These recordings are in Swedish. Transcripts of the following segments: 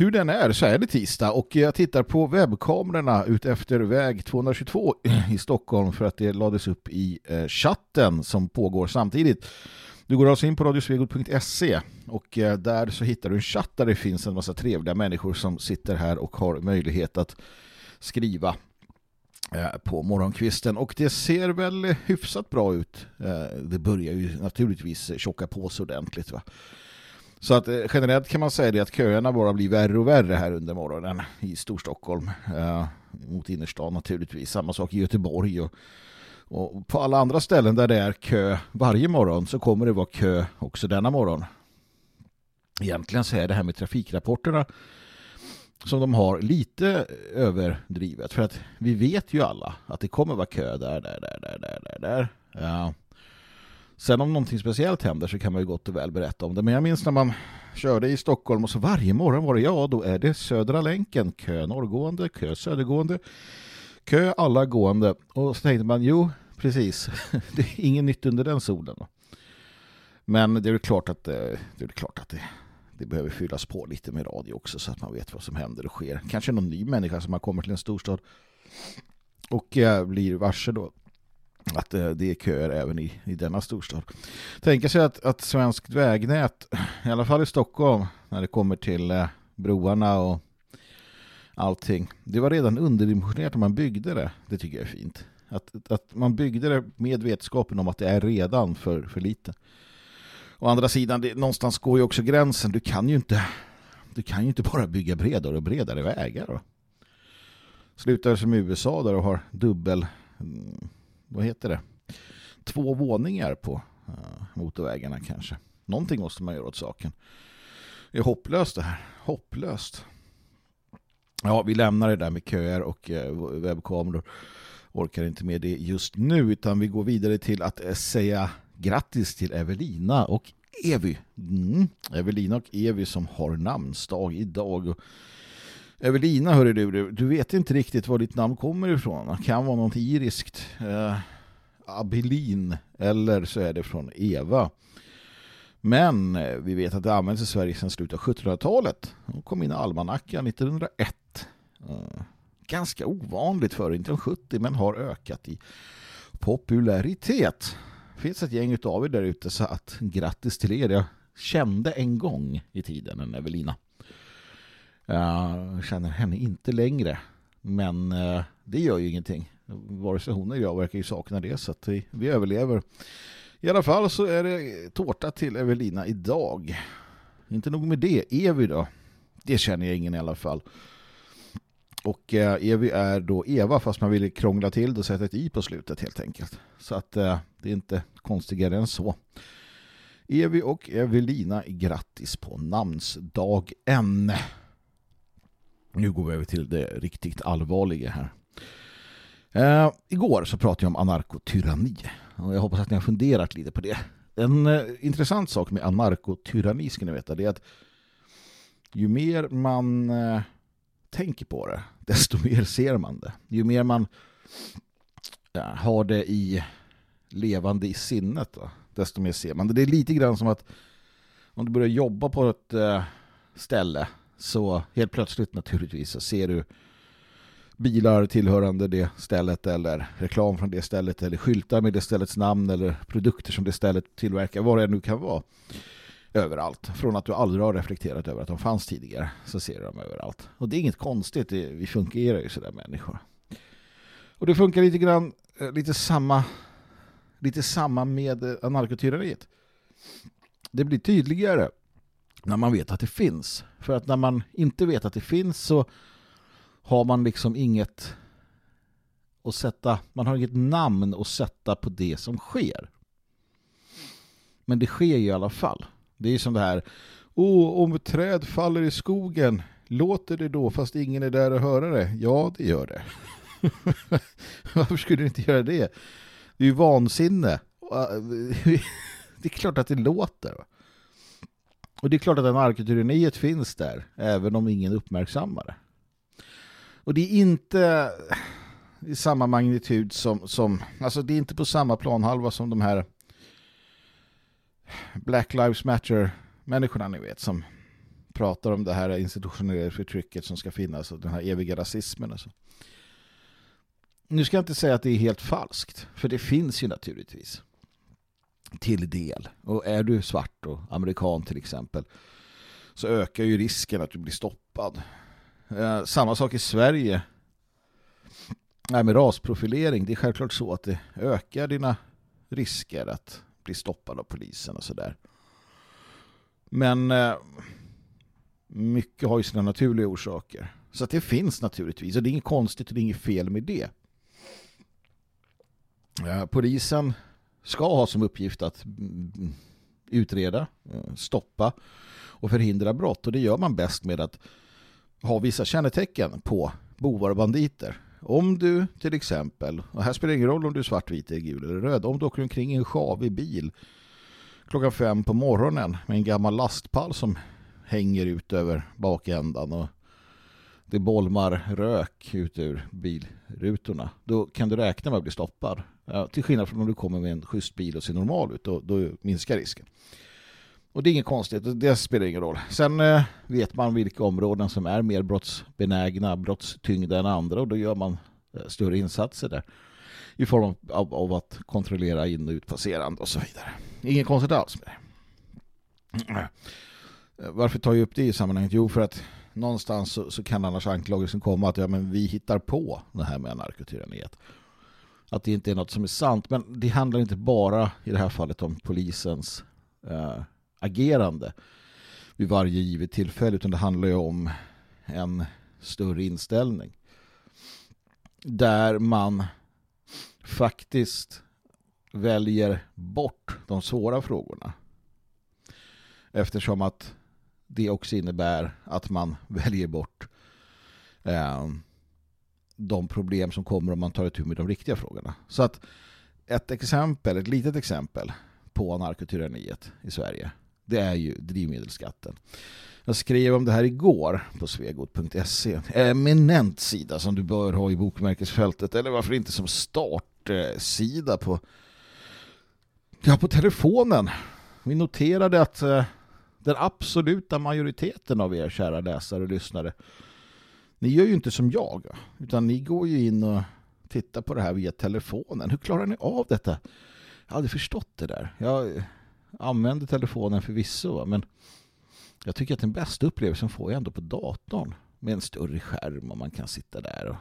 Hur den är så är det tisdag och jag tittar på webbkamerorna ut efter väg 222 i Stockholm för att det lades upp i eh, chatten som pågår samtidigt. Du går alltså in på radiosvegot.se och eh, där så hittar du en chatt där det finns en massa trevliga människor som sitter här och har möjlighet att skriva eh, på morgonkvisten och det ser väl hyfsat bra ut. Eh, det börjar ju naturligtvis tjocka på sig ordentligt va. Så att eh, generellt kan man säga det att köerna bara blir värre och värre här under morgonen i Storstockholm eh, mot innerstan naturligtvis. Samma sak i Göteborg och och på alla andra ställen där det är kö varje morgon så kommer det vara kö också denna morgon. Egentligen så är det här med trafikrapporterna som de har lite överdrivet. För att vi vet ju alla att det kommer vara kö där, där, där, där, där, där. Ja. Sen om någonting speciellt händer så kan man ju gott och väl berätta om det. Men jag minns när man körde i Stockholm och så varje morgon var det ja, då är det södra länken. Kö norrgående, kö södergående, kö alla gående. Och så tänkte man, jo, precis. det är inget nytt under den solen. Men det är klart att, eh, det, är klart att det, det behöver fyllas på lite med radio också så att man vet vad som händer och sker. Kanske någon ny människa som har kommit till en storstad och eh, blir varse då att eh, det är köer även i, i denna storstad. Tänka sig att, att svenskt vägnät, i alla fall i Stockholm, när det kommer till eh, broarna och allting. Det var redan underdimensionerat när man byggde det. Det tycker jag är fint. Att, att man byggde det med vetskapen om att det är redan för, för lite. Å andra sidan, det, någonstans går ju också gränsen. Du kan ju inte, du kan ju inte bara bygga bredare och bredare vägar. Då. Slutar som USA där och har dubbel, mm, vad heter det? Två våningar på eh, motorvägarna kanske. Någonting måste man göra åt saken. Det är hopplöst det här. Hopplöst. Ja, vi lämnar det där med köer och eh, webbkameror. Orkar inte med det just nu utan vi går vidare till att eh, säga grattis till Evelina och Evy. Mm. Evelina och Evy som har namnsdag idag. Evelina, hörru du, du vet inte riktigt var ditt namn kommer ifrån. Det kan vara något iriskt. Eh, Abelin eller så är det från Eva. Men eh, vi vet att det används i Sverige sedan slutet av 1700-talet. Då kom in i almanackan 1901. Eh, ganska ovanligt för 1970 men har ökat i popularitet. Det finns ett gäng av er där ute så att grattis till er. Jag kände en gång i tiden en Evelina. Jag känner henne inte längre. Men eh, det gör ju ingenting. Vare sig hon eller jag verkar ju sakna det så att vi, vi överlever. I alla fall så är det tårta till Evelina idag. Inte nog med det. Evi då? Det känner jag ingen i alla fall. Och eh, Evi är då Eva fast man vill krångla till det och sätta ett i på slutet helt enkelt. Så att eh, det är inte konstigare än så. Evi och Evelina grattis på namnsdagen. Nu går vi över till det riktigt allvarliga här. Eh, igår så pratade jag om anarkotyranni och jag hoppas att ni har funderat lite på det. En eh, intressant sak med anarkotyranni ska ni veta det är att ju mer man eh, tänker på det desto mer ser man det. Ju mer man ja, har det i levande i sinnet då, desto mer ser man det. Det är lite grann som att om du börjar jobba på ett eh, ställe så helt plötsligt naturligtvis så ser du bilar tillhörande det stället eller reklam från det stället eller skyltar med det ställets namn eller produkter som det stället tillverkar, vad det nu kan vara. Överallt. Från att du aldrig har reflekterat över att de fanns tidigare så ser du dem överallt. Och det är inget konstigt, vi fungerar ju sådär människor. Och det funkar lite grann, eh, lite samma lite samma med eh, anarkotyreriet. Det blir tydligare när man vet att det finns. För att när man inte vet att det finns så har man liksom inget att sätta, man har inget namn att sätta på det som sker. Men det sker ju i alla fall. Det är ju som det här, oh, om ett träd faller i skogen, låter det då fast ingen är där och höra det? Ja, det gör det. Varför skulle det inte göra det? Det är ju vansinne. Eh, det är klart att det låter. Och det är klart att den anarkotyraniet finns där, även om ingen uppmärksammar det. Och det är inte i samma magnitud som, som alltså det är inte på samma planhalva som de här Black Lives Matter människorna ni vet som pratar om det här institutionella förtrycket som ska finnas och den här eviga rasismen och så. Nu ska jag inte säga att det är helt falskt, för det finns ju naturligtvis till del. Och är du svart och amerikan till exempel så ökar ju risken att du blir stoppad. Eh, samma sak i Sverige. Nej, med rasprofilering, det är självklart så att det ökar dina risker att bli stoppad av polisen och sådär. Men eh, mycket har ju sina naturliga orsaker. Så att det finns naturligtvis och det är inget konstigt och det är inget fel med det. Eh, polisen ska ha som uppgift att mm, utreda, eh, stoppa och förhindra brott. Och det gör man bäst med att ha vissa kännetecken på bovar och banditer. Om du till exempel, och här spelar det ingen roll om du är svart, vit, gul eller röd, om du åker omkring i en sjavig bil klockan fem på morgonen med en gammal lastpall som hänger ut över bakändan och det bolmar rök ut ur bilrutorna, då kan du räkna med att bli stoppad. Ja, till skillnad från om du kommer med en schysst bil och ser normal ut, då, då minskar risken. Och det är inget konstigt, det spelar ingen roll. Sen eh, vet man vilka områden som är mer brottsbenägna, brottstyngda än andra och då gör man eh, större insatser där. I form av, av, av, att kontrollera in- och utpasserande och så vidare. Inget konstigt alls med det. Eh, varför tar jag upp det i sammanhanget? Jo, för att någonstans så, så kan annars anklagelsen komma att ja, men vi hittar på det här med narkotyraniyet. Att det inte är något som är sant. Men det handlar inte bara i det här fallet om polisens eh, agerande vid varje givet tillfälle utan det handlar ju om en större inställning. Där man faktiskt väljer bort de svåra frågorna. Eftersom att det också innebär att man väljer bort eh, de problem som kommer om man tar itu med de riktiga frågorna. Så att ett exempel, ett litet exempel på narkotyranniet i Sverige det är ju drivmedelsskatten. Jag skrev om det här igår på svegot.se. Eminent sida som du bör ha i bokmärkesfältet eller varför inte som startsida på ja, på telefonen. Vi noterade att eh, den absoluta majoriteten av er kära läsare och lyssnare ni gör ju inte som jag utan ni går ju in och tittar på det här via telefonen. Hur klarar ni av detta? Jag har aldrig förstått det där. Jag använder telefonen förvisso men jag tycker att den bästa upplevelsen får jag ändå på datorn med en större skärm och man kan sitta där och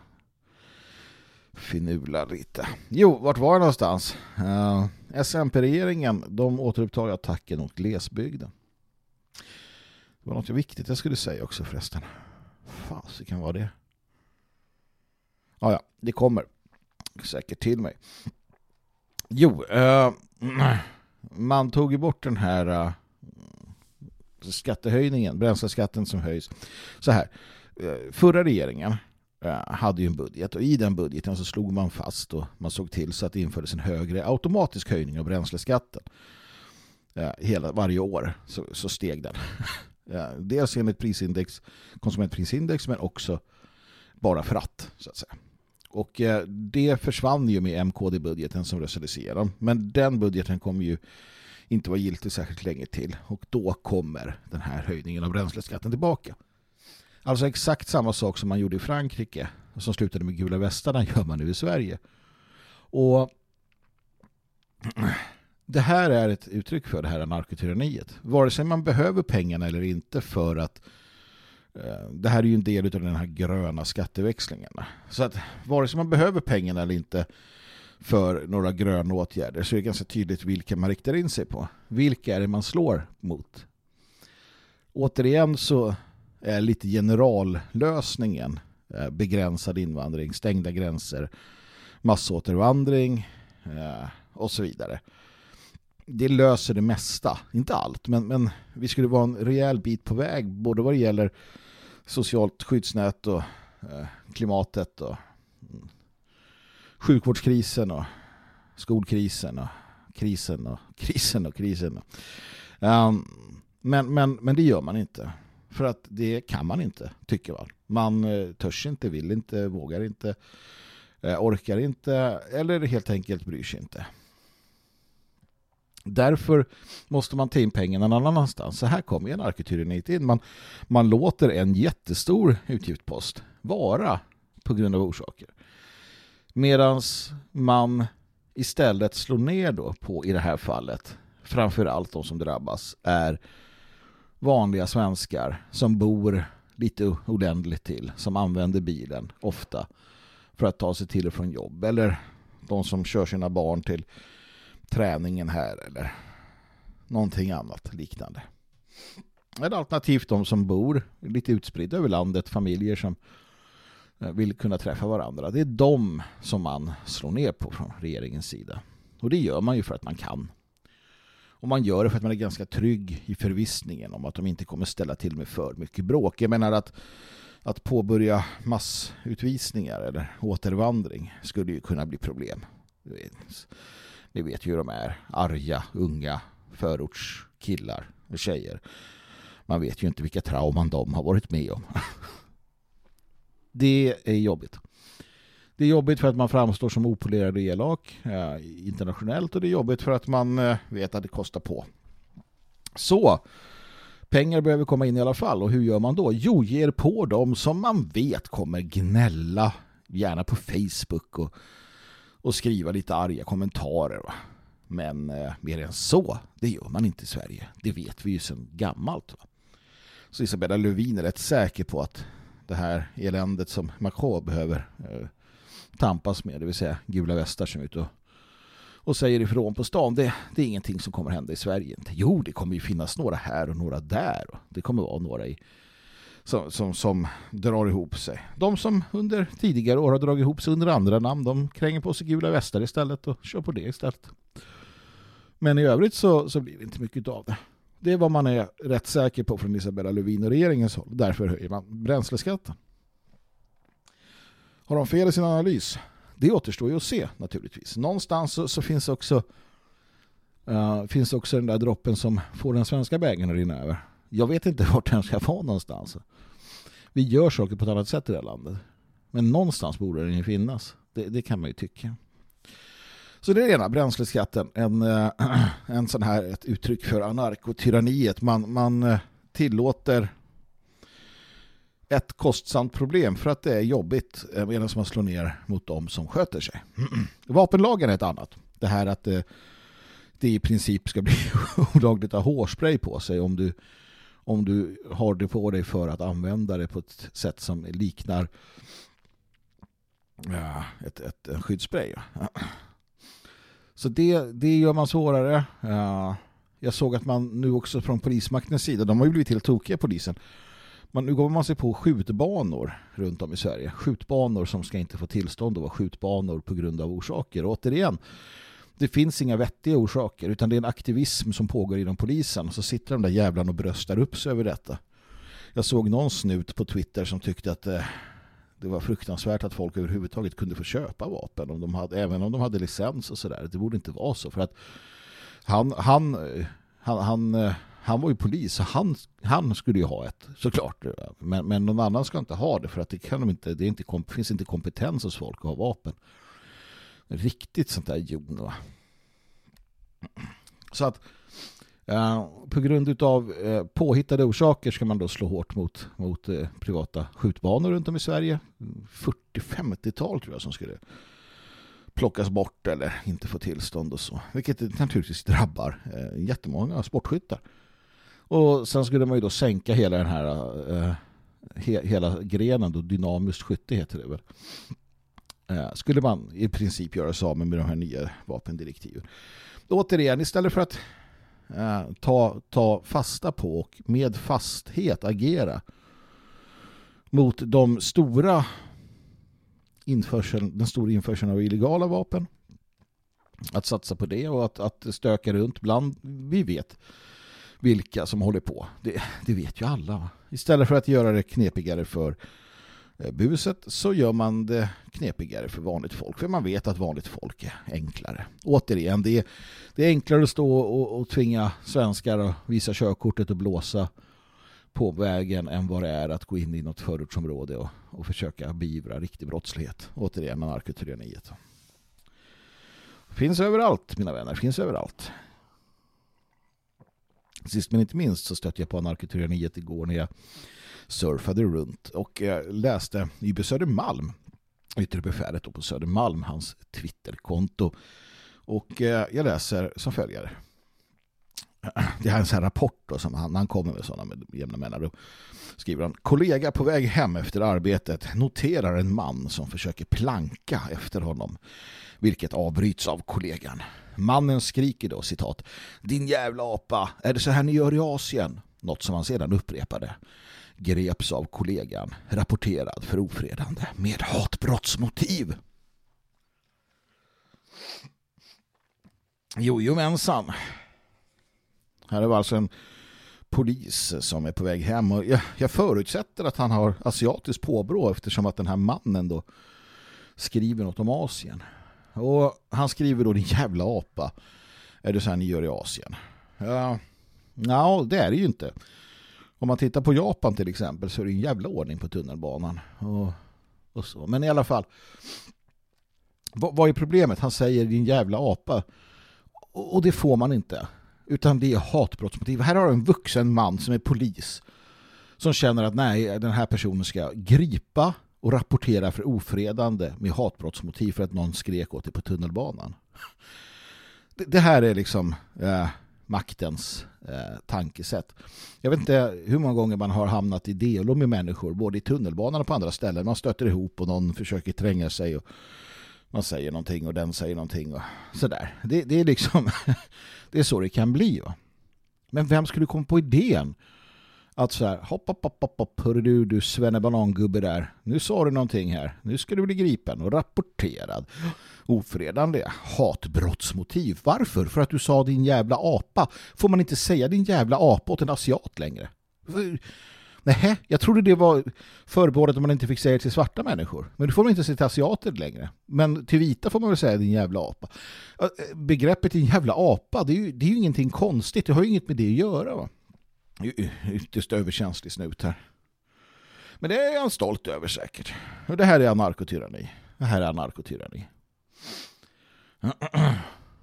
finula lite. Jo, vart var jag någonstans? Eh, uh, SMP-regeringen, de återupptar attacken mot glesbygden. Det var något viktigt jag skulle säga också förresten. Fas, det kan vara det. Ah, ja, det kommer säkert till mig. Jo, eh, man tog ju bort den här eh, skattehöjningen, bränsleskatten som höjs. Så här, eh, förra regeringen eh, hade ju en budget och i den budgeten så slog man fast och man såg till så att det infördes en högre automatisk höjning av bränsleskatten. Eh, hela, varje år så, så steg den. Eh, dels enligt prisindex, konsumentprisindex men också bara för att så att säga. Och eh, det försvann ju med MKD-budgeten som röstades igenom. Men den budgeten kommer ju inte vara giltig särskilt länge till. Och då kommer den här höjningen av bränsleskatten tillbaka. Alltså exakt samma sak som man gjorde i Frankrike och som slutade med gula västarna gör man nu i Sverige. Och det här är ett uttryck för det här narkotyranniet. Vare sig man behöver pengarna eller inte för att eh, det här är ju en del av den här gröna skatteväxlingen. Så att vare sig man behöver pengarna eller inte för några gröna åtgärder så är det ganska tydligt vilka man riktar in sig på. Vilka är det man slår mot? Återigen så är lite generallösningen eh, begränsad invandring, stängda gränser, massåtervandring eh, och så vidare. Det löser det mesta, inte allt, men, men vi skulle vara en rejäl bit på väg både vad det gäller socialt skyddsnät och eh, klimatet och mm, sjukvårdskrisen och skolkrisen och krisen och krisen och krisen. Um, men, men, men det gör man inte. För att det kan man inte, tycker man. Man eh, törs inte, vill inte, vågar inte, eh, orkar inte eller helt enkelt bryr sig inte. Därför måste man ta in pengarna någon annanstans. Så här kommer en narkotyranit in. Man, man låter en jättestor utgiftspost vara på grund av orsaker. Medan man istället slår ner då på, i det här fallet, framförallt de som drabbas, är vanliga svenskar som bor lite ordentligt till, som använder bilen ofta för att ta sig till och från jobb. Eller de som kör sina barn till träningen här eller någonting annat liknande. Eller alternativt de som bor lite utspridda över landet, familjer som eh, vill kunna träffa varandra. Det är de som man slår ner på från regeringens sida. Och det gör man ju för att man kan. Och man gör det för att man är ganska trygg i förvissningen om att de inte kommer ställa till med för mycket bråk. Jag menar att, att påbörja massutvisningar eller återvandring skulle ju kunna bli problem. Ni vet ju hur de är. Arga, unga, förortskillar och tjejer. Man vet ju inte vilka trauman de har varit med om. Det är jobbigt. Det är jobbigt för att man framstår som opolerad och elak eh, internationellt och det är jobbigt för att man eh, vet att det kostar på. Så, pengar behöver komma in i alla fall och hur gör man då? Jo, ger på dem som man vet kommer gnälla, gärna på Facebook och, och skriva lite arga kommentarer. Va? Men eh, mer än så, det gör man inte i Sverige. Det vet vi ju sedan gammalt. Va? Så Isabella Lövin är rätt säker på att det här eländet som Macron behöver eh, tampas med, det vill säga gula västar som är ute och, och säger ifrån på stan. Det, det är ingenting som kommer hända i Sverige. Jo, det kommer ju finnas några här och några där. Det kommer vara några i, som, som, som drar ihop sig. De som under tidigare år har dragit ihop sig under andra namn, de kränger på sig gula västar istället och kör på det istället. Men i övrigt så, så blir det inte mycket av det. Det är vad man är rätt säker på från Isabella Lövin och regeringens håll. Därför höjer man bränsleskatten. Har de fel i sin analys? Det återstår ju att se naturligtvis. Någonstans så, så finns också uh, finns också den där droppen som får den svenska bägen att rinna över. Jag vet inte vart den ska vara någonstans. Vi gör saker på ett annat sätt i det här landet. Men någonstans borde den ju finnas. Det, det kan man ju tycka. Så det är det ena, bränsleskatten. En, eh, en sån här, ett uttryck för anarkotyranniet. Man, man eh, tillåter ett kostsamt problem för att det är jobbigt eh, medan man slår ner mot dem som sköter sig. Vapenlagen är ett annat. Det här att det, det i princip ska bli olagligt att ha hårspray på sig om du, om du har det på dig för att använda det på ett sätt som liknar ja, ett, ett, en skyddsspray. Så det, det gör man svårare. Jag såg att man nu också från polismaktens sida, de har ju blivit helt tokiga polisen, men nu går man sig på skjutbanor runt om i Sverige. Skjutbanor som ska inte få tillstånd att vara skjutbanor på grund av orsaker. Och återigen, det finns inga vettiga orsaker utan det är en aktivism som pågår inom polisen. Och så sitter de där jävlarna och bröstar upp sig över detta. Jag såg någon snut på Twitter som tyckte att eh, det var fruktansvärt att folk överhuvudtaget kunde få köpa vapen om de hade, även om de hade licens och sådär. Det borde inte vara så för att han, han, eh, han, han eh, han var ju polis så han, han skulle ju ha ett såklart. Men, men någon annan ska inte ha det för att det, kan de inte, det inte, finns inte kompetens hos folk att ha vapen. Riktigt sånt där jon va? Så att eh, på grund av eh, påhittade orsaker ska man då slå hårt mot, mot eh, privata skjutbanor runt om i Sverige. 40-50-tal tror jag som skulle plockas bort eller inte få tillstånd och så. Vilket naturligtvis drabbar eh, jättemånga sportskyttar. Och sen skulle man ju då sänka hela den här eh, he, hela grenen då, dynamiskt skytte heter det väl. Eh, skulle man i princip göra sig av med, med de här nya vapendirektiven. Återigen, istället för att eh, ta, ta fasta på och med fasthet agera mot de stora införseln, den stora införseln av illegala vapen att satsa på det och att, att stöka runt bland, vi vet vilka som håller på. Det, det vet ju alla. Istället för att göra det knepigare för Eh, buset så gör man det knepigare för vanligt folk. För man vet att vanligt folk är enklare. Återigen, det är, det är enklare att stå och, och tvinga svenskar att visa körkortet och blåsa på vägen än vad det är att gå in i något förortsområde och, och försöka beivra riktig brottslighet. Återigen, narkotyraneriet. Finns överallt, mina vänner. Finns överallt. Sist men inte minst så stötte jag på anarkotyranniet igår när jag surfade runt och läste YB Södermalm yttre befälet på Södermalm, hans Twitterkonto. Och eh, jag läser som följer. Det här är en sån här rapport då, som han, han kommer med sådana med jämna mellanrum. Skriver han, kollega på väg hem efter arbetet noterar en man som försöker planka efter honom. Vilket avbryts av kollegan. Mannen skriker då, citat, Din jävla apa, är det så här ni gör i Asien? Något som han sedan upprepade. Greps av kollegan, rapporterad för ofredande med hatbrottsmotiv. Jo, jo. Här är alltså en polis som är på väg hem och jag, jag förutsätter att han har asiatiskt påbrå eftersom att den här mannen då skriver något om Asien. Och han skriver då din jävla apa. Är det så här ni gör i Asien? Ja, ja det är det ju inte. Om man tittar på Japan till exempel så är det en jävla ordning på tunnelbanan. Och, och så. Men i alla fall, vad, vad är problemet? Han säger din jävla apa. Och, och det får man inte. Utan det är hatbrottsmotiv. Här har du en vuxen man som är polis. Som känner att nej, den här personen ska gripa och rapportera för ofredande med hatbrottsmotiv för att någon skrek åt det på tunnelbanan. Det, det här är liksom eh, maktens eh, tankesätt. Jag vet inte hur många gånger man har hamnat i delo med människor både i tunnelbanan och på andra ställen. Man stöter ihop och någon försöker tränga sig och man säger någonting och den säger någonting och sådär. Det, det är liksom det är så det kan bli. Va? Men vem skulle komma på idén att så här, hopp, hopp, hopp, hopp, hopp hörru du, du svennebanangubbe där. Nu sa du någonting här. Nu ska du bli gripen och rapporterad. Ofredande, hatbrottsmotiv. Varför? För att du sa din jävla apa. Får man inte säga din jävla apa åt en asiat längre? Nej, jag trodde det var förbehållet om man inte fick säga det till svarta människor. Men du får man inte säga till asiater längre. Men till vita får man väl säga din jävla apa. Eh, begreppet din jävla apa, det är ju, det är ju ingenting konstigt. Det har ju inget med det att göra va? Ytterst överkänslig snut här. Men det är han stolt över säkert. Och det här är anarkotyranni. Det här är anarkotyranni.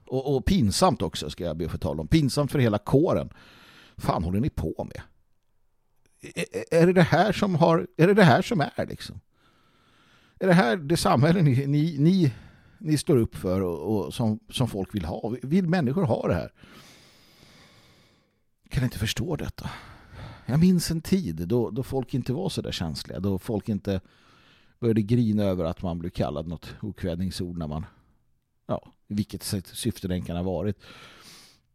Och, och pinsamt också ska jag be att få tala om. Pinsamt för hela kåren. Fan håller ni på med? är det det här som har är det det här som är liksom? Är det här det samhälle ni, ni, ni, ni står upp för och, och, som, som folk vill ha? Vill människor ha det här? Jag kan inte förstå detta. Jag minns en tid då, då folk inte var så där känsliga. Då folk inte började grina över att man blev kallad något okvädningsord när man ja, vilket syfte den kan ha varit.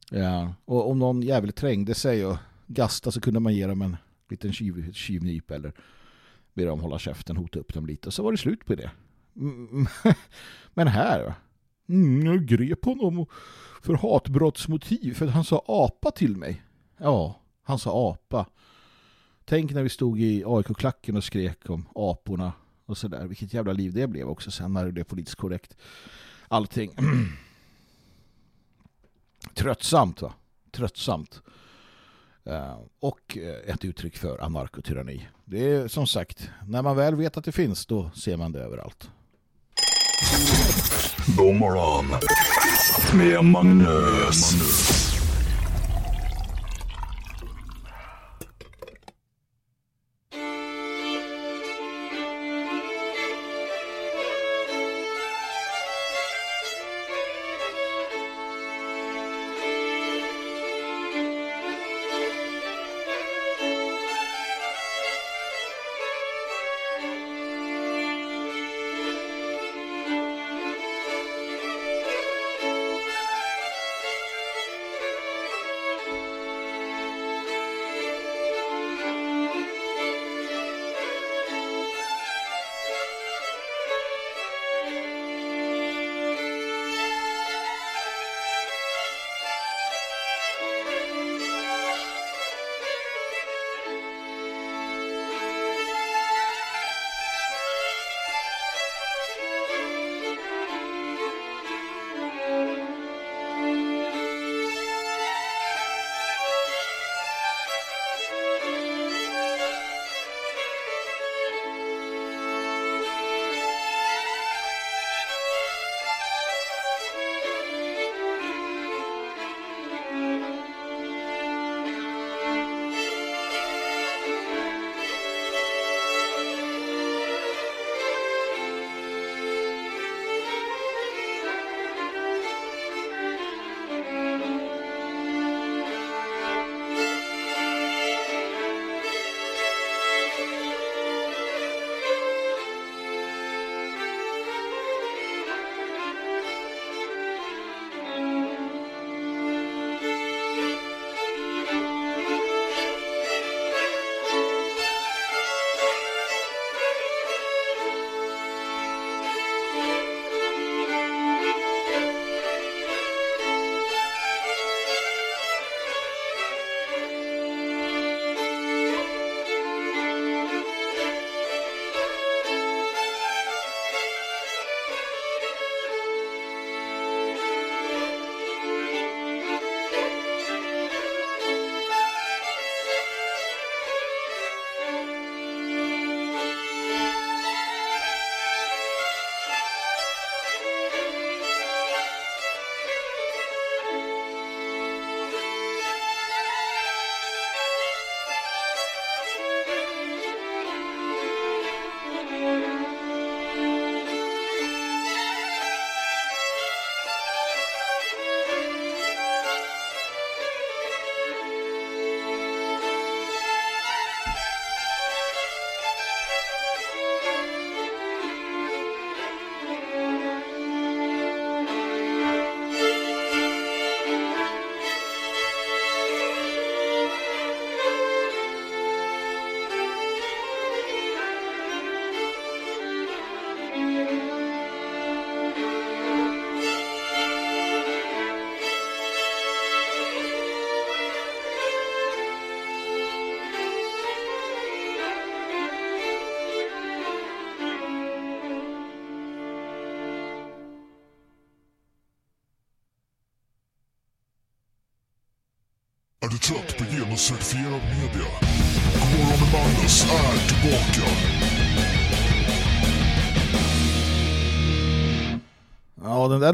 Ja, och om någon jävel trängde sig och gasta så kunde man ge dem en liten tjuv, tjuvnyp eller be dem hålla käften, hota upp dem lite. Och så var det slut på det. Mm, men här, mm, jag grep honom för hatbrottsmotiv för att han sa apa till mig. Ja, han sa apa. Tänk när vi stod i AIK-klacken och skrek om aporna och sådär. Vilket jävla liv det blev också sen när det blev politiskt korrekt. Allting. Tröttsamt va? Tröttsamt. Uh, och eh, ett uttryck för anarkotyranni. Det är som sagt, när man väl vet att det finns, då ser man det överallt. God morgon med Magnus.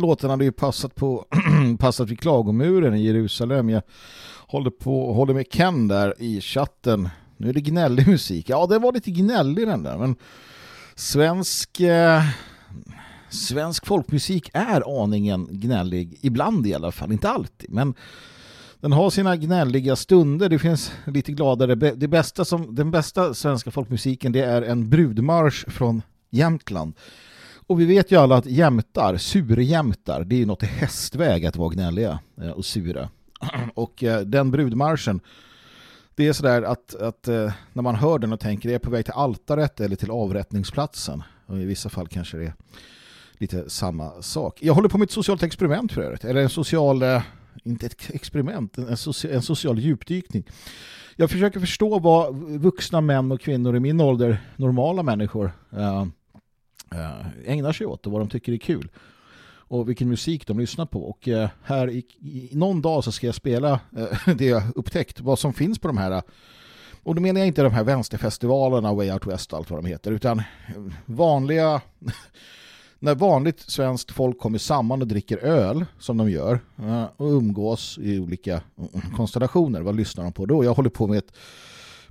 Låten hade ju passat på passat vid klagomuren i Jerusalem. Jag håller på håller med Ken där i chatten. Nu är det gnällig musik. Ja, det var lite gnällig den där, men svensk eh, svensk folkmusik är aningen gnällig ibland i alla fall, inte alltid, men den har sina gnälliga stunder. Det finns lite gladare. Det bästa som, den bästa svenska folkmusiken det är en brudmarsch från Jämtland. Och vi vet ju alla att jämtar, surjämtar, det är ju något i hästväg att vara gnälliga eh, och sura. Och eh, den brudmarschen, det är sådär att, att eh, när man hör den och tänker, det är på väg till altaret eller till avrättningsplatsen? Och i vissa fall kanske det är lite samma sak. Jag håller på med ett socialt experiment för övrigt, eller en social inte ett experiment, en, social, en social djupdykning. Jag försöker förstå vad vuxna män och kvinnor i min ålder, normala människor, Eh, ägnar sig åt och vad de tycker är kul. Och vilken musik de lyssnar på. Och eh, här i, i, någon dag så ska jag spela eh, det jag upptäckt, vad som finns på de här och då menar jag inte de här vänsterfestivalerna, Way Out West och allt vad de heter, utan vanliga när vanligt svenskt folk kommer samman och dricker öl som de gör eh, och umgås i olika mm, konstellationer, vad lyssnar de på då? Jag håller på med, ett,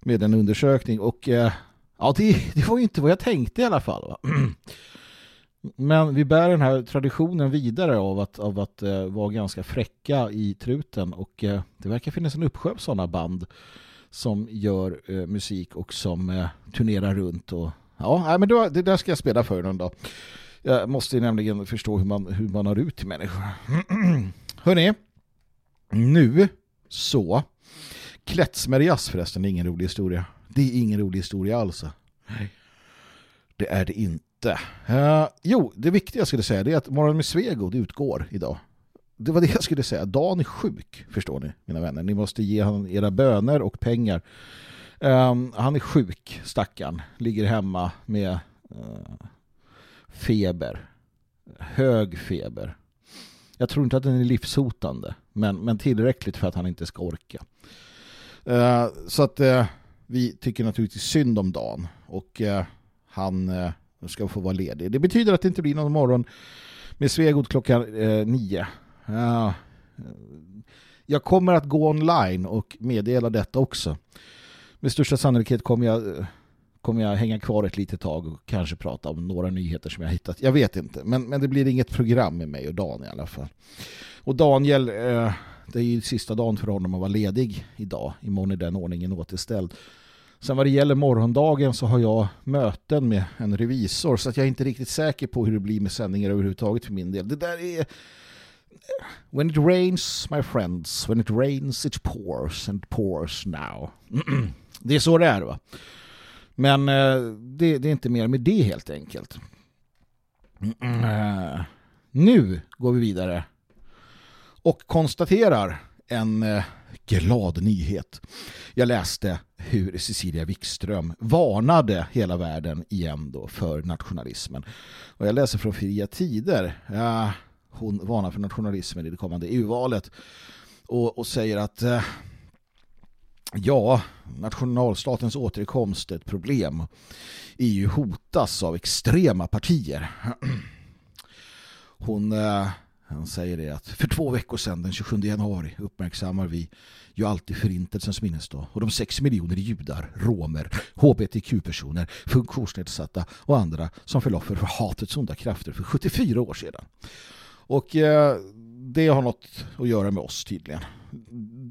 med en undersökning och ja, det, det var ju inte vad jag tänkte i alla fall. Va? Men vi bär den här traditionen vidare av att, av att eh, vara ganska fräcka i truten och eh, det verkar finnas en uppsjö av sådana band som gör eh, musik och som eh, turnerar runt och ja, men då, det där ska jag spela för någon dag. Jag måste nämligen förstå hur man, hur man har ut till människor. Hörrni, nu så. Klättsmärjas förresten, ingen rolig historia. Det är ingen rolig historia alls. Nej. Det är det inte. Uh, jo, det viktiga jag skulle säga är att Morgon med Svegod utgår idag. Det var det jag skulle säga. Dan är sjuk, förstår ni, mina vänner. Ni måste ge honom era böner och pengar. Um, han är sjuk, stackarn. Ligger hemma med... Uh, feber. Hög feber. Jag tror inte att den är livshotande, men, men tillräckligt för att han inte ska orka. Uh, så att uh, vi tycker naturligtvis synd om Dan och eh, han eh, ska få vara ledig. Det betyder att det inte blir någon morgon med Svegot klockan eh, nio. Eh, jag kommer att gå online och meddela detta också. Med största sannolikhet kommer jag kommer jag hänga kvar ett litet tag och kanske prata om några nyheter som jag hittat. Jag vet inte, men, men det blir inget program med mig och Dan i alla fall. Och Daniel, eh, det är ju sista dagen för honom att vara ledig idag. Imorgon är den ordningen återställd. Sen vad det gäller morgondagen så har jag möten med en revisor så att jag är inte riktigt säker på hur det blir med sändningar överhuvudtaget för min del. Det där är... When it rains, my friends, when it rains it pours and pours now. det är så det är va? Men eh, det, det, är inte mer med det helt enkelt. Eh, nu går vi vidare och konstaterar en eh, glad nyhet. Jag läste hur Cecilia Wikström varnade hela världen igen då för nationalismen. Och jag läser från Fria Tider. Ja, hon varnar för nationalismen i det kommande EU-valet och, och, säger att eh, Ja, nationalstatens återkomst är ett problem. EU hotas av extrema partier. Hon, eh, han säger det att för två veckor sedan, den 27 januari, uppmärksammar vi ju alltid förintelsens minnesdag och de sex miljoner judar, romer, hbtq-personer, funktionsnedsatta och andra som föll offer för hatets onda krafter för 74 år sedan. Och eh, det har något att göra med oss tydligen.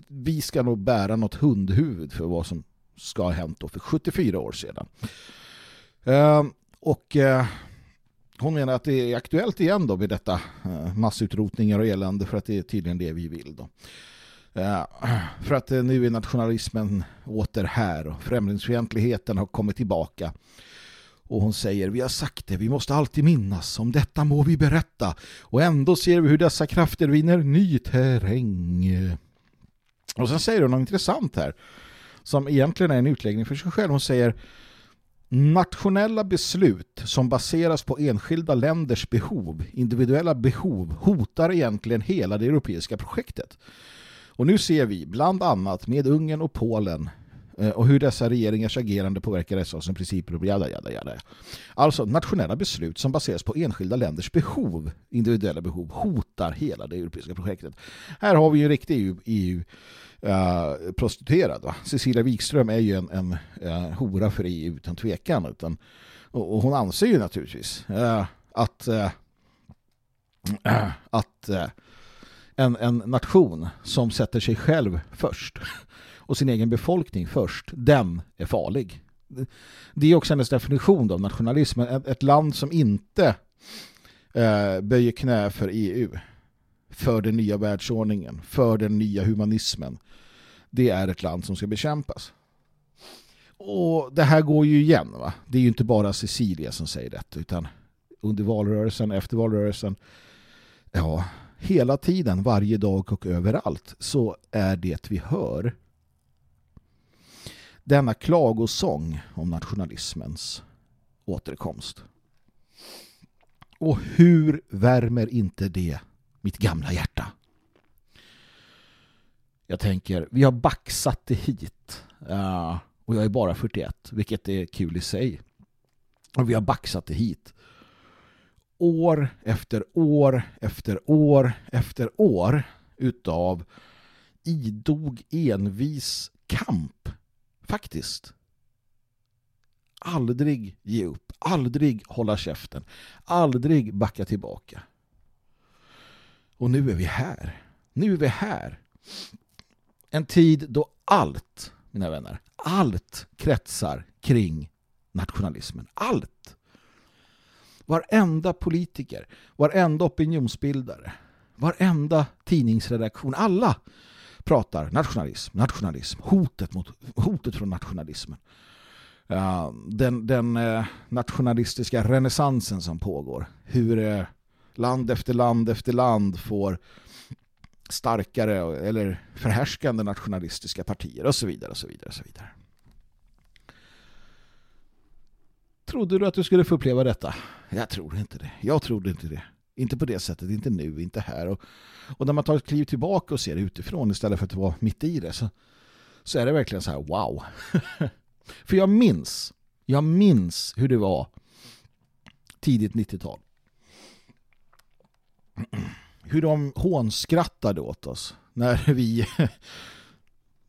Vi ska nog bära något hundhuvud för vad som ska ha hänt då för 74 år sedan. Eh, och eh, hon menar att det är aktuellt igen då med detta eh, massutrotningar och elände för att det är tydligen det vi vill då. Eh, för att eh, nu är nationalismen åter här och främlingsfientligheten har kommit tillbaka. Och hon säger, vi har sagt det, vi måste alltid minnas, om detta må vi berätta. Och ändå ser vi hur dessa krafter vinner ny terräng. Och sen säger hon något intressant här, som egentligen är en utläggning för sig själv. Hon säger, nationella beslut som baseras på enskilda länders behov, individuella behov, hotar egentligen hela det europeiska projektet. Och nu ser vi bland annat med Ungern och Polen eh, och hur dessa regeringars agerande påverkar rättsstatens principer och jada, jada, jada. Alltså nationella beslut som baseras på enskilda länders behov, individuella behov, hotar hela det europeiska projektet. Här har vi ju en riktig EU, EU Eh, prostituerad. Va? Cecilia Wikström är ju en, en uh, hora för EU utan tvekan. Utan, och, och hon anser ju naturligtvis uh, att, att en, en nation som sätter sig själv först och sin egen befolkning först, den är farlig. Det är också hennes definition av nationalism. Ett, ett land som inte böjer knä för EU, för den nya världsordningen, för den nya humanismen, det är ett land som ska bekämpas. Och det här går ju igen va. Det är ju inte bara Cecilia som säger detta utan under valrörelsen, efter valrörelsen ja, hela tiden, varje dag och överallt så är det vi hör denna klagosång om nationalismens återkomst. Och hur värmer inte det mitt gamla hjärta? Jag tänker, vi har baxat det hit. Eh, och jag är bara 41, vilket är kul i sig. Och vi har baxat det hit. År efter år efter år efter år utav idog envis kamp. Faktiskt. Aldrig ge upp. Aldrig hålla käften. Aldrig backa tillbaka. Och nu är vi här. Nu är vi här. En tid då allt, mina vänner, allt kretsar kring nationalismen. Allt. Varenda politiker, varenda opinionsbildare, varenda tidningsredaktion, alla pratar nationalism, nationalism, hotet, mot, hotet från nationalismen. Uh, den den uh, nationalistiska renässansen som pågår. Hur uh, land efter land efter land får starkare eller förhärskande nationalistiska partier och så vidare och så vidare och så vidare. Trodde du att du skulle få uppleva detta? Jag tror inte det. Jag trodde inte det. Inte på det sättet, inte nu, inte här. Och, och när man tar ett kliv tillbaka och ser det utifrån istället för att vara mitt i det så, så är det verkligen så här, wow. för jag minns, jag minns hur det var tidigt 90-tal hur de hånskrattade åt oss när vi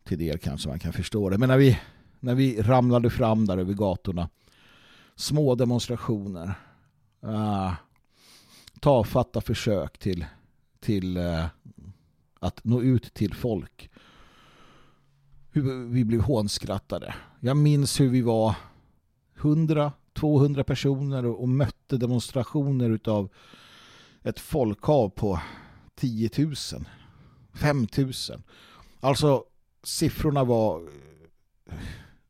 till del kanske man kan förstå det men när vi, när vi ramlade fram där över gatorna. Små demonstrationer. Uh, tafatta försök till, till uh, att nå ut till folk. Hur vi blev hånskrattade. Jag minns hur vi var 100-200 personer och, och mötte demonstrationer utav ett folkhav på 10 000, 5 000. Alltså siffrorna var eh,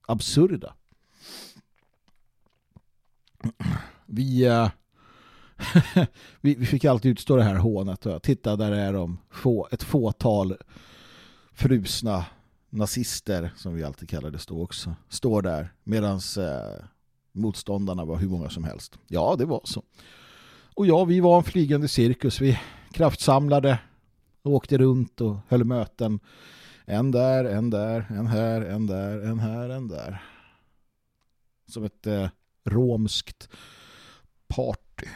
absurda. Vi, uh, vi, vi, fick alltid utstå det här hånet. Titta, där är de. Få, ett fåtal frusna nazister, som vi alltid kallade det också, står där. Medan uh, eh, motståndarna var hur många som helst. Ja, det var så. Och ja, vi var en flygande cirkus. Vi kraftsamlade och åkte runt och höll möten. En där, en där, en här, en där, en här, en där. Som ett eh, romskt party.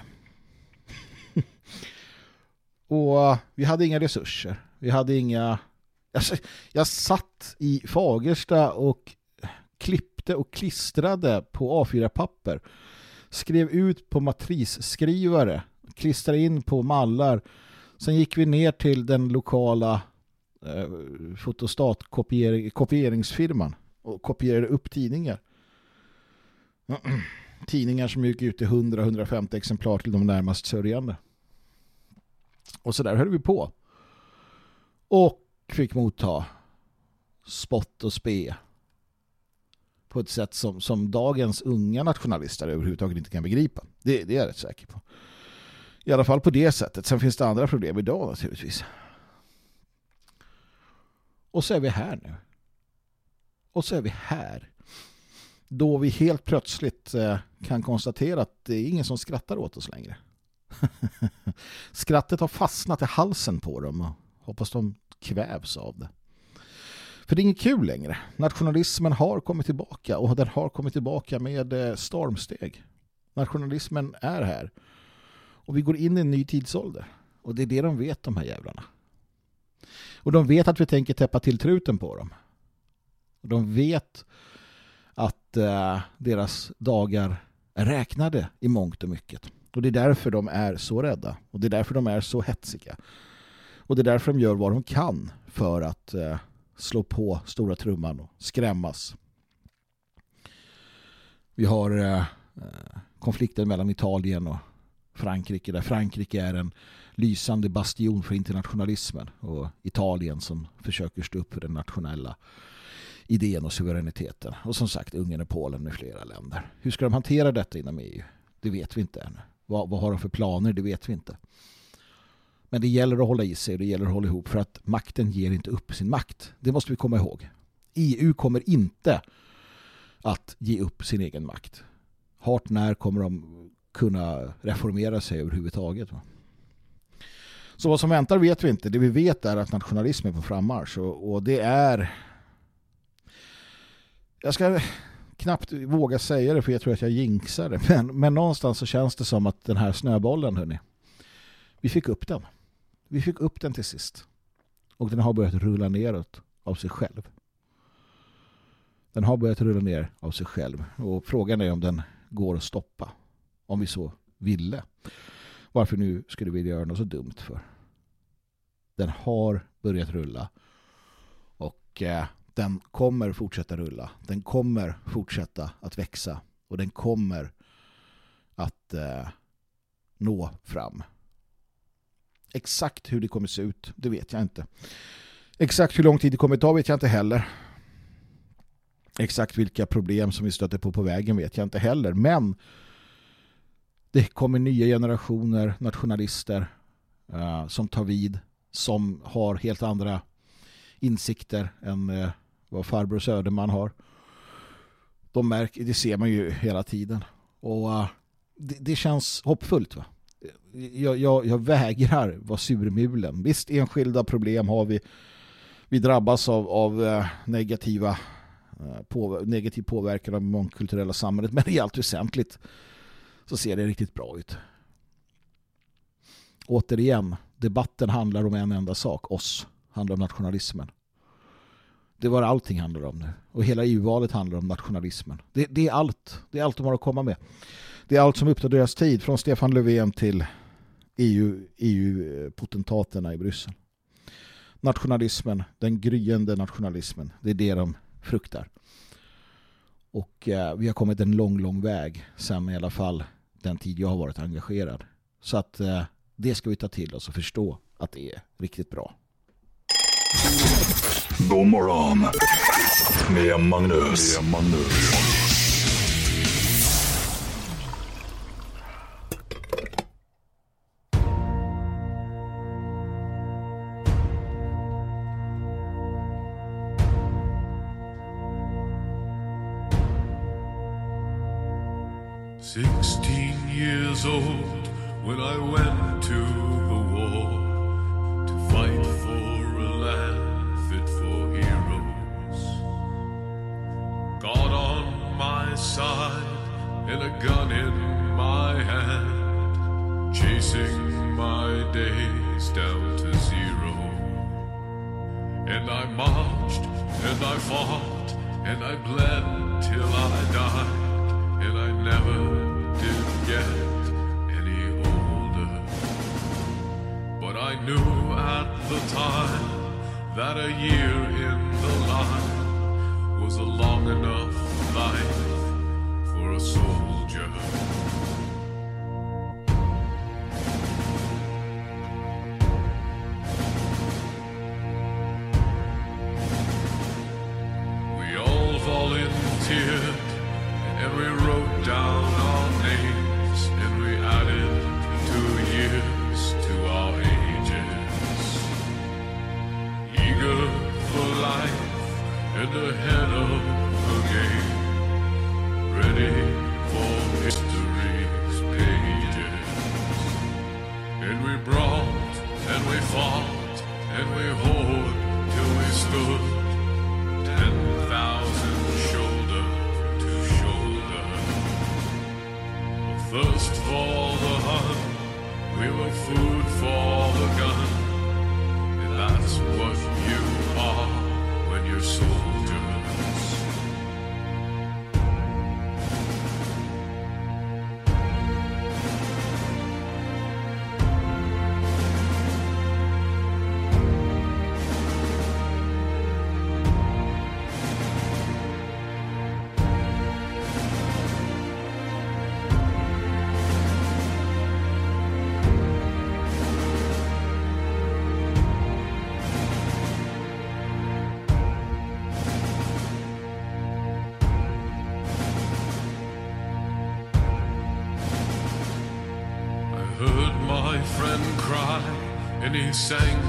och eh, vi hade inga resurser. Vi hade inga... Jag satt i Fagersta och klippte och klistrade på A4-papper skrev ut på matrisskrivare, klistrade in på mallar. Sen gick vi ner till den lokala eh, fotostatkopieringsfirman och kopierade upp tidningar. tidningar som gick ut i 100-150 exemplar till de närmast sörjande. Och så där höll vi på. Och fick motta spott och spe på ett sätt som, som dagens unga nationalister överhuvudtaget inte kan begripa. Det, det är jag rätt säker på. I alla fall på det sättet. Sen finns det andra problem idag naturligtvis. Och så är vi här nu. Och så är vi här. Då vi helt plötsligt eh, kan konstatera att det är ingen som skrattar åt oss längre. Skrattet har fastnat i halsen på dem. Och hoppas de kvävs av det. För det är inget kul längre. Nationalismen har kommit tillbaka och den har kommit tillbaka med eh, stormsteg. Nationalismen är här. Och vi går in i en ny tidsålder. Och det är det de vet, de här jävlarna. Och de vet att vi tänker täppa till truten på dem. Och de vet att eh, deras dagar är räknade i mångt och mycket. Och det är därför de är så rädda. Och det är därför de är så hetsiga. Och det är därför de gör vad de kan för att eh, slå på stora trumman och skrämmas. Vi har eh, eh, konflikten mellan Italien och Frankrike där Frankrike är en lysande bastion för internationalismen och Italien som försöker stå upp för den nationella idén och suveräniteten. Och som sagt Ungern och Polen med flera länder. Hur ska de hantera detta inom EU? Det vet vi inte ännu. Vad, vad har de för planer? Det vet vi inte. Men det gäller att hålla i sig och det gäller att hålla ihop för att makten ger inte upp sin makt. Det måste vi komma ihåg. EU kommer inte att ge upp sin egen makt. Hart när kommer de kunna reformera sig överhuvudtaget. Så vad som väntar vet vi inte. Det vi vet är att nationalism är på frammarsch och, och det är jag ska knappt våga säga det för jag tror att jag jinxar det. Men, men någonstans så känns det som att den här snöbollen, hörni, vi fick upp den. Vi fick upp den till sist. Och den har börjat rulla neråt av sig själv. Den har börjat rulla ner av sig själv. Och frågan är om den går att stoppa. Om vi så ville. Varför nu skulle vi göra något så dumt för? Den har börjat rulla. Och eh, den kommer fortsätta rulla. Den kommer fortsätta att växa. Och den kommer att eh, nå fram. Exakt hur det kommer se ut, det vet jag inte. Exakt hur lång tid det kommer ta vet jag inte heller. Exakt vilka problem som vi stöter på på vägen vet jag inte heller. Men det kommer nya generationer nationalister uh, som tar vid. Som har helt andra insikter än uh, vad farbror Söderman har. De märker, det ser man ju hela tiden. Och uh, det, det, känns hoppfullt va? Jag, jag, jag vägrar vara surmulen. Visst, enskilda problem har vi. Vi drabbas av, av eh, negativa eh, på, negativ påverkan av mångkulturella samhället. Men i allt väsentligt så ser det riktigt bra ut. Återigen, debatten handlar om en enda sak. Oss. Handlar om nationalismen. Det var allting handlar om nu. Och hela EU-valet handlar om nationalismen. Det, det, är allt. Det är allt de har att komma med. Det är allt som upptar deras tid. Från Stefan Löfven till EU, EU-potentaterna eh, i Bryssel. Nationalismen, den gryende nationalismen. Det är det de fruktar. Och eh, vi har kommit en lång, lång väg sen i alla fall den tid jag har varit engagerad. Så att eh, det ska vi ta till oss och förstå att det är riktigt bra. God morgon med Magnus. Med Magnus. Years old when I went to the war to fight for a land fit for heroes. God on my side and a gun in my hand, chasing my days down to zero. And I marched and I fought and I bled till I knew at the time that a year in the line was a long enough life for a soldier. And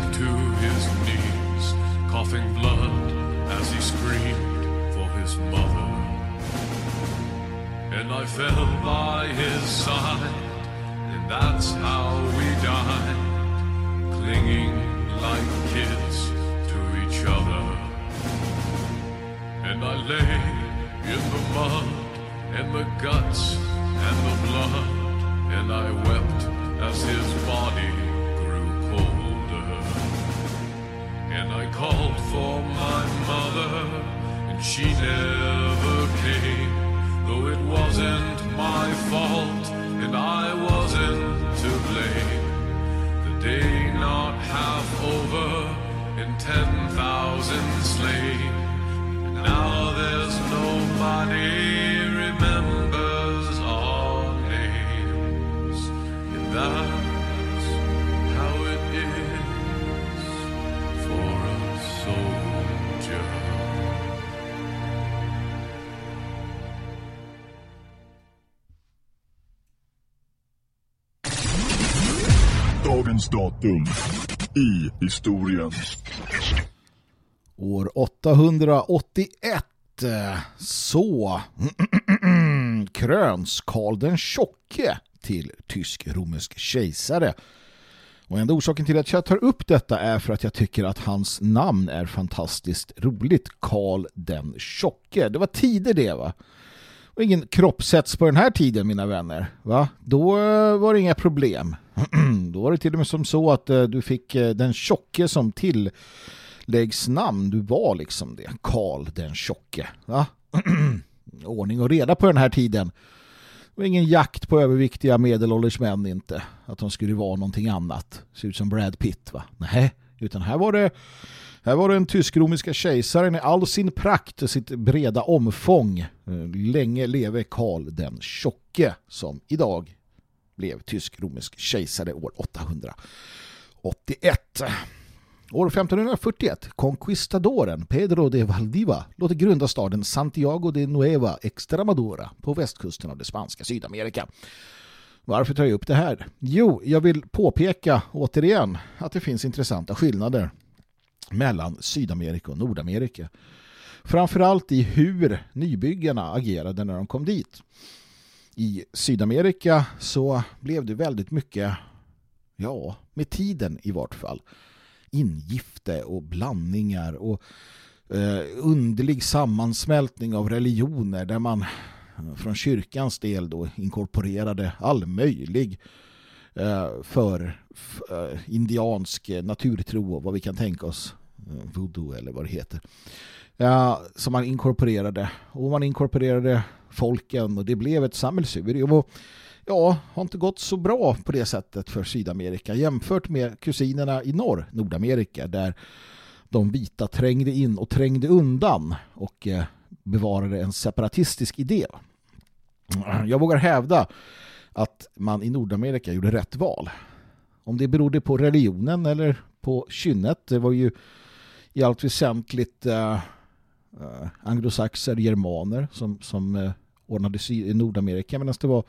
Dagens datum i historien. År 881 så kröns Karl den tjocke till tysk-romersk kejsare. Och enda orsaken till att jag tar upp detta är för att jag tycker att hans namn är fantastiskt roligt. Karl den tjocke. Det var tider det va? Och ingen kroppshets på den här tiden mina vänner. Va? Då eh, var det inga problem. Då var det till och med som så att eh, du fick eh, den tjocke som tilläggsnamn. Du var liksom det. Karl den tjocke. Va? Ordning och reda på den här tiden. Det var ingen jakt på överviktiga medelålders män inte. Att de skulle vara någonting annat. Se ut som Brad Pitt va? Nej, utan här var det här var den tysk-romiska kejsaren i all sin prakt och sitt breda omfång. Eh, länge leve Karl den tjocke som idag blev tysk-romersk kejsare år 881. År 1541, conquistadoren Pedro de Valdiva låter grunda staden Santiago de Nueva Extremadura på västkusten av det spanska Sydamerika. Varför tar jag upp det här? Jo, jag vill påpeka återigen att det finns intressanta skillnader mellan Sydamerika och Nordamerika. Framförallt i hur nybyggarna agerade när de kom dit. I Sydamerika så blev det väldigt mycket, ja, med tiden i vart fall, ingifte och blandningar och eh, underlig sammansmältning av religioner där man från kyrkans del då inkorporerade all möjlig eh, Eh, för eh, indiansk eh, naturtro och vad vi kan tänka oss. Voodoo eller vad det heter. Som man inkorporerade och man inkorporerade folken och det blev ett sammelsurium och ja, har inte gått så bra på det sättet för Sydamerika jämfört med kusinerna i norr, Nordamerika där de vita trängde in och trängde undan och eh, bevarade en separatistisk idé. Jag vågar hävda att man i Nordamerika gjorde rätt val. Om det berodde på religionen eller på kynnet, det var ju i allt väsentligt eh, eh anglosaxer, germaner som, som eh, ordnade i Nordamerika medan det var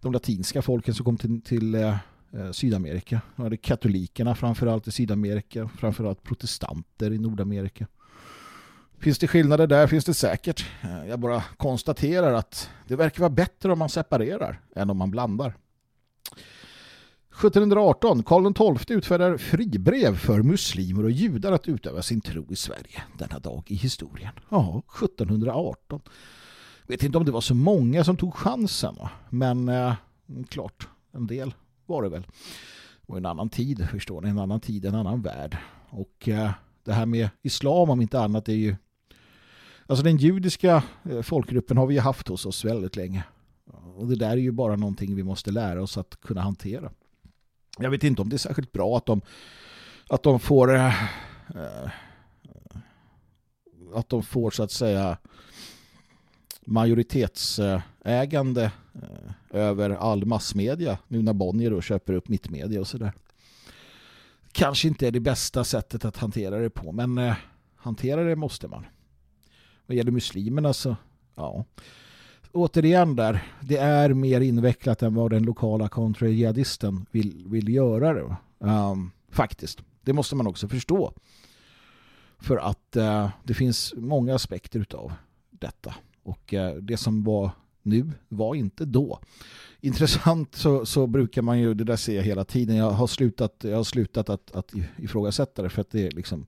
de latinska folken som kom till, till eh, eh Sydamerika. Det var katolikerna framförallt i Sydamerika, framförallt protestanter i Nordamerika. Finns det skillnader där? Finns det säkert. Jag bara konstaterar att det verkar vara bättre om man separerar än om man blandar. 1718, Karl XII utfärdar fribrev för muslimer och judar att utöva sin tro i Sverige denna dag i historien. Ja, 1718. Vet inte om det var så många som tog chansen, men eh, klart, en del var det väl. Och en annan tid, förstår ni, en annan tid, en annan värld. Och eh, det här med islam om inte annat är ju Alltså den judiska eh, folkgruppen har vi ju haft hos oss väldigt länge. Och det där är ju bara någonting vi måste lära oss att kunna hantera. Jag vet inte om det är särskilt bra att de, att de får eh, eh att de får så att säga majoritetsägande eh, över all massmedia nu när Bonnier då köper upp mittmedia och sådär. Kanske inte är det bästa sättet att hantera det på men eh, hantera det måste man. Vad gäller muslimerna så ja återigen där, det är mer invecklat än vad den lokala kontrajihadisten vill, vill göra det. Um, faktiskt. Det måste man också förstå. För att uh, det finns många aspekter utav detta. Och uh, det som var nu var inte då. Intressant så, så brukar man ju, det där ser jag hela tiden, jag har slutat, jag har slutat att, att ifrågasätta det för att det är liksom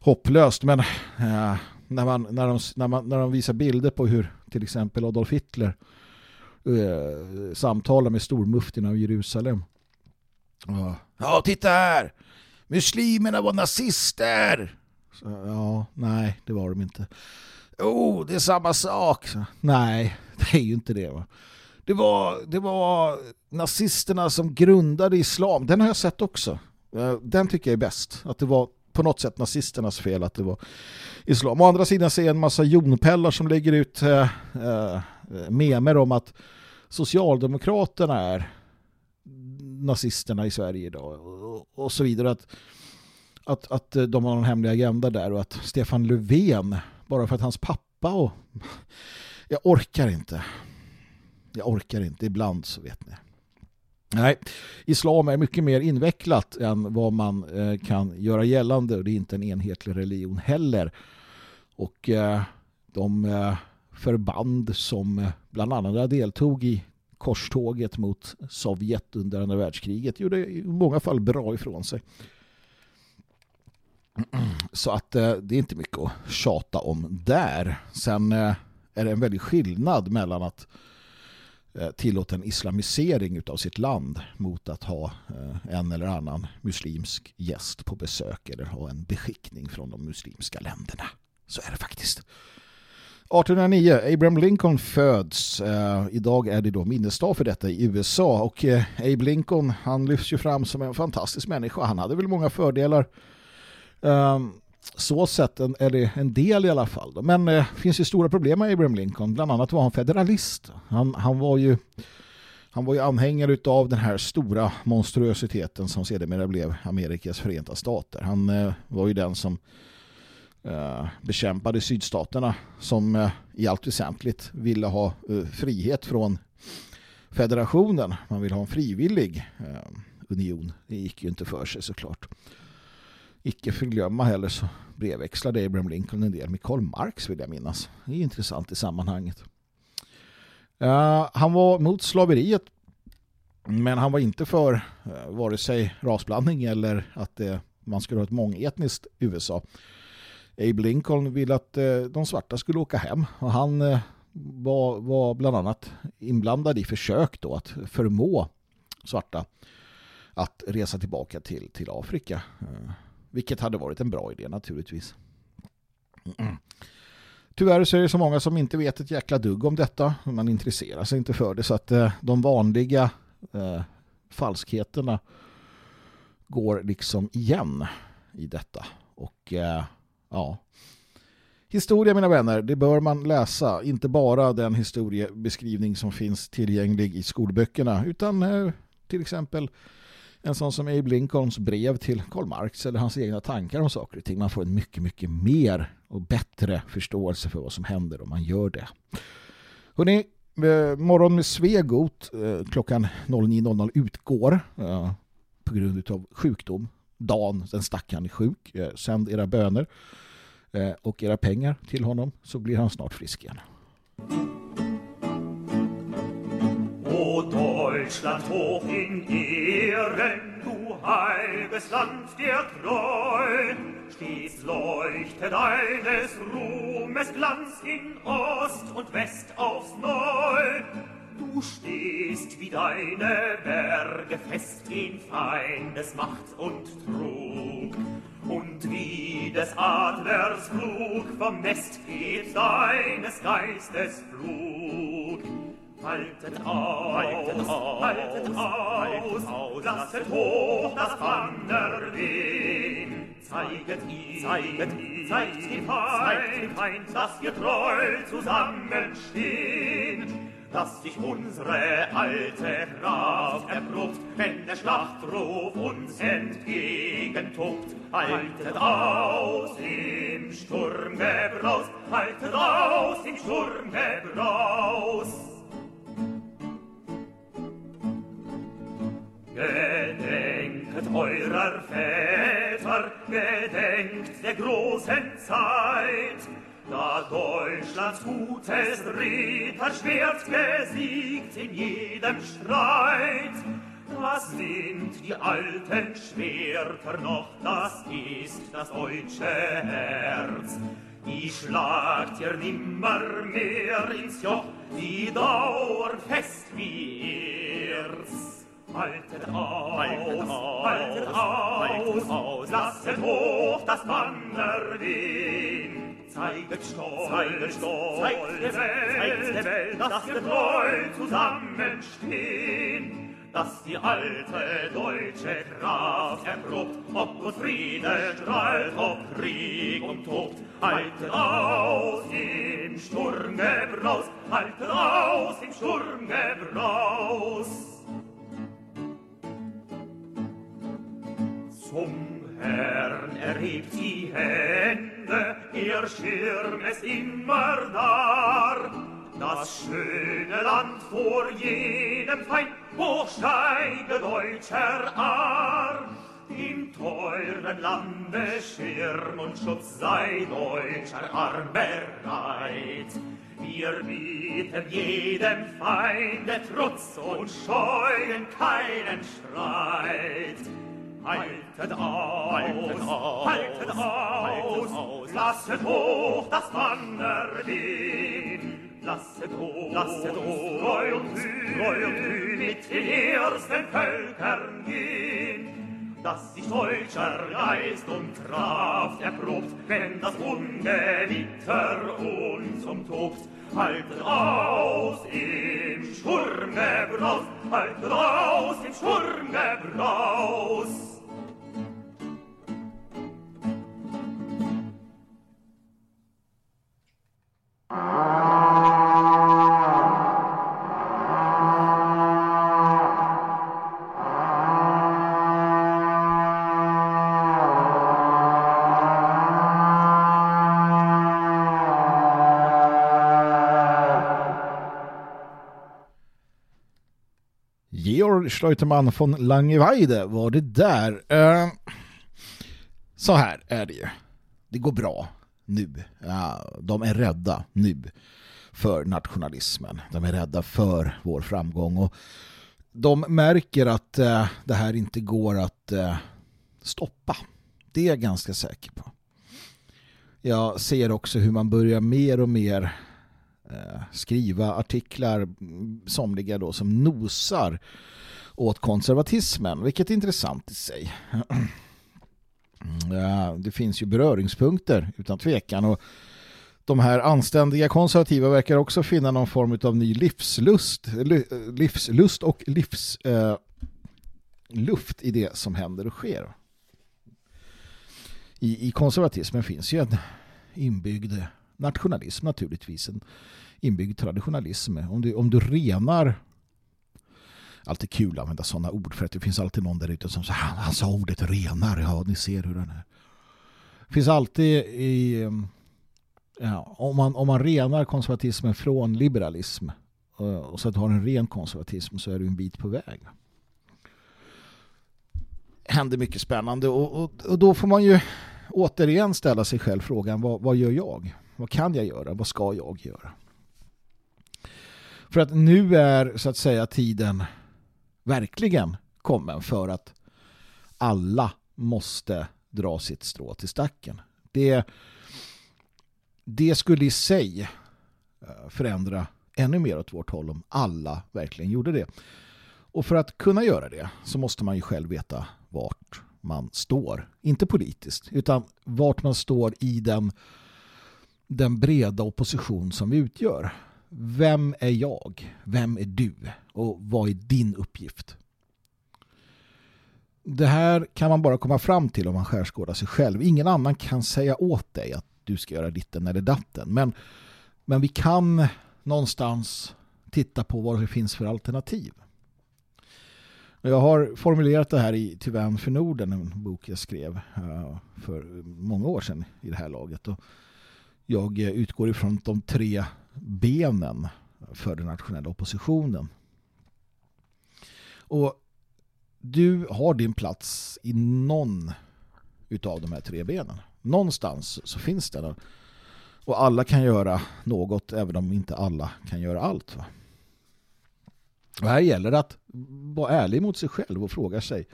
hopplöst. Men eh, när, man, när, de, när, man, när de visar bilder på hur till exempel Adolf Hitler eh, samtalar med stormuftin av Jerusalem. Ja. ja, titta här! Muslimerna var nazister! Så, ja, nej, det var de inte. Oh, det är samma sak. Så, nej, det är ju inte det va. Det var, det var nazisterna som grundade islam. Den har jag sett också. Eh, den tycker jag är bäst. Att det var på något sätt nazisternas fel att det var islam. Å andra sidan ser jag en massa jonpellar som lägger ut eh, eh, memer om att Socialdemokraterna är nazisterna i Sverige idag och, och så vidare. Att, att, att de har en hemlig agenda där och att Stefan Löfven bara för att hans pappa och jag orkar inte. Jag orkar inte, ibland så vet ni. Nej, islam är mycket mer invecklat än vad man eh, kan göra gällande. och Det är inte en enhetlig religion heller. Och eh, de eh, förband som eh, bland annat deltog i korståget mot Sovjet under andra världskriget gjorde i många fall bra ifrån sig. Så att det är inte mycket att tjata om där. Sen är det en väldig skillnad mellan att tillåta en islamisering av sitt land mot att ha en eller annan muslimsk gäst på besök eller ha en beskickning från de muslimska länderna. Så är det faktiskt. 1809, Abraham Lincoln föds. Eh, idag är det då minnesdag för detta i USA och eh, Abe Lincoln han lyfts ju fram som en fantastisk människa. Han hade väl många fördelar. Eh, så sett en, eller en del i alla fall. Men det eh, finns ju stora problem med Abraham Lincoln. Bland annat var han federalist. Han, han var ju han var ju anhängare av den här stora monstruositeten som sedermera blev Amerikas förenta stater. Han eh, var ju den som Eh, bekämpade sydstaterna som eh, i allt väsentligt ville ha eh, frihet från federationen. Man ville ha en frivillig union. Det gick ju inte för sig såklart icke förglömma heller så brevväxlade Abraham Lincoln en del med Karl Marx vill jag minnas. Det är intressant i sammanhanget. Han var mot slaveriet men han var inte för uh, vare sig rasblandning eller att man skulle ha ett mångetniskt USA. Abe Lincoln ville att eh, de svarta skulle åka hem och han eh, var, var bland annat inblandad i försök då att förmå svarta att resa tillbaka till, till Afrika. Eh, vilket hade varit en bra idé naturligtvis. Mm. Tyvärr så är det så många som inte vet ett jäkla dugg om detta. Man intresserar sig inte för det så att de vanliga eh, falskheterna går liksom igen i detta. Och eh, ja, historia mina vänner, det bör man läsa. Inte bara den historiebeskrivning som finns tillgänglig i skolböckerna utan eh, till exempel en sån som Abe Lincolns brev till Karl Marx eller hans egna tankar om saker och ting. Man får en mycket, mycket mer och bättre förståelse för vad som händer om man gör det. Hörrni, eh, morgon med Svegot eh, klockan 09.00 utgår eh, på grund av sjukdom. Dan, den stackaren är sjuk. Sänd era böner Eh, och era pengar till honom så blir han snart frisk igen. O Deutschland hoch in Ehren, du heiliges Land dir treu, stets leuchte deines Ruhmes Glanz in Ost und West aufs Neu. Du stehst wie deine Berge fest in Feindes Macht und Trug. Und wie des Adlers Flug vom Nest geht deines Geistes Flug. Haltet aus, haltet aus, haltet aus, lasset hoch das Banner wehen. Zeiget ihm, zeiget ihm, zeigt dem Feind, dass wir treu zusammenstehen dass sich unsere alte Kraft erprobt, wenn der Schlachtruf uns entgegentobt. Haltet aus im Sturmgebraus, haltet aus im Sturmgebraus. Gedenket eurer Väter, gedenkt der großen Zeit, Deutschlands gutes Ritterschwert gesiegt in jedem Streit. Das sind die alten Schwerter noch, das ist das deutsche Herz. Die schlagt ihr nimmer mehr ins Joch, die dauern fest wie Erz. Haltet aus, haltet aus, haltet aus, aus, lasset hoch das Banner wehen. Zeiget stolz, zeiget stolz, zeigt der Welt, der Welt, dass wir treu zusammenstehen. Dass die alte deutsche Kraft erprobt, ob uns Friede strahlt, ob Krieg und tobt. Haltet aus im Sturmgebraus, haltet aus im Sturmgebraus. Zum Herrn erhebt die Hände, ihr Schirm ist immer dar. Das schöne Land vor jedem Feind, hochsteige deutscher Ar. Im teuren Lande Schirm und Schutz sei deutscher Arm bereit. Wir bieten jedem Feinde Trutz und scheuen keinen Streit. Haltet aus, haltet aus, lasset hoch das Bannerbild. Lasset hoch, lasset hoch, treu und kühn, mit den ersten Völkern gehen. Dass sich deutscher Geist und Kraft erprobt, wenn das Ungewitter uns umtobt. Haltet aus im Sturmgebraus, haltet aus im Sturmgebraus. Georg Schleutermann von Langeweide var det där. Eh, så här är det ju. Det går bra nu. De är rädda nu för nationalismen. De är rädda för vår framgång och de märker att eh, det här inte går att eh, stoppa. Det är jag ganska säker på. Jag ser också hur man börjar mer och mer eh, skriva artiklar, mm, somliga då som nosar åt konservatismen, vilket är intressant i sig. Mm, det finns ju beröringspunkter utan tvekan och de här anständiga konservativa verkar också finna någon form av ny livslust, livslust och livsluft eh, i det som händer och sker. I, I konservatismen finns ju en inbyggd nationalism naturligtvis, en inbyggd traditionalism. Om du, om du renar alltid kul att använda sådana ord för att det finns alltid någon där ute som säger han sa ordet renar, ja ni ser hur den är. Det finns alltid i ehm, ja, om, man, om man renar konservatismen från liberalism eh, och så att du har en ren konservatism så är du en bit på väg. Händer mycket spännande och, och, och då får man ju återigen ställa sig själv frågan vad, vad gör jag? Vad kan jag göra? Vad ska jag göra? För att nu är så att säga tiden verkligen kommen för att alla måste dra sitt strå till stacken. Det, det skulle i sig eh, förändra ännu mer åt vårt håll om alla verkligen gjorde det. Och för att kunna göra det så måste man ju själv veta vart man står. Inte politiskt, utan vart man står i den, den breda opposition som vi utgör. Vem är jag? Vem är du? Och vad är din uppgift? Det här kan man bara komma fram till om man skärskådar sig själv. Ingen annan kan säga åt dig att du ska göra ditten eller datten. Men, men vi kan någonstans titta på vad det finns för alternativ. Jag har formulerat det här i Till vän för Norden, en bok jag skrev eh, för många år sedan i det här laget. Och jag utgår ifrån de tre benen för den nationella oppositionen. Och du har din plats i någon utav de här tre benen. Någonstans så finns den. Och alla kan göra något även om inte alla kan göra allt. Va? Och här gäller det att vara ärlig mot sig själv och fråga sig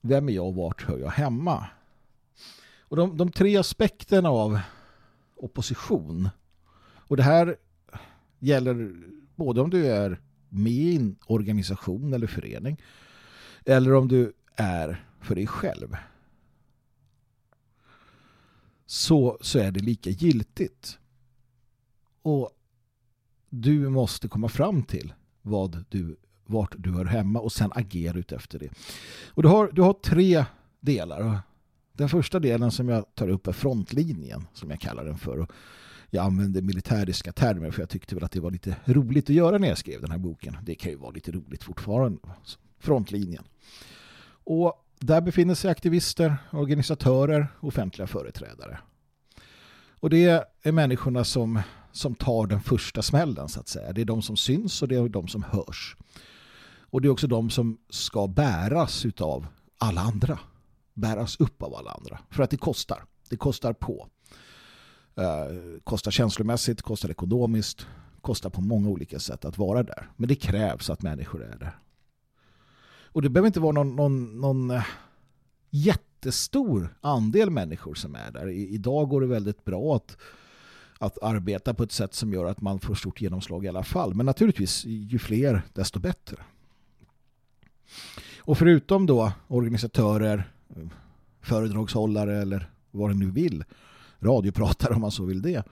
vem är jag och vart hör jag hemma? Och de, de tre aspekterna av opposition och det här gäller både om du är med i en organisation eller förening eller om du är för dig själv så, så är det lika giltigt. Och du måste komma fram till vad du, vart du hör hemma och sen agera utefter det. Och du har, du har tre delar. Den första delen som jag tar upp är frontlinjen som jag kallar den för. Jag använde militäriska termer för jag tyckte väl att det var lite roligt att göra när jag skrev den här boken. Det kan ju vara lite roligt fortfarande. Alltså, frontlinjen. Och där befinner sig aktivister, organisatörer, offentliga företrädare. Och det är människorna som, som tar den första smällen så att säga. Det är de som syns och det är de som hörs. Och det är också de som ska bäras av alla andra. Bäras upp av alla andra. För att det kostar. Det kostar på. Uh, kostar känslomässigt, kostar ekonomiskt, kostar på många olika sätt att vara där. Men det krävs att människor är där. Och det behöver inte vara någon, någon, någon uh, jättestor andel människor som är där. I, idag går det väldigt bra att, att arbeta på ett sätt som gör att man får stort genomslag i alla fall. Men naturligtvis, ju fler desto bättre. Och förutom då organisatörer, eh, föredragshållare eller vad du nu vill, radiopratare om man så vill det,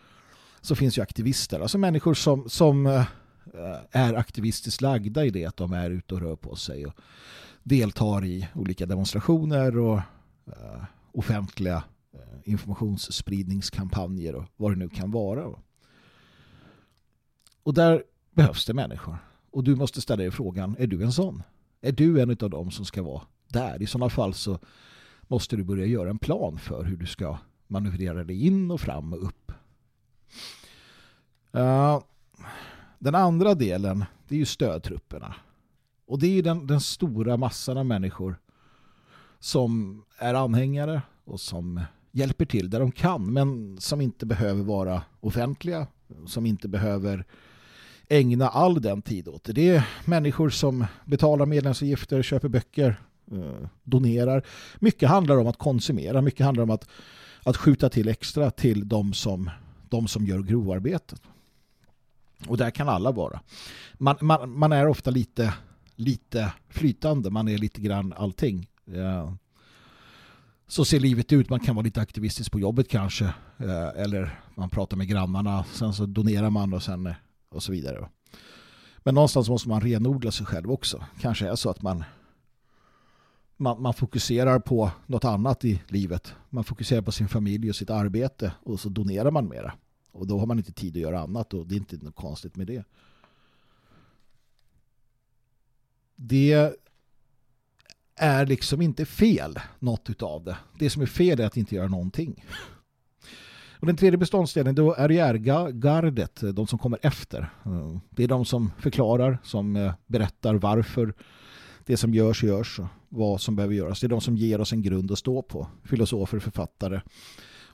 så finns ju aktivister. Alltså människor som, som eh, är aktivistiskt lagda i det att de är ute och rör på sig och deltar i olika demonstrationer och eh, offentliga eh, informationsspridningskampanjer och vad det nu kan vara. Och där behövs det människor. Och du måste ställa dig frågan, är du en sån? Är du en av dem som ska vara där? I sådana fall så måste du börja göra en plan för hur du ska manövrerade in och fram och upp. Uh, den andra delen, det är ju stödtrupperna. Och det är ju den, den stora massan av människor som är anhängare och som hjälper till där de kan men som inte behöver vara offentliga, som inte behöver ägna all den tid åt det. Det är människor som betalar medlemsavgifter, köper böcker, eh, donerar. Mycket handlar om att konsumera, mycket handlar om att, att skjuta till extra till de som, de som gör grovarbetet. Och där kan alla vara. Man, man, man är ofta lite lite flytande. Man är lite grann allting. Ja. Så ser livet ut. Man kan vara lite aktivistisk på jobbet kanske. Eh, eller man pratar med grannarna. Sen så donerar man och sen och så vidare. Men någonstans måste man renodla sig själv också. Kanske är så att man man, man, fokuserar på något annat i livet. Man fokuserar på sin familj och sitt arbete och så donerar man mera. Och då har man inte tid att göra annat och det är inte något konstigt med det. det är liksom inte fel något utav det. Det som är fel är att inte göra någonting. Och den tredje beståndsdelen då är gardet, de som kommer efter. Det är de som förklarar, som eh, berättar varför det som görs görs och vad som behöver göras. Det är de som ger oss en grund att stå på. Filosofer, författare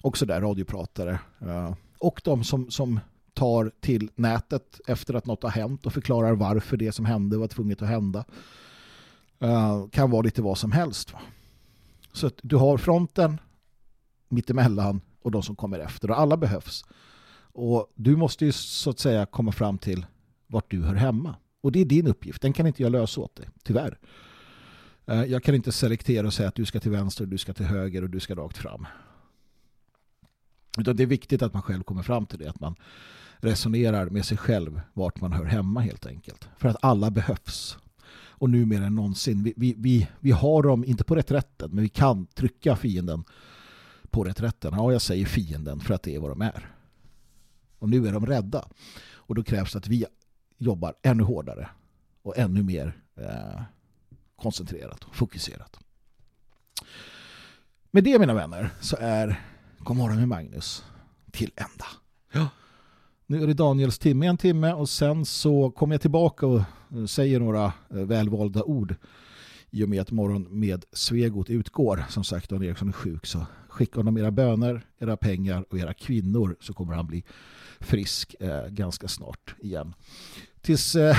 och sådär radiopratare. Eh, och de som, som tar till nätet efter att något har hänt och förklarar varför det som hände var tvunget att hända. Eh, kan vara lite vad som helst. Så att du har fronten mittemellan och de som kommer efter och alla behövs. Och du måste ju så att säga komma fram till vart du hör hemma. Och det är din uppgift. Den kan inte jag lösa åt dig, tyvärr. Eh, jag kan inte selektera och säga att du ska till vänster, du ska till höger och du ska rakt fram. Utan det är viktigt att man själv kommer fram till det. Att man resonerar med sig själv vart man hör hemma helt enkelt. För att alla behövs. Och nu mer än någonsin. Vi, vi, vi, vi har dem, inte på reträtten, men vi kan trycka fienden på reträtten. Ja, jag säger fienden för att det är vad de är. Och nu är de rädda. Och då krävs det att vi jobbar ännu hårdare och ännu mer eh, koncentrerat och fokuserat. Med det mina vänner så är Godmorgon med Magnus till ända. Ja. Nu är det Daniels timme en timme och sen så kommer jag tillbaka och säger några eh, välvalda ord i och med att morgon med Svegot utgår. Som sagt, Dan Eriksson är sjuk så skicka honom era böner, era pengar och era kvinnor så kommer han bli frisk eh, ganska snart igen. Tills, eh,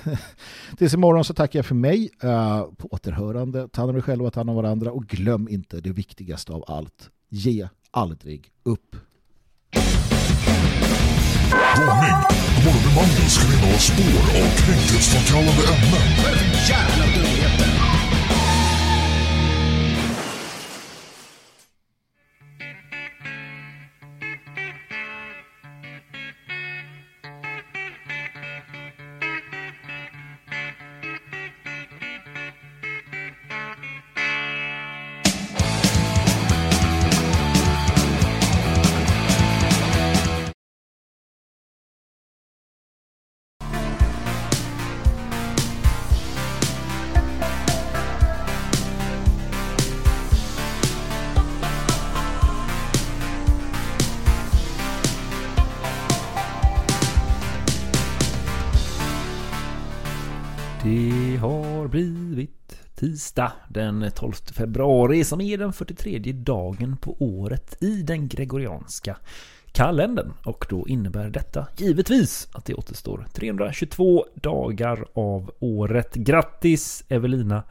tills imorgon så tackar jag för mig eh, på återhörande. Ta hand om er själva, ta hand om varandra och glöm inte det viktigaste av allt. Ge aldrig upp. Varning! Godmorgon med innehålla spår av kränkthetsframkallande ämnen. Jävla dumheter! Tisdag den 12 februari som är den 43 dagen på året i den gregorianska kalendern. Och då innebär detta givetvis att det återstår 322 dagar av året. Grattis Evelina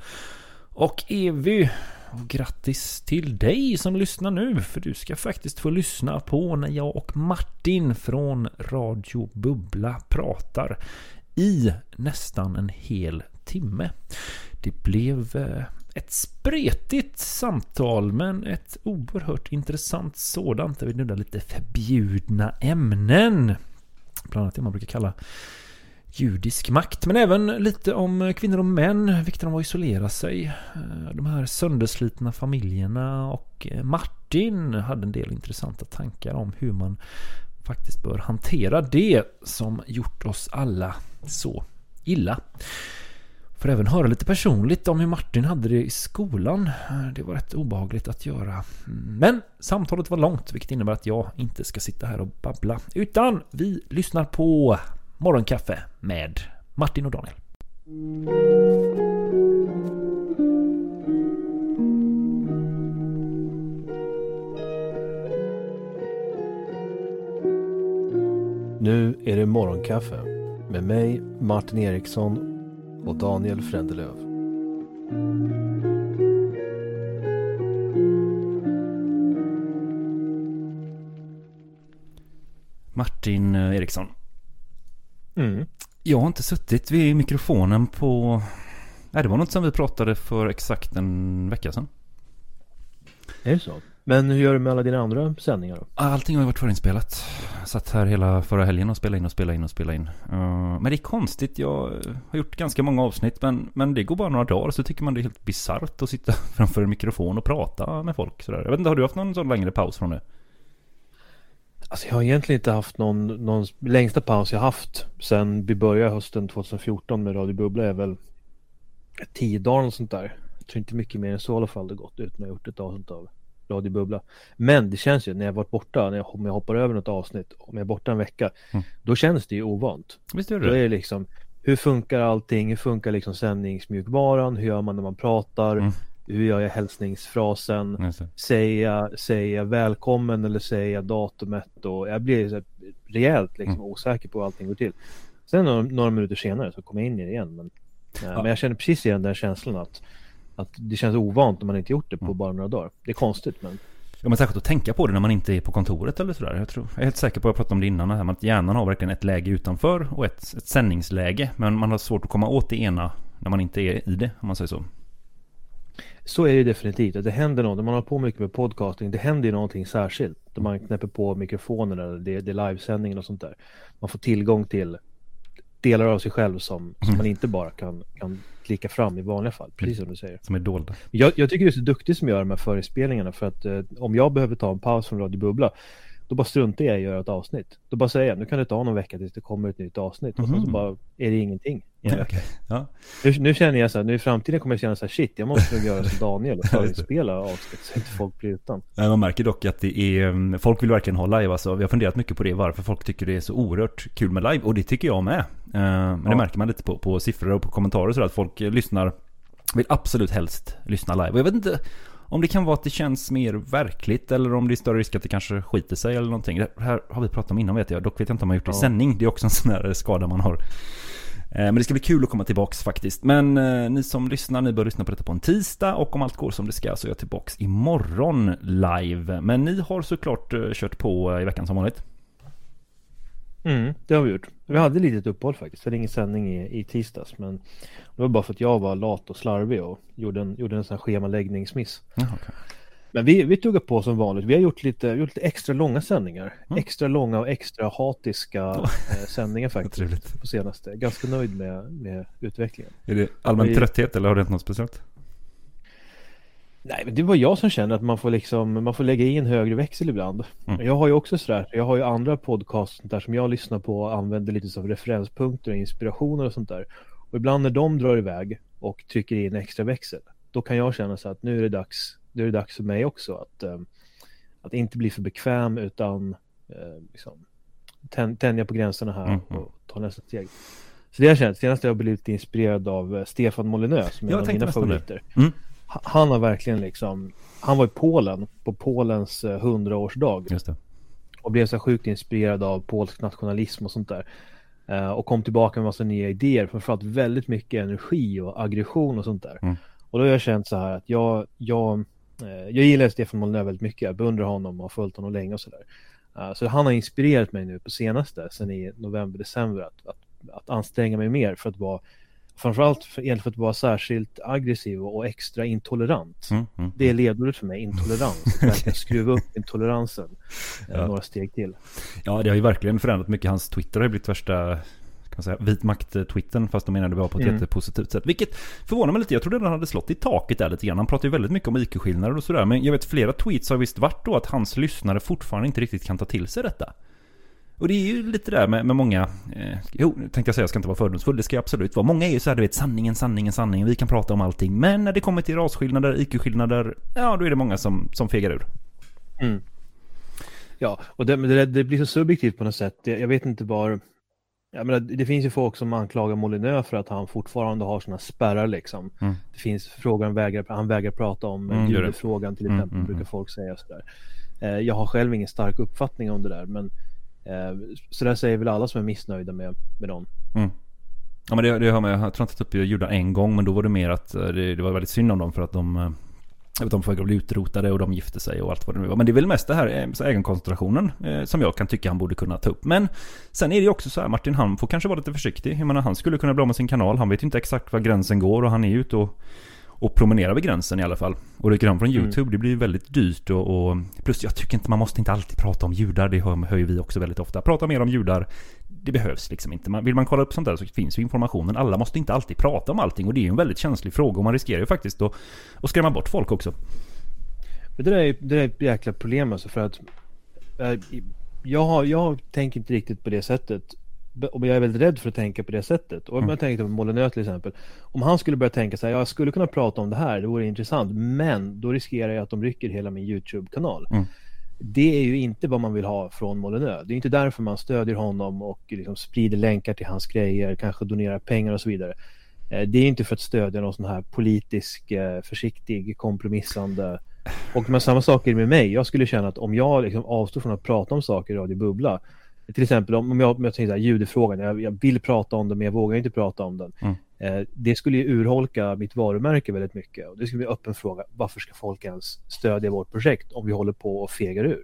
och Evy! Och grattis till dig som lyssnar nu, för du ska faktiskt få lyssna på när jag och Martin från Radio Bubbla pratar i nästan en hel timme. Det blev eh, ett spretigt samtal men ett oerhört intressant sådant där vi nuddar lite förbjudna ämnen. Bland annat det man brukar kalla judisk makt, men även lite om kvinnor och män, vikten av att isolera sig, eh, de här sönderslitna familjerna och eh, Martin hade en del intressanta tankar om hur man faktiskt bör hantera det som gjort oss alla så illa. Får även höra lite personligt om hur Martin hade det i skolan. Det var rätt obehagligt att göra. Men samtalet var långt, vilket innebär att jag inte ska sitta här och babbla. Utan vi lyssnar på Morgonkaffe med Martin och Daniel. Nu är det morgonkaffe med mig, Martin Eriksson och Daniel Frändelöv. Martin eh, Eriksson. Mm. Jag har inte suttit vid mikrofonen på... Nej, det var något som vi pratade för exakt en vecka sedan. Är det så? Men hur gör du med alla dina andra sändningar då? Allting har ju varit förinspelat. Satt här hela förra helgen och spelade in och spelade in och spelade in. Uh, men det är konstigt. Jag har gjort ganska många avsnitt. Men, men det går bara några dagar. Så tycker man det är helt bisarrt att sitta framför en mikrofon och prata med folk. Sådär. Jag vet inte, har du haft någon sån längre paus från det? Alltså jag har egentligen inte haft någon, någon längsta paus jag haft sen vi började hösten 2014 med Radio Bubbla är väl tio dagar och sånt där. Jag tror inte mycket mer än så i alla fall det gått utan att ha gjort ett avsnitt av Radio Bubbla. Men det känns ju när jag varit borta, när jag, om jag hoppar över något avsnitt, om jag är borta en vecka, Mm. då känns det ju ovant. Visst gör Då du är det? det liksom, hur funkar allting? Hur funkar liksom sändningsmjukvaran? Hur gör man när man pratar? Mm. Hur gör jag hälsningsfrasen? Det. Säger jag, säger jag välkommen eller säger jag datumet? Och jag blir så här rejält liksom Mm. osäker på hur allting går till. Sen några, några minuter senare så kommer jag in i det igen. Men, eh, men jag känner precis igen den känslan att, att det känns ovant om man inte gjort det på Mm. bara några dagar. Det är konstigt men Ja men särskilt att tänka på det när man inte är på kontoret eller sådär. Jag, tror, jag är helt säker på, jag pratade om det innan, här, att hjärnan har verkligen ett läge utanför och ett, ett sändningsläge. Men man har svårt att komma åt det ena när man inte är i det, om man säger så. Så är det definitivt. Att det händer något. När man har på mycket med podcasting, det händer ju någonting särskilt. När man knäpper på mikrofonen eller det, det är livesändningen och sånt där. Man får tillgång till delar av sig själv som, som man inte bara kan, kan klicka fram i vanliga fall. Precis som du säger. Som är dolda. Jag, jag tycker du är så duktig som gör de här förinspelningarna för att eh, om jag behöver ta en paus från Radio Bubbla då bara struntar jag i att göra ett avsnitt. Då bara säger jag, nu kan det ta någon vecka tills det kommer ett nytt avsnitt. Och sen så Mhm. bara är det ingenting. Okej. ja. Nu, nu känner jag så här, nu i framtiden kommer jag känna så här, shit, jag måste nog göra som Daniel och det. förinspela avsnitt så inte folk blir utan. Man märker dock att det är, mm, folk vill verkligen ha live alltså. Vi har funderat mycket på det, varför folk tycker det är så oerhört kul med live. Och det tycker jag med. Eh, Men det Ja. märker man lite på, på siffror och på kommentarer sådär, att folk lyssnar, vill absolut helst lyssna live. Och jag vet inte om det kan vara att det känns mer verkligt eller om det är större risk att det kanske skiter sig eller någonting. Det här har vi pratat om innan vet jag, dock vet jag inte om man har gjort det i Ja. sändning. Det är också en sån här skada man har. Eh, Men det ska bli kul att komma tillbaks faktiskt. Men eh, ni som lyssnar, ni bör lyssna på detta på en tisdag och om allt går som det ska så är jag tillbaks imorgon live. Men ni har såklart eh, kört på eh, i veckan som vanligt. Mm, det har vi gjort. Vi hade ett litet uppehåll faktiskt. Vi hade ingen sändning i, i tisdags. Men det var bara för att jag var lat och slarvig och gjorde en, gjorde en sån här schemaläggningsmiss. Jaha, okej. Men vi, vi tuggar på som vanligt. Vi har gjort lite, gjort lite extra långa sändningar. Mm. Extra långa och extra hatiska eh, sändningar faktiskt. På senaste. Ganska nöjd med, med utvecklingen. Är det allmän Vi- trötthet eller har det hänt något speciellt? Nej, men det var jag som kände att man får liksom, man får lägga i en högre växel ibland. Mm. Jag har ju också sådär, jag har ju andra podcasts sånt där som jag lyssnar på och använder lite som referenspunkter och inspirationer och sånt där. Och ibland när de drar iväg och trycker in extra växel, då kan jag känna så att nu är det dags, nu är det dags för mig också att, eh, att inte bli för bekväm utan eh, liksom, tän- tänja på gränserna här Mm, mm. och ta nästa steg. Så det har jag känt, senast har jag blivit inspirerad av eh, Stefan Molinö som är Jag en av mina favoriter. Mm. Ha- Han har verkligen liksom, han var i Polen på Polens eh, 100-årsdag Just det. och blev så sjukt inspirerad av polsk nationalism och sånt där. Eh, och kom tillbaka med massa nya idéer, framförallt väldigt mycket energi och aggression och sånt där. Mm. Och då har jag känt så här att jag, jag, eh, jag gillar Stefan Molyneux väldigt mycket, jag beundrar honom och har följt honom länge och sådär. Så han har inspirerat mig nu på senaste, sen i november, december, att, att, att anstränga mig mer för att vara Framförallt för, att vara särskilt aggressiv och extra intolerant. Mm, mm. Det är ledordet för mig, intolerans. Verkligen skruva upp intoleransen eh, Ja. några steg till. Ja, det har ju verkligen förändrat mycket. Hans Twitter har ju blivit värsta kan man säga, vit makt-twittern fast de menade var på ett Mm. jättepositivt sätt. Vilket förvånar mig lite. Jag trodde den hade slått i taket där lite grann. Han pratar ju väldigt mycket om IQ-skillnader och sådär. Men jag vet flera tweets har visst varit då att hans lyssnare fortfarande inte riktigt kan ta till sig detta. Och det är ju lite där med, med många, eh, jo, tänkte jag säga, jag ska inte vara fördomsfull, det ska jag absolut vara. Många är ju så här, du vet, sanningen, sanningen, sanningen, vi kan prata om allting. Men när det kommer till rasskillnader, IQ-skillnader, ja, då är det många som, som fegar ur. Mm. Ja, och det, det, det blir så subjektivt på något sätt. Jag, jag vet inte var... Jag menar, det finns ju folk som anklagar Molinö för att han fortfarande har såna spärrar liksom. Mm. Det finns frågor han vägrar, han vägrar prata om, Mm, judefrågan till Mm, exempel, mm, brukar mm. folk säga sådär. Eh, jag har själv ingen stark uppfattning om det där, men eh, Eh, så det säger väl alla som är missnöjda med, med dem. Mm. Ja men det, det hör man, jag tror inte tagit upp judar en gång men då var det mer att eh, det, det var väldigt synd om dem för att de eh, jag vet, de får bli utrotade och de gifte sig och allt vad det nu var. Men det är väl mest det här eh, eh, som jag kan tycka han borde kunna ta upp. Men sen är det ju också så här, Martin han får kanske vara lite försiktig. Jag menar han skulle kunna bli av med sin kanal. Han vet ju inte exakt var gränsen går och han är ju ute och, och promenerar vid gränsen i alla fall. Och rycker han från Mm. YouTube, det blir väldigt dyrt och, och plus jag tycker inte man måste inte alltid prata om judar. Det hör, hör ju vi också väldigt ofta. Prata mer om judar. Det behövs liksom inte. Man, vill man kolla upp sånt där så finns ju informationen. Alla måste inte alltid prata om allting och det är ju en väldigt känslig fråga och man riskerar ju faktiskt att, att skrämma bort folk också. Men det där är, det där är ett jäkla problem alltså för att eh, jag, jag tänker inte riktigt på det sättet. Och jag är väldigt rädd för att tänka på det sättet. Och om jag tänker på Molinö till exempel. Om han skulle börja tänka så här, jag skulle kunna prata om det här, det vore intressant. Men då riskerar jag att de rycker hela min YouTube-kanal. Mm. Det är ju inte vad man vill ha från Molinö. Det är inte därför man stödjer honom och liksom sprider länkar till hans grejer, kanske donerar pengar och så vidare. Eh, Det är inte för att stödja någon sån här politisk, eh, försiktig, kompromissande och med samma sak är det med mig. Jag skulle känna att om jag liksom avstår från att prata om saker i Radio Bubbla, till exempel om jag, om jag tänker så här, judefrågan, jag, jag vill prata om den men jag vågar inte prata om den. Mm. Eh, det skulle ju urholka mitt varumärke väldigt mycket. Och det skulle bli en öppen fråga. Varför ska folk ens stödja vårt projekt om vi håller på och fegar ur?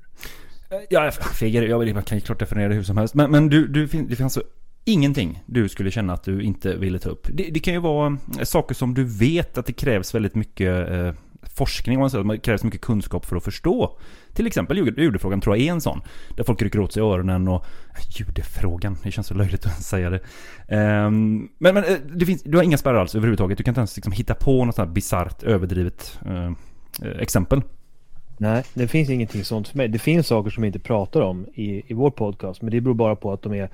Ja, fegar ur. Jag kan ju klart definiera det hur som helst. Men, men du, du, det finns alltså ingenting du skulle känna att du inte ville ta upp. Det, det kan ju vara eh, saker som du vet att det krävs väldigt mycket eh, forskning, om man säger, det krävs mycket kunskap för att förstå. Till exempel judefrågan tror jag är en sån. Där folk rycker åt sig öronen och... Judefrågan, det känns så löjligt att säga det. Um, men men eh, det finns, du har inga spärrar alls överhuvudtaget. Du kan inte ens liksom hitta på något sånt här bisarrt, överdrivet uh, exempel. Nej, det finns ingenting sånt för mig. Det finns saker som vi inte pratar om i, i vår podcast, men det beror bara på att de är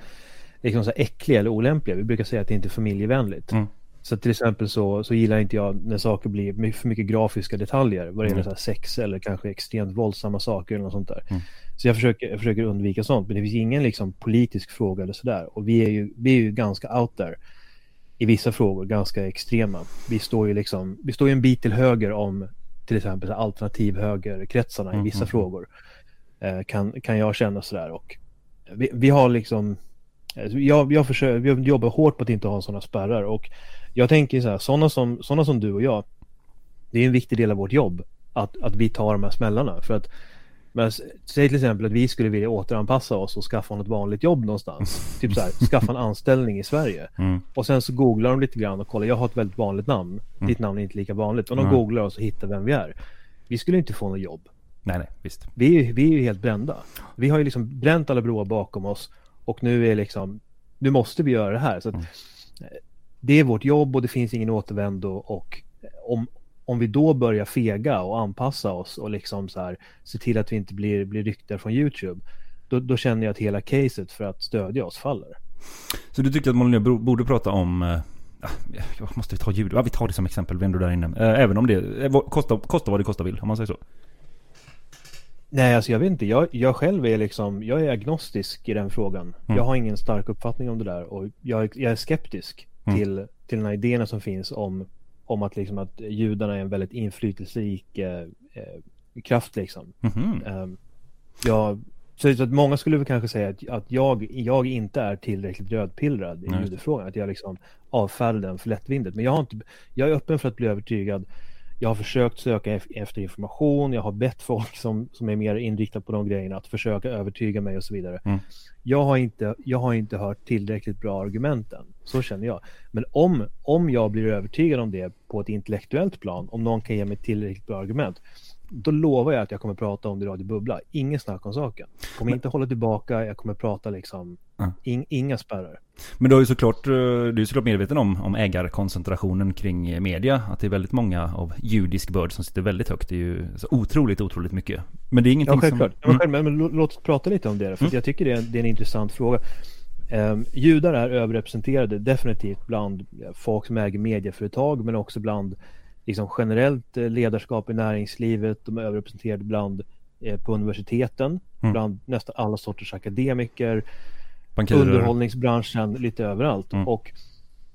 liksom så äckliga eller olämpliga. Vi brukar säga att det inte är familjevänligt. Mm. Så till exempel så, så gillar inte jag när saker blir för mycket grafiska detaljer vad det gäller mm. sex eller kanske extremt våldsamma saker eller något sånt där. Mm. Så jag försöker, jag försöker undvika sånt, men det finns ingen liksom politisk fråga eller sådär. Och vi är, ju, vi är ju ganska out there i vissa frågor, ganska extrema. Vi står ju liksom, vi står ju en bit till höger om till exempel alternativ högerkretsarna mm. i vissa mm, mm. frågor. Eh, kan, kan jag känna sådär och vi, vi har liksom jag, jag, försöker, jag jobbar hårt på att inte ha sådana spärrar och jag tänker så här, sådana som, sådana som du och jag, det är en viktig del av vårt jobb att, att vi tar de här smällarna. För att, men, säg till exempel att vi skulle vilja återanpassa oss och skaffa något vanligt jobb någonstans. typ så här, skaffa en anställning i Sverige. Mm. Och sen så googlar de lite grann och kollar, jag har ett väldigt vanligt namn. Mm. Ditt namn är inte lika vanligt. Och de mm. googlar oss och hittar vem vi är. Vi skulle inte få något jobb. Nej, nej, visst. Vi, vi är ju helt brända. Vi har ju liksom bränt alla broar bakom oss och nu är liksom, nu måste vi göra det här. Så att, mm. Det är vårt jobb och det finns ingen återvändo och om, om vi då börjar fega och anpassa oss och liksom så här se till att vi inte blir, blir ryckta från YouTube, då, då, känner jag att hela caset för att stödja oss faller. Så du tycker att Molyneux borde prata om äh, jag måste ta ljud. Ja, vi tar det som exempel, vi är ändå där inne. Äh, även om det kostar, kostar vad det kostar vill, om man säger så. Nej, alltså jag vet inte. Jag, jag själv är liksom, jag är agnostisk i den frågan. Mm. Jag har ingen stark uppfattning om det där och jag, jag är skeptisk mm. till, till den här idén som finns om, om att, liksom, att judarna är en väldigt inflytelserik eh, eh, kraft liksom. Mm. Um, jag, så att många skulle väl kanske säga att, att jag, jag inte är tillräckligt rödpillrad i judefrågan. Att jag liksom avfärdar den för lättvindigt. Men jag, har inte, jag är öppen för att bli övertygad jag har försökt söka efter information, jag har bett folk som, som är mer inriktade på de grejerna att försöka övertyga mig och så vidare. Mm. Jag, har inte, jag har inte hört tillräckligt bra argument än, så känner jag. Men om, om jag blir övertygad om det på ett intellektuellt plan, om någon kan ge mig tillräckligt bra argument, då lovar jag att jag kommer prata om det i Radio Bubbla. Ingen snack om saken. Kommer Men... inte hålla tillbaka, jag kommer prata liksom, mm. in, inga spärrar. Men du är ju såklart, eh, du är såklart medveten om, om ägarkoncentrationen kring media. Att det är väldigt många av judisk börd som sitter väldigt högt. Det är ju så otroligt, otroligt mycket. Men det är ingenting ja, självklart. som... Mm. Men, men, låt oss prata lite om det. För mm. jag tycker det är, det är en intressant fråga. Um, judar är överrepresenterade definitivt bland folk som äger medieföretag men också bland liksom generellt eh, ledarskap i näringslivet. De är överrepresenterade bland eh, på universiteten, mm. bland nästan alla sorters akademiker, Bankirer. underhållningsbranschen, lite överallt. Mm. Och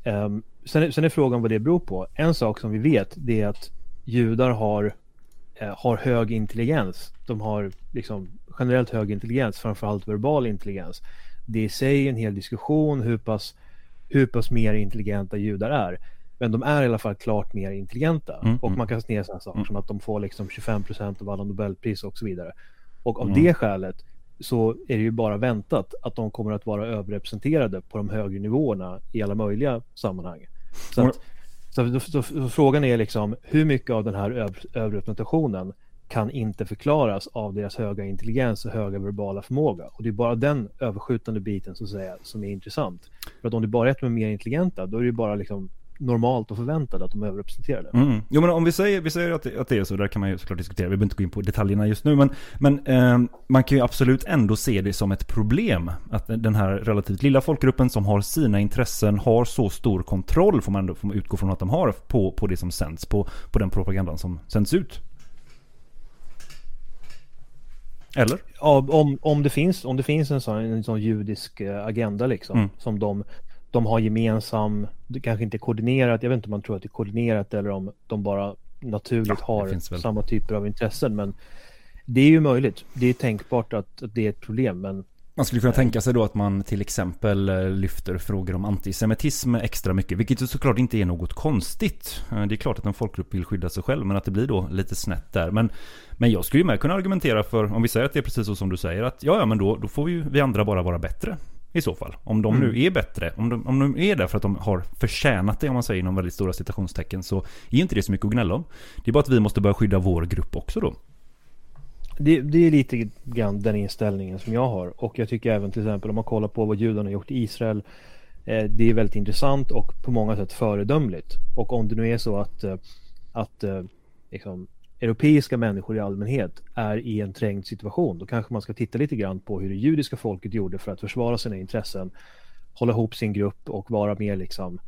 um, sen, sen är frågan vad det beror på. En sak som vi vet det är att judar har, eh, har hög intelligens. De har liksom generellt hög intelligens, framförallt verbal intelligens. Det är i sig en hel diskussion hur pass, hur pass mer intelligenta judar är. Men de är i alla fall klart mer intelligenta. Mm, och mm. man kan se sådana saker mm. som att de får liksom 25% av alla Nobelpris och så vidare. Och av mm. det skälet så är det ju bara väntat att de kommer att vara överrepresenterade på de högre nivåerna i alla möjliga sammanhang. Så, att, så, så, så frågan är liksom hur mycket av den här överrepresentationen kan inte förklaras av deras höga intelligens och höga verbala förmåga. Och det är bara den överskjutande biten så att säga, som är intressant. För att om det bara är att de är mer intelligenta, då är det bara liksom normalt och förväntade att de överrepresenterade. Mm. Jo men om vi säger, vi säger att, det, att det är så, där kan man ju såklart diskutera, vi behöver inte gå in på detaljerna just nu, men, men eh, man kan ju absolut ändå se det som ett problem. Att den här relativt lilla folkgruppen som har sina intressen har så stor kontroll, får man ändå får man utgå från att de har, på, på det som sänds, på, på den propagandan som sänds ut. Eller? Ja, om, om, det finns, om det finns en sån, en sån judisk eh, agenda liksom, mm. som de de har gemensam, det kanske inte är koordinerat, jag vet inte om man tror att det är koordinerat eller om de bara naturligt ja, har samma typer av intressen. Men det är ju möjligt. Det är tänkbart att, att det är ett problem. Men Man skulle kunna tänka sig då att man till exempel eh, lyfter frågor om antisemitism extra mycket, vilket såklart inte är något konstigt. Eh, Det är klart att en folkgrupp vill skydda sig själv, men att det blir då lite snett där. Men, men jag skulle ju med kunna argumentera för, om vi säger att det är precis så som du säger, att ja, ja, men då, då får vi, ju- vi andra bara vara bättre. I så fall. Om de nu är bättre, om de, om de är där för att de har förtjänat det, om man säger inom väldigt stora citationstecken, så är inte det så mycket att gnälla om. Det är bara att vi måste börja skydda vår grupp också då. Det, det är lite grann den inställningen som jag har. Och jag tycker även till exempel om man kollar på vad judarna har gjort i Israel. Eh, det är väldigt intressant och på många sätt föredömligt. Och om det nu är så att, eh, att eh, liksom, europeiska människor i allmänhet är i en trängd situation. Då kanske man ska titta lite grann på hur det judiska folket gjorde för att försvara sina intressen. Hålla ihop sin grupp och vara mer liksom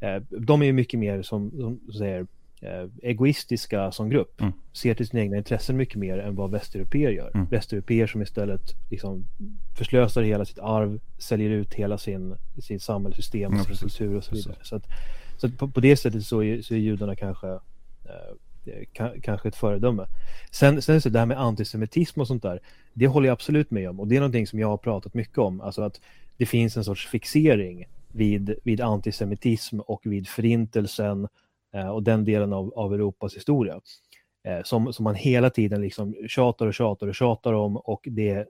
eh, de är ju mycket mer som, som säger eh, egoistiska som grupp. Mm. Ser till sina egna intressen mycket mer än vad västeuropeer gör. Mm. Västeuropeer som istället liksom förslösar hela sitt arv, säljer ut hela sin, sin samhällssystem, Ja, sin kultur och så Precis. vidare. Så, att, så att på, på det sättet så är, så är judarna kanske eh, Eh, kanske ett föredöme. Sen, sen så det här med antisemitism och sånt där, det håller jag absolut med om och det är någonting som jag har pratat mycket om, alltså att det finns en sorts fixering vid, vid antisemitism och vid förintelsen eh, och den delen av, av Europas historia. Eh, som, som man hela tiden liksom tjatar och tjatar och tjatar om och det,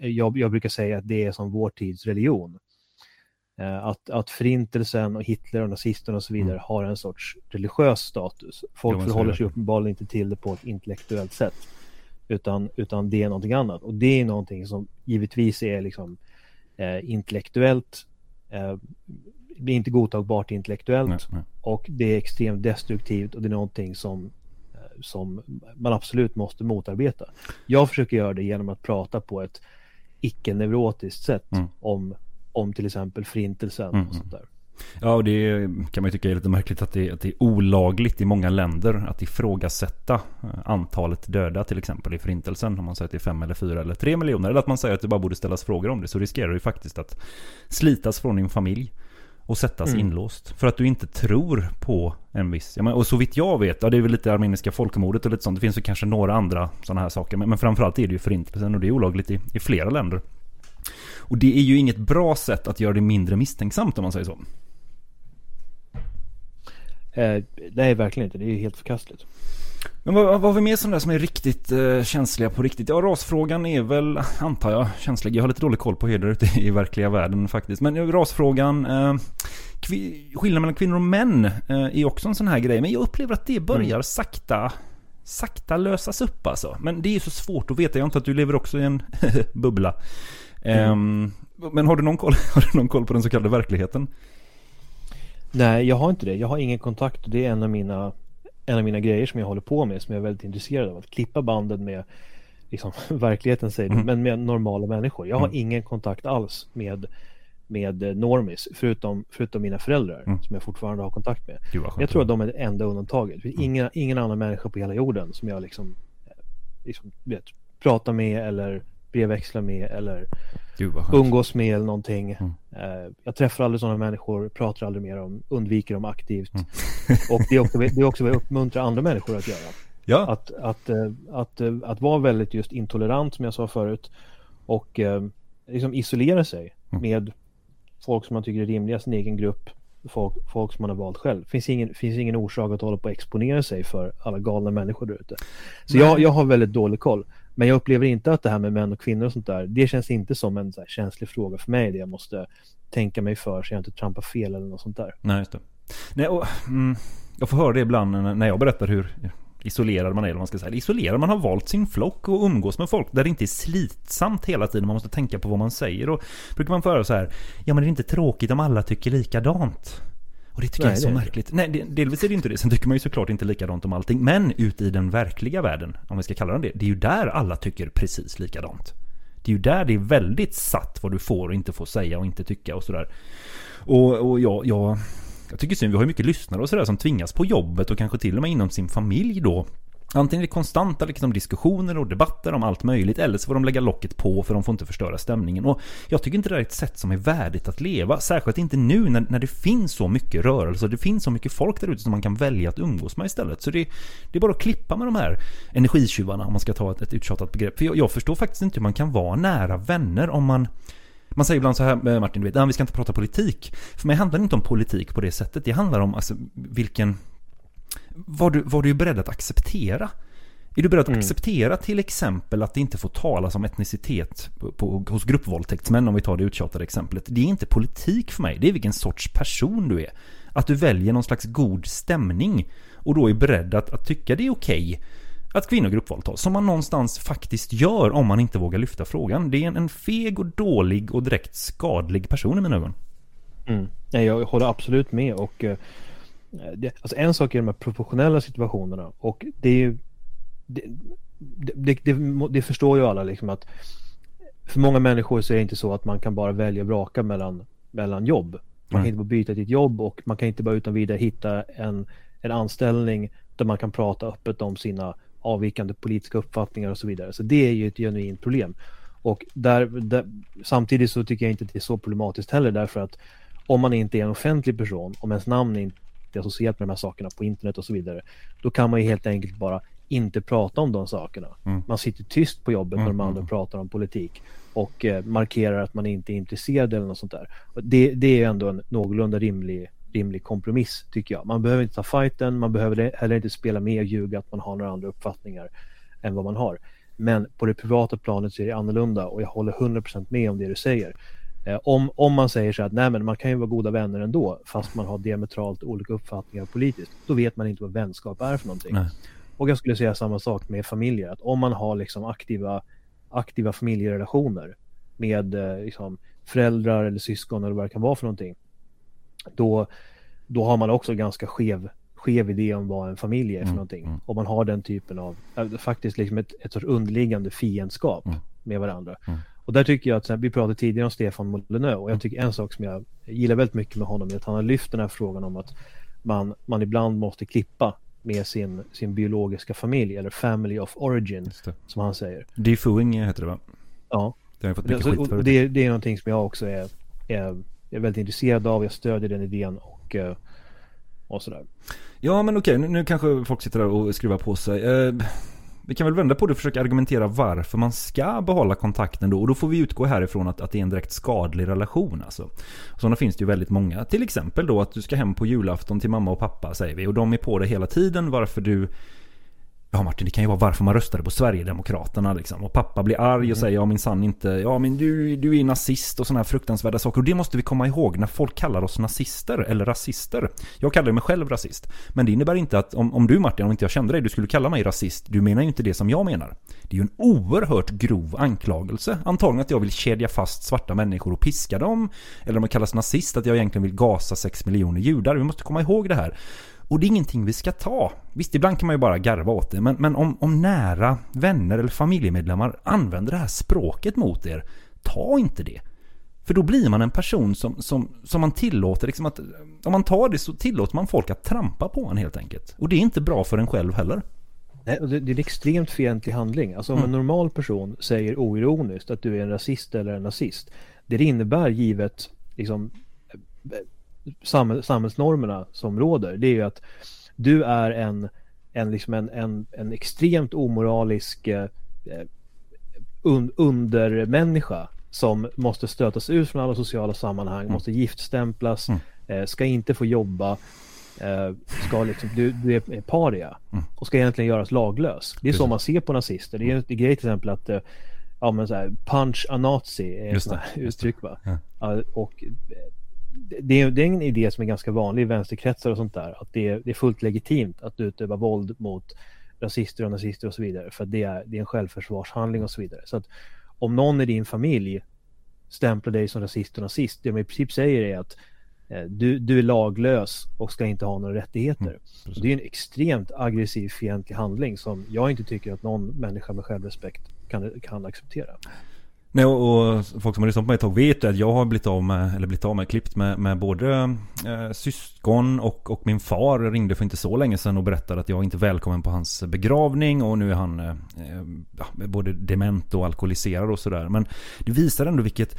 jag, jag brukar säga att det är som vår tids religion. Eh, att, att förintelsen och Hitler och nazisterna och så vidare har en sorts religiös status. Folk Mm. Förhåller sig uppenbarligen inte till det på ett intellektuellt sätt. Utan, utan det är någonting annat. Och det är någonting som givetvis är liksom eh, intellektuellt eh, det är inte godtagbart intellektuellt Nej, nej. och det är extremt destruktivt och det är någonting som, eh, som man absolut måste motarbeta. Jag försöker göra det genom att prata på ett icke-neurotiskt sätt Mm. om, om till exempel förintelsen Mm, och sånt där. Ja, och det kan man ju tycka är lite märkligt att det, att det är olagligt i många länder att ifrågasätta eh, antalet döda till exempel i förintelsen. Om man säger att det är fem eller fyra eller tre miljoner. Eller att man säger att det bara borde ställas frågor om det. Så riskerar du faktiskt att slitas från din familj och sättas Mm. inlåst. För att du inte tror på en viss... Ja, men, och så vitt jag vet, ja, det är väl lite armeniska folkmordet och lite sånt. Det finns ju kanske några andra sådana här saker. Men, men framförallt är det ju förintelsen och det är olagligt i, i flera länder. Och det är ju inget bra sätt att göra det mindre misstänksamt om man säger så. Eh, nej, verkligen inte. Det är ju helt förkastligt. Men vad, vad har vi mer som, där som är riktigt eh, känsliga på riktigt? Ja, rasfrågan är väl, antar jag, känslig. Jag har lite dålig koll på hur det är ute i verkliga världen faktiskt. Men eh, rasfrågan, eh, skillnaden mellan kvinnor och män eh, är också en sån här grej. Men jag upplever att det börjar sakta, sakta lösas upp alltså. Men det är ju så svårt att veta. Jag antar att du lever också i en bubbla. Ehm, men har du, någon koll, har du någon koll på den så kallade verkligheten? Nej, jag har inte det. Jag har ingen kontakt och det är en av mina, en av mina grejer som jag håller på med som jag är väldigt intresserad av. Att klippa banden med liksom, verkligheten säger du, Mm. men med normala människor. Jag har Mm. ingen kontakt alls med, med eh, normis förutom, förutom mina föräldrar Mm. som jag fortfarande har kontakt med. Jag tror att de är det enda undantaget. Det Mm. ingen, ingen annan människa på hela jorden som jag liksom, eh, liksom vet, pratar med eller brevväxlar med eller Gud umgås med eller någonting. Mm. Eh, Jag träffar aldrig sådana människor, pratar aldrig med dem, undviker dem aktivt. Mm. Och det är, också, det är också vad jag uppmuntrar andra människor att göra. Ja, Att, att, eh, att, eh, att vara väldigt just intolerant som jag sa förut. Och liksom isolera sig Mm. med folk som man tycker är rimliga, sin egen grupp. Folk, folk som man har valt själv. Det finns ingen, finns ingen orsak att hålla på och exponera sig för alla galna människor där ute. Så jag, jag har väldigt dålig koll. Men jag upplever inte att det här med män och kvinnor och sånt där, det känns inte som en så här känslig fråga för mig. Det jag måste tänka mig för så jag inte trampar fel eller något sånt där. Nej, just det. Nej, och, mm, jag får höra det ibland när jag berättar hur isolerad man är, eller vad man ska säga. Isolerad, man har valt sin flock och umgås med folk där det inte är slitsamt hela tiden. Man måste tänka på vad man säger. Och brukar man få höra så här, ja men det är inte tråkigt om alla tycker likadant. Och det tycker Nej, jag är så det är det. märkligt. Nej, det, delvis är det inte det. Sen tycker man ju såklart inte likadant om allting. Men ute i den verkliga världen, om vi ska kalla den det, det är ju där alla tycker precis likadant. Det är ju där det är väldigt satt vad du får och inte får säga och inte tycka och sådär. Och, och jag, jag, jag tycker synd, vi har ju mycket lyssnare och sådär som tvingas på jobbet och kanske till och med inom sin familj då Antingen är det konstanta liksom, diskussioner och debatter om allt möjligt eller så får de lägga locket på för de får inte förstöra stämningen. Och jag tycker inte det är ett sätt som är värdigt att leva. Särskilt inte nu när, när det finns så mycket rörelse och det finns så mycket folk där ute som man kan välja att umgås med istället. Så det, det är bara att klippa med de här energitjuvarna om man ska ta ett, ett uttjatat begrepp. För jag, jag förstår faktiskt inte hur man kan vara nära vänner om man man säger ibland så här, eh, Martin, du vet, vi ska inte prata politik. För mig handlar det inte om politik på det sättet. Det handlar om alltså, vilken... Vad du, vad du beredd att acceptera. Är du beredd att Mm. acceptera till exempel att det inte får talas om etnicitet på, på, hos gruppvåldtäktsmän om vi tar det uttjatade exemplet. Det är inte politik för mig, det är vilken sorts person du är. Att du väljer någon slags god stämning och då är beredd att, att tycka det är okej att kvinnor gruppvåldtas. Som man någonstans faktiskt gör om man inte vågar lyfta frågan. Det är en, en feg och dålig och direkt skadlig person i mina ögon. Mm. Jag håller absolut med och eh, det, alltså en sak är de här professionella situationerna och det är ju det, det, det, det förstår ju alla liksom att för många människor så är det inte så att man kan bara välja och vraka mellan, mellan jobb. Man kan inte bara byta ditt jobb och man kan inte bara utan vidare hitta en, en anställning där man kan prata öppet om sina avvikande politiska uppfattningar och så vidare. Så det är ju ett genuint problem. Och där, där, samtidigt så tycker jag inte att det är så problematiskt heller därför att om man inte är en offentlig person, om ens namn inte är associerat med de här sakerna på internet och så vidare, då kan man ju helt enkelt bara inte prata om de sakerna. Mm. Man sitter tyst på jobbet när de Mm, andra mm. pratar om politik och eh, markerar att man inte är intresserad eller något sånt där. Det, det är ändå en någorlunda rimlig, rimlig kompromiss tycker jag. Man behöver inte ta fighten, man behöver heller inte spela med och ljuga att man har några andra uppfattningar än vad man har. Men på det privata planet så är det annorlunda och jag håller 100% med om det du säger. Eh, om, om man säger så att nej men man kan ju vara goda vänner ändå fast man har diametralt olika uppfattningar politiskt. Då vet man inte vad vänskap är för någonting. Nej. Och jag skulle säga samma sak med familjer. Att om man har liksom aktiva, aktiva familjerelationer med eh, liksom föräldrar eller syskon eller vad det kan vara för någonting. Då, då har man också ganska skev, skev idé om vad en familj är för Mm, någonting. mm. Om man har den typen av, eh, faktiskt liksom ett, ett sorts underliggande fiendskap Mm. med varandra. Mm. Och där tycker jag att, här, vi pratade tidigare om Stefan Molineux och jag tycker en sak som jag gillar väldigt mycket med honom är att han har lyft den här frågan om att man, man ibland måste klippa med sin, sin biologiska familj eller family of origin som han säger. Defoing heter det va? Ja, Det har jag fått mycket alltså, skit för. det, det är någonting som jag också är, är, är väldigt intresserad av. Jag stödjer den idén och, eh, och sådär. Ja men okej, nu, nu kanske folk sitter där och skruvar på sig. Eh, vi kan väl vända på det och försöka argumentera varför man ska behålla kontakten då. Och då får vi utgå härifrån att, att det är en direkt skadlig relation alltså. Sådana finns det ju väldigt många. Till exempel då att du ska hem på julafton till mamma och pappa säger vi. Och de är på det hela tiden varför du Ja Martin, det kan ju vara varför man röstade på Sverigedemokraterna liksom. Och pappa blir arg och säger ja min sann inte, ja men du, du är nazist och sådana här fruktansvärda saker. Och det måste vi komma ihåg när folk kallar oss nazister eller rasister. Jag kallar mig själv rasist. Men det innebär inte att om, om du Martin, om inte jag kände dig, du skulle kalla mig rasist. Du menar ju inte det som jag menar. Det är ju en oerhört grov anklagelse. Antagligen att jag vill kedja fast svarta människor och piska dem. Eller om jag kallas nazist, att jag egentligen vill gasa 6 miljoner judar. Vi måste komma ihåg det här. Och det är ingenting vi ska ta. Visst, ibland kan man ju bara garva åt det. Men, men om, om nära vänner eller familjemedlemmar använder det här språket mot er, ta inte det. För då blir man en person som, som, som man tillåter, liksom att, om man tar det så tillåter man folk att trampa på en helt enkelt. Och det är inte bra för en själv heller. Nej, och det, det är en extremt fientlig handling. Alltså om Mm. en normal person säger oironiskt att du är en rasist eller en nazist. Det det innebär givet liksom, samhäll, samhällsnormerna som råder. Det är ju att du är en, en, liksom en, en, en extremt omoralisk eh, eh, un, undermänniska som måste stötas ut från alla sociala sammanhang, måste giftstämplas, Mm. eh, ska inte få jobba, eh, ska liksom, du, du är paria Mm. och ska egentligen göras laglös. Det är så Precis. man ser på nazister. Det är en grej till exempel att eh, ja, men så här, punch a nazi är ett uttryck. Va? Ja. Och det är, det är en idé som är ganska vanlig i vänsterkretsar och sånt där. Att det är, det är fullt legitimt att utöva våld mot rasister och nazister och så vidare. För det är, det är en självförsvarshandling och så vidare. Så att om någon i din familj stämplar dig som rasist och nazist, det de i princip säger är att eh, du, du är laglös och ska inte ha några rättigheter. Mm, det är en extremt aggressiv fientlig handling som jag inte tycker att någon människa med självrespekt kan, kan acceptera. Nej, och, och folk som har lyssnat på mig ett tag vet att jag har blivit av med, eller blivit av med, klippt med, med både eh, syskon och, och min far ringde för inte så länge sedan och berättade att jag inte är välkommen på hans begravning och nu är han eh, eh både dement och alkoholiserad och sådär. Men det visar ändå vilket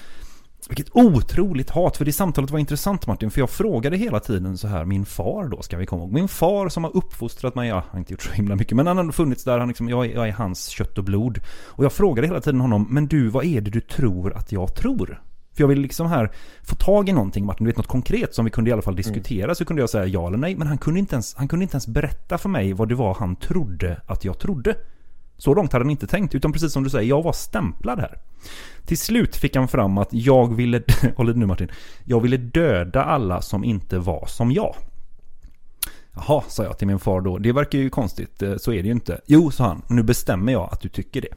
vilket otroligt hat, för det samtalet var intressant Martin, för jag frågade hela tiden så här, min far då ska vi komma ihåg. Min far som har uppfostrat mig, jag har inte gjort så himla mycket, men han har funnits där, han liksom, jag, är, jag är hans kött och blod. Och jag frågade hela tiden honom, men du, vad är det du tror att jag tror? För jag vill liksom här få tag i någonting Martin, du vet något konkret som vi kunde i alla fall diskutera. Mm. Så kunde jag säga ja eller nej. Men han kunde, inte ens, han kunde inte ens berätta för mig vad det var han trodde att jag trodde. Så långt hade han inte tänkt, utan precis som du säger, jag var stämplad här. Till slut fick han fram att jag ville, håll nu Martin, jag ville döda alla som inte var som jag. Jaha, sa jag till min far då, det verkar ju konstigt, eh, så är det ju inte. Jo, sa han, nu bestämmer jag att du tycker det.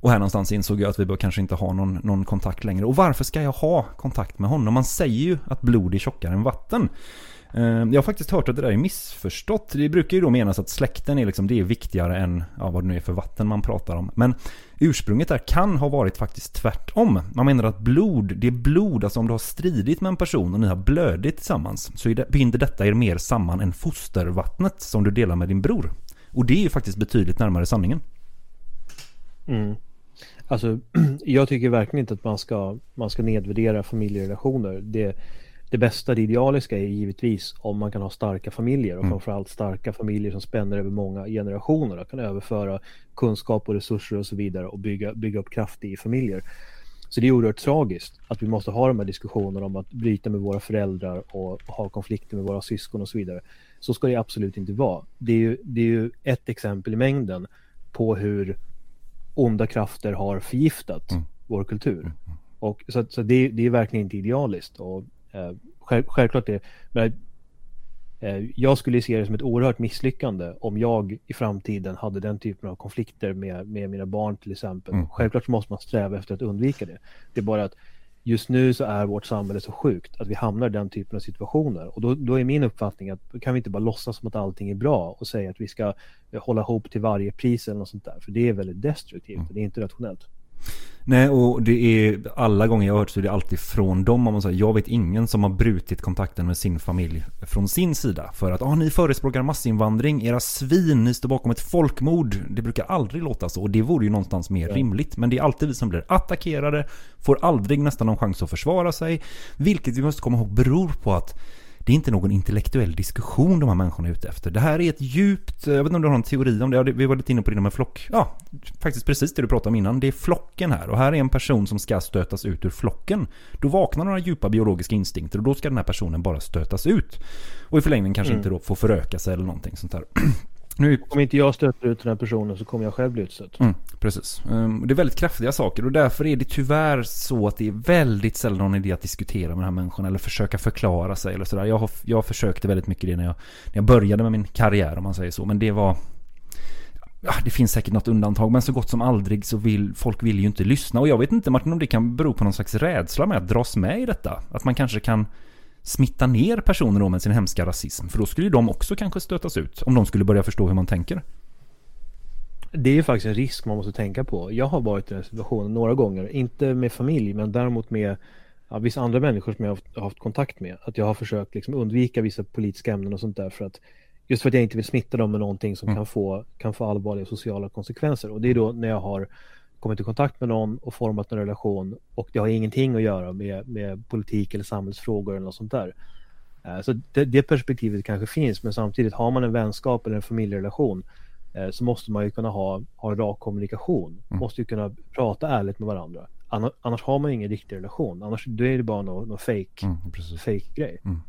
Och här någonstans insåg jag att vi bör kanske inte ha någon, någon kontakt längre. Och varför ska jag ha kontakt med honom? Man säger ju att blod är tjockare än vatten. Ehm, jag har faktiskt hört att det där är missförstått. Det brukar ju då menas att släkten är, liksom, det är viktigare än ja, vad det nu är för vatten man pratar om. Men ursprunget där kan ha varit faktiskt tvärtom. Man menar att blod, det är blod, alltså om du har stridit med en person och ni har blödit tillsammans så binder detta er mer samman än fostervattnet som du delar med din bror. Och det är ju faktiskt betydligt närmare sanningen. Mm. Alltså, jag tycker verkligen inte att man ska, man ska nedvärdera familjerelationer. Det, det bästa, det idealiska är givetvis om man kan ha starka familjer och mm. framförallt starka familjer som spänner över många generationer och kan överföra kunskap och resurser och så vidare och bygga, bygga upp kraft i familjer. Så det är oerhört tragiskt att vi måste ha de här diskussionerna om att bryta med våra föräldrar och ha konflikter med våra syskon och så vidare. Så ska det absolut inte vara. Det är ju, det är ju ett exempel i mängden på hur onda krafter har förgiftat mm. vår kultur. Mm. Och så, så det, det, är verkligen inte idealiskt. Och själv, självklart det. Men eh, jag skulle se det som ett oerhört misslyckande om jag i framtiden hade den typen av konflikter med, med mina barn till exempel. Mm. Självklart måste man sträva efter att undvika det. Det är bara att just nu så är vårt samhälle så sjukt att vi hamnar i den typen av situationer. Och då, då är min uppfattning att kan vi inte bara låtsas som att allting är bra och säga att vi ska hålla ihop till varje pris eller något sånt där. För det är väldigt destruktivt och det är inte rationellt. Nej, och det är alla gånger jag har hört så är det alltid från dem. Om man säger, jag vet ingen som har brutit kontakten med sin familj från sin sida. För att ah, ni förespråkar massinvandring, era svin, ni står bakom ett folkmord. Det brukar aldrig låta så och det vore ju någonstans mer ja. rimligt. Men det är alltid vi som blir attackerade, får aldrig nästan någon chans att försvara sig. Vilket vi måste komma ihåg beror på att det är inte någon intellektuell diskussion de här människorna är ute efter. Det här är ett djupt, jag vet inte om du har någon teori om det, vi var lite inne på det med flock. Ja, faktiskt precis det du pratade om innan. Det är flocken här och här är en person som ska stötas ut ur flocken. Då vaknar några djupa biologiska instinkter och då ska den här personen bara stötas ut. Och i förlängningen kanske mm. inte då få föröka sig eller någonting sånt där. Nu... Om inte jag stöter ut den här personen så kommer jag själv bli utstött. Mm, precis. Um, det är väldigt kraftiga saker och därför är det tyvärr så att det är väldigt sällan någon idé att diskutera med den här människan eller försöka förklara sig eller sådär. Jag, har, jag försökte väldigt mycket det när jag, när jag började med min karriär om man säger så. Men det var... Ja, det finns säkert något undantag men så gott som aldrig så vill folk vill ju inte lyssna. Och jag vet inte Martin om det kan bero på någon slags rädsla med att dras med i detta. Att man kanske kan smitta ner personer då med sin hemska rasism. För då skulle ju de också kanske stötas ut. Om de skulle börja förstå hur man tänker. Det är ju faktiskt en risk man måste tänka på. Jag har varit i den situationen några gånger. Inte med familj men däremot med ja, vissa andra människor som jag har haft kontakt med. Att jag har försökt liksom undvika vissa politiska ämnen och sånt där för att just för att jag inte vill smitta dem med någonting som mm. kan, få, kan få allvarliga sociala konsekvenser. Och det är då när jag har kommit i kontakt med någon och format en relation och det har ingenting att göra med, med politik eller samhällsfrågor eller något sånt där. Eh, så det, det, perspektivet kanske finns men samtidigt har man en vänskap eller en familjerelation eh, så måste man ju kunna ha, ha rak kommunikation. Mm. Måste ju kunna prata ärligt med varandra. Annars, har man ingen riktig relation. Annars då är det bara någon, någon fake, mm, fake grej. Mm.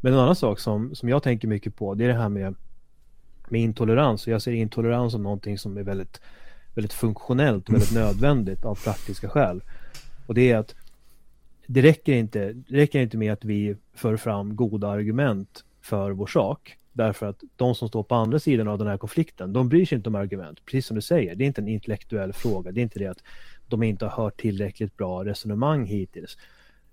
Men en annan sak som, som jag tänker mycket på det är det här med, med intolerans. Och jag ser intolerans som någonting som är väldigt väldigt funktionellt och väldigt nödvändigt av praktiska skäl. Och det är att det räcker inte, det räcker inte med att vi för fram goda argument för vår sak. Därför att de som står på andra sidan av den här konflikten, de bryr sig inte om argument. Precis som du säger, det är inte en intellektuell fråga. Det är inte det att de inte har hört tillräckligt bra resonemang hittills.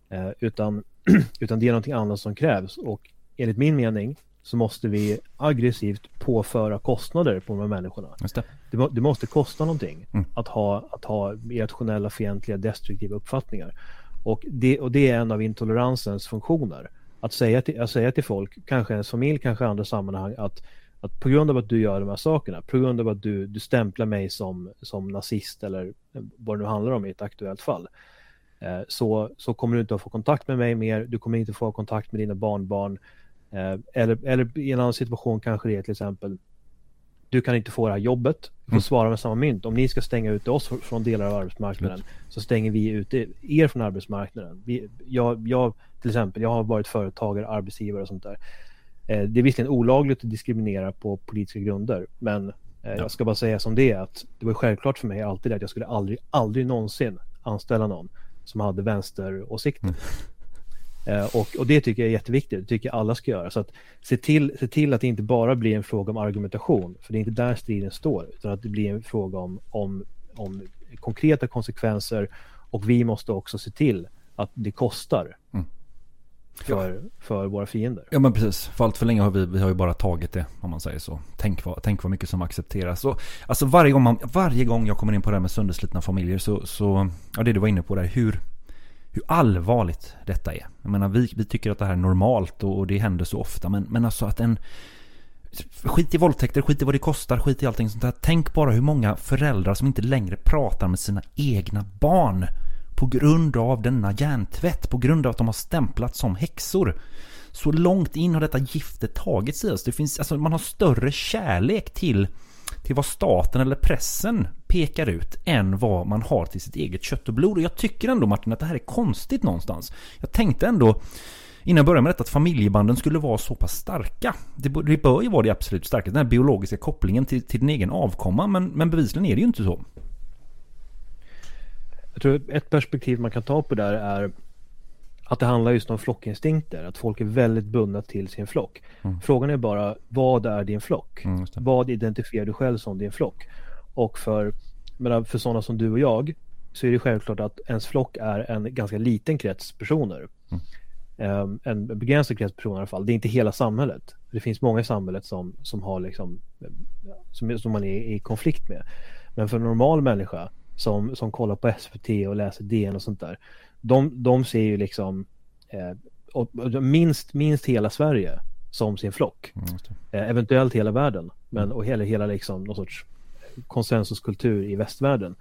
Eh, utan, utan det är någonting annat som krävs. Och enligt min mening så måste vi aggressivt påföra kostnader på de här människorna. Just det. Det, det måste kosta någonting Mm. att, ha, att ha irrationella, fientliga, destruktiva uppfattningar. Och det, och det är en av intoleransens funktioner. Att säga till, att säga till folk, kanske ens familj, kanske i andra sammanhang, att, att på grund av att du gör de här sakerna, på grund av att du, du stämplar mig som, som nazist eller vad det nu handlar om i ett aktuellt fall, eh, så, så kommer du inte att få kontakt med mig mer, du kommer inte få kontakt med dina barnbarn, eller, eller i en annan situation kanske det är till exempel du kan inte få det här jobbet. Du får Mm. svara med samma mynt. Om ni ska stänga ute oss fr- från delar av arbetsmarknaden så stänger vi ute er från arbetsmarknaden. Vi, jag, jag, till exempel, jag har varit företagare, arbetsgivare och sånt där. Eh, det är visserligen olagligt att diskriminera på politiska grunder, men eh, jag ska bara säga som det är att det var självklart för mig alltid att jag skulle aldrig, aldrig någonsin anställa någon som hade vänsteråsikter. Eh, och, och det tycker jag är jätteviktigt, det tycker jag alla ska göra. Så att se till, se till att det inte bara blir en fråga om argumentation, för det är inte där striden står, utan att det blir en fråga om, om, om konkreta konsekvenser och vi måste också se till att det kostar Mm. för, för våra fiender. Ja men precis, för allt för länge har vi, vi har ju bara tagit det om man säger så. Tänk vad, tänk vad mycket som accepteras. Så, alltså varje gång, man, varje gång jag kommer in på det här med sönderslitna familjer så, så ja det du var inne på där, hur, hur allvarligt detta är. Jag menar vi, vi tycker att det här är normalt och, och det händer så ofta men, men alltså att en Skit i våldtäkter, skit i vad det kostar, skit i allting sånt där. Tänk bara hur många föräldrar som inte längre pratar med sina egna barn. På grund av denna hjärntvätt, på grund av att de har stämplats som häxor. Så långt in har detta giftet tagits i alltså, oss. Det finns, alltså man har större kärlek till, till vad staten eller pressen pekar ut än vad man har till sitt eget kött och blod. Och jag tycker ändå Martin att det här är konstigt någonstans. Jag tänkte ändå innan jag började med detta att familjebanden skulle vara så pass starka. Det, bör- det bör ju vara det absolut starkaste, den här biologiska kopplingen till, till din egen avkomma. Men, men bevisligen är det ju inte så. Jag tror ett perspektiv man kan ta på det där är att det handlar just om flockinstinkter, att folk är väldigt bundna till sin flock. Frågan är bara, vad är din flock? Mm. Vad identifierar du själv som din flock? Och för, menar, för sådana som du och jag så är det självklart att ens flock är en ganska liten krets personer. Ehm, en begränsad krets personer i alla fall. Det är inte hela samhället. Det finns många i samhället som, som har liksom som, som man är i konflikt med. Men för en normal människa som, som kollar på SVT och läser DN och sånt där. De, de ser ju liksom eh, minst, minst hela Sverige som sin flock. Mm. Eh, eventuellt hela världen. Men, och hela, hela liksom någon sorts konsensuskultur i västvärlden.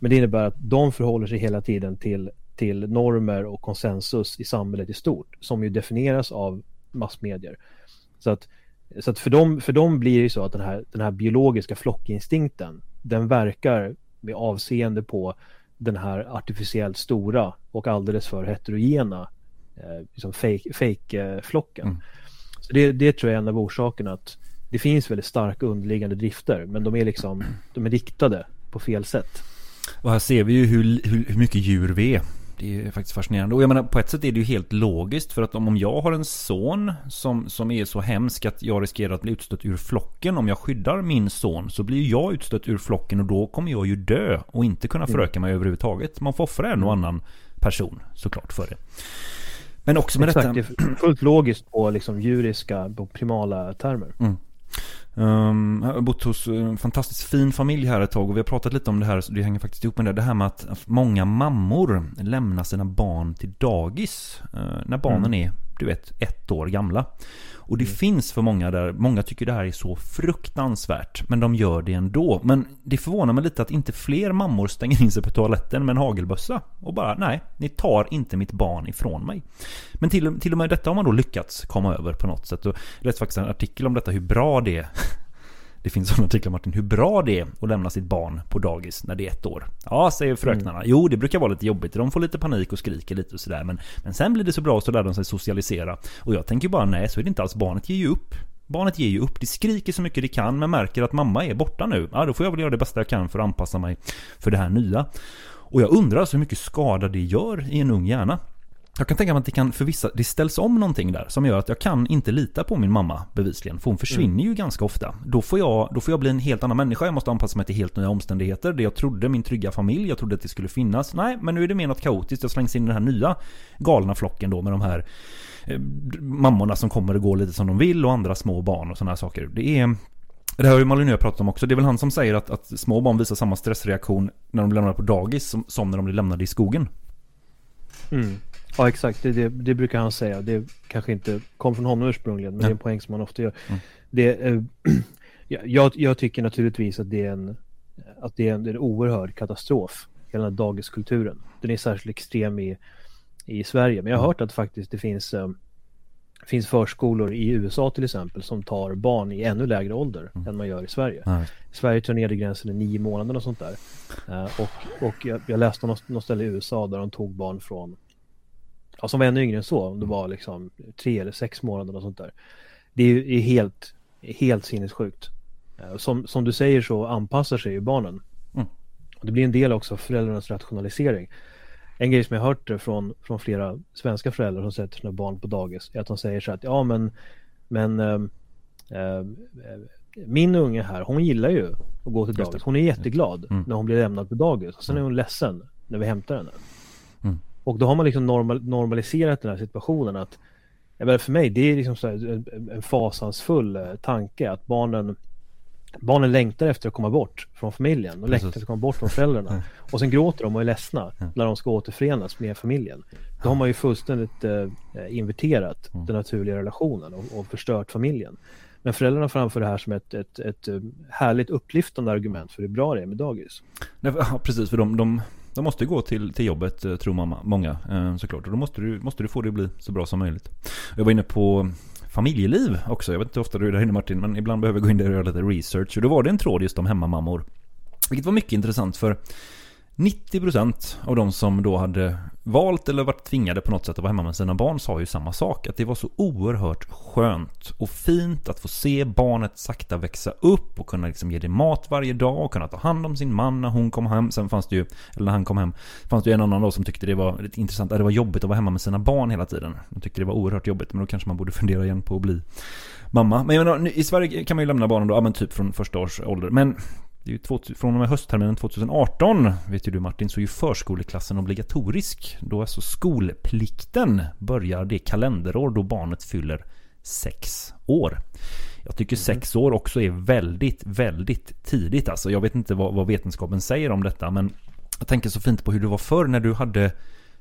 Men det innebär att de förhåller sig hela tiden till, till normer och konsensus i samhället i stort. Som ju definieras av massmedier. Så att, så att för, dem, för dem blir det ju så att den här, den här biologiska flockinstinkten den verkar med avseende på den här artificiellt stora och alldeles för heterogena eh, liksom fake, fake eh. Mm. Så det, det tror jag är en av orsakerna att det finns väldigt starka underliggande drifter men de är liksom de är riktade på fel sätt. Och här ser vi ju hur, hur, hur mycket djur vi är. Det är faktiskt fascinerande. Och jag menar på ett sätt är det ju helt logiskt. För att om, jag har en son som, som är så hemsk att jag riskerar att bli utstött ur flocken. Om jag skyddar min son så blir jag utstött ur flocken och då kommer jag ju dö. Och inte kunna föröka mig överhuvudtaget. Man får offra en och annan person såklart för det. Men också med Exakt, detta... det är fullt logiskt på liksom djuriska, på primala termer. Um, jag har bott hos en fantastiskt fin familj här ett tag och vi har pratat lite om det här, så det hänger faktiskt ihop med det. Det här med att många mammor lämnar sina barn till dagis eh, när barnen är, du vet, ett år gamla. Och det finns för många där, många tycker det här är så fruktansvärt, men de gör det ändå. Men det förvånar mig lite att inte fler mammor stänger in sig på toaletten med en hagelbössa och bara, nej, ni tar inte mitt barn ifrån mig. Men till, till och med detta har man då lyckats komma över på något sätt. Och jag läste faktiskt en artikel om detta, hur bra det är. Det finns sådana artiklar Martin, hur bra det är att lämna sitt barn på dagis när det är ett år. Ja, säger fröknarna. Jo, det brukar vara lite jobbigt. De får lite panik och skriker lite och sådär. Men, men sen blir det så bra så lär de sig socialisera. Och jag tänker bara, nej, så är det inte alls. Barnet ger ju upp. Barnet ger ju upp. Det skriker så mycket det kan, men märker att mamma är borta nu. Ja, då får jag väl göra det bästa jag kan för att anpassa mig för det här nya. Och jag undrar alltså hur mycket skada det gör i en ung hjärna. Jag kan tänka mig att det kan för vissa, det ställs om någonting där som gör att jag kan inte lita på min mamma bevisligen. För hon försvinner ju ganska ofta. Då får, jag, då får jag bli en helt annan människa. Jag måste anpassa mig till helt nya omständigheter. Det jag trodde, min trygga familj, jag trodde att det skulle finnas. Nej, men nu är det mer något kaotiskt. Jag slängs in i den här nya galna flocken då med de här eh, mammorna som kommer och går lite som de vill och andra små barn och sådana här saker. Det är det här har ju Malin och pratat om också. Det är väl han som säger att, att små barn visar samma stressreaktion när de blir lämnade på dagis som, som när de blir lämnade i skogen. Mm. Ja exakt, det, det, det, brukar han säga. Det kanske inte kom från honom ursprungligen, men Nej. det är en poäng som han ofta gör. Mm. Det, eh, jag, jag tycker naturligtvis att det är en, att det är en, det är en oerhörd katastrof, hela den här dagiskulturen. Den är särskilt extrem i, i Sverige, men jag har hört att faktiskt det finns, eh, finns förskolor i USA till exempel som tar barn i ännu lägre ålder än man gör i Sverige. Nej. Sverige tar ner gränsen i nio månader och sånt där. Eh, och och jag, jag läste något, något ställe i USA där de tog barn från, ja, som var ännu yngre än så, om det var liksom tre eller sex månader och sånt där. Det är ju helt, helt sinnessjukt. Eh, Som, som du säger så anpassar sig ju barnen. Mm. Det blir en del också av föräldrarnas rationalisering. En grej som jag hört från, från flera svenska föräldrar som sätter sina barn på dagis är att de säger så att ja men, men ehm, ehm, min unge här, hon gillar ju att gå till dagis. Hon är jätteglad Mm. när hon blir lämnad på dagis. Och sen är hon ledsen när vi hämtar henne. Mm. Och då har man liksom normal, normaliserat den här situationen att jag menar, för mig det är liksom så en, en fasansfull eh, tanke att barnen Barnen längtar efter att komma bort från familjen. De Precis. längtar efter att komma bort från föräldrarna. Och sen gråter de och är ledsna när de ska återförenas med familjen. Då har man ju fullständigt eh, inverterat den naturliga relationen och, och förstört familjen. Men föräldrarna framför det här som ett, ett, ett eh, härligt upplyftande argument för hur bra det är med dagis. Ja, precis, för de, de, de måste ju gå till, till jobbet, eh, tror man, många eh, såklart. Och då måste du, måste du få det att bli så bra som möjligt. Jag var inne på familjeliv också. Jag vet inte hur ofta du är där inne Martin, men ibland behöver jag gå in där och göra lite research. Och då var det en tråd just om hemmamammor. Vilket var mycket intressant för 90% av de som då hade valt eller varit tvingade på något sätt att vara hemma med sina barn sa ju samma sak. Att det var så oerhört skönt och fint att få se barnet sakta växa upp och kunna liksom ge det mat varje dag och kunna ta hand om sin man när hon kom hem. Sen fanns det ju, eller när han kom hem, fanns det ju en annan då som tyckte det var lite intressant, att det var jobbigt att vara hemma med sina barn hela tiden. De tyckte det var oerhört jobbigt, men då kanske man borde fundera igen på att bli mamma. Men jag menar, i Sverige kan man ju lämna barnen då, ja men typ från första års ålder. Men det är ju 2000, från och med höstterminen 2018, vet ju du Martin, så är ju förskoleklassen obligatorisk. Då alltså skolplikten börjar det kalenderår då barnet fyller sex år. Jag tycker sex år också är väldigt, väldigt tidigt. Alltså, jag vet inte vad, vad vetenskapen säger om detta, men jag tänker så fint på hur det var förr när du hade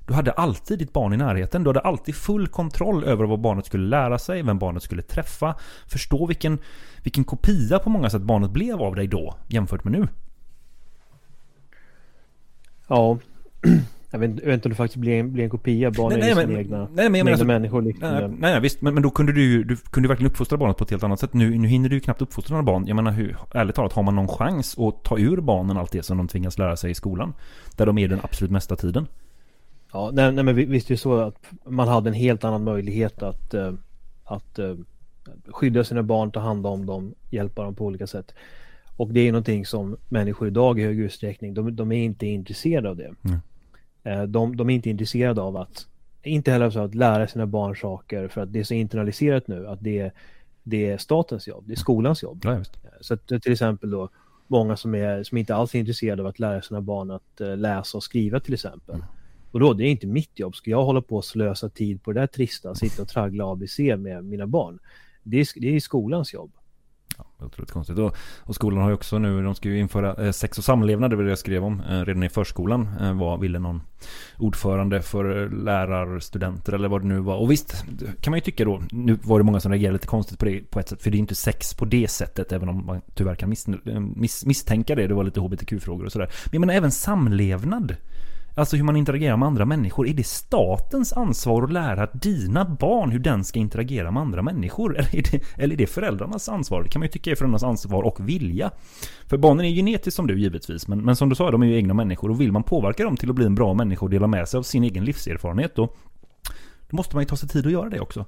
du hade alltid ditt barn i närheten. Du hade alltid full kontroll över vad barnet skulle lära sig, vem barnet skulle träffa. Förstå vilken, vilken kopia på många sätt barnet blev av dig då jämfört med nu. Ja, jag vet, inte- jag vet inte om det faktiskt blir en, blir en kopia. Barn är ju sina egna, nej, men egna alltså, människor. Liksom. Nej, nej, nej, visst. Men, men då kunde du ju du kunde verkligen uppfostra barnet på ett helt annat sätt. Nu, nu hinner du ju knappt uppfostra några barn. Jag menar, hur, ärligt talat, har man någon chans att ta ur barnen allt det som de tvingas lära sig i skolan? Där de är den absolut mesta tiden. Ja, nej, nej men vi- visst är det så att man hade en helt annan möjlighet att, eh, att eh, skydda sina barn, ta hand om dem, hjälpa dem på olika sätt. Och det är någonting som människor idag i hög utsträckning, de, de är inte intresserade av det. Mm. De, de är inte intresserade av att, inte heller så att lära sina barn saker för att det är så internaliserat nu att det är, det är statens jobb, det är skolans jobb. Ja. Så att till exempel då många som, är, som inte alls är intresserade av att lära sina barn att läsa och skriva till exempel. Mm. Och då, det är inte mitt jobb. Ska jag hålla på och slösa tid på det där trista, sitta och traggla ABC med mina barn? Det är, det är skolans jobb. Ja, otroligt konstigt. Och, och skolan har ju också nu, de ska ju införa eh, sex och samlevnad, det var det jag skrev om. Eh, redan i förskolan eh, var, ville någon ordförande för eh, lärarstudenter eller vad det nu var. Och visst, kan man ju tycka då, nu var det många som reagerade lite konstigt på det på ett sätt, för det är inte sex på det sättet, även om man tyvärr kan miss, miss, misstänka det. Det var lite hbtq-frågor och sådär. Men jag menar även samlevnad. Alltså hur man interagerar med andra människor. Är det statens ansvar att lära dina barn hur den ska interagera med andra människor? Eller är det, eller är det föräldrarnas ansvar? Det kan man ju tycka är föräldrarnas ansvar och vilja. För barnen är genetiskt som du givetvis, men, men som du sa, de är ju egna människor. Och vill man påverka dem till att bli en bra människa och dela med sig av sin egen livserfarenhet då, då måste man ju ta sig tid att göra det också.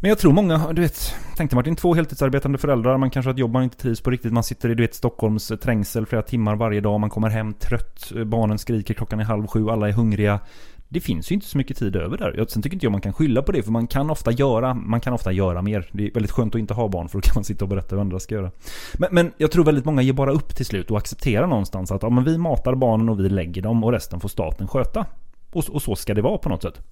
Men jag tror många, du vet, tänkte Martin, två heltidsarbetande föräldrar, man kanske har ett jobb man inte trivs på riktigt, man sitter i du vet, Stockholms trängsel flera timmar varje dag, man kommer hem trött, eh, barnen skriker, klockan är halv sju, alla är hungriga. det finns ju inte så mycket tid över där. Sen tycker inte jag man kan skylla på det, för man kan ofta göra, man kan ofta göra mer. Det är väldigt skönt att inte ha barn, för då kan man sitta och berätta vad andra ska göra. Men, men jag tror väldigt många ger bara upp till slut och accepterar någonstans att ja, men vi matar barnen och vi lägger dem och resten får staten sköta. Och, och så ska det vara på något sätt.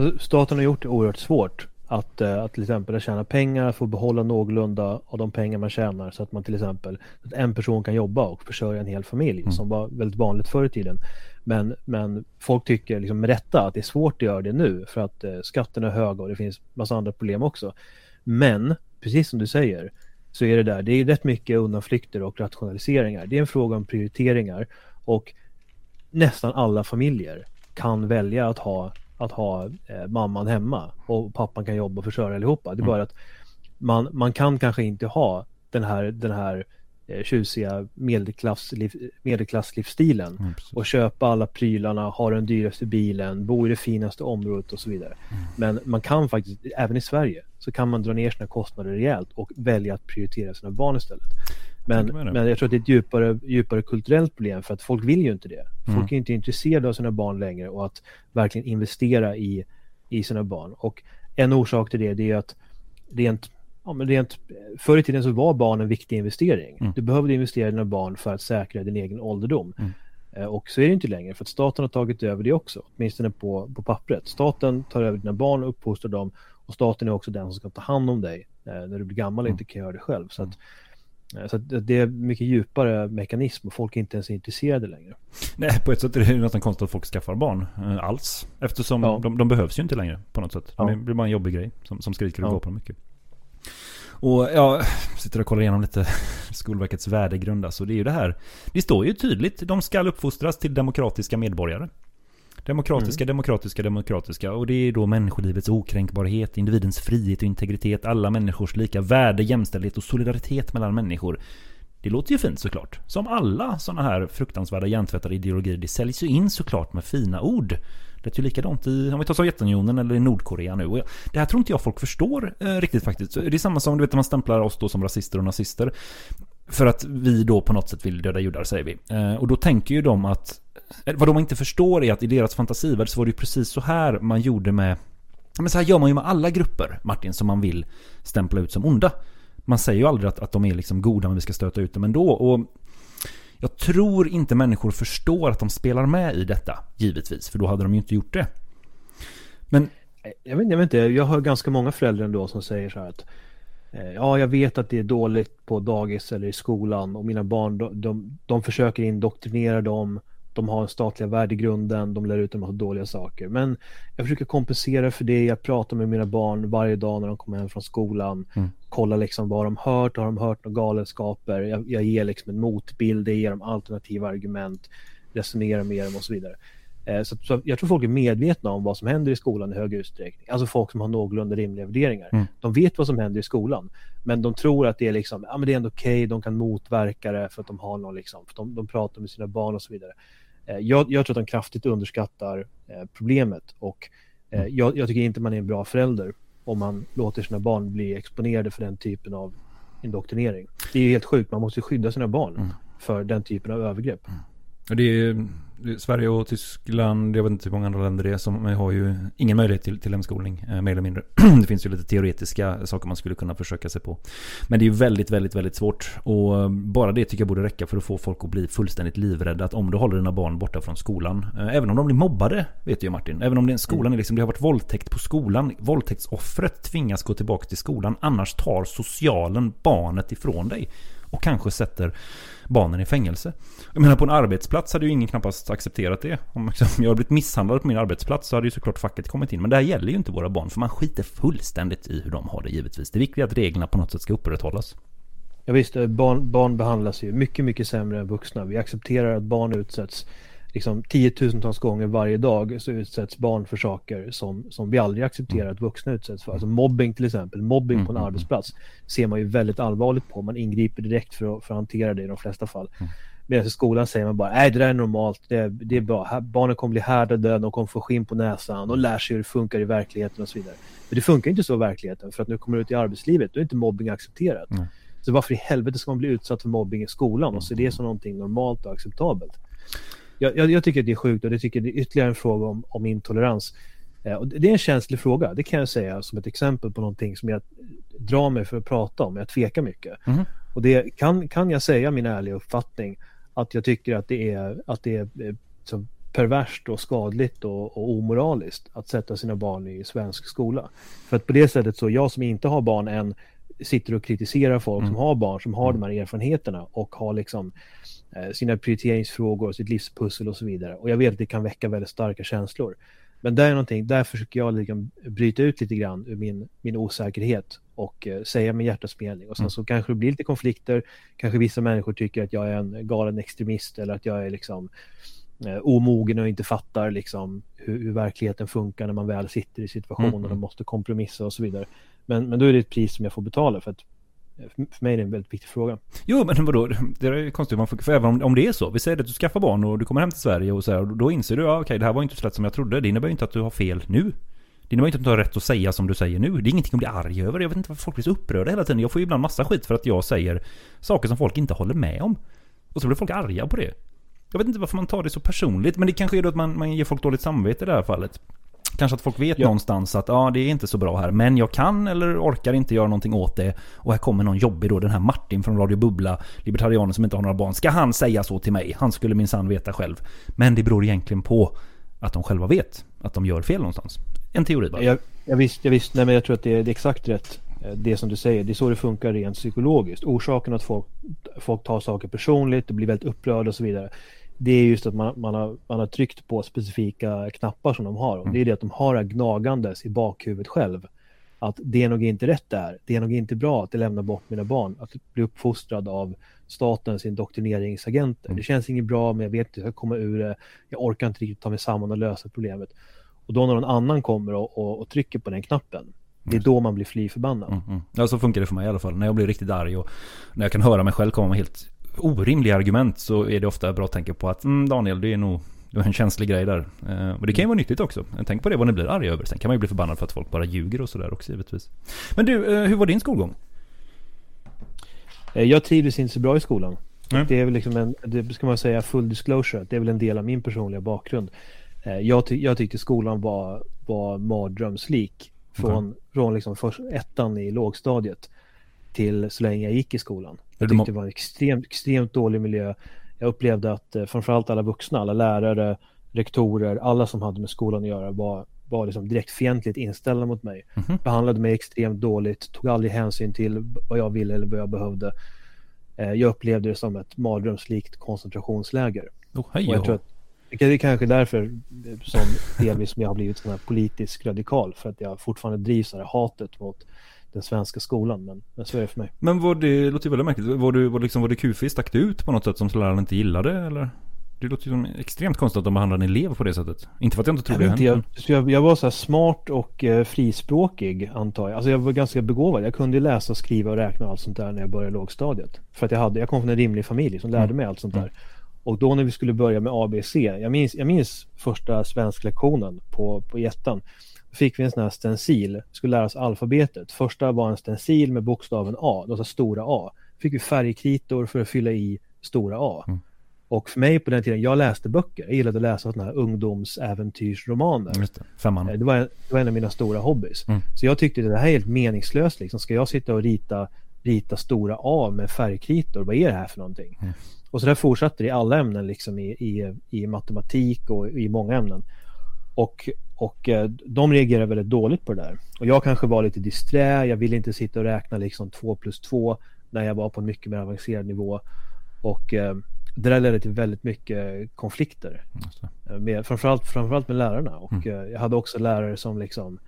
Alltså, staten har gjort det oerhört svårt att, eh, att till exempel tjäna pengar, att få behålla någorlunda av de pengar man tjänar så att man till exempel att en person kan jobba och försörja en hel familj som var väldigt vanligt förr i tiden. Men, men folk tycker liksom med rätta att det är svårt att göra det nu för att eh, skatterna är höga och det finns massa andra problem också. Men precis som du säger så är det där, det är rätt mycket undanflykter och rationaliseringar. Det är en fråga om prioriteringar och nästan alla familjer kan välja att ha, att ha eh, mamman hemma och pappan kan jobba och försörja allihopa. Det är bara att man, man kan kanske inte ha den här, den här eh, tjusiga medelklassliv, medelklasslivsstilen Mm, och köpa alla prylarna, ha den dyraste bilen, bo i det finaste området och så vidare. Mm. Men man kan faktiskt, även i Sverige, så kan man dra ner sina kostnader rejält och välja att prioritera sina barn istället. Men, det. men jag tror att det är ett djupare, djupare kulturellt problem för att folk vill ju inte det. Folk Mm. är inte intresserade av sina barn längre och att verkligen investera i, i sina barn. Och en orsak till det, det är att rent, ja, men rent förr i tiden så var barn en viktig investering. Mm. Du behövde investera i dina barn för att säkra din egen ålderdom. Mm. Eh, Och så är det inte längre för att staten har tagit över det också, åtminstone på, på pappret. Staten tar över dina barn och uppfostrar dem och staten är också den som ska ta hand om dig eh, när du blir gammal och Mm. inte kan göra det själv. Så, att, eh, så att det är mycket djupare mekanism och folk är inte ens intresserade längre. Nej, på ett sätt är det nästan konstigt att folk skaffar barn eh, alls. Eftersom Ja. de, de behövs ju inte längre på något sätt. Ja. Det blir bara en jobbig grej som, som skriker och Ja. gapar mycket. Och jag sitter och kollar igenom lite Skolverkets värdegrund. Alltså det är ju det här. Det står ju tydligt. De ska uppfostras till demokratiska medborgare. Demokratiska, demokratiska, demokratiska. Och det är då människolivets okränkbarhet, individens frihet och integritet, alla människors lika värde, jämställdhet och solidaritet mellan människor. Det låter ju fint såklart. Som alla sådana här fruktansvärda hjärntvättade ideologier. Det säljs ju in såklart med fina ord. Det är ju likadant i, om vi tar Sovjetunionen eller i Nordkorea nu. Det här tror inte jag folk förstår eh, riktigt faktiskt. Det är samma som du vet man stämplar oss då som rasister och nazister. För att vi då på något sätt vill döda judar säger vi. Eh, och då tänker ju de att, Eh, vad de inte förstår är att i deras fantasivärld så var det ju precis så här man gjorde med Men så här gör man ju med alla grupper, Martin, som man vill stämpla ut som onda. Man säger ju aldrig att, att de är liksom goda men vi ska stöta ut dem ändå. Och jag tror inte människor förstår att de spelar med i detta, givetvis. För då hade de ju inte gjort det. Men Jag vet, jag vet inte, jag har ganska många föräldrar ändå som säger så här att eh, Ja, jag vet att det är dåligt på dagis eller i skolan och mina barn, de, de, de försöker indoktrinera dem. De har statliga värdegrunden, de lär ut en massa dåliga saker. Men jag försöker kompensera för det. Jag pratar med mina barn varje dag när de kommer hem från skolan. Mm. Kollar liksom vad de hört, har de hört några galenskaper? Jag, jag ger liksom en motbild, jag ger dem alternativa argument, resonerar med dem och så vidare. Eh, Så, så jag tror folk är medvetna om vad som händer i skolan i hög utsträckning. Alltså folk som har någorlunda rimliga värderingar. Mm. De vet vad som händer i skolan. Men de tror att det är liksom, ja men det är ändå okej, de kan motverka det för att de har någon liksom, för de, de pratar med sina barn och så vidare. Eh, Jag, jag tror att de kraftigt underskattar eh, problemet och eh, jag, jag tycker inte man är en bra förälder om man låter sina barn bli exponerade för den typen av indoktrinering. Det är ju helt sjukt, man måste skydda sina barn Mm. för den typen av övergrepp. Och det är, det är Sverige och Tyskland, jag vet inte hur många andra länder det är, som har ju ingen möjlighet till, till hemskolning, eh, mer eller mindre. det finns ju lite teoretiska saker man skulle kunna försöka sig på. Men det är ju väldigt, väldigt, väldigt svårt. Och eh, bara det tycker jag borde räcka för att få folk att bli fullständigt livrädda. Att om du håller dina barn borta från skolan, eh, även om de blir mobbade, vet ju Martin. Även om det skolan är liksom, det har varit våldtäkt på skolan. Våldtäktsoffret tvingas gå tillbaka till skolan, annars tar socialen barnet ifrån dig. Och kanske sätter barnen i fängelse. Jag menar på en arbetsplats hade ju ingen knappast accepterat det. Om liksom jag hade blivit misshandlad på min arbetsplats så hade ju såklart facket kommit in. Men det här gäller ju inte våra barn för man skiter fullständigt i hur de har det givetvis. Det viktiga är att reglerna på något sätt ska upprätthållas. Ja, visst, eh, barn, barn behandlas ju mycket, mycket sämre än vuxna. Vi accepterar att barn utsätts liksom tiotusentals gånger varje dag så utsätts barn för saker som, som vi aldrig accepterar att vuxna utsätts för. Alltså mobbing till exempel, mobbing på en Mm, mm, arbetsplats ser man ju väldigt allvarligt på. Man ingriper direkt för att, för att hantera det i de flesta fall. Mm. Medan i skolan säger man bara, nej det där är normalt, det, är- det är bra, Här- barnen kommer bli härdade, de kommer få skinn på näsan, de lär sig hur det funkar i verkligheten och så vidare. Men det funkar inte så i verkligheten, för att nu kommer du ut i arbetslivet, då är inte mobbing accepterat. Nej. Så varför i helvete ska man bli utsatt för mobbing i skolan och se det som någonting normalt och acceptabelt? Jag, jag, jag tycker att det är sjukt och det tycker det är ytterligare en fråga om, om intolerans. Eh, det är en känslig fråga, det kan jag säga som ett exempel på någonting som jag drar mig för att prata om. Jag tvekar mycket. Mhm. Och det kan, kan jag säga min ärliga uppfattning att jag tycker att det är, att det är eh, som perverst och skadligt och, och omoraliskt att sätta sina barn i svensk skola. För att på det sättet så jag som inte har barn än sitter och kritiserar folk som har barn som har de här erfarenheterna och har liksom eh, sina prioriteringsfrågor och sitt livspussel och så vidare. Och jag vet att det kan väcka väldigt starka känslor. Men där är någonting, där försöker jag liksom bryta ut lite grann ur min, min osäkerhet och eh, säga min hjärtats mening. Och sen så kanske det blir lite konflikter, kanske vissa människor tycker att jag är en galen extremist eller att jag är liksom omogen och inte fattar liksom hur, hur verkligheten funkar när man väl sitter i situationen och måste kompromissa och så vidare. Men, men då är det ett pris som jag får betala för att eh, för mig är det en väldigt viktig fråga. Jo, men vadå? Det är ju konstigt. Man får, för även om, om det är så. Vi säger att du skaffar barn och du kommer hem till Sverige och så här, och då inser du, ja okej, det här var inte så lätt som jag trodde. Det innebär ju inte att du har fel nu. Det innebär inte att du har rätt att säga som du säger nu. Det är ingenting att bli arg över. Jag vet inte varför folk blir så upprörda hela tiden. Jag får ju ibland massa skit för att jag säger saker som folk inte håller med om. Och så blir folk arga på det. Jag vet inte varför man tar det så personligt. Men det kanske är då att man, man ger folk dåligt samvete i det här fallet. Kanske att folk vet Ja. någonstans att ja, det är inte så bra här. Men jag kan eller orkar inte göra någonting åt det. Och här kommer någon jobbig då, den här Martin från Radio Bubbla, libertarianen som inte har några barn. Ska han säga så till mig? Han skulle minsann veta själv. Men det beror egentligen på att de själva vet att de gör fel någonstans. En teori bara. Jag, jag visst, jag visst, nej men jag tror att det är, det är exakt rätt. Eh, Det som du säger, det är så det funkar rent psykologiskt. Orsaken att folk, folk tar saker personligt och blir väldigt upprörda och så vidare. Det är just att man, man, har, man har tryckt på specifika knappar som de har. Och det är det att de har det gnagandes i bakhuvudet själv. Att det är nog inte rätt där. Det är nog inte bra att jag lämnar bort mina barn. Att bli uppfostrad av statens indoktrineringsagenter. Det känns inget bra men jag vet att jag ska komma ur det. Jag orkar inte riktigt ta mig samman och lösa problemet. Och då när någon annan kommer och, och, och trycker på den knappen. Det är då man blir fly förbannad. Mm, mm. Ja, så funkar det för mig i alla fall. När jag blir riktigt arg och när jag kan höra mig själv komma med helt orimliga argument så är det ofta bra att tänka på att mm, Daniel, det är nog det är en känslig grej där. Eh, och det kan ju vara nyttigt också. Tänk på det vad ni blir arga över. Sen kan man ju bli förbannad för att folk bara ljuger och sådär också givetvis. Men du, eh, hur var din skolgång? Eh, Jag trivdes inte så bra i skolan. Nej. Det är väl liksom en, det ska man säga full disclosure, det är väl en del av min personliga bakgrund. Jag, ty, jag tyckte skolan var, var mardrömslik från, från liksom först ettan i lågstadiet till så länge jag gick i skolan. Jag tyckte det var en extremt, extremt dålig miljö. Jag upplevde att eh, framförallt alla vuxna, alla lärare, rektorer, alla som hade med skolan att göra var, var liksom direkt fientligt inställda mot mig. Mhm. Behandlade mig extremt dåligt, tog aldrig hänsyn till vad jag ville eller vad jag behövde. Eh, Jag upplevde det som ett mardrömslikt koncentrationsläger. Oh, hej Och jag tror att det är kanske därför eh, som delvis som jag har blivit sån här politisk radikal för att jag fortfarande drivs av hatet mot den svenska skolan. Men, men så är det för mig. Men var det, låter ju väldigt märkligt. Var du, var det liksom, var det kufig? Stack du ut på något sätt som läraren inte gillade eller? Det låter ju som extremt konstigt att de behandlar en elev på det sättet. Inte för att jag inte tror Jag, det hänt, jag, jag, jag var så här smart och eh, frispråkig antar jag. Alltså jag var ganska begåvad. Jag kunde läsa, skriva och räkna och allt sånt där när jag började lågstadiet. För att jag, hade, jag kom från en rimlig familj som lärde mig allt sånt där. Och då när vi skulle börja med ABC, jag minns, jag minns första svensklektionen på, på ettan. Fick vi en sån här stencil, skulle lära oss alfabetet. Första var en stencil med bokstaven A, det var så stora A. Fick vi färgkritor för att fylla i stora A. Och för mig på den tiden, jag läste böcker. Jag gillade att läsa sådana här ungdomsäventyrsromaner. Det. Eh, Det var, det var en av mina stora hobbys. Mm. Så jag tyckte det här är helt meningslöst. Liksom. Ska jag sitta och rita, rita stora A med färgkritor? Vad är det här för någonting? Mm. Och så där fortsatte det i alla ämnen, liksom i, i, i matematik och i många ämnen. Och, och eh, de reagerade väldigt dåligt på det där. Och jag kanske var lite disträ, jag ville inte sitta och räkna liksom 2 plus 2 när jag var på en mycket mer avancerad nivå. Och eh, det där ledde till väldigt mycket konflikter. Eh, Med, framförallt, framförallt med lärarna. Och Mm. eh, jag hade också lärare som liksom,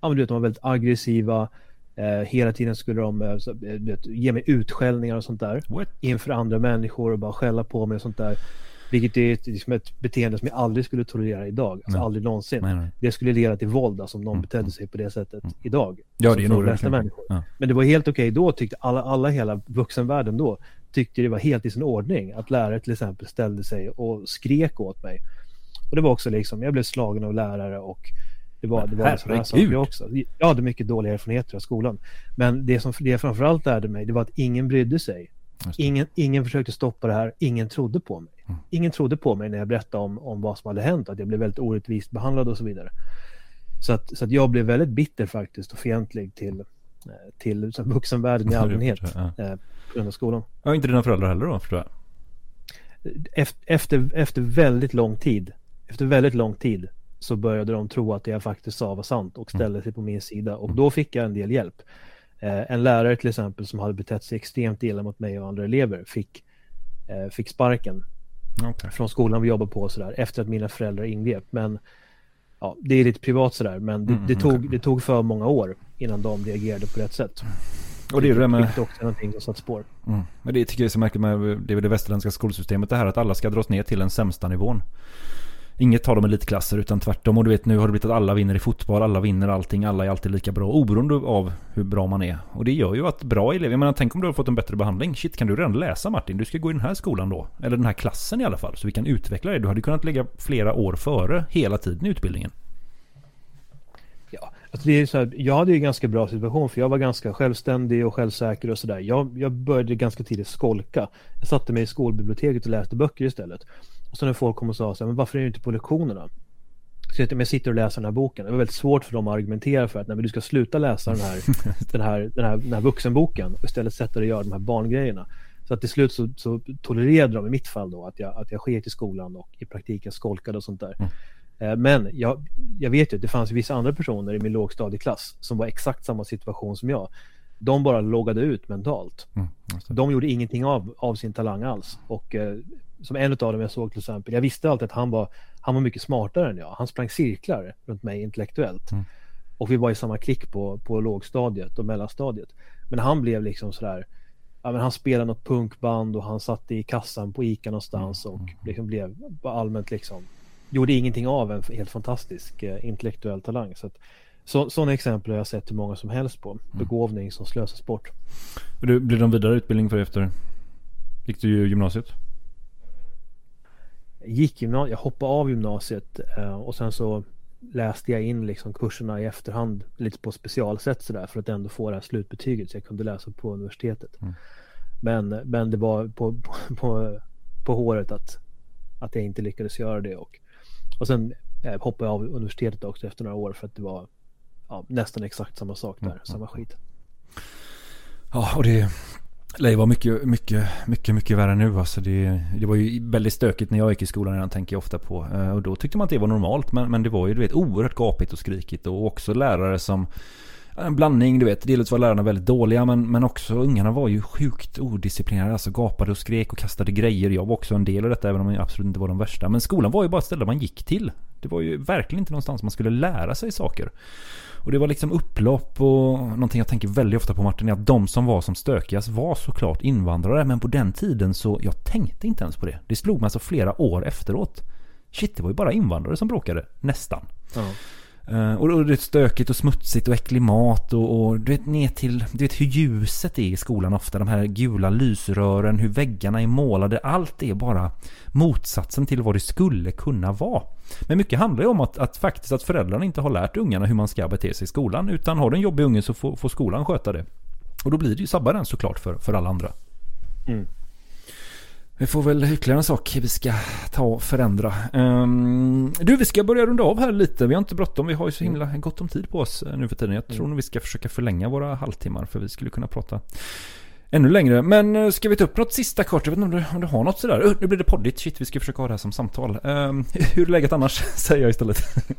ja men du vet, de var väldigt aggressiva. Eh, hela tiden skulle de vet, ge mig utskällningar och sånt där. What? Inför andra människor och bara skälla på mig och sånt där. Vilket är ett, liksom ett beteende som jag aldrig skulle tolerera idag. Alltså Nej. aldrig någonsin. Nej, nej. Det skulle leda till våld, alltså om någon Mm, betedde sig på det sättet idag. Ja, Alltså det är nog de flesta verkligen. människor. Ja. Men det var helt okej då, tyckte alla, alla hela vuxenvärlden då, tyckte det var helt i sin ordning att lärare till exempel ställde sig och skrek åt mig. Och det var också liksom, jag blev slagen av lärare och det var, det var sådana här saker också. Jag hade mycket dåliga erfarenheter av skolan. Men det som det framförallt lärde mig, det var att ingen brydde sig. Ingen, ingen försökte stoppa det här, ingen trodde på mig. Mm. Ingen trodde på mig när jag berättade om, om vad som hade hänt, att jag blev väldigt orättvist behandlad och så vidare. Så att, så att jag blev väldigt bitter faktiskt och fientlig till, eh, till vuxenvärlden i allmänhet Ja. eh, på grund av skolan. Ja, inte dina föräldrar heller då, förstår jag. Efter, efter, efter väldigt lång tid, efter väldigt lång tid så började de tro att det jag faktiskt sa var sant och ställde sig på min sida och då fick jag en del hjälp. Eh, en lärare till exempel som hade betett sig extremt illa mot mig och andra elever fick, eh, fick sparken Okej. från skolan vi jobbar på sådär efter att mina föräldrar ingrep. Men ja, det är lite privat sådär men det, Mm, det, mm, tog, okej. det tog för många år innan de reagerade på rätt sätt. Och det är det med... Vilket också är någonting som satt spår. Mm. Men det tycker jag är så märkligt med det, är det västerländska skolsystemet det här att alla ska dras ner till den sämsta nivån. Inget tar dem elitklasser utan tvärtom. Och du vet nu har det blivit att alla vinner i fotboll, alla vinner allting, alla är alltid lika bra oberoende av hur bra man är. Och det gör ju att bra elever, jag menar tänk om du har fått en bättre behandling. Shit kan du redan läsa Martin? Du ska gå i den här skolan då. Eller den här klassen i alla fall. Så vi kan utveckla det. Du hade kunnat lägga flera år före hela tiden i utbildningen. Ja, alltså det är så här, jag hade ju en ganska bra situation för jag var ganska självständig och självsäker och sådär. Jag, jag började ganska tidigt skolka. Jag satte mig i skolbiblioteket och läste böcker istället. Och så när folk kom och sa så här, men varför är du inte på lektionerna? Så jag, jag sitter och läser den här boken. Det var väldigt svårt för dem att argumentera för att nej, men du ska sluta läsa den här, den här, den här, den här vuxenboken och istället sätta dig och göra de här barngrejerna. Så att till slut så, så tolererade de i mitt fall då att jag, att jag sket i skolan och i praktiken skolkade och sånt där. Eh, Men jag, jag vet ju att det fanns vissa andra personer i min lågstadieklass som var exakt samma situation som jag. De bara loggade ut mentalt. Mm. De gjorde ingenting av, av sin talang alls. Och eh, som en av dem jag såg till exempel, jag visste alltid att han var, han var mycket smartare än jag. Han sprang cirklar runt mig intellektuellt. Mm. Och vi var i samma klick på, på lågstadiet och mellanstadiet. Men han blev liksom sådär, ja men han spelade något punkband och han satt i kassan på Ica någonstans och liksom blev allmänt liksom, gjorde ingenting av en helt fantastisk eh, intellektuell talang. Så att, så, sådana exempel har jag sett hur många som helst på. Begåvning som slösas bort. Och du, blir det någon vidare utbildning för efter? Gick du gymnasiet? Gick gymnasiet, jag hoppade av gymnasiet eh, och sen så läste jag in liksom kurserna i efterhand lite på specialsätt sådär för att ändå få det här slutbetyget så jag kunde läsa på universitetet. Mm. Men, men det var på, på, på, på håret att, att jag inte lyckades göra det och, och sen eh, hoppade jag av universitetet också efter några år för att det var ja, nästan exakt samma sak där, Mm, samma skit. Ja, och det lär ju vara mycket, mycket, mycket, mycket värre nu. Alltså det, det var ju väldigt stökigt när jag gick i skolan redan, tänker jag ofta på. Eh, Och då tyckte man att det var normalt, men, men det var ju du vet, oerhört gapigt och skrikigt. Och också lärare som en blandning, du vet. Dels var lärarna väldigt dåliga, men, men också ungarna var ju sjukt odisciplinerade. Alltså gapade och skrek och kastade grejer. Jag var också en del av detta, även om jag absolut inte var de värsta. Men skolan var ju bara ett ställe man gick till. Det var ju verkligen inte någonstans man skulle lära sig saker. Och det var liksom upplopp och någonting jag tänker väldigt ofta på Martin är att de som var som stökigast var såklart invandrare. Men på den tiden så, jag tänkte inte ens på det. Det slog mig alltså flera år efteråt. Shit, det var ju bara invandrare som bråkade. Nästan. Eh, och, och det är stökigt och smutsigt och äcklig mat och, och du vet ner till, du vet hur ljuset är i skolan ofta. De här gula lysrören, hur väggarna är målade. Allt är bara motsatsen till vad det skulle kunna vara. Men mycket handlar ju om att, att faktiskt att föräldrarna inte har lärt ungarna hur man ska bete sig i skolan. Utan har du en jobbig unge så får, får skolan sköta det. Och då blir det ju sabbar den såklart för, för alla andra. Mm. Vi får väl ytterligare en sak vi ska ta och förändra. Ehm, du, vi ska börja runda av här lite. Vi har inte bråttom. Vi har ju så himla gott om tid på oss eh, nu för tiden. Jag tror nog vi ska försöka förlänga våra halvtimmar för vi skulle kunna prata ännu längre. Men eh, ska vi ta upp något sista kort? Jag vet inte om du, om du har något sådär. Uh, nu blir det poddigt. Shit, vi ska försöka ha det här som samtal. Ehm, hur är läget annars? Säger jag istället.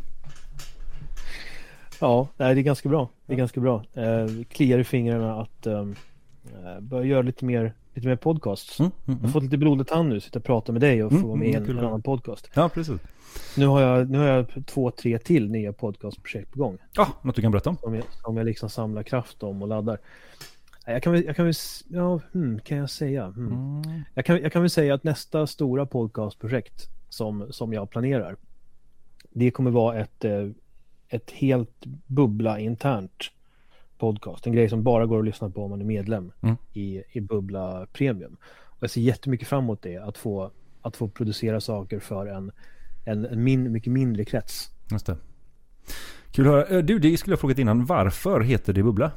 Ja, det är ganska bra. Det är ganska bra. Eh, kliar i fingrarna att eh, börja göra lite mer, lite mer podcasts. Mm, mm, Jag har fått lite blodad tand nu, sitta och prata med dig och få Mm, vara med i mm, en, en annan podcast. Ja, precis. Nu har, jag, nu har jag två, tre till nya podcastprojekt på gång. Ja, något du kan berätta om? Som jag, som jag liksom samlar kraft om och laddar. Jag kan väl, jag kan väl ja, hmm, kan jag säga? Hmm. Mm. Jag, kan, jag kan väl säga att nästa stora podcastprojekt som, som jag planerar, det kommer vara ett, eh, ett helt bubbla internt podcast. En grej som bara går att lyssna på om man är medlem Mm. i, i Bubbla Premium. Och jag ser jättemycket fram emot det, att få, att få producera saker för en, en, en min, mycket mindre krets. Just det. Kul att höra. Eh, Du, det skulle jag frågat innan. Varför heter det Bubbla?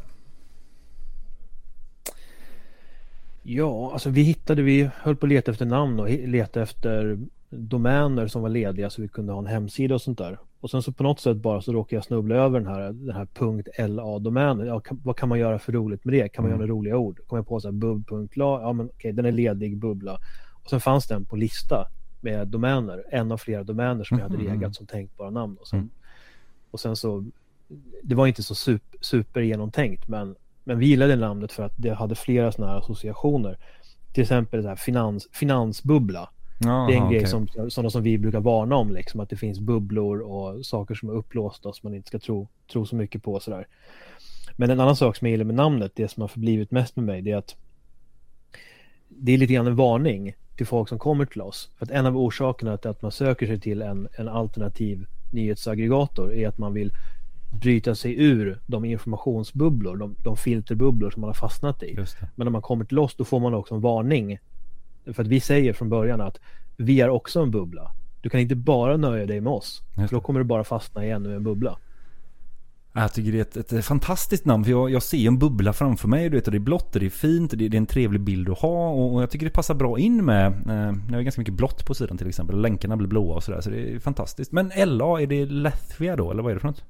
Ja, alltså vi hittade, vi höll på att leta efter namn och leta efter domäner som var lediga så vi kunde ha en hemsida och sånt där. Och sen så på något sätt bara så råkade jag snubbla över den här, den här .la-domänen. Ja, vad kan man göra för roligt med det? Kan man göra några roliga ord? Kom jag på så här bub.la, ja men okej, den är ledig, bubbla. Och sen fanns den på lista med domäner, en av flera domäner som jag hade regat som tänkbara namn. Och sen, och sen så, det var inte så super, super genomtänkt men, men vi gillade namnet för att det hade flera sådana här associationer. Till exempel så finans, finansbubbla. Jaha, Det är en grej okej. som, sådana som vi brukar varna om, liksom, att det finns bubblor och saker som är upplåsta som man inte ska tro, tro så mycket på. Sådär. Men en annan sak som jag gillar med namnet, det som har förblivit mest med mig, det är att det är lite grann en varning till folk som kommer till oss. För att en av orsakerna till att man söker sig till en, en alternativ nyhetsaggregator är att man vill bryta sig ur de informationsbubblor, de, de filterbubblor som man har fastnat i. Men när man kommer till oss då får man också en varning. För att vi säger från början att vi är också en bubbla. Du kan inte bara nöja dig med oss. För då kommer du bara fastna i ännu en bubbla. Jag tycker det är ett, ett fantastiskt namn för jag, jag ser en bubbla framför mig. Du vet, det är blått och det är fint det, det är en trevlig bild att ha. Och, och jag tycker det passar bra in med, eh, det är ganska mycket blått på sidan till exempel. Länkarna blir blåa och sådär. Så det är fantastiskt. Men LA, är det Latvia då? Eller vad är det för något?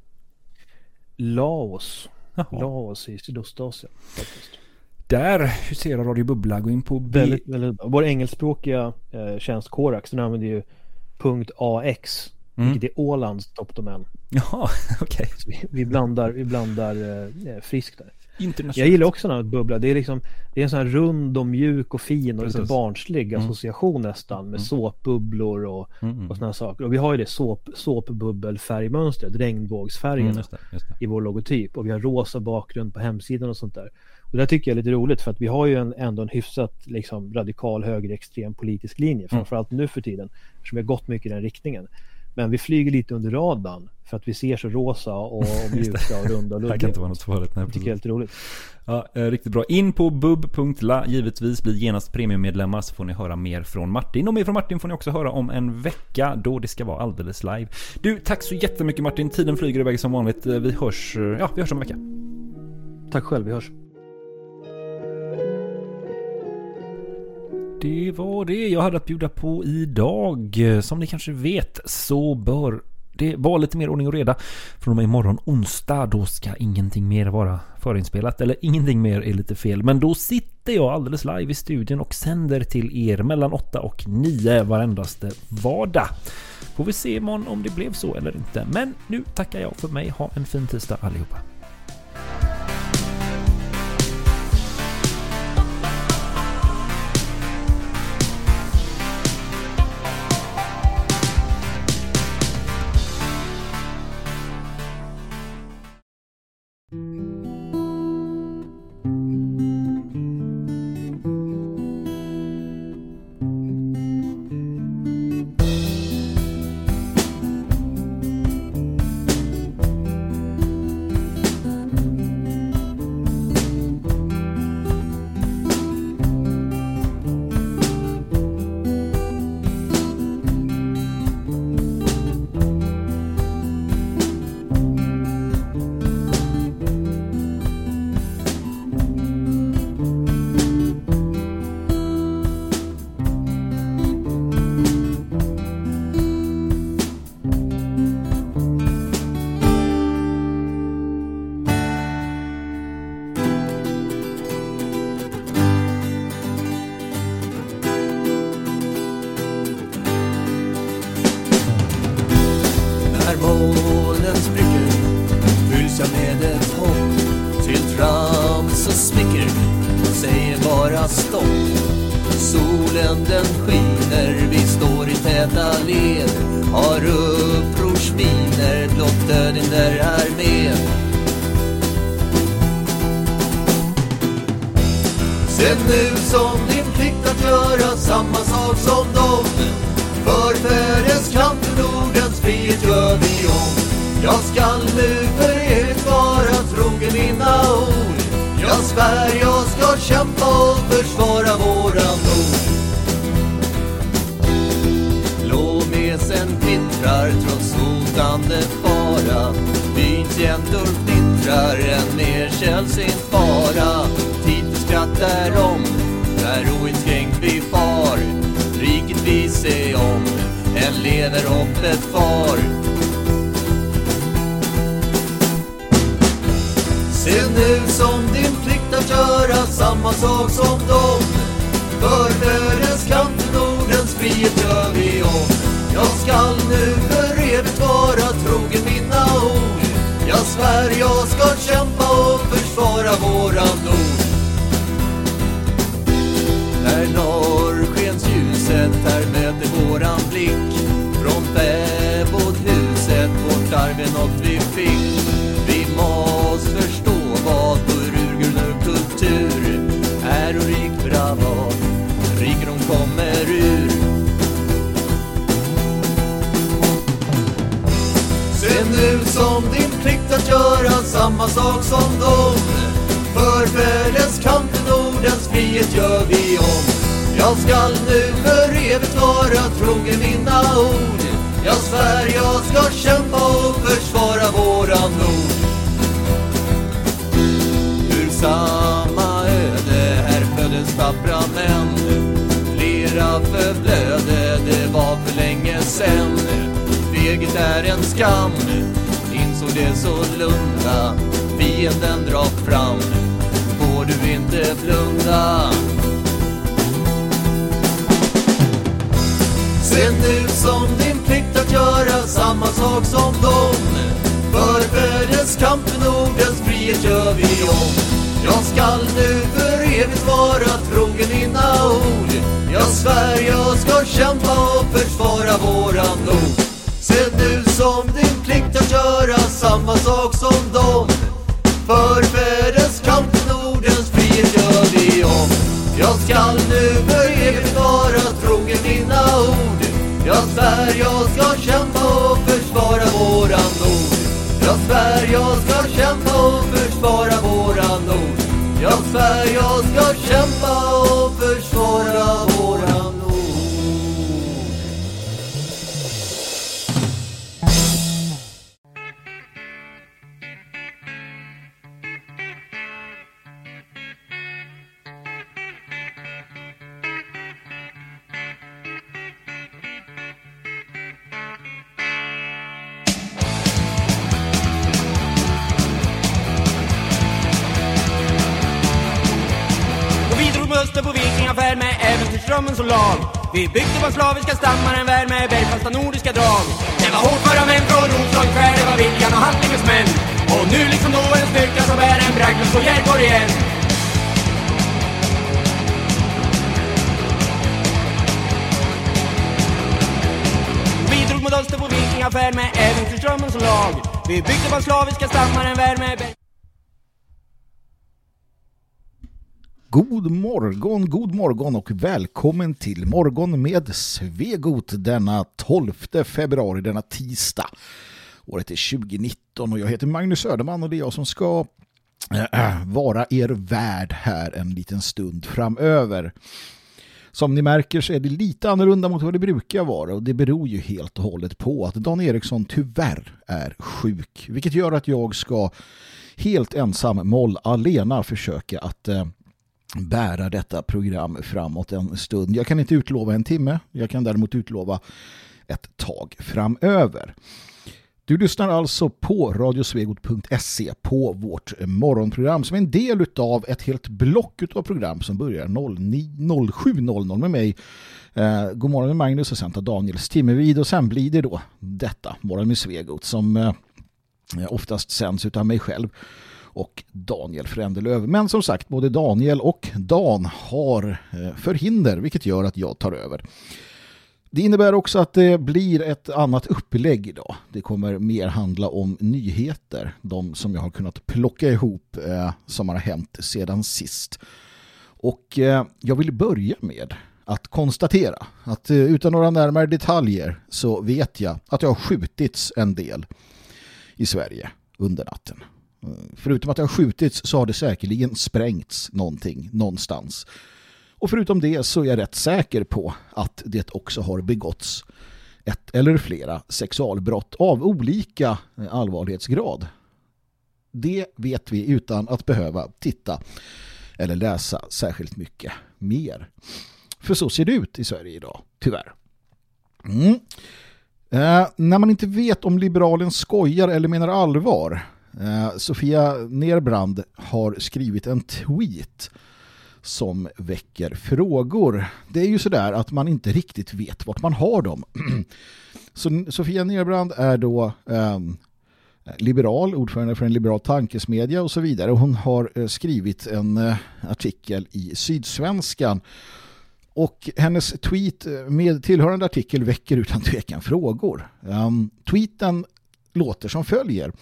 Laos. Jaha. Laos i Sydostasien. Faktiskt. Där huserar Radio Bubbla. Gå in på B... Väldigt, väldigt bra. Vår engelskspråkiga eh, tjänst Corax, den använder ju .ax. Mm. Vilket är Ålands toppdomän. Jaha, okej. Så vi, vi blandar, vi blandar eh, friskt där. Jag gillar också namnet bubbla. Det är liksom Det är en sån här rund och mjuk och fin och lite Precis. barnslig Mm. association nästan med såpbubblor och, Mm, och såna här saker. Och vi har ju det såp, såpbubbelfärgmönstret, regnbågsfärgen Mm, just det, just det. i vår logotyp. Och vi har rosa bakgrund på hemsidan och sånt där. Och det där tycker jag är lite roligt för att vi har ju en, ändå en hyfsat liksom, radikal högerextrem politisk Mm. linje. Framförallt nu för tiden. Eftersom vi har gått mycket i den riktningen. Men vi flyger lite under radarn för att vi ser så rosa och, och mjuka och runda och Det här kan luddiga. inte vara något farligt. Nej, Det tycker jag är lite roligt. Ja, eh, riktigt bra. In på bub.la, givetvis bli genast premiummedlemmar så får ni höra mer från Martin. Och mer från Martin får ni också höra om en vecka då det ska vara alldeles live. Du, tack så jättemycket Martin. Tiden flyger iväg som vanligt. Eh, Vi hörs, eh, ja, vi hörs om en vecka. Tack själv, vi hörs. Det var det jag hade att bjuda på idag. Som ni kanske vet så bör det vara lite mer ordning och reda. Från och med imorgon onsdag då ska ingenting mer vara förinspelat. Eller ingenting mer är lite fel. Men då sitter jag alldeles live i studion och sänder till er mellan 8 och 9 varendaste vardag. Får vi se imorgon om det blev så eller inte. Men nu tackar jag för mig. Ha en fin tisdag allihopa. Välkommen till morgon med Svegot denna 12 februari, denna tisdag. Året är 2019 och jag heter Magnus Söderman och det är jag som ska äh, äh, vara er värd här en liten stund framöver. Som ni märker så är det lite annorlunda mot vad det brukar vara och det beror ju helt och hållet på att Dan Eriksson tyvärr är sjuk. Vilket gör att jag ska helt ensam moll alena försöka att eh, bära detta program framåt en stund. Jag kan inte utlova en timme, jag kan däremot utlova ett tag framöver. Du lyssnar alltså på radiosvegot.se på vårt morgonprogram som är en del av ett helt block av program som börjar 07.00 med mig. Eh, god morgon med Magnus och sen tar Daniels timmevid och sen blir det då detta, Morgon med Svegot som eh, oftast sänds utav mig själv och Daniel Frändelöv. Men som sagt, både Daniel och Dan har eh, förhinder vilket gör att jag tar över. Det innebär också att det blir ett annat upplägg idag. Det kommer mer handla om nyheter, de som jag har kunnat plocka ihop eh, som har hänt sedan sist. Och eh, jag vill börja med att konstatera att eh, utan några närmare detaljer så vet jag att det har skjutits en del i Sverige under natten. Förutom att det har skjutits så har det säkerligen sprängts någonting någonstans. Och förutom det så är jag rätt säker på att det också har begåtts ett eller flera sexualbrott av olika allvarlighetsgrad. Det vet vi utan att behöva titta eller läsa särskilt mycket mer. För så ser det ut i Sverige idag, tyvärr. Mm. Eh, när man inte vet om liberalen skojar eller menar allvar. Eh, Sofia Nerbrand har skrivit en tweet som väcker frågor. Det är ju sådär att man inte riktigt vet vart man har dem. Så Sofia Nerbrand är då eh, liberal, ordförande för en liberal tankesmedja och så vidare. Hon har eh, skrivit en eh, artikel i Sydsvenskan och hennes tweet eh, med tillhörande artikel väcker utan tvekan frågor. Um, tweeten låter som följer.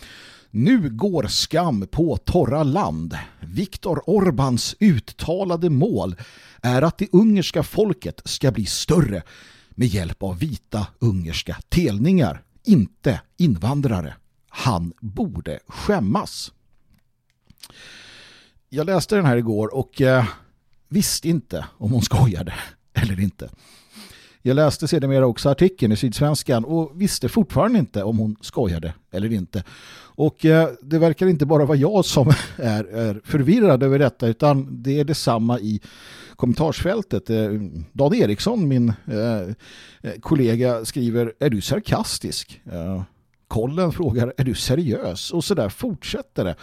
Nu går skam på torra land. Viktor Orbans uttalade mål är att det ungerska folket ska bli större med hjälp av vita ungerska telningar, inte invandrare. Han borde skämmas. Jag läste den här igår och eh, visste inte om hon skojade eller inte. Jag läste sedermera också artikeln i Sydsvenskan och visste fortfarande inte om hon skojade eller inte. Och eh, det verkar inte bara vara jag som är, är förvirrad över detta utan det är detsamma i kommentarsfältet. Eh, Dan Eriksson, min eh, eh kollega, skriver Är du sarkastisk? Eh, Kollen frågar Är du seriös? Och så där fortsätter det.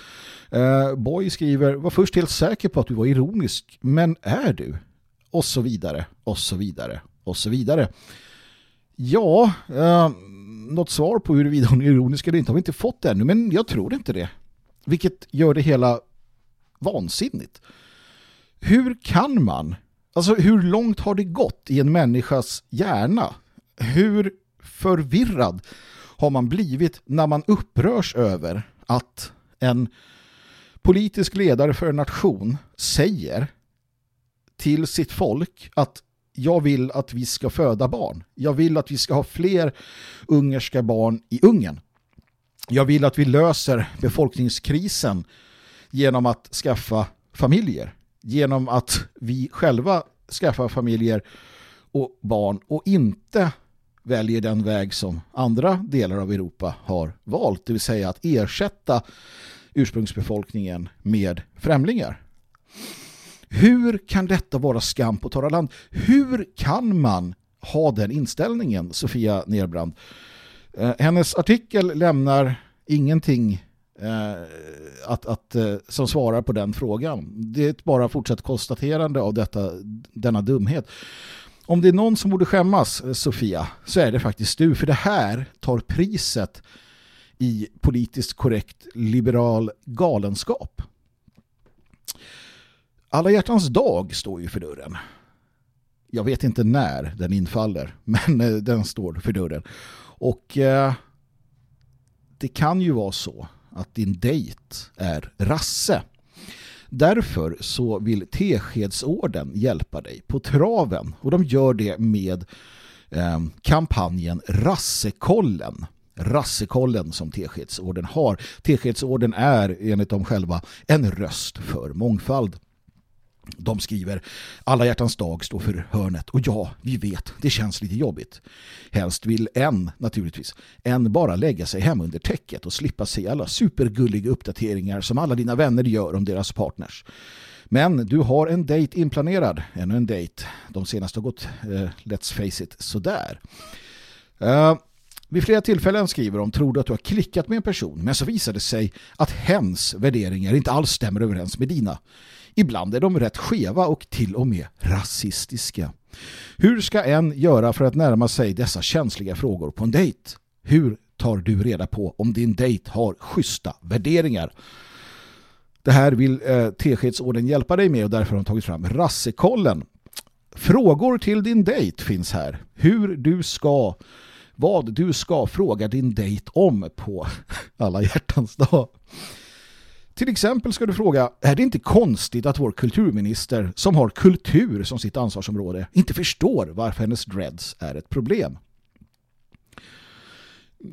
Eh, Boy skriver Var först helt säker på att du var ironisk Men är du? Och så vidare, och så vidare, och så vidare. Ja, eh, något svar på huruvida hon är ironisk eller inte har vi inte fått ännu, men jag tror inte det. Vilket gör det hela vansinnigt. Hur kan man, alltså hur långt har det gått i en människas hjärna? Hur förvirrad har man blivit när man upprörs över att en politisk ledare för en nation säger till sitt folk att jag vill att vi ska föda barn. Jag vill att vi ska ha fler ungerska barn i Ungern. Jag vill att vi löser befolkningskrisen genom att skaffa familjer. Genom att vi själva skaffar familjer och barn och inte väljer den väg som andra delar av Europa har valt. Det vill säga att ersätta ursprungsbefolkningen med främlingar. Hur kan detta vara skam på torra land? Hur kan man ha den inställningen, Sofia Nerbrand? Eh, hennes artikel lämnar ingenting eh, att, att, eh, som svarar på den frågan. Det är ett bara fortsatt konstaterande av detta, denna dumhet. Om det är någon som borde skämmas, eh, Sofia, så är det faktiskt du. För det här tar priset i politiskt korrekt liberal galenskap. Alla hjärtans dag står ju för dörren. Jag vet inte när den infaller, men eh, den står för dörren. Och eh, det kan ju vara så att din dejt är rasse. Därför så vill Teskedsorden hjälpa dig på traven och de gör det med eh, kampanjen Rassekollen. Rassekollen som Teskedsorden har. Teskedsorden är enligt dem själva en röst för mångfald. De skriver alla hjärtans dag står för hörnet och ja, vi vet, det känns lite jobbigt. Helst vill en, naturligtvis, en bara lägga sig hem under täcket och slippa se alla supergulliga uppdateringar som alla dina vänner gör om deras partners. Men du har en dejt inplanerad, ännu en dejt. De senaste har gått, eh, let's face it, sådär. Uh, vid flera tillfällen skriver de tror du att du har klickat med en person men så visar det sig att hens värderingar inte alls stämmer överens med dina. Ibland är de rätt skeva och till och med rasistiska. Hur ska en göra för att närma sig dessa känsliga frågor på en dejt? Hur tar du reda på om din dejt har schyssta värderingar? Det här vill eh, Teskedsorden hjälpa dig med och därför har de tagit fram rassekollen. Frågor till din dejt finns här. Hur du ska vad du ska fråga din dejt om på alla hjärtans dag. Till exempel ska du fråga, är det inte konstigt att vår kulturminister som har kultur som sitt ansvarsområde inte förstår varför hennes dreads är ett problem?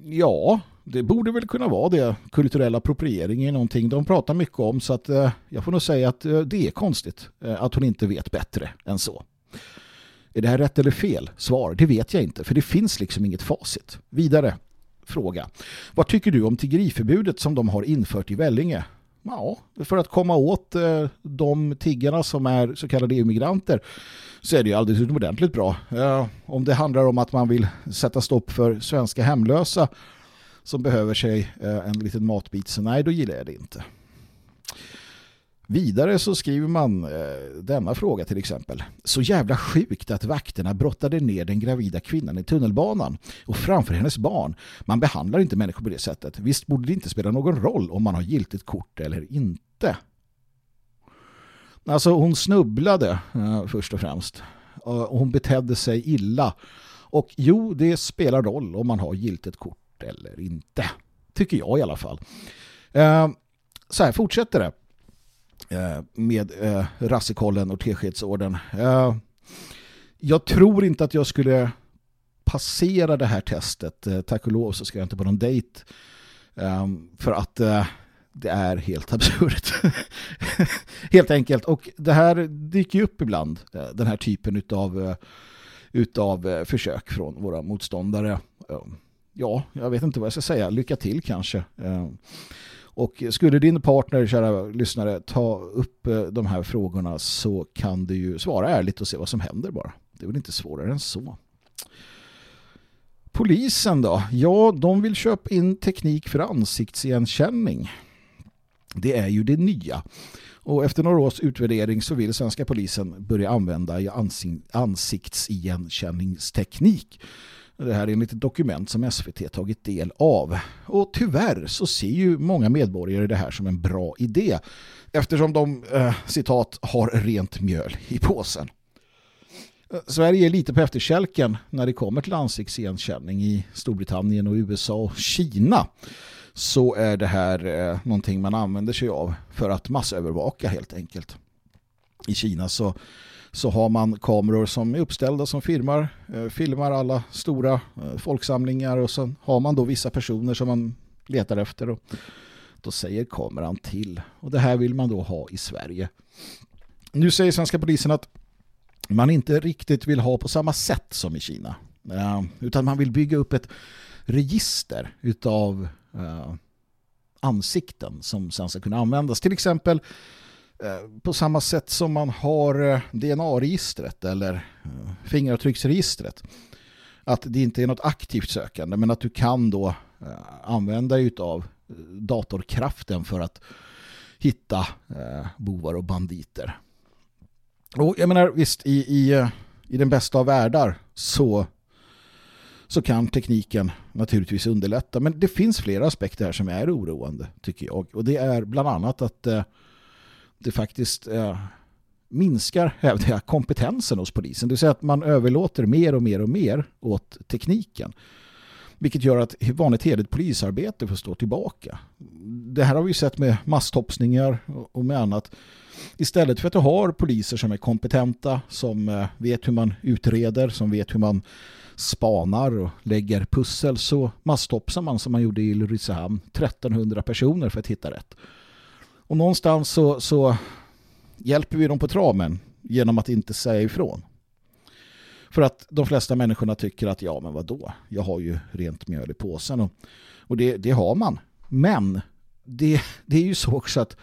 Ja, det borde väl kunna vara det. Kulturell appropriering är någonting de pratar mycket om så att eh, jag får nog säga att eh, det är konstigt eh, att hon inte vet bättre än så. Är det här rätt eller fel? Svar, det vet jag inte för det finns liksom inget facit. Vidare, fråga. Vad tycker du om tiggeriförbudet som de har infört i Vällinge? Ja, för att komma åt eh, de tiggarna som är så kallade immigranter så är det ju alldeles utomordentligt bra. Eh, om det handlar om att man vill sätta stopp för svenska hemlösa som behöver sig eh, en liten matbit så nej, då gillar jag det inte. Vidare så skriver man eh, denna fråga till exempel. Så jävla sjukt att vakterna brottade ner den gravida kvinnan i tunnelbanan och framför hennes barn. Man behandlar inte människor på det sättet. Visst borde det inte spela någon roll om man har giltigt kort eller inte. Alltså hon snubblade eh, först och främst. Eh, och hon betedde sig illa. Och jo, det spelar roll om man har giltigt kort eller inte. Tycker jag i alla fall. Eh, så här fortsätter det Eh, med eh, Rassekollen och teskedsorden. Eh, jag tror inte att jag skulle passera det här testet. Eh, tack och lov så ska jag inte på någon dejt. Eh, för att eh, det är helt absurt. helt enkelt. Och det här dyker ju upp ibland. eh, Den här typen utav, eh, utav eh, försök från våra motståndare. Ja, jag vet inte vad jag ska säga. Lycka till kanske. Och skulle din partner, kära lyssnare, ta upp eh, de här frågorna så kan du ju svara ärligt och se vad som händer bara. Det är väl inte svårare än så. Polisen då? Ja, de vill köpa in teknik för ansiktsigenkänning. Det är ju det nya. Och efter några års utvärdering så vill svenska polisen börja använda ansiktsigenkänningsteknik. Det här är enligt ett dokument som SVT tagit del av. Och tyvärr så ser ju många medborgare det här som en bra idé eftersom de, eh, citat, har rent mjöl i påsen. Eh, Sverige är lite på efterkälken när det kommer till ansiktsigenkänning i Storbritannien och USA och Kina så är det här eh, någonting man använder sig av för att massövervaka helt enkelt. I Kina så, så har man kameror som är uppställda som filmar, eh, filmar alla stora eh, folksamlingar och sen har man då vissa personer som man letar efter och då säger kameran till. Och det här vill man då ha i Sverige. Nu säger svenska polisen att man inte riktigt vill ha på samma sätt som i Kina. Eh, utan man vill bygga upp ett register utav eh, ansikten som sen ska kunna användas. Till exempel Eh, på samma sätt som man har eh, DNA-registret eller eh, fingeravtrycksregistret. Att det inte är något aktivt sökande men att du kan då använda dig utav datorkraften för att hitta bovar och banditer. Och jag menar visst i, i, i den bästa av världar så så kan tekniken naturligtvis underlätta. Men det finns flera aspekter här som är oroande tycker jag. Och det är bland annat att eh, det faktiskt eh, minskar hävdar jag, kompetensen hos polisen. Det vill säga att man överlåter mer och mer och mer åt tekniken. Vilket gör att vanligt heligt polisarbete får stå tillbaka. Det här har vi sett med masstopsningar och med annat. Istället för att du har poliser som är kompetenta, som eh, vet hur man utreder, som vet hur man spanar och lägger pussel så masstopsar man som man gjorde i Ulricehamn 1300 personer för att hitta rätt. Och någonstans så, så hjälper vi dem på traven genom att inte säga ifrån. För att de flesta människorna tycker att ja men vad då? Jag har ju rent mjöl i påsen och, och det, det har man. Men det, det är ju så också att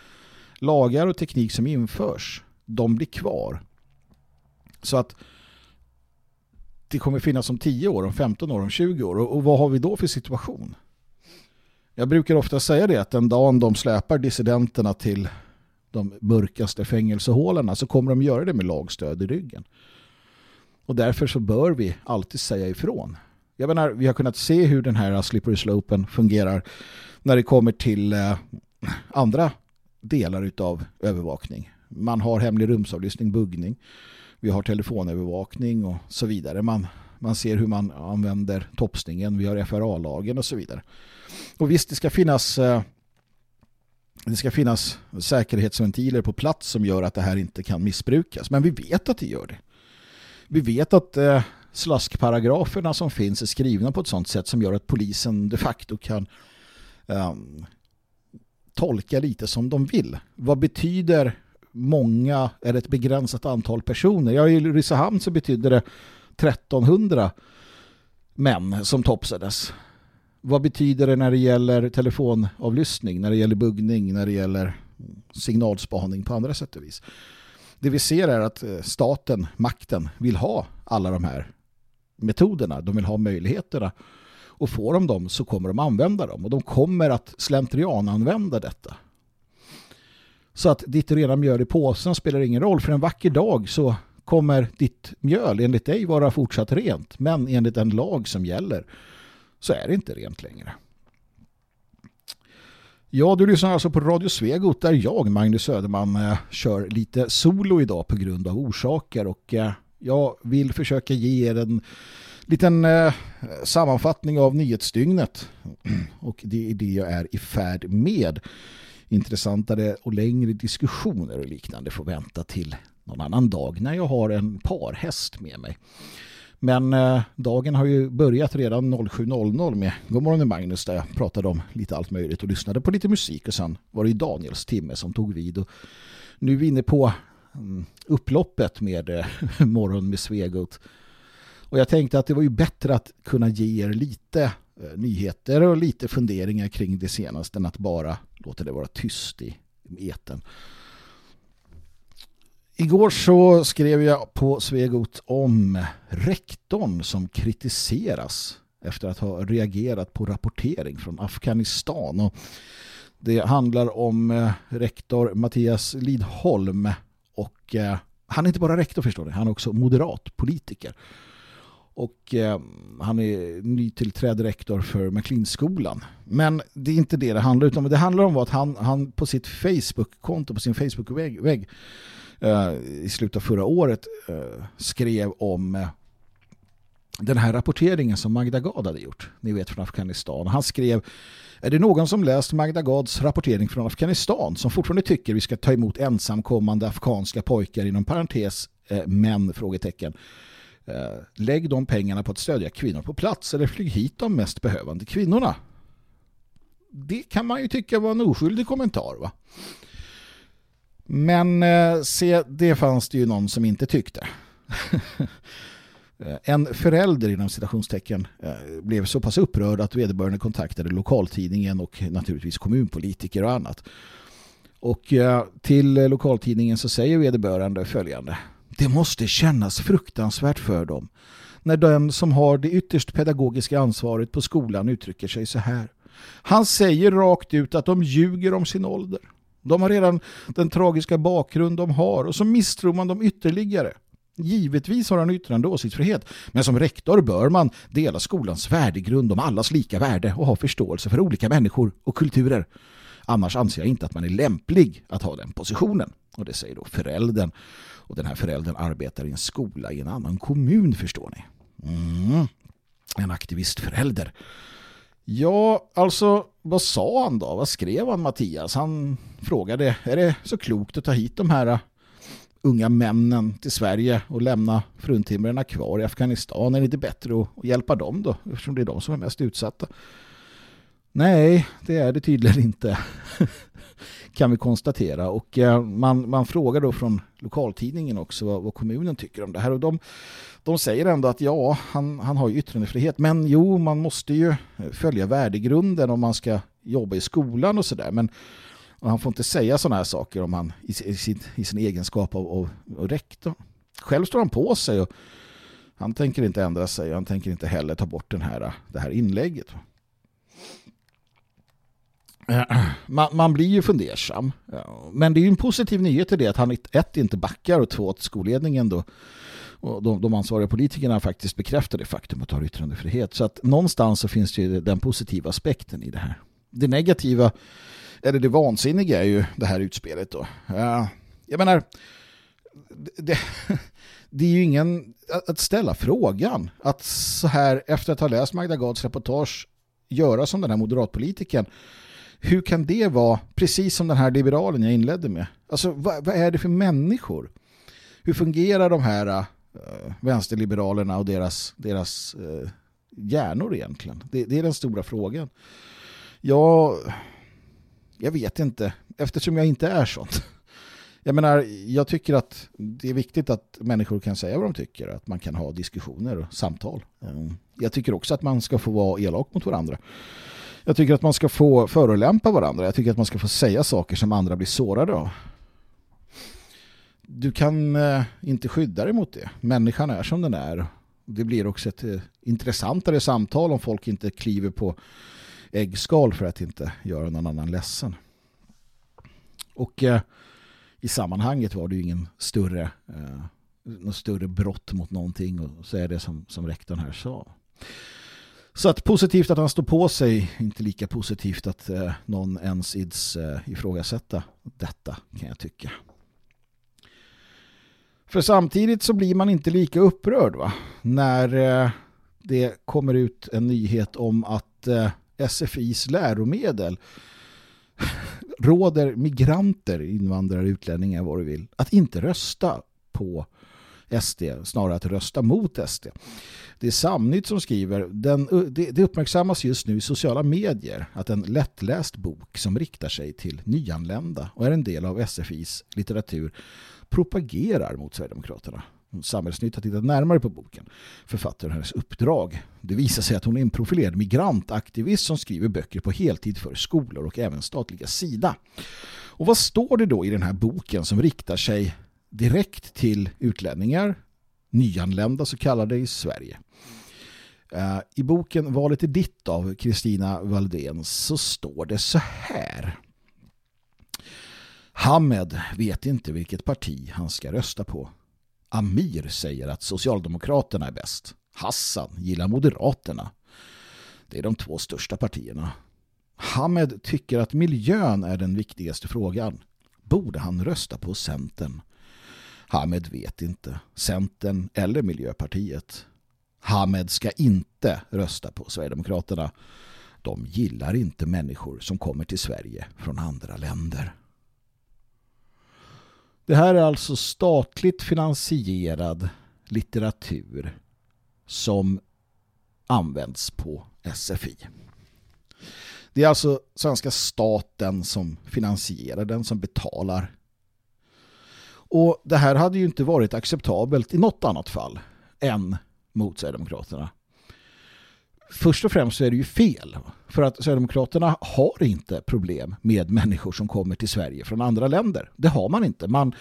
lagar och teknik som införs de blir kvar. Så att det kommer finnas om 10 år, om 15 år, om 20 år. Och, och, vad har vi då för situation? Jag brukar ofta säga det att den dagen de släpar dissidenterna till de mörkaste fängelsehålorna så kommer de göra det med lagstöd i ryggen. Och därför så bör vi alltid säga ifrån. Jag menar, vi har kunnat se hur den här slippery slopen fungerar när det kommer till eh, andra delar av övervakning. Man har hemlig rumsavlyssning, buggning. Vi har telefonövervakning och så vidare. Man, man ser hur man använder toppstingen. Vi har FRA-lagen och så vidare. Och visst, det ska finnas eh, det ska finnas säkerhetsventiler på plats som gör att det här inte kan missbrukas. Men vi vet att det gör det. Vi vet att eh, slaskparagraferna som finns är skrivna på ett sånt sätt som gör att polisen de facto kan um, tolka lite som de vill. Vad betyder många eller ett begränsat antal personer? Ja, i Rysshamn så betyder det 1300 män som topsades. Vad betyder det när det gäller telefonavlyssning, när det gäller buggning, när det gäller signalspaning på andra sätt och vis. Det vi ser är att eh, staten, makten, vill ha alla de här metoderna. De vill ha möjligheterna. Och får de dem så kommer de använda dem. Och de kommer att slentrian använda detta. Så att ditt rena mjöl i påsen spelar ingen roll. För en vacker dag så kommer ditt mjöl enligt dig vara fortsatt rent. Men enligt en lag som gäller så är det inte rent längre. Ja, du lyssnar alltså på Radio Svegot där jag, Magnus Söderman, eh, kör lite solo idag på grund av orsaker och eh, jag vill försöka ge er en liten eh, sammanfattning av nyhetsdygnet och det är det jag är i färd med. Intressantare och längre diskussioner och liknande får vänta till någon annan dag när jag har en parhäst med mig. Men eh, dagen har ju börjat redan 07.00 med God morgon Magnus där jag pratade om lite allt möjligt och lyssnade på lite musik och sen var det ju Daniels timme som tog vid och nu är vi inne på mm, upploppet med eh, Morgon med Svegot. Och jag tänkte att det var ju bättre att kunna ge er lite eh, nyheter och lite funderingar kring det senaste än att bara låta det vara tyst i eten. Igår så skrev jag på Svegot om rektorn som kritiseras efter att ha reagerat på rapportering från Afghanistan. Och det handlar om eh, rektor Mattias Lidholm och eh, han är inte bara rektor förstår ni, han är också moderat politiker. Och eh, han är nytillträdd rektor för McLean-skolan. Men det är inte det det handlar om, det handlar om att han, han på sitt Facebook-konto, på sin Facebook-vägg Eh, i slutet av förra året eh, skrev om eh, den här rapporteringen som Magda Gad hade gjort. Ni vet från Afghanistan. Han skrev är det någon som läst Magda Gads rapportering från Afghanistan som fortfarande tycker vi ska ta emot ensamkommande afghanska pojkar inom parentes eh, män? Frågetecken. Eh, lägg de pengarna på att stödja kvinnor på plats eller flyg hit de mest behövande kvinnorna. Det kan man ju tycka var en oskyldig kommentar va? Men eh, se, det fanns det ju någon som inte tyckte. en förälder inom citationstecken eh, blev så pass upprörd att vederbörande kontaktade lokaltidningen och naturligtvis kommunpolitiker och annat. Och eh, till lokaltidningen så säger vederbörande följande. Det måste kännas fruktansvärt för dem när den som har det ytterst pedagogiska ansvaret på skolan uttrycker sig så här. Han säger rakt ut att de ljuger om sin ålder. De har redan den tragiska bakgrund de har och så misstror man dem ytterligare. Givetvis har han yttrande och åsiktsfrihet, men som rektor bör man dela skolans värdegrund om allas lika värde och ha förståelse för olika människor och kulturer. Annars anser jag inte att man är lämplig att ha den positionen. Och det säger då föräldern. Och den här föräldern arbetar i en skola i en annan kommun, förstår ni. Mm. En aktivistförälder. Ja, alltså vad sa han då? Vad skrev han Mattias? Han frågade, är det så klokt att ta hit de här uh, unga männen till Sverige och lämna fruntimmerna kvar i Afghanistan? Är det inte bättre att hjälpa dem då? Eftersom det är de som är mest utsatta. Nej, det är det tydligen inte. kan vi konstatera. Och eh, man, man frågar då från lokaltidningen också vad, vad kommunen tycker om det här. Och de de säger ändå att ja, han, han har ju yttrandefrihet. Men jo, man måste ju följa värdegrunden om man ska jobba i skolan och sådär. Men han får inte säga sådana här saker om han i, i, sin, i sin egenskap av, av, av rektor. Själv står han på sig och han tänker inte ändra sig. Han tänker inte heller ta bort den här, det här inlägget. Man, man, blir ju fundersam. Men det är ju en positiv nyhet i det att han ett inte backar och två att skolledningen då och de, de ansvariga politikerna faktiskt bekräftar det faktum att ha yttrandefrihet. Så att någonstans så finns det ju den positiva aspekten i det här. Det negativa, eller det vansinniga är ju det här utspelet då. Jag menar, det, det är ju ingen att ställa frågan att så här efter att ha läst Magda Gads reportage göra som den här moderatpolitiken hur kan det vara precis som den här liberalen jag inledde med? Alltså vad, vad är det för människor? Hur fungerar de här uh, vänsterliberalerna och deras, deras uh, hjärnor egentligen? Det, det, är den stora frågan. Jag, jag vet inte, eftersom jag inte är sånt. Jag menar, jag tycker att det är viktigt att människor kan säga vad de tycker, att man kan ha diskussioner och samtal. Mm. Jag tycker också att man ska få vara elak mot varandra. Jag tycker att man ska få förolämpa varandra. Jag tycker att man ska få säga saker som andra blir sårade av. Du kan eh, inte skydda dig mot det. Människan är som den är. Det blir också ett eh, intressantare samtal om folk inte kliver på äggskal för att inte göra någon annan ledsen. Och eh, i sammanhanget var det ju ingen större eh, större brott mot någonting och så är det som, som rektorn här sa. Så att positivt att han står på sig, inte lika positivt att eh, någon ens ids eh, ifrågasätta detta kan jag tycka. För samtidigt så blir man inte lika upprörd va? När eh, det kommer ut en nyhet om att eh, SFIs läromedel råder migranter, invandrare, utlänningar, vad du vill, att inte rösta på SD, snarare att rösta mot SD. Det är Samnytt som skriver, den, det, det uppmärksammas just nu i sociala medier att en lättläst bok som riktar sig till nyanlända och är en del av SFIs litteratur propagerar mot Sverigedemokraterna. Samhällsnytt har tittat närmare på boken. Författaren hennes uppdrag. Det visar sig att hon är en profilerad migrantaktivist som skriver böcker på heltid för skolor och även statliga sida. Och vad står det då i den här boken som riktar sig direkt till utlänningar, nyanlända så kallade i Sverige? Eh, I boken Valet är ditt av Kristina Valdén så står det så här. Hamed vet inte vilket parti han ska rösta på. Amir säger att Socialdemokraterna är bäst. Hassan gillar Moderaterna. Det är de två största partierna. Hamed tycker att miljön är den viktigaste frågan. Borde han rösta på Centern? Hamed vet inte. Centern eller Miljöpartiet. Hamed ska inte rösta på Sverigedemokraterna. De gillar inte människor som kommer till Sverige från andra länder. Det här är alltså statligt finansierad litteratur som används på SFI. Det är alltså svenska staten som finansierar den, som betalar. Och det här hade ju inte varit acceptabelt i något annat fall än mot Sverigedemokraterna. Först och främst så är det ju fel. För att Sverigedemokraterna har inte problem med människor som kommer till Sverige från andra länder. Det har man inte. Man,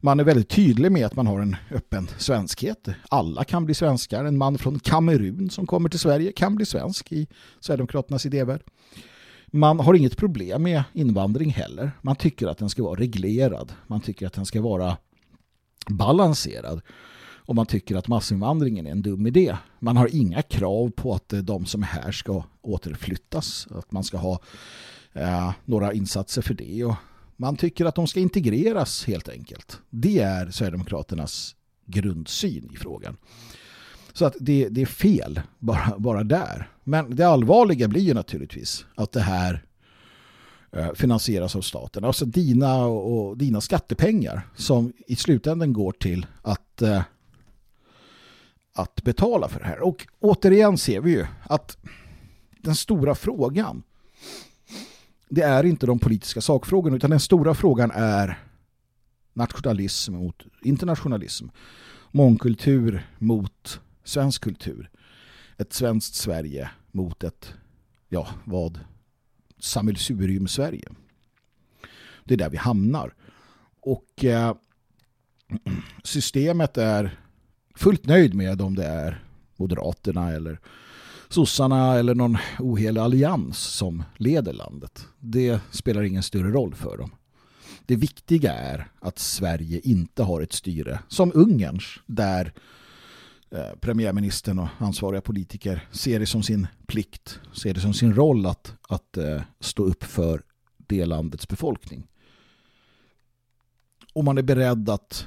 man är väldigt tydlig med att man har en öppen svenskhet. Alla kan bli svenskar. En man från Kamerun som kommer till Sverige kan bli svensk i Sverigedemokraternas idévärld. Man har inget problem med invandring heller. Man tycker att den ska vara reglerad. Man tycker att den ska vara balanserad om man tycker att massinvandringen är en dum idé. Man har inga krav på att eh, de som är här ska återflyttas. Att man ska ha eh, några insatser för det. Och man tycker att de ska integreras helt enkelt. Det är Sverigedemokraternas grundsyn i frågan. Så att det, det är fel bara, bara där. Men det allvarliga blir ju naturligtvis att det här eh, finansieras av staten. Alltså dina och dina skattepengar som i slutändan går till att eh, att betala för det här. Och återigen ser vi ju att den stora frågan det är inte de politiska sakfrågorna utan den stora frågan är nationalism mot internationalism. Mångkultur mot svensk kultur. Ett svenskt Sverige mot ett, ja, vad? Sammelsurium Sverige. Det är där vi hamnar. Och eh, systemet är fullt nöjd med om det är Moderaterna eller sossarna eller någon ohelig allians som leder landet. Det spelar ingen större roll för dem. Det viktiga är att Sverige inte har ett styre som Ungerns där eh, premiärministern och ansvariga politiker ser det som sin plikt, ser det som sin roll att, att eh, stå upp för det landets befolkning. Om man är beredd att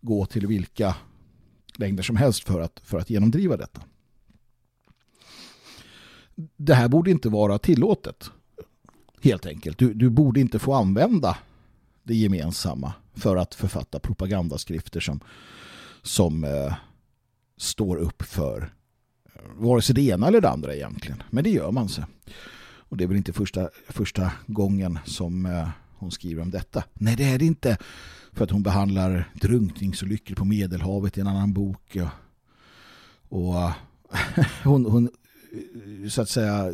gå till vilka längder som helst för att, för att genomdriva detta. Det här borde inte vara tillåtet. Helt enkelt. Du, du borde inte få använda det gemensamma för att författa propagandaskrifter som, som eh, står upp för eh, vare sig det ena eller det andra egentligen. Men det gör man så. Och det är väl inte första, första gången som eh, hon skriver om detta. Nej, det är det inte för att hon behandlar drunkningsolyckor på Medelhavet i en annan bok. Och, och eh, hon, hon eh, så att säga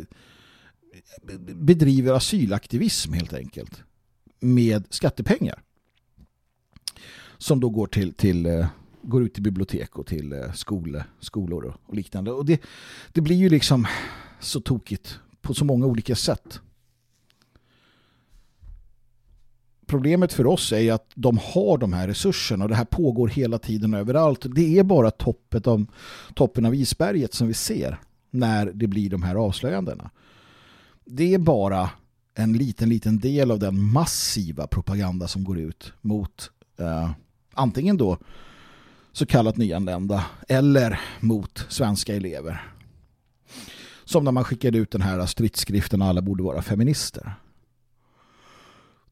bedriver asylaktivism helt enkelt med skattepengar som då går till, till eh, går ut till bibliotek och till skole, skolor och, och liknande. Och det, det blir ju liksom så tokigt på så många olika sätt. Problemet för oss är att de har de här resurserna och det här pågår hela tiden överallt. Det är bara toppet av, toppen av isberget som vi ser när det blir de här avslöjandena. Det är bara en liten, liten del av den massiva propaganda som går ut mot eh, antingen då så kallat nyanlända eller mot svenska elever. Som när man skickade ut den här stridsskriften alla borde vara feminister.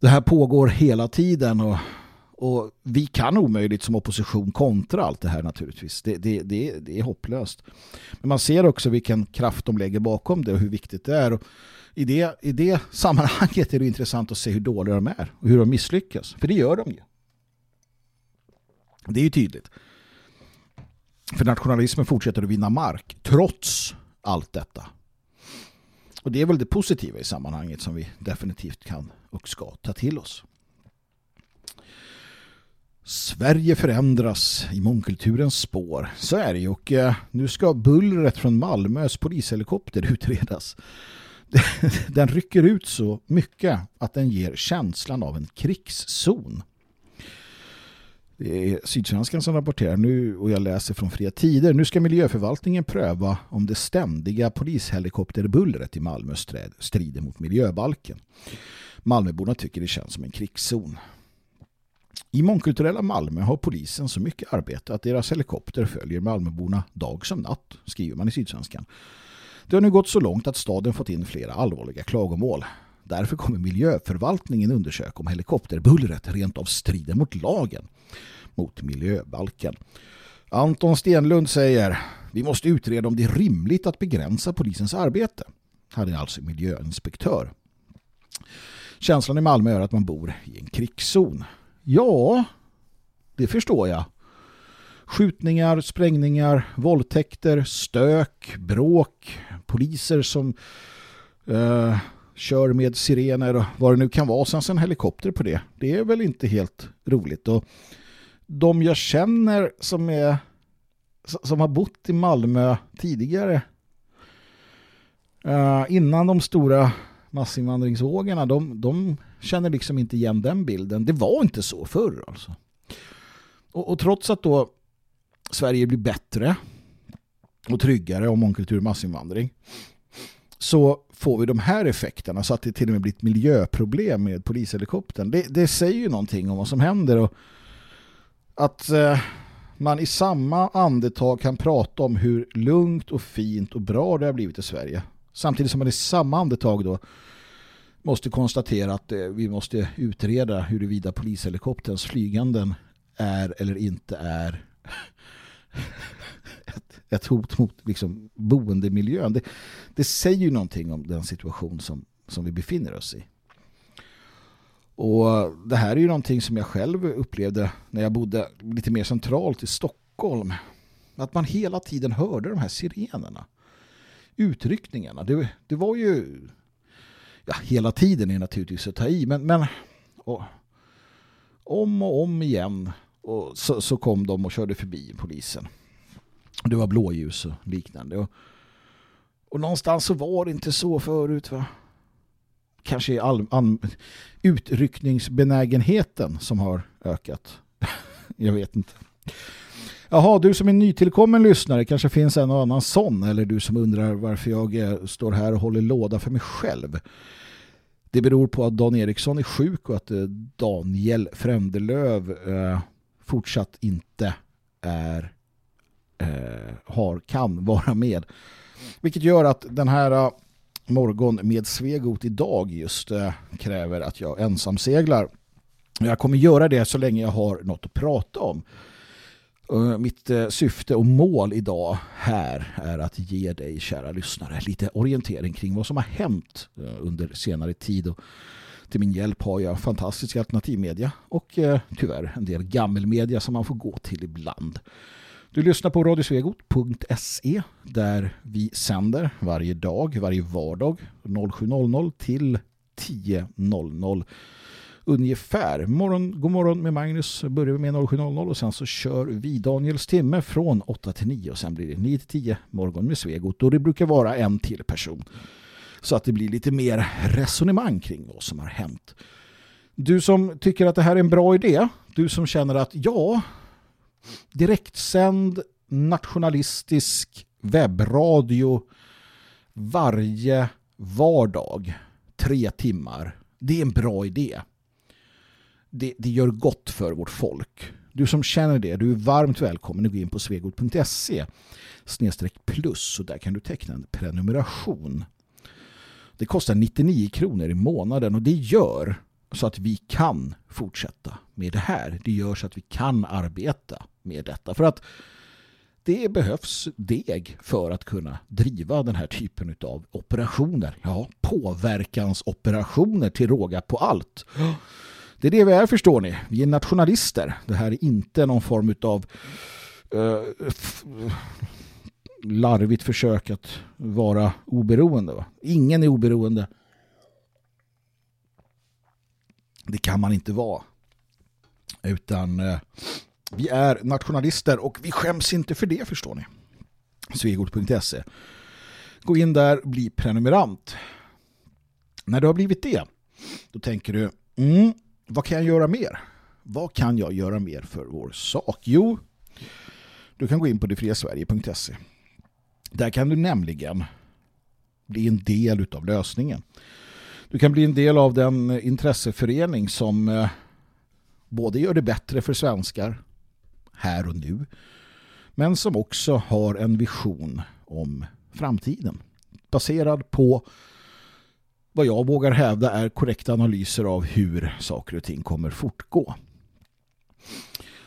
Det här pågår hela tiden och, och vi kan omöjligt som opposition kontra allt det här naturligtvis. Det, det, det, det är hopplöst. Men man ser också vilken kraft de lägger bakom det och hur viktigt det är. Och i, det, I det sammanhanget är det intressant att se hur dåliga de är och hur de misslyckas. För det gör de ju. Det är ju tydligt. För nationalismen fortsätter att vinna mark trots allt detta. Och det är väl det positiva i sammanhanget som vi definitivt kan och ska ta till oss. Sverige förändras i mångkulturens spår. Så är det ju. Och eh, nu ska bullret från Malmös polishelikopter utredas. Den rycker ut så mycket att den ger känslan av en krigszon. Det är Sydsvenskan som rapporterar nu och jag läser från fria tider. Nu ska miljöförvaltningen pröva om det ständiga polishelikopterbullret i Malmö strider mot miljöbalken. Malmöborna tycker det känns som en krigszon. I mångkulturella Malmö har polisen så mycket arbete att deras helikopter följer Malmöborna dag som natt, skriver man i Sydsvenskan. Det har nu gått så långt att staden fått in flera allvarliga klagomål. Därför kommer miljöförvaltningen undersöka om helikopterbullret rent av strider mot lagen, mot miljöbalken. Anton Stenlund säger vi måste utreda om det är rimligt att begränsa polisens arbete. Han är alltså miljöinspektör. Känslan i Malmö är att man bor i en krigszon. Ja, det förstår jag. Skjutningar, sprängningar, våldtäkter, stök, bråk, poliser som eh, kör med sirener och vad det nu kan vara. Sen en helikopter på det. Det är väl inte helt roligt. Och de jag känner som är som har bott i Malmö tidigare eh, innan de stora massinvandringsvågorna de, de känner liksom inte igen den bilden. Det var inte så förr alltså. Och, och trots att då Sverige blir bättre och tryggare om mångkultur och massinvandring så får vi de här effekterna så att det till och med blir ett miljöproblem med polishelikoptern. Det, det säger ju någonting om vad som händer och att eh, man i samma andetag kan prata om hur lugnt och fint och bra det har blivit i Sverige. Samtidigt som man i samma andetag då måste konstatera att eh, vi måste utreda huruvida polishelikopterns flyganden är eller inte är ett, ett hot mot liksom, boendemiljön. Det, det säger ju någonting om den situation som, som vi befinner oss i. Och eh, det här är ju någonting som jag själv upplevde när jag bodde lite mer centralt i Stockholm. Att man hela tiden hörde de här sirenerna. Utryckningarna. Det, det var ju... Ja, hela tiden är naturligtvis att ta i. Men, men och, om och om igen och så, så kom de och körde förbi polisen. Det var blåljus och liknande. Och, och någonstans så var det inte så förut va? Kanske all, an, utryckningsbenägenheten som har ökat. Jag vet inte. Jaha, du som är nytillkommen lyssnare kanske finns en och annan sån eller du som undrar varför jag står här och håller låda för mig själv. Det beror på att Dan Eriksson är sjuk och att eh, Daniel Frändelöv eh, fortsatt inte är eh, har, kan vara med. Vilket gör att den här eh, morgon med Svegot idag just eh, kräver att jag ensam seglar. Jag kommer göra det så länge jag har något att prata om. Eh, mitt eh, syfte och mål idag här är att ge dig, kära lyssnare, lite orientering kring vad som har hänt eh, under senare tid. Och till min hjälp har jag fantastiska alternativmedia och tyvärr en del gammelmedia som man får gå till ibland. Du lyssnar på radiosvegot.se där vi sänder varje dag, varje vardag 07.00 till 10.00 ungefär. Morgon, god morgon med Magnus börjar vi med 07.00 och sen så kör vi Daniels timme från 8 till 9 och sen blir det 9 till 10 morgon med Svegot och det brukar vara en till person. Så att det blir lite mer resonemang kring vad som har hänt. Du som tycker att det här är en bra idé, du som känner att ja, direktsänd nationalistisk webbradio varje vardag, tre timmar. Det är en bra idé. Det, det gör gott för vårt folk. Du som känner det, du är varmt välkommen att gå in på svegot.se snedstreck plus och där kan du teckna en prenumeration. Det kostar 99 kronor i månaden och det gör så att vi kan fortsätta med det här. Det gör så att vi kan arbeta med detta. För att det behövs deg för att kunna driva den här typen av operationer. Ja, påverkansoperationer till råga på allt. Det är det vi är förstår ni. Vi är nationalister. Det här är inte någon form av uh, eh, larvigt försök att vara oberoende. Va? Ingen är oberoende. Det kan man inte vara. Utan uh, vi är nationalister och vi skäms inte för det förstår ni. Svegord.se Gå in där, bli prenumerant. När du har blivit det, då tänker du, mm, vad kan jag göra mer? Vad kan jag göra mer för vår sak? Jo, du kan gå in på detfriasverige.se. Där kan du nämligen bli en del av lösningen. Du kan bli en del av den intresseförening som eh, både gör det bättre för svenskar här och nu men som också har en vision om framtiden baserad på vad jag vågar hävda är korrekta analyser av hur saker och ting kommer fortgå.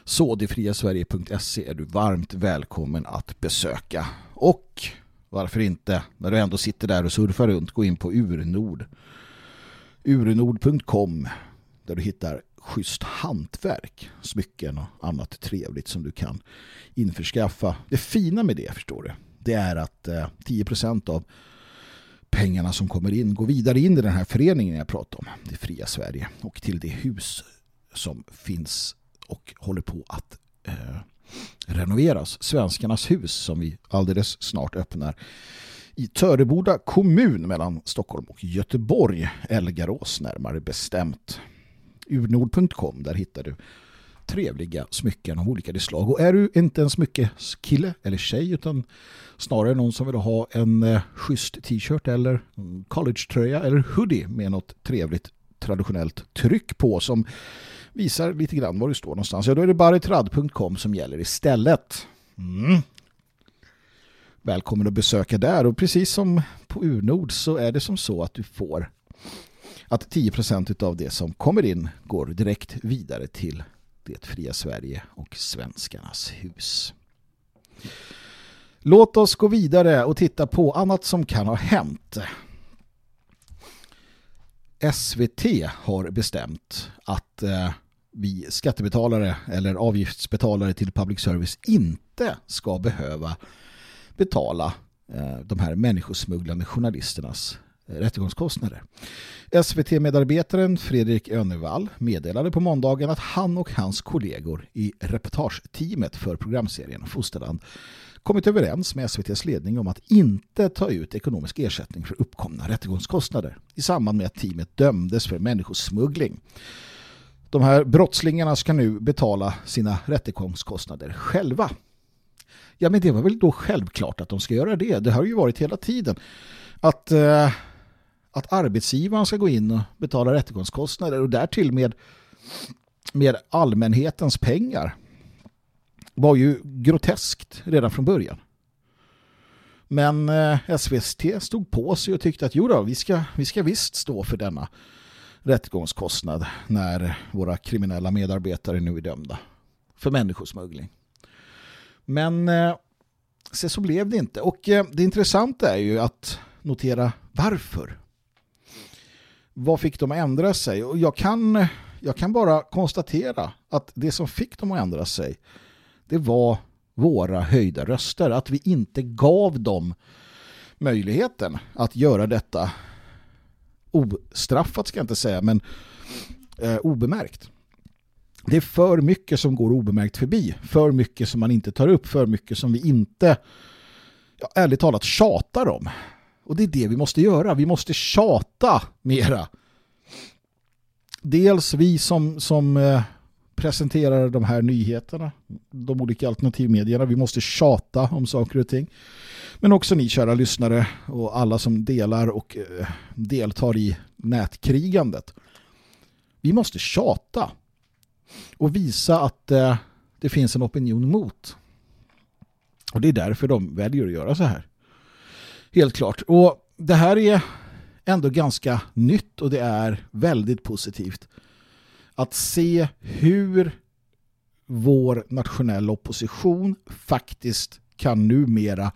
Så detfriasverige.se är du varmt välkommen att besöka. Och varför inte, när du ändå sitter där och surfar runt, gå in på Urnord. Urnord.com där du hittar schysst hantverk, smycken och annat trevligt som du kan införskaffa. Det fina med det, förstår du, det är att eh, 10% av pengarna som kommer in går vidare in i den här föreningen jag pratar om, det fria Sverige, och till det hus som finns och håller på att eh, renoveras. Svenskarnas hus som vi alldeles snart öppnar i Töreboda kommun mellan Stockholm och Göteborg, Elgarås närmare bestämt. Urnord.com, där hittar du trevliga smycken av olika slag. Och är du inte en smyckeskille eller tjej utan snarare någon som vill ha en eh, schysst t-shirt eller collegetröja eller hoodie med något trevligt traditionellt tryck på som visar lite grann var du står någonstans. Ja, då är det baritrad.com som gäller istället. Mm. Välkommen att besöka där och precis som på Urnord så är det som så att du får att 10% av det som kommer in går direkt vidare till det fria Sverige och svenskarnas hus. Låt oss gå vidare och titta på annat som kan ha hänt. SVT har bestämt att eh, vi skattebetalare eller avgiftsbetalare till public service inte ska behöva betala eh, de här människosmugglande journalisternas rättegångskostnader. SVT-medarbetaren Fredrik Önevall meddelade på måndagen att han och hans kollegor i reportageteamet för programserien Fosterland kommit överens med SVTs ledning om att inte ta ut ekonomisk ersättning för uppkomna rättegångskostnader i samband med att teamet dömdes för människosmuggling. De här brottslingarna ska nu betala sina rättegångskostnader själva. Ja, men det var väl då självklart att de ska göra det. Det har ju varit hela tiden. Att eh, att arbetsgivaren ska gå in och betala rättegångskostnader och därtill med, med allmänhetens pengar var ju groteskt redan från början. Men eh, SVT stod på sig och tyckte att jo då, vi ska, vi ska visst stå för denna rättegångskostnad när våra kriminella medarbetare nu är dömda för människosmuggling. Men eh, se så blev det inte. Och eh, det intressanta är ju att notera varför vad fick dem att ändra sig? Och jag kan, jag kan bara konstatera att det som fick dem att ändra sig det var våra höjda röster. Att vi inte gav dem möjligheten att göra detta ostraffat ska jag inte säga, men eh, obemärkt. Det är för mycket som går obemärkt förbi. För mycket som man inte tar upp. För mycket som vi inte, ja, ärligt talat, tjatar om. Och det är det vi måste göra. Vi måste tjata mera. Dels vi som, som eh, presenterar de här nyheterna, de olika alternativmedierna. Vi måste tjata om saker och ting. Men också ni kära lyssnare och alla som delar och eh, deltar i nätkrigandet. Vi måste tjata och visa att eh, det finns en opinion mot. Och det är därför de väljer att göra så här. Helt klart. Och det här är ändå ganska nytt och det är väldigt positivt att se hur vår nationella opposition faktiskt kan numera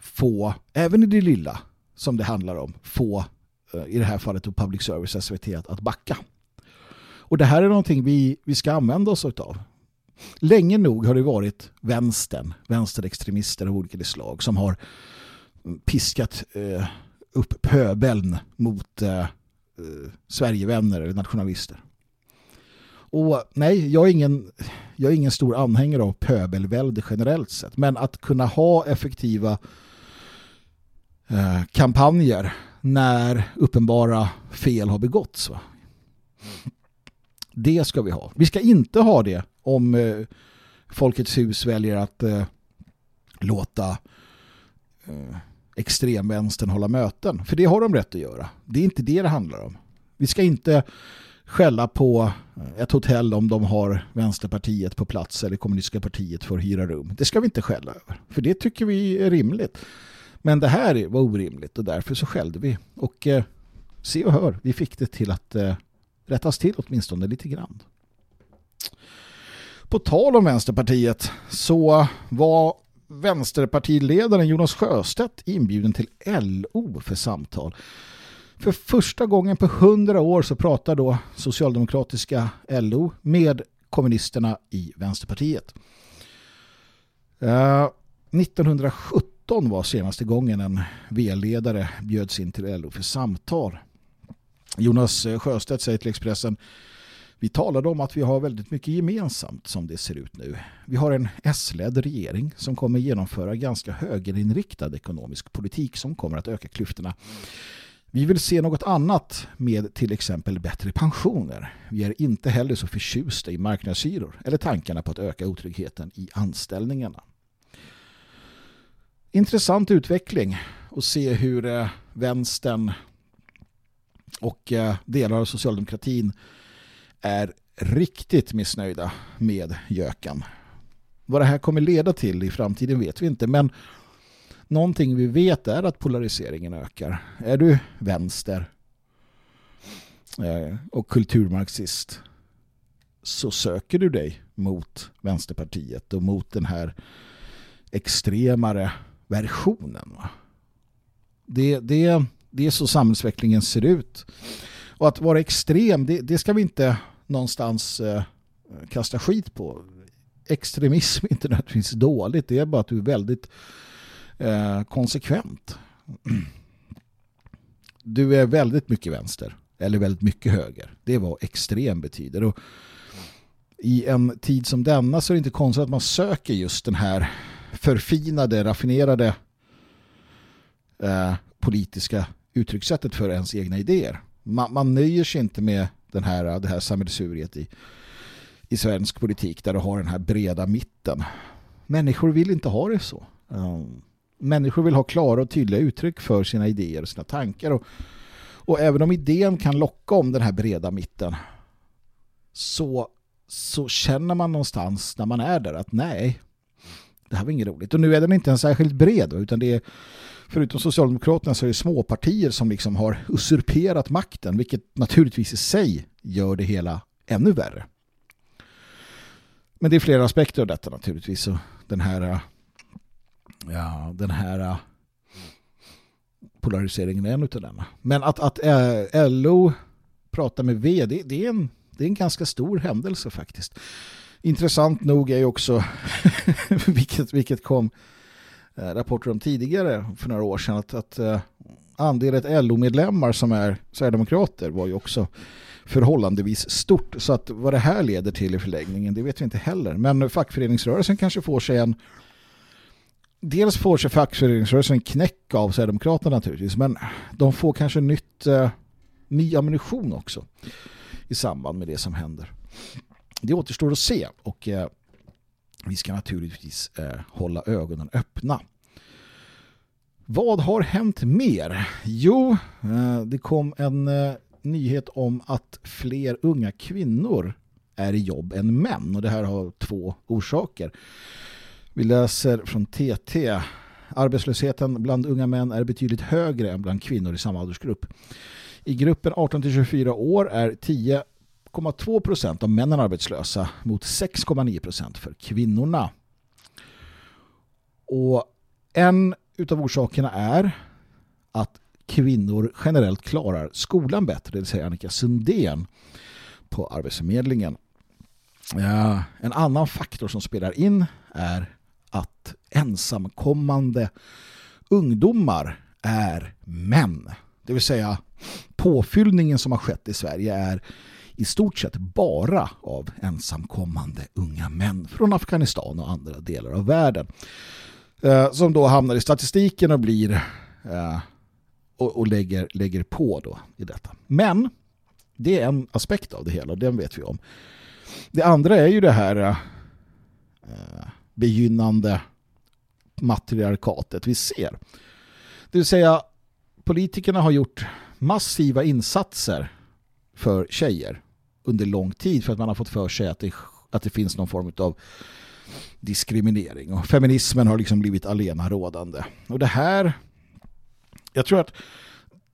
få, även i det lilla som det handlar om, få eh, i det här fallet public service SVT att, att backa. Och det här är någonting vi, vi ska använda oss av. Länge nog har det varit vänstern, vänsterextremister av olika slag som har piskat eh, upp pöbeln mot eh, eh, Sverigevänner eller nationalister. Och nej, jag är, ingen, jag är ingen stor anhängare av pöbelvälde generellt sett. Men att kunna ha effektiva eh, kampanjer när uppenbara fel har begåtts. Va? Det ska vi ha. Vi ska inte ha det om eh, Folkets hus väljer att eh, låta eh, extremvänstern hålla möten. För det har de rätt att göra. Det är inte det det handlar om. Vi ska inte skälla på ett hotell om de har Vänsterpartiet på plats eller Kommunistiska partiet för att hyra rum. Det ska vi inte skälla över. För det tycker vi är rimligt. Men det här var orimligt och därför så skällde vi. Och eh, se och hör, vi fick det till att eh, rättas till åtminstone lite grann. På tal om Vänsterpartiet så var Vänsterpartiledaren Jonas Sjöstedt inbjuden till LO för samtal. För första gången på hundra år så pratar då socialdemokratiska LO med kommunisterna i Vänsterpartiet. Eh, uh, 1917 var senaste gången en V-ledare bjöds in till LO för samtal. Jonas Sjöstedt säger till Expressen vi talade om att vi har väldigt mycket gemensamt som det ser ut nu. Vi har en S-ledd regering som kommer genomföra ganska högerinriktad ekonomisk politik som kommer att öka klyftorna. Vi vill se något annat med till exempel bättre pensioner. Vi är inte heller så förtjusta i marknadshyror eller tankarna på att öka otryggheten i anställningarna. Intressant utveckling att se hur eh, vänstern och eh, delar av socialdemokratin är riktigt missnöjda med göken. Vad det här kommer leda till i framtiden vet vi inte men någonting vi vet är att polariseringen ökar. Är du vänster eh, och kulturmarxist så söker du dig mot Vänsterpartiet och mot den här extremare versionen. Det, det, det är så samhällsutvecklingen ser ut. Och att vara extrem, det, det ska vi inte någonstans eh, kasta skit på. Extremism är inte nödvändigtvis dåligt, det är bara att du är väldigt eh, konsekvent. Du är väldigt mycket vänster, eller väldigt mycket höger. Det är vad extrem betyder. Och I en tid som denna så är det inte konstigt att man söker just den här förfinade, raffinerade eh, politiska uttryckssättet för ens egna idéer man, man nöjer sig inte med den här, det här sammelsuriet i, i svensk politik där du har den här breda mitten. Människor vill inte ha det så. Människor vill ha klara och tydliga uttryck för sina idéer och sina tankar. Och, och även om idén kan locka om den här breda mitten så, så känner man någonstans när man är där att nej, det här var inget roligt. Och nu är den inte en särskilt bred utan det är förutom Socialdemokraterna så är det småpartier som liksom har usurperat makten vilket naturligtvis i sig gör det hela ännu värre. Men det är flera aspekter av detta naturligtvis. Så den här ja, den här polariseringen är en av denna. Men att, att eh, LO pratar med V, det, det, är en, det är en ganska stor händelse faktiskt. Intressant nog är ju också vilket, vilket kom Eh, rapporter om tidigare för några år sedan att, att eh, andelet LO-medlemmar som är Sverigedemokrater var ju också förhållandevis stort. Så att vad det här leder till i förlängningen, det vet vi inte heller. Men fackföreningsrörelsen kanske får sig en dels får sig fackföreningsrörelsen en knäck av Sverigedemokraterna naturligtvis, men de får kanske nytt, eh, ny ammunition också i samband med det som händer. Det återstår att se och eh, vi ska naturligtvis eh, hålla ögonen öppna. Vad har hänt mer? Jo, eh, det kom en eh, nyhet om att fler unga kvinnor är i jobb än män och det här har två orsaker. Vi läser från TT. Arbetslösheten bland unga män är betydligt högre än bland kvinnor i samma åldersgrupp. I gruppen 18-24 år är 10 10,2 procent av männen arbetslösa mot 6,9 procent för kvinnorna. Och en utav orsakerna är att kvinnor generellt klarar skolan bättre, det vill säga Annika Sundén på Arbetsförmedlingen. Eh, en annan faktor som spelar in är att ensamkommande ungdomar är män. Det vill säga påfyllningen som har skett i Sverige är i stort sett bara av ensamkommande unga män från Afghanistan och andra delar av världen. Eh, som då hamnar i statistiken och blir eh, och, och, lägger, lägger på då i detta. Men det är en aspekt av det hela och den vet vi om. Det andra är ju det här eh, begynnande matriarkatet vi ser. Det vill säga politikerna har gjort massiva insatser för tjejer under lång tid för att man har fått för sig att det, att det finns någon form av diskriminering och feminismen har liksom blivit alena rådande. Och det här jag tror att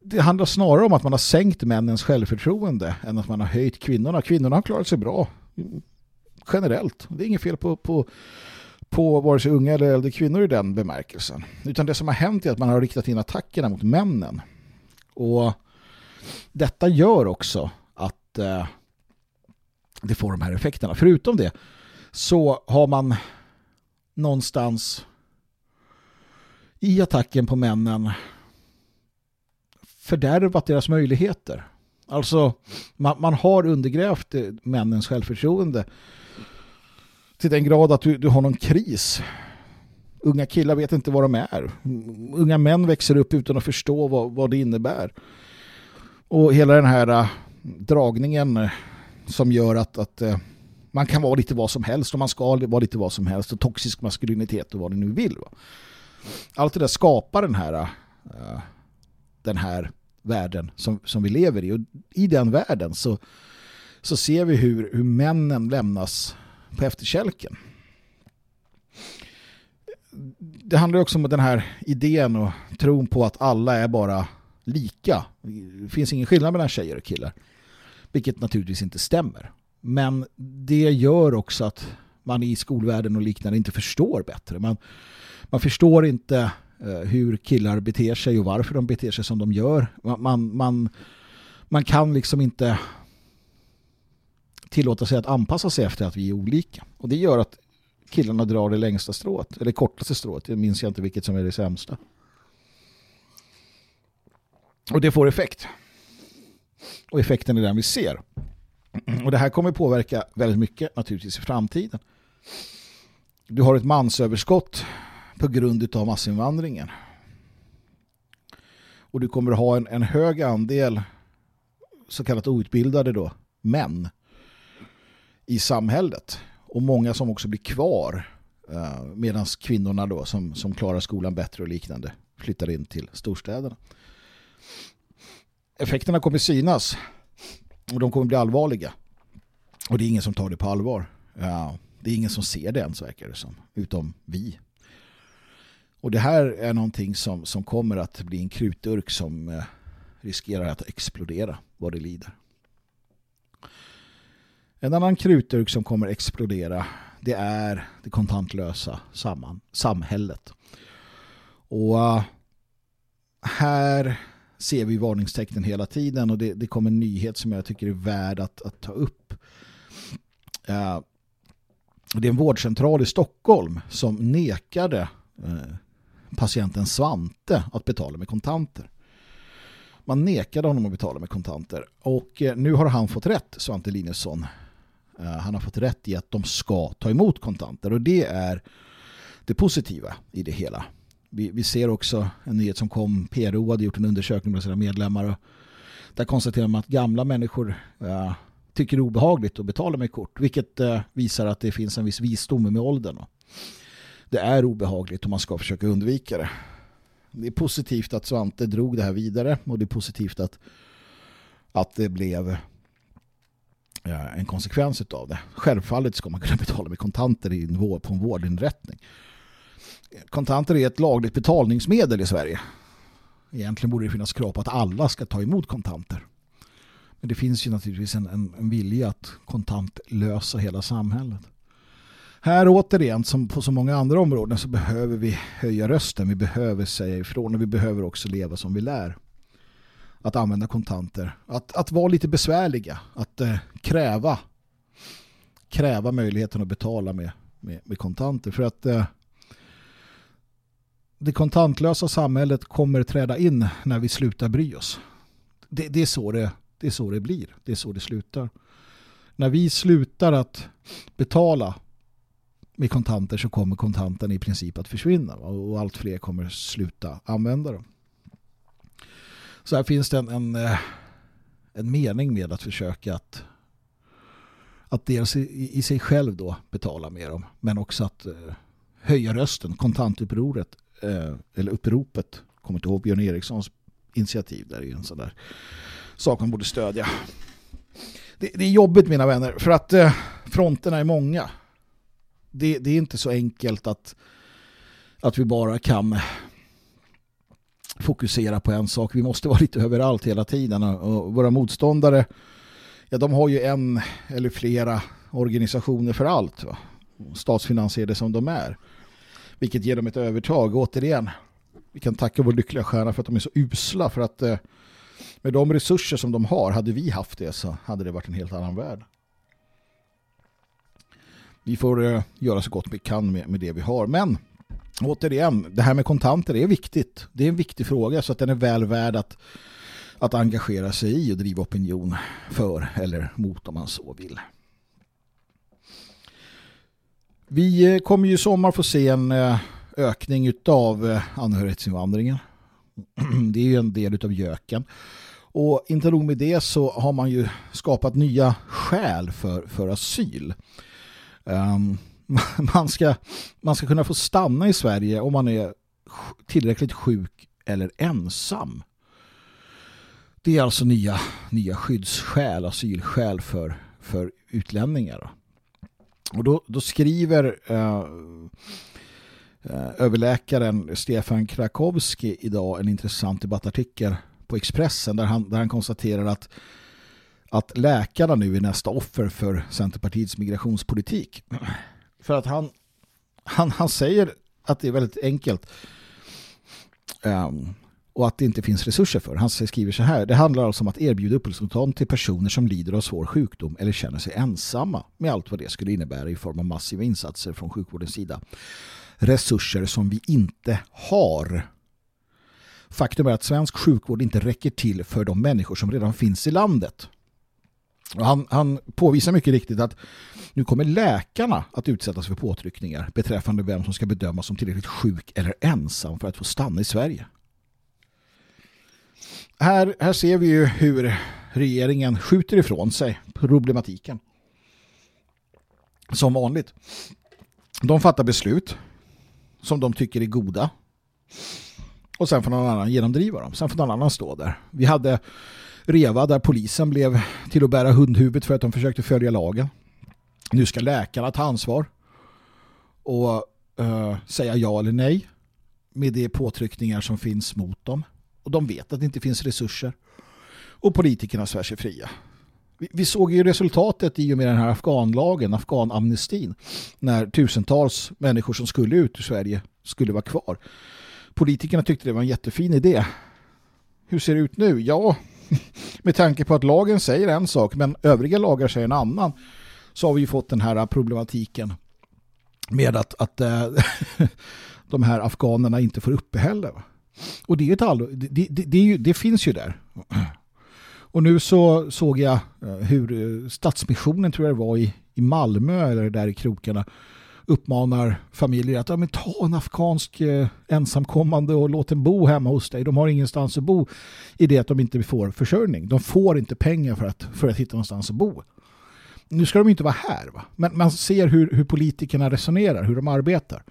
det handlar snarare om att man har sänkt männens självförtroende än att man har höjt kvinnorna. Kvinnorna har klarat sig bra generellt. Det är inget fel på, på, på vare sig unga eller äldre kvinnor i den bemärkelsen. Utan det som har hänt är att man har riktat in attackerna mot männen. Och detta gör också att eh, det får de här effekterna. Förutom det så har man någonstans i attacken på männen fördärvat deras möjligheter. Alltså man, man har undergrävt eh, männens självförtroende till den grad att du, du har någon kris. Unga killar vet inte vad de är. Unga män växer upp utan att förstå vad, vad det innebär. Och hela den här eh, dragningen som gör att, att eh, man kan vara lite vad som helst och man ska vara lite vad som helst och toxisk maskulinitet och vad du nu vill. Va? Allt det där skapar den här uh, den här världen som, som vi lever i. Och i den världen så, så ser vi hur, hur männen lämnas på efterkälken. Det handlar också om den här idén och tron på att alla är bara lika. Det finns ingen skillnad mellan tjejer och killar. Vilket naturligtvis inte stämmer. Men det gör också att man i skolvärlden och liknande inte förstår bättre. Man, man förstår inte eh, hur killar beter sig och varför de beter sig som de gör. Man, man, man kan liksom inte tillåta sig att anpassa sig efter att vi är olika. Och det gör att killarna drar det längsta strået, eller kortaste strået. Jag minns jag inte vilket som är det sämsta. Och det får effekt. Och effekten är den vi ser. Och det här kommer påverka väldigt mycket naturligtvis i framtiden. Du har ett mansöverskott på grund av massinvandringen. Och du kommer ha en, en hög andel så kallat outbildade då, män i samhället. Och många som också blir kvar eh, medan kvinnorna då som, som klarar skolan bättre och liknande flyttar in till storstäderna. Effekterna kommer synas och de kommer bli allvarliga. Och det är ingen som tar det på allvar. Ja, det är ingen som ser det ens verkar det som, utom vi. Och det här är någonting som, som kommer att bli en krutdurk som eh, riskerar att explodera vad det lider. En annan krutdurk som kommer explodera det är det kontantlösa samman, samhället. Och uh, här ser vi varningstecknen hela tiden och det, det kommer en nyhet som jag tycker är värd att, att ta upp. Uh, det är en vårdcentral i Stockholm som nekade eh, patienten Svante att betala med kontanter. Man nekade honom att betala med kontanter. Och eh, nu har han fått rätt, Svante Linusson. Eh, han har fått rätt i att de ska ta emot kontanter. Och det är det positiva i det hela. Vi, vi ser också en nyhet som kom. PRO hade gjort en undersökning bland sina medlemmar. Och där konstaterar man att gamla människor äh, tycker det är obehagligt att betala med kort. Vilket äh, visar att det finns en viss visdom med åldern. Det är obehagligt och man ska försöka undvika det. Det är positivt att Svante drog det här vidare och det är positivt att, att det blev eh, en konsekvens av det. Självfallet ska man kunna betala med kontanter i en vård, på en vårdinrättning. Kontanter är ett lagligt betalningsmedel i Sverige. Egentligen borde det finnas krav på att alla ska ta emot kontanter. Men det finns ju naturligtvis en, en, en vilja att kontantlösa hela samhället. Här återigen, som på så många andra områden, så behöver vi höja rösten. Vi behöver säga ifrån och vi behöver också leva som vi lär. Att använda kontanter. Att, att vara lite besvärliga. Att eh, kräva kräva möjligheten att betala med, med, med kontanter. För att eh, det kontantlösa samhället kommer träda in när vi slutar bry oss. Det, det, är så det, det är så det blir. Det är så det slutar. När vi slutar att betala med kontanter så kommer kontanten i princip att försvinna och allt fler kommer sluta använda dem. Så här finns det en, en, eh, en mening med att försöka att att dels i, i sig själv då betala med dem men också att eh, höja rösten, kontantupproret Eh, eller uppropet, kommer inte ihåg Björn Erikssons initiativ där är en sån där sak man borde stödja. Det, det är jobbigt mina vänner för att eh, fronterna är många det, det, är inte så enkelt att, att vi bara kan fokusera på en sak. Vi måste vara lite överallt hela tiden. Och våra motståndare, ja, de har ju en eller flera organisationer för allt. Va? Statsfinansierade som de är. Vilket ger dem ett övertag. Återigen, vi kan tacka vår lyckliga stjärna för att de är så usla. För att eh, med de resurser som de har, hade vi haft det så hade det varit en helt annan värld vi får eh, göra så gott vi kan med, med det vi har. Men återigen, det här med kontanter är viktigt. Det är en viktig fråga så att den är väl värd att, att engagera sig i och driva opinion för eller mot om man så vill. Vi eh, kommer ju i sommar få se en eh, ökning av eh, anhörighetsinvandringen. Det är ju en del av göken. Och inte nog med det så har man ju skapat nya skäl för, för asyl. Um, man, ska, man ska kunna få stanna i Sverige om man är tillräckligt sjuk eller ensam. Det är alltså nya, nya skyddsskäl, asylskäl för, för utlänningar. Och då, då skriver eh, eh, överläkaren Stefan Krakowski idag en intressant debattartikel på Expressen där han, där han konstaterar att att läkarna nu är nästa offer för Centerpartiets migrationspolitik. För att han, han, han säger att det är väldigt enkelt um, och att det inte finns resurser för. Han skriver så här. Det handlar alltså om att erbjuda uppehållstillstånd till personer som lider av svår sjukdom eller känner sig ensamma med allt vad det skulle innebära i form av massiva insatser från sjukvårdens sida. Resurser som vi inte har. Faktum är att svensk sjukvård inte räcker till för de människor som redan finns i landet. Han, han påvisar mycket riktigt att nu kommer läkarna att utsättas för påtryckningar beträffande vem som ska bedömas som tillräckligt sjuk eller ensam för att få stanna i Sverige. Här, här ser vi ju hur regeringen skjuter ifrån sig problematiken. Som vanligt. De fattar beslut som de tycker är goda. Och sen får någon annan genomdriva dem. Sen får någon annan stå där. Vi hade Reva där polisen blev till att bära hundhuvudet för att de försökte följa lagen. Nu ska läkarna ta ansvar och uh, säga ja eller nej med de påtryckningar som finns mot dem. Och de vet att det inte finns resurser. Och politikerna svär sig fria. Vi, vi såg ju resultatet i och med den här afghanlagen, afghanamnestin, när tusentals människor som skulle ut ur Sverige skulle vara kvar. Politikerna tyckte det var en jättefin idé. Hur ser det ut nu? Ja, med tanke på att lagen säger en sak men övriga lagar säger en annan så har vi ju fått den här problematiken med att, att äh, de här afghanerna inte får uppehälle. Och det, är ett allvar, det, det, det, är ju, det finns ju där. Och nu så såg jag eh, hur eh, Stadsmissionen tror jag det var i, i Malmö eller där i krokarna uppmanar familjer att ja, men ta en afghansk eh, ensamkommande och låt den bo hemma hos dig. De har ingenstans att bo i det att de inte får försörjning. De får inte pengar för att, för att hitta någonstans att bo. Nu ska de inte vara här, va? men man ser hur, hur politikerna resonerar, hur de arbetar.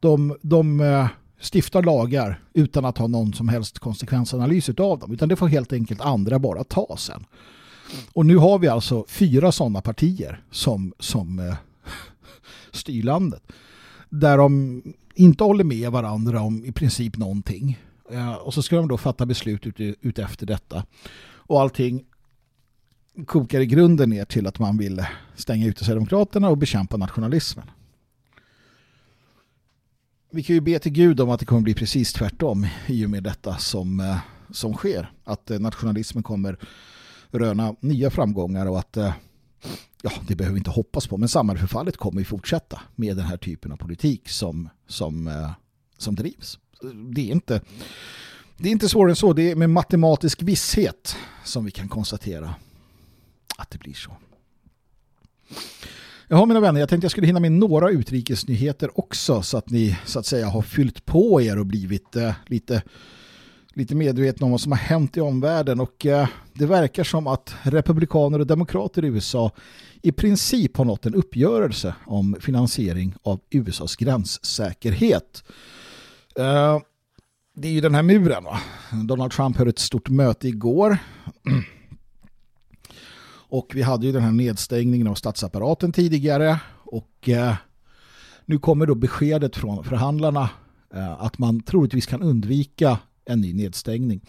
De, de eh, stiftar lagar utan att ha någon som helst konsekvensanalys av dem, utan det får helt enkelt andra bara ta sen. Och nu har vi alltså fyra sådana partier som, som eh, styr landet. Där de inte håller med varandra om i princip någonting. Eh, och så ska de då fatta beslut ut, ut efter detta. Och allting kokar i grunden ner till att man vill stänga ute Sverigedemokraterna och bekämpa nationalismen. Vi kan ju be till Gud om att det kommer bli precis tvärtom i och med detta som, eh, som sker. Att eh, nationalismen kommer röna nya framgångar och att eh, ja, det behöver vi inte hoppas på, men samhällsförfallet kommer ju fortsätta med den här typen av politik som, som, som drivs. Det är inte det är inte svårare än så, det är med matematisk visshet som vi kan konstatera att det blir så. Jaha mina vänner, jag tänkte jag skulle hinna med några utrikesnyheter också så att ni så att säga har fyllt på er och blivit eh, lite, lite medvetna om vad som har hänt i omvärlden och eh, det verkar som att republikaner och demokrater i USA i princip har nått en uppgörelse om finansiering av USAs gränssäkerhet. Eh, det är ju den här muren va? Donald Trump höll ett stort möte igår och vi hade ju den här nedstängningen av statsapparaten tidigare och eh, nu kommer då beskedet från förhandlarna eh, att man troligtvis kan undvika en ny nedstängning.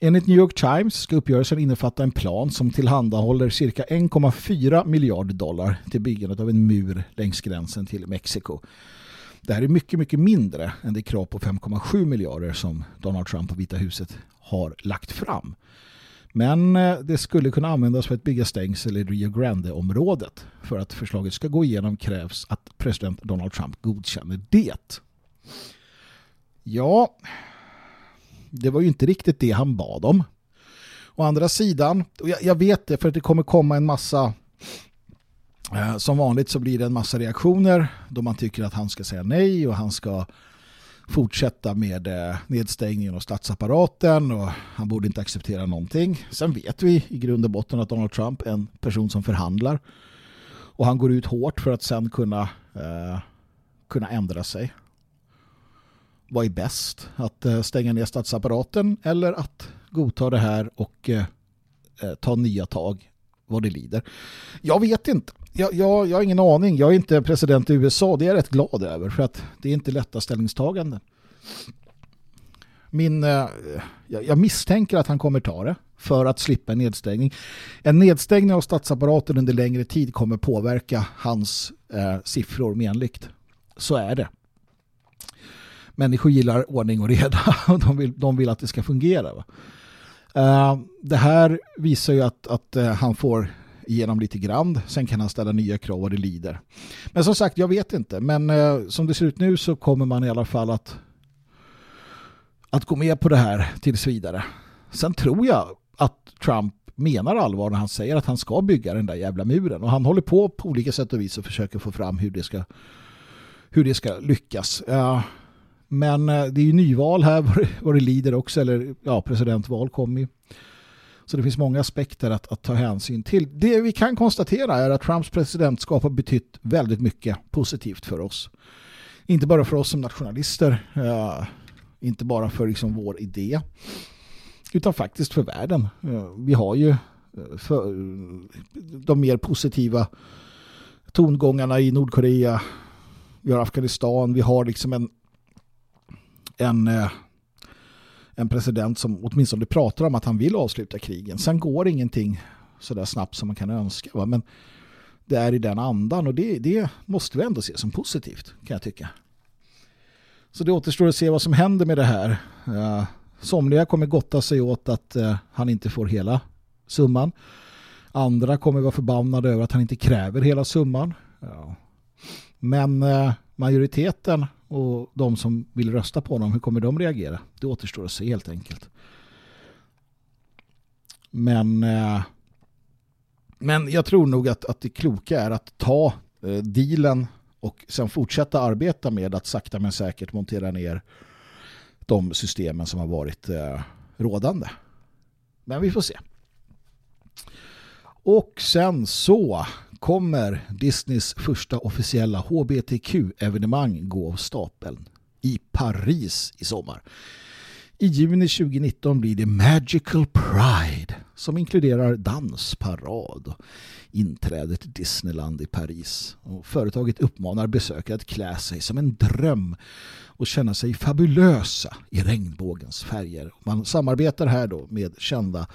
Enligt New York Times ska uppgörelsen innefatta en plan som tillhandahåller cirka 1,4 miljarder dollar till byggandet av en mur längs gränsen till Mexiko. Det här är mycket, mycket mindre än det krav på 5,7 miljarder som Donald Trump och Vita huset har lagt fram. Men eh, det skulle kunna användas för att bygga stängsel i Rio Grande-området. För att förslaget ska gå igenom krävs att president Donald Trump godkänner det. Ja, det var ju inte riktigt det han bad om. Å andra sidan, och jag, jag vet det för att det kommer komma en massa eh, som vanligt så blir det en massa reaktioner då man tycker att han ska säga nej och han ska fortsätta med eh, nedstängningen av statsapparaten och han borde inte acceptera någonting. Sen vet vi i grund och botten att Donald Trump är en person som förhandlar och han går ut hårt för att sen kunna, eh, kunna ändra sig. Vad är bäst? Att eh, stänga ner statsapparaten eller att godta det här och eh, eh ta nya tag vad det lider. Jag vet inte. Jag, jag, jag har ingen aning. Jag är inte president i USA. Det är jag rätt glad över för att det är inte lätta ställningstaganden. Min, eh, jag misstänker att han kommer ta det för att slippa en nedstängning. En nedstängning av statsapparaten under längre tid kommer påverka hans eh, siffror menligt. Så är det. Människor gillar ordning och reda och de vill, de vill att det ska fungera. Va? Eh, det här visar ju att, att eh, han får igenom lite grann. Sen kan han ställa nya krav vad det lider. Men som sagt, jag vet inte. Men eh, som det ser ut nu så kommer man i alla fall att att gå med på det här tills vidare. Sen tror jag att Trump menar allvar när han säger att han ska bygga den där jävla muren. Och han håller på på olika sätt och vis och försöker få fram hur det ska, hur det ska lyckas. Men eh, det är ju nyval här vad det lider också, eller ja, presidentval kommer ju. Så det finns många aspekter att, att, ta hänsyn till. Det vi kan konstatera är att Trumps presidentskap har betytt väldigt mycket positivt för oss. Inte bara för oss som nationalister, eh, inte bara för liksom vår idé, utan faktiskt för världen. Eh, vi har ju eh, för, eh, de mer positiva tongångarna i Nordkorea, vi har Afghanistan, vi har liksom en en, eh, en president som åtminstone pratar om att han vill avsluta krigen. Sen går ingenting så där snabbt som man kan önska. Va? Men det är i den andan och det, det måste vi ändå se som positivt kan jag tycka. Så det återstår att se vad som händer med det här. Eh, somliga kommer gotta sig åt att eh, han inte får hela summan. Andra kommer vara förbannade över att han inte kräver hela summan. Men eh, majoriteten och de som vill rösta på honom, hur kommer de reagera? Det återstår att se helt enkelt. Men, eh, men jag tror nog att, att det kloka är att ta eh, dealen och sen fortsätta arbeta med att sakta men säkert montera ner de systemen som har varit eh, rådande. Men vi får se. Och sen så kommer Disneys första officiella HBTQ-evenemang gå av stapeln i Paris i sommar. I juni 2019 blir det Magical Pride som inkluderar dansparad och inträde till Disneyland i Paris. Och företaget uppmanar besökare att klä sig som en dröm och känna sig fabulösa i regnbågens färger. Man samarbetar här då med kända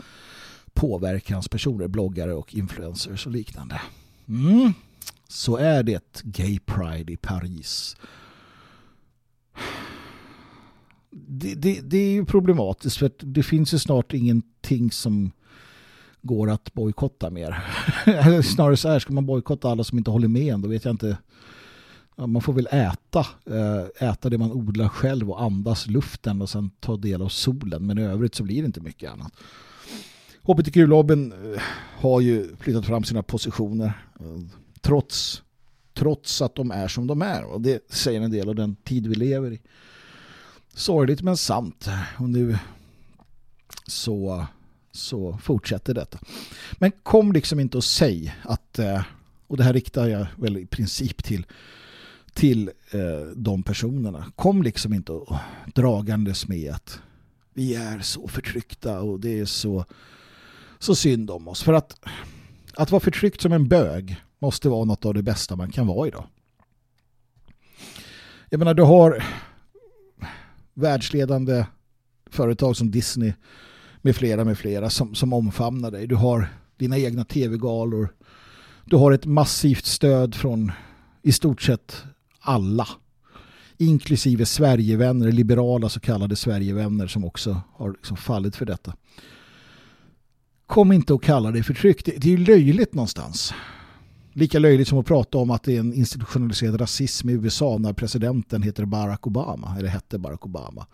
påverkanspersoner, bloggare och influencers och liknande. Mm. Så är det Gay Pride i Paris. Det, det, det, är ju problematiskt för det finns ju snart ingenting som går att bojkotta mer. Snarare så här, ska man bojkotta alla som inte håller med då vet jag inte. Man får väl äta, eh, äta det man odlar själv och andas luften och sen ta del av solen. Men i övrigt så blir det inte mycket annat. HBTQ-lobbyn eh, har ju flyttat fram sina positioner eh, trots, trots att de är som de är. Och det säger en del av den tid vi lever i. Sorgligt men sant. Och nu så, så fortsätter detta. Men kom liksom inte och säg att, eh, och det här riktar jag väl i princip till till de personerna. Kom liksom inte och dragandes med att vi är så förtryckta och det är så så synd om oss. För att, att vara förtryckt som en bög måste vara något av det bästa man kan vara idag. Jag menar, du har världsledande företag som Disney med flera med flera som, som omfamnar dig. Du har dina egna tv-galor. Du har ett massivt stöd från i stort sett alla. Inklusive Sverigevänner, liberala så kallade Sverigevänner som också har liksom fallit för detta kom inte och kalla det förtryck. Det, det är ju löjligt någonstans. Lika löjligt som att prata om att det är en institutionaliserad rasism i USA när presidenten heter Barack Obama, eller hette Barack Obama.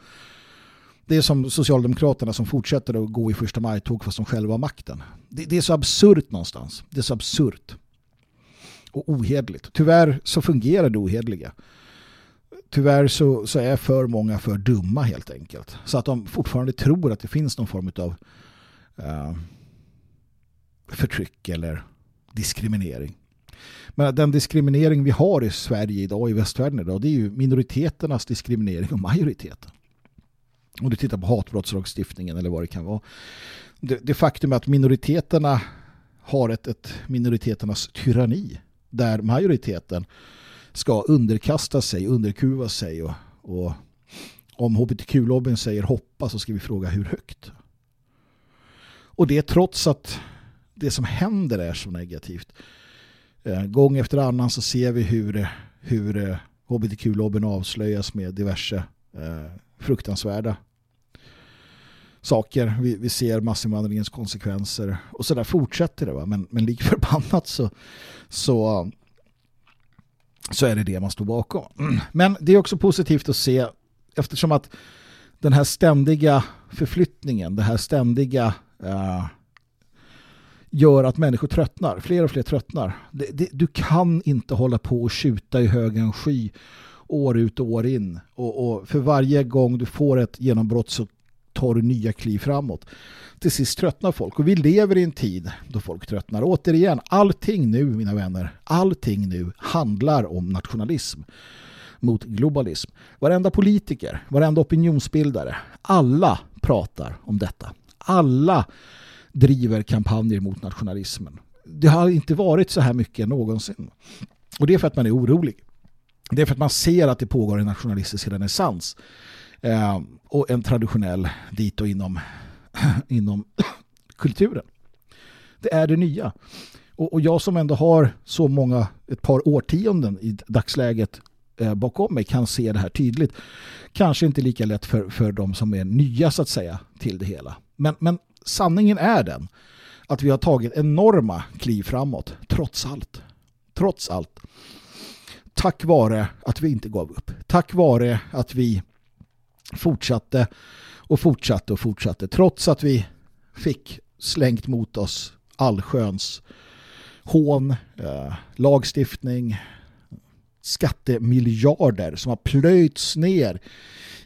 Det är som Socialdemokraterna som fortsätter att gå i första maj-tåg fast de själva har makten. Det, det är så absurt någonstans. Det är så absurt. Och ohedligt. Tyvärr så fungerar det ohedliga. Tyvärr så, så är för många för dumma helt enkelt. Så att de fortfarande tror att det finns någon form av uh, förtryck eller diskriminering. Men den diskriminering vi har i Sverige idag, i västvärlden idag, det är ju minoriteternas diskriminering och majoriteten. Om du tittar på hatbrottslagstiftningen eller vad det kan vara. Det, det faktum att minoriteterna har ett, ett minoriteternas tyranni där majoriteten ska underkasta sig, underkuva sig och, och om hbtq-lobbyn säger hoppa så ska vi fråga hur högt. Och det trots att det som händer är så negativt. Eh, gång efter annan så ser vi hur, hur eh, hbtq-lobben avslöjas med diverse eh, fruktansvärda saker. Vi, vi ser massinvandringens konsekvenser och så där fortsätter det va. Men, men lik förbannat så, så, så är det det man står bakom. Men det är också positivt att se eftersom att den här ständiga förflyttningen, det här ständiga uh, gör att människor tröttnar. Fler och fler tröttnar. Det, det, du kan inte hålla på och skjuta i högen sky år ut och år in. Och, och, för varje gång du får ett genombrott så tar du nya kliv framåt. Till sist tröttnar folk. Och vi lever i en tid då folk tröttnar. Återigen, allting nu mina vänner, allting nu handlar om nationalism mot globalism. Varenda politiker, varenda opinionsbildare, alla pratar om detta. Alla driver kampanjer mot nationalismen. Det har inte varit så här mycket någonsin. Och det är för att man är orolig. Det är för att man ser att det pågår en nationalistisk renässans eh, och en traditionell dit och inom, inom kulturen. Det är det nya. Och, och, jag som ändå har så många, ett par årtionden i dagsläget eh, bakom mig kan se det här tydligt. Kanske inte lika lätt för, för de som är nya så att säga till det hela. Men, men sanningen är den att vi har tagit enorma kliv framåt trots allt. Trots allt. tack vare att vi inte gav upp. Tack vare att vi fortsatte och fortsatte och fortsatte. Trots att vi fick slängt mot oss allsköns hån, eh, lagstiftning, skattemiljarder som har plöjts ner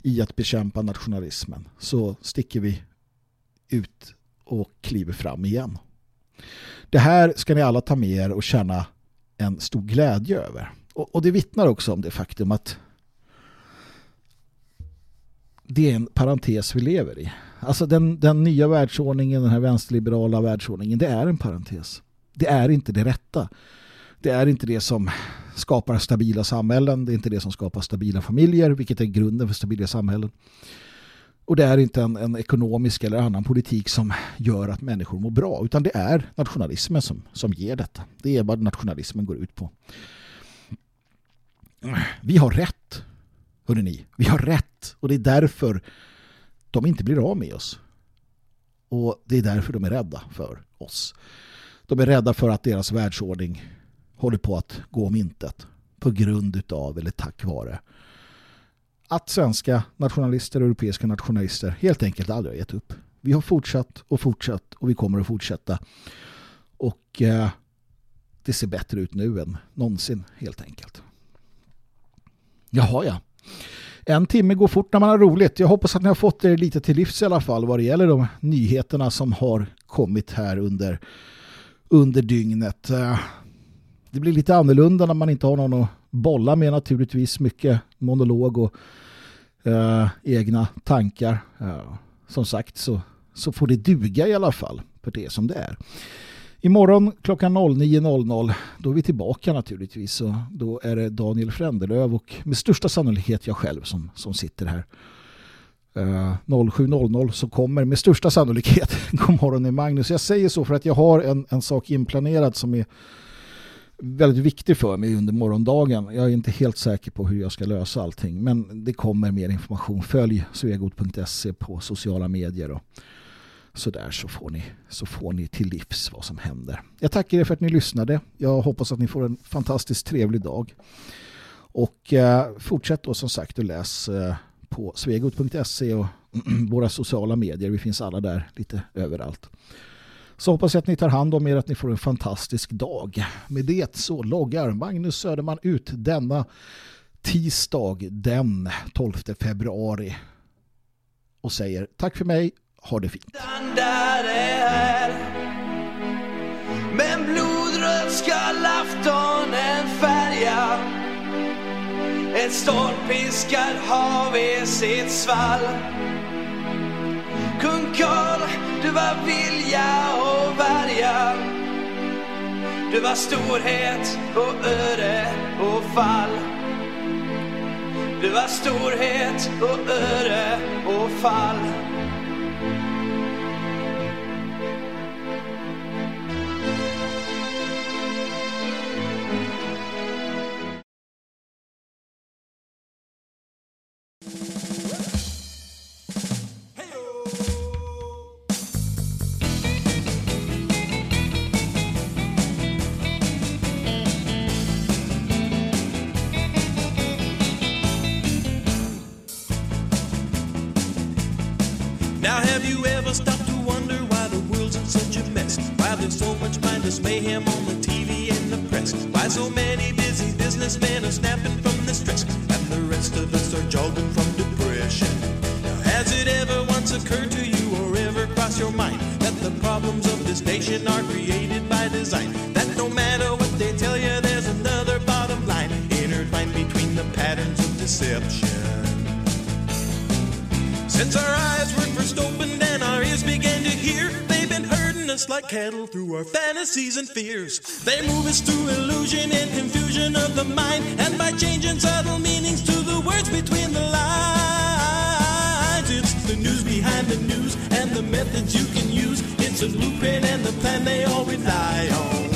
i att bekämpa nationalismen så sticker vi ut och kliver fram igen. Det här ska ni alla ta med er och känna en stor glädje över. Och, och det vittnar också om det faktum att det är en parentes vi lever i. Alltså den, den nya världsordningen, den här vänsterliberala världsordningen, det är en parentes. Det är inte det rätta. Det är inte det som skapar stabila samhällen, det är inte det som skapar stabila familjer, vilket är grunden för stabila samhällen. Och det är inte en, en, ekonomisk eller annan politik som gör att människor mår bra, utan det är nationalismen som, som ger detta. Det är vad nationalismen går ut på. Vi har rätt, hörde ni. Vi har rätt och det är därför de inte blir av med oss. Och det är därför de är rädda för oss. De är rädda för att deras världsordning håller på att gå om intet på grund utav eller tack vare att svenska nationalister och europeiska nationalister helt enkelt aldrig har gett upp. Vi har fortsatt och fortsatt och vi kommer att fortsätta. Och eh, det ser bättre ut nu än någonsin helt enkelt. Jaha ja. En timme går fort när man har roligt. Jag hoppas att ni har fått er lite till livs i alla fall vad det gäller de nyheterna som har kommit här under, under dygnet. Eh, det blir lite annorlunda när man inte har någon att bolla med naturligtvis. Mycket monolog och eh, egna tankar. Uh, som sagt så, så får det duga i alla fall för det som det är. Imorgon klockan 09.00 då är vi tillbaka naturligtvis och då är det Daniel Frändelöv och med största sannolikhet jag själv som, som sitter här. Eh, uh, 07.00 så kommer med största sannolikhet God morgon är Magnus. Jag säger så för att jag har en, en sak inplanerad som är väldigt viktig för mig under morgondagen. Jag är inte helt säker på hur jag ska lösa allting men det kommer mer information. Följ svegot.se på sociala medier och så där så får, ni, så får ni till livs vad som händer. Jag tackar er för att ni lyssnade. Jag hoppas att ni får en fantastiskt trevlig dag. Och eh, fortsätt då som sagt att läsa eh, på svegot.se och våra sociala medier. Vi finns alla där lite överallt. Så hoppas jag att ni tar hand om er att ni får en fantastisk dag. Med det så loggar Magnus Söderman ut denna tisdag den 12 februari och säger tack för mig, ha det fint. Men blodröd skall aftonen färga Ett stormpiskat hav i sitt svall Kung du var vilja och värja. Du var storhet och öre och fall. Du var storhet och öre och fall. Fantasies and fears. They move us through illusion and confusion of the mind, and by changing subtle meanings to the words between the lines. It's the news behind the news and the methods you can use. It's a blueprint and the plan they all rely on.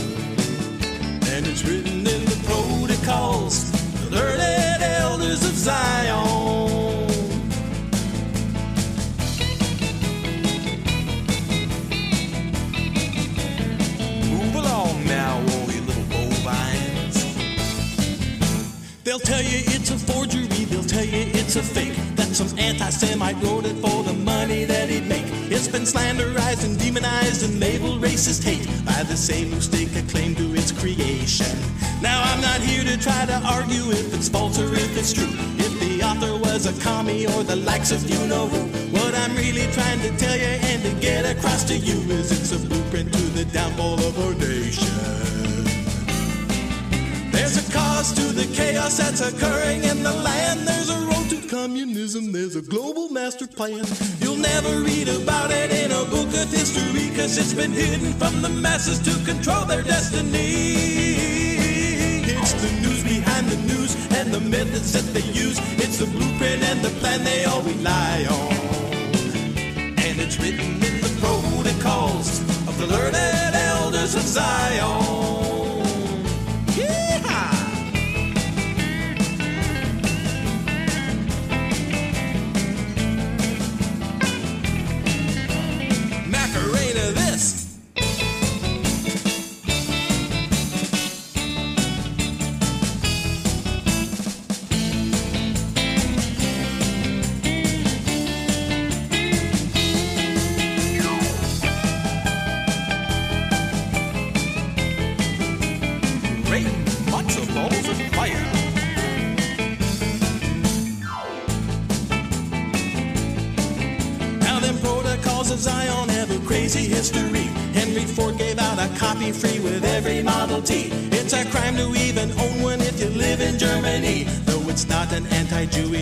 And it's written in the protocols, the learned elders of Zion. Along now, you it's a forgery, they'll tell you it's a fake. That some anti-Semite wrote it for the money that he'd make. It's been slanderized and demonized and labeled racist hate by the same who stake a claim to its creation. Now I'm not here to try to argue if it's false or if it's true. If the author was a commie or the likes of you know who. What I'm really trying to tell you and to get across to you is it's a blueprint to the downfall of our nation. There's a cause to the chaos that's occurring in the land. There's a road to communism. There's a global master plan. You'll never read about it in a book of history because it's been hidden from the masses to control their destiny. It's the news behind the news and the methods that they use. It's the blueprint and the plan they all rely on. And it's written in the protocols of the learned elders of Zion.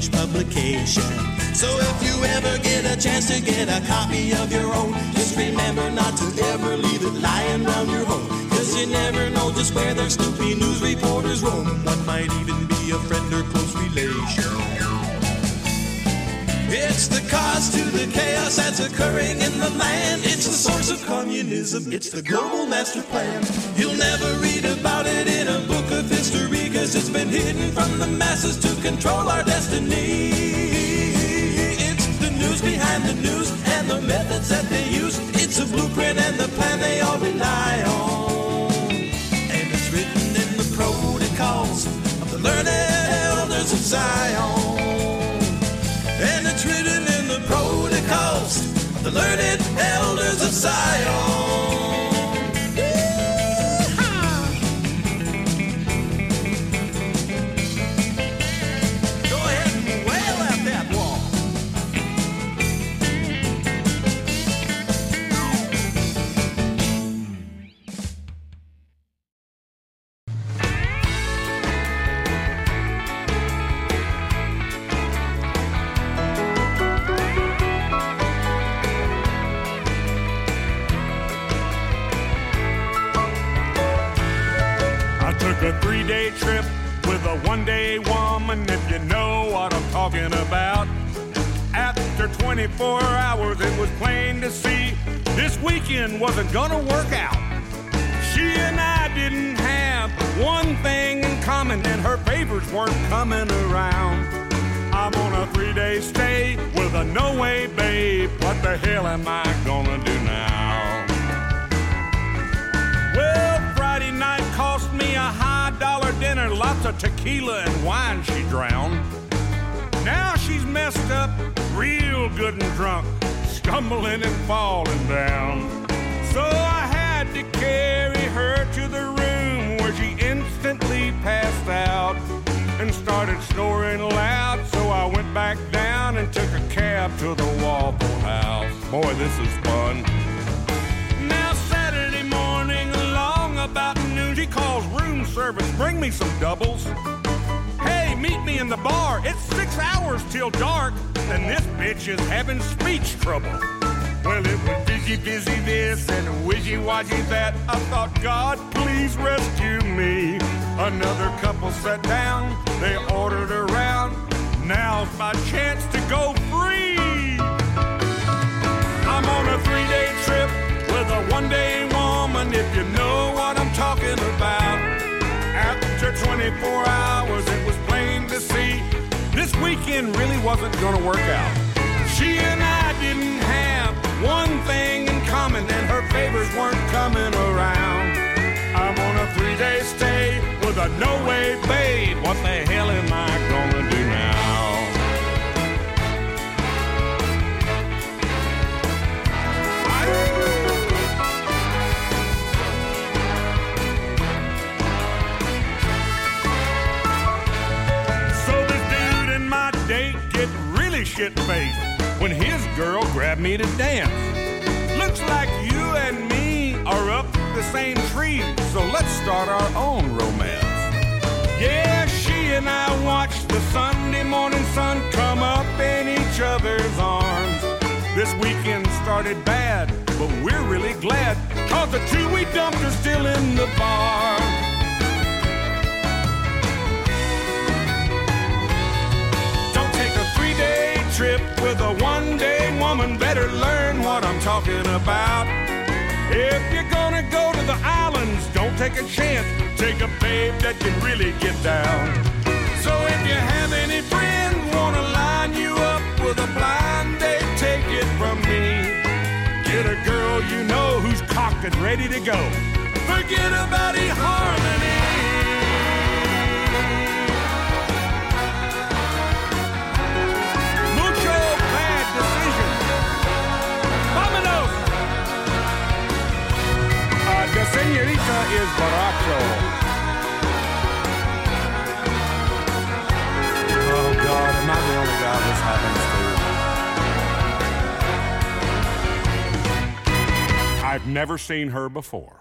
anti-Jewish publication. So if you ever get a chance to get a copy of your own, just remember not to ever leave it lying around your home. Cause you never know just where their snoopy news reporters roam. One might even be a friend or close relation. It's the cause to the chaos that's occurring in the land. It's the source of communism. It's the global master plan. You'll never read about it in a book of history because it's been hidden from the masses to control our destiny. It's the news behind the news and the methods that they use. It's a blueprint and the plan they all rely on. And it's written in the protocols of the learned elders of Zion. And it's written in the protocols of the learned elders of Zion. Seen her before.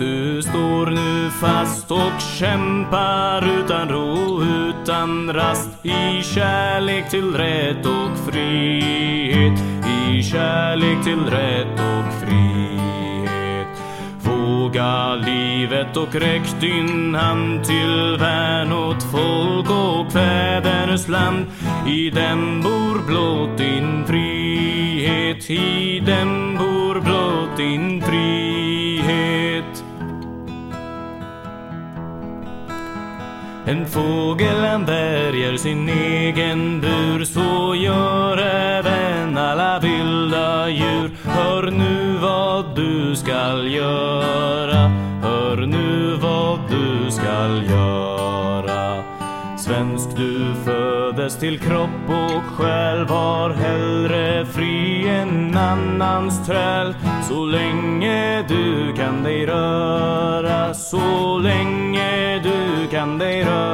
Du står nu fast och kämpar utan ro, utan rast i kärlek till rätt och frihet, i kärlek till rätt och frihet. Våga livet och räck din hand till värn åt folk sin egen bur Så gör även alla vilda djur. Hör nu vad du skall göra Hör nu vad du skall göra. Svensk du föddes till kropp och själ Var hellre fri än annans träl. Så länge du kan dig röra Så länge du kan dig röra.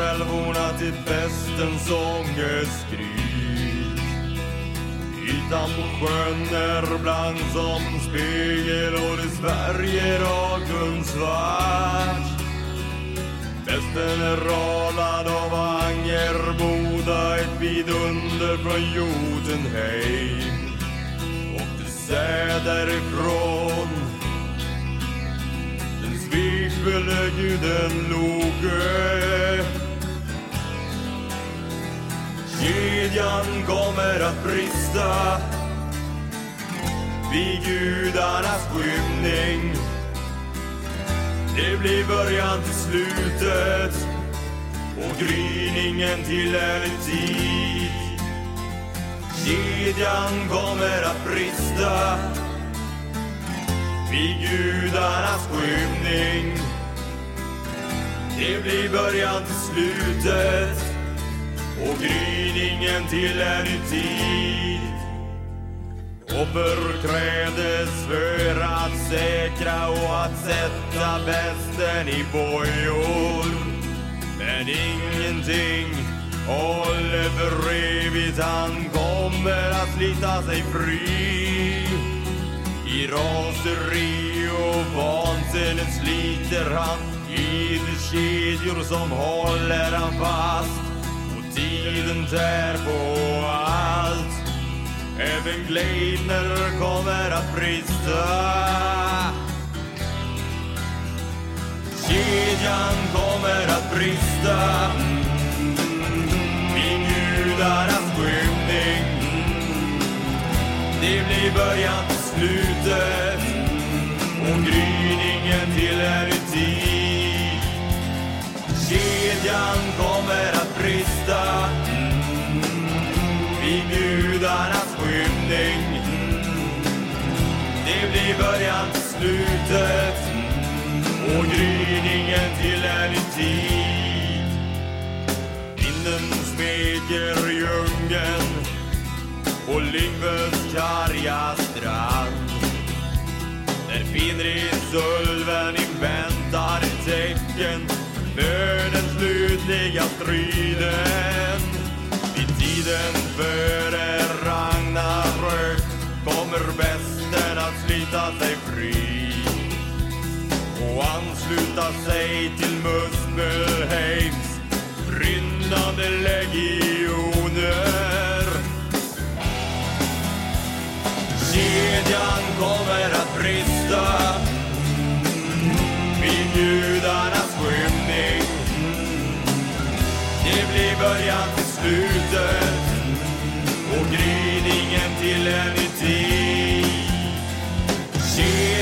Älvorna till festens ångestskrik. Ytan på sjön är blank som spegel och det svärjer att brista vid gudarnas skymning. Det blir början till slutet och gryningen till en tid. Kedjan kommer att brista vid gudarnas skymning. Det blir början till slutet gryningen till en ny tid. Offer krävdes för att säkra och att sätta västen i bojor. Men ingenting håller för evigt, han kommer att slita sig fri. I raseri och vansinne sliter han i de kedjor som håller han fast. Och tär på allt. Även Gleidner kommer att brista. Kedjan kommer att brista. Vid gudarnas skymning. Det blir början till slutet och gryningen till en ny tid. Kedjan kommer att brista skymning. Det blir början till slutet och gryningen till en ny tid. Vinden smeker djungeln på Lyngves karga strand. Där Finnridsulven inväntar tecken för den slutliga striden. Vid tiden före kommer västen att slita sig fri och ansluta sig till Muspelheims brinnande legioner. Kedjan kommer att brista vid gudarnas skymning. Det blir början till slutet och gryningen till en ny tid.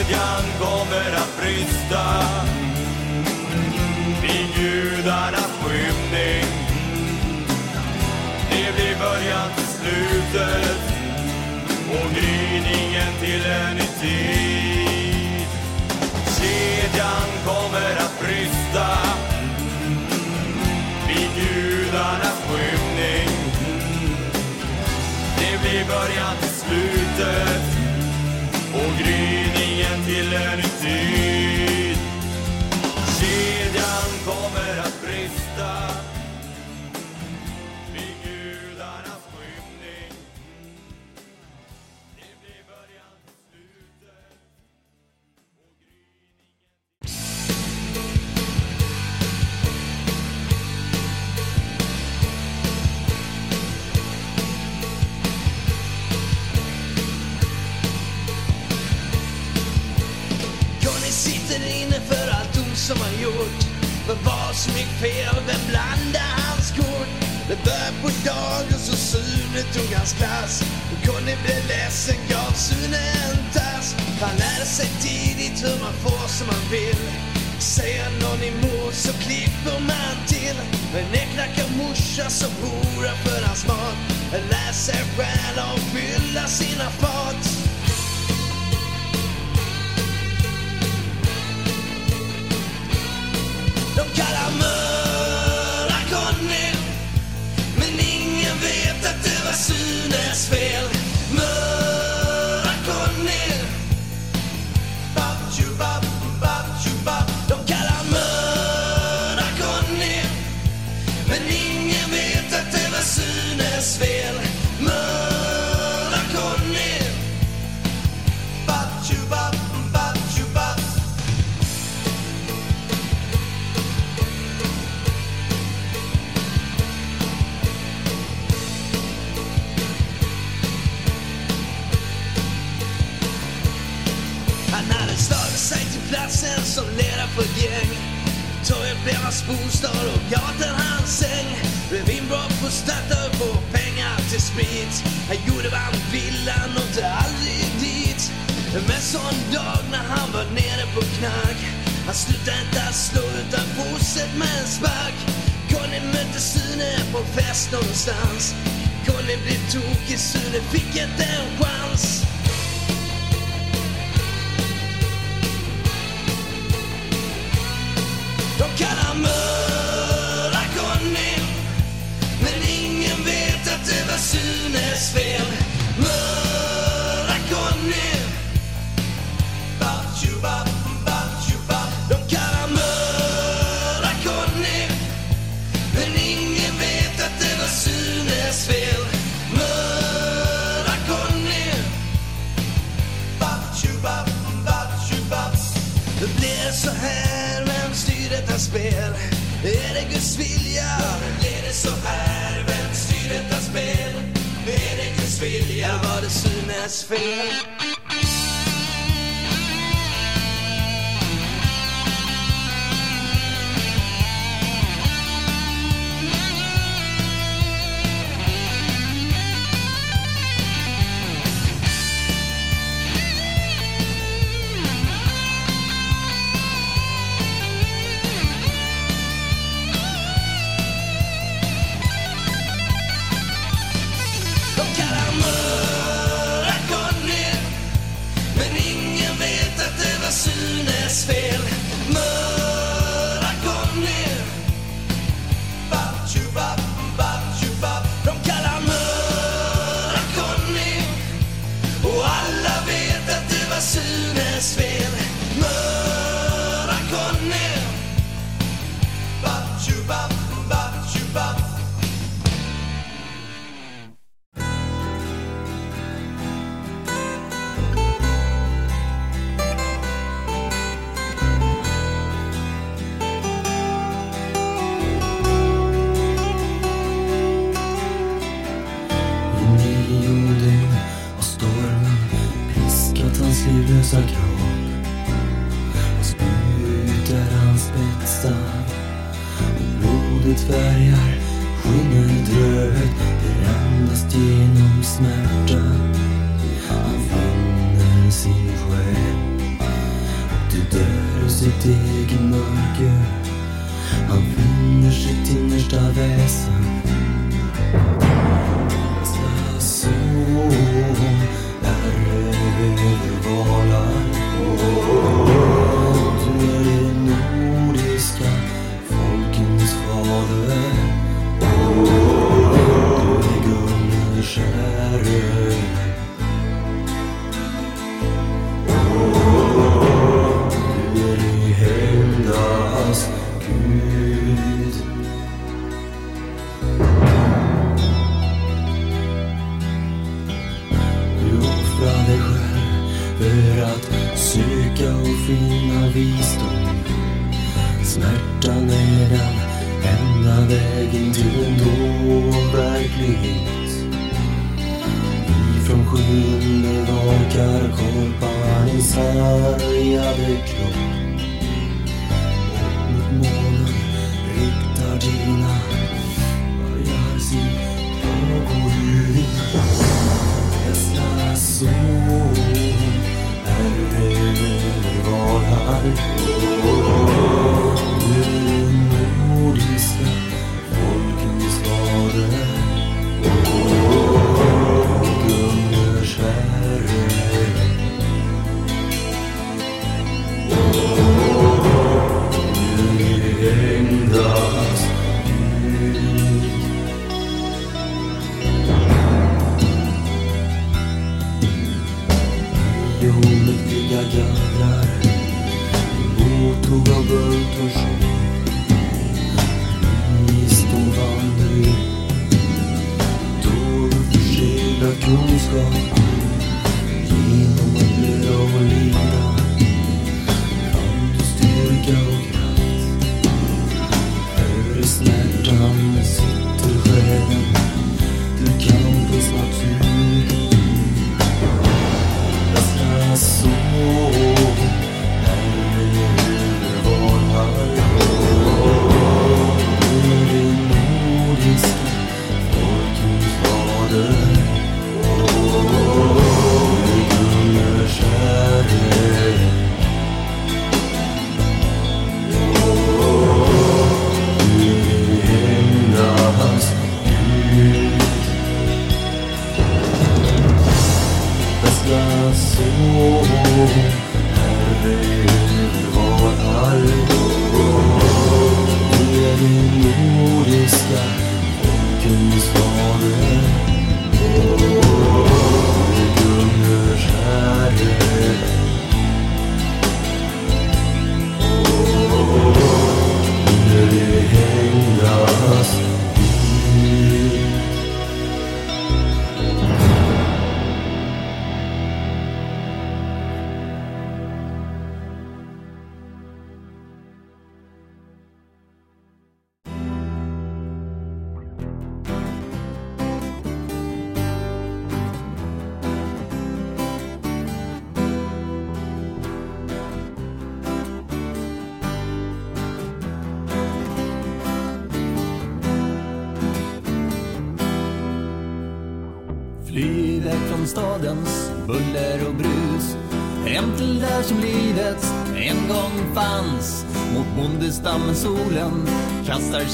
Kedjan kommer att brista vid gudarnas skymning. Det blir början till slutet och gryningen till en ny tid. Kedjan kommer att brista vid gudarnas skymning. Det blir början till slutet och gryningen till en vilja? vad var det Sunes fel?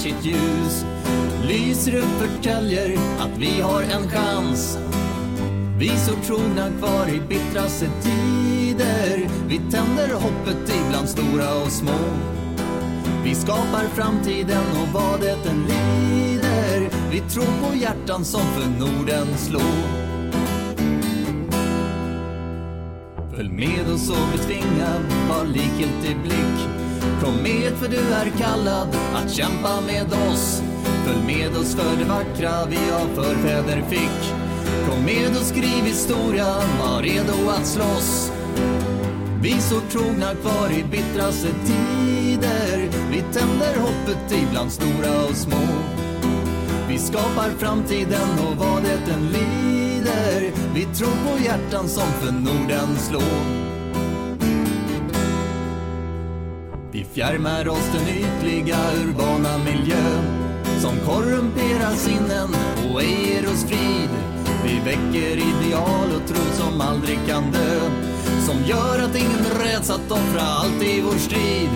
Sitt ljus. Lyser upp förtäljer att vi har en chans. Vi så trogna kvar i bittraste tider Vi tänder hoppet ibland stora och små. Vi skapar framtiden och vad det än lider. Vi tror på hjärtan som för Norden slår. Följ med oss och betvinga, var likgiltig blir Kom för du är kallad att kämpa med oss. Följ med oss för det vackra vi av förfäder fick. Kom med och skriv historia, var redo att slåss. Vi står trogna kvar i bittraste tider. Vi tänder hoppet ibland stora och små. Vi skapar framtiden och vad det än lider. Vi tror på hjärtan som för Norden slår. Fjärmar oss den ytliga urbana miljön Som korrumperar sinnen och ej ger oss frid. Vi väcker ideal och tro som aldrig kan dö Som gör att ingen räds att offra allt i vår strid.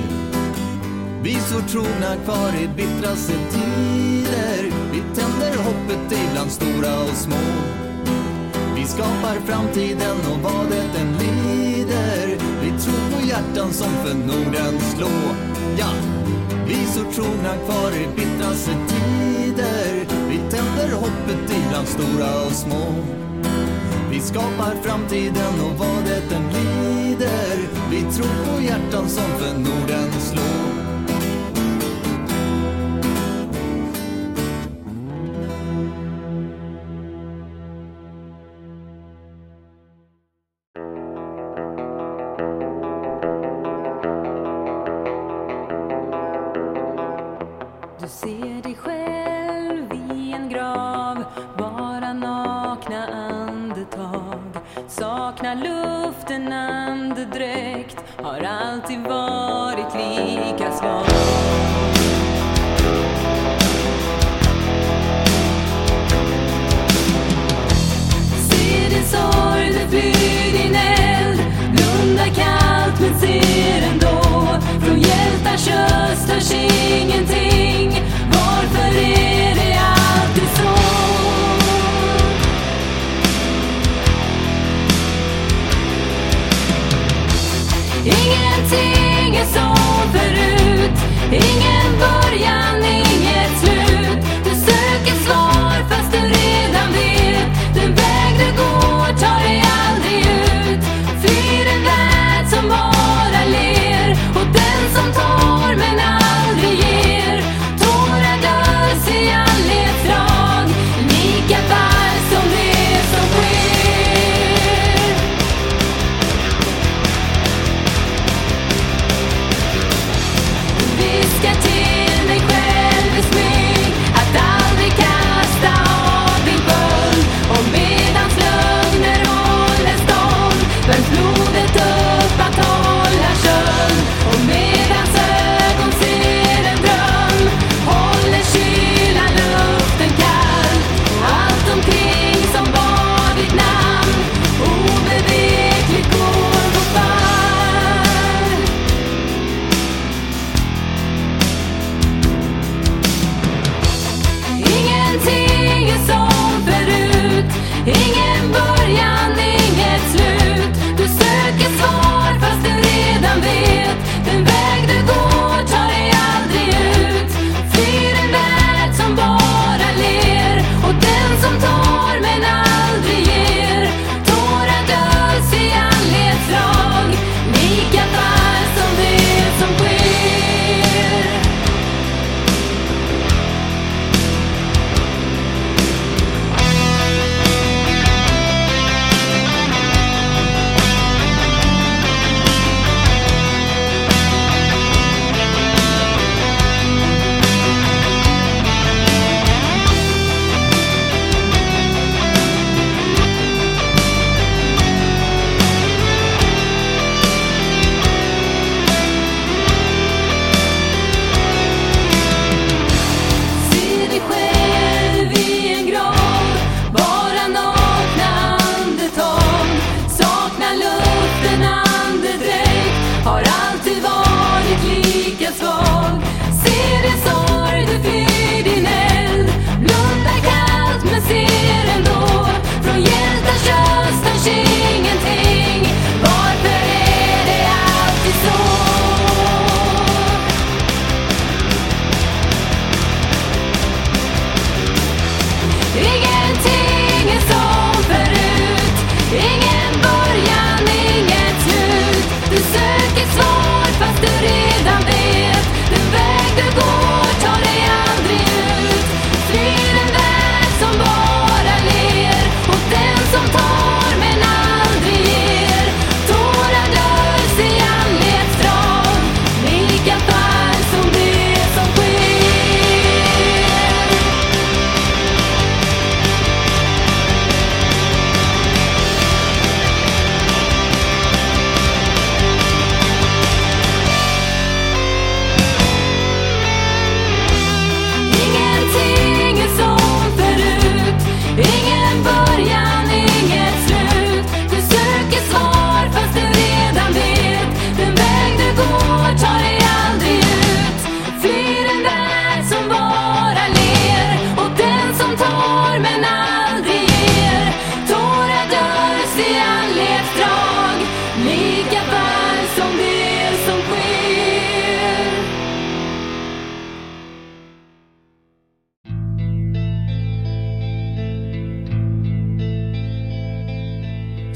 Vi står trogna kvar i bittraste tider. Vi tänder hoppet ibland stora och små. Vi skapar framtiden och vad det än lider. Vi tror på hjärtan som för Norden slå. Ja, vi står trogna kvar i bittraste tider. Vi tänder hoppet ibland stora och små. Vi skapar framtiden och vad det än lider. Vi tror på hjärtan som för Norden slår.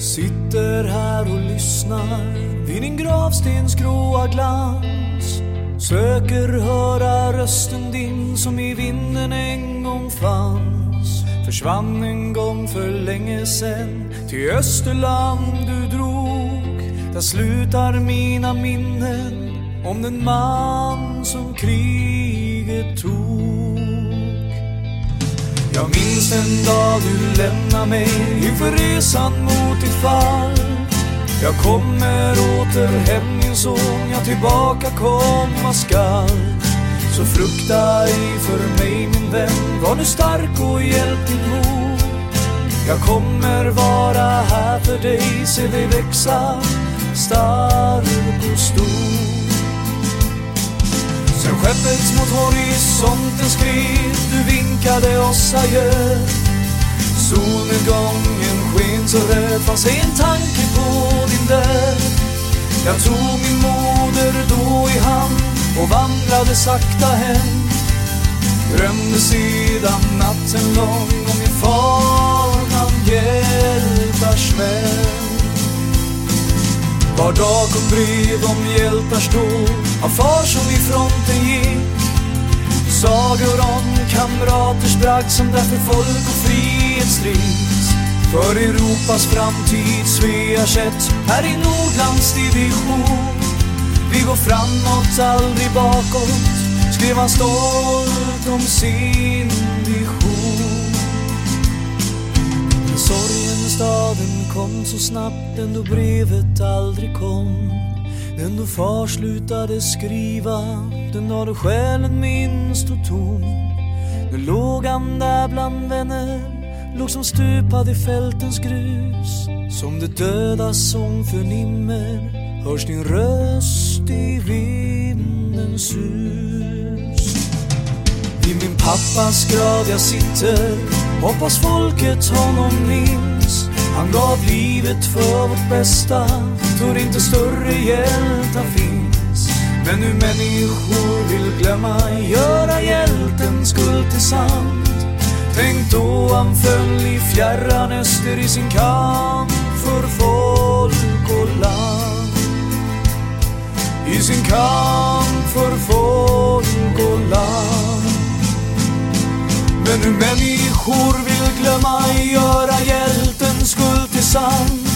Sitter här och lyssnar vid din gravstens gråa glans. Söker höra rösten din som i vinden en gång fanns. Försvann en gång för länge sen till Österland du drog. Där slutar mina minnen om den man som kriget tog jag minns den dag du lämnade mig inför resan mot ditt fall. Jag kommer åter hem min son, jag tillbaka komma skall. Så frukta ej för mig min vän, var nu stark och hjälp din mor. Jag kommer vara här för dig, se dig växa stark och stor. Sen skeppet mot horisonten skred, du vinkade oss adjö. Solnedgången sken så röd, fanns en tanke på din död. Jag tog min moder då i hand och vandrade sakta hem. Drömde sedan natten lång om min far, han hjältars vän var dag kom brev om hjältars stod av far som i fronten gick. Sagor om kamraters bragd som därför folk och frihet strids. För Europas framtid Svea sett här i Nordlands division. Vi går framåt, aldrig bakåt, skrev han stolt om sin vision. Sorgen i staden kom så snabbt den då brevet aldrig kom. Den då far slutade skriva, den dag då själen minst och tom. Nu låg han där bland vänner, låg som stupad i fältens grus. Som det dödas sång förnimmer, hörs din röst i vindens sus. Vid min pappas grav jag sitter, hoppas folket honom minns. Han gav livet för vårt bästa, tror inte större hjältar finns. Men nu människor vill glömma, göra hjältens skuld till sant. Tänk då han föll i fjärran öster i sin kamp för folk och land. I sin kamp för folk och land. Men nu människor vill glömma, göra hjältens skuld till sann.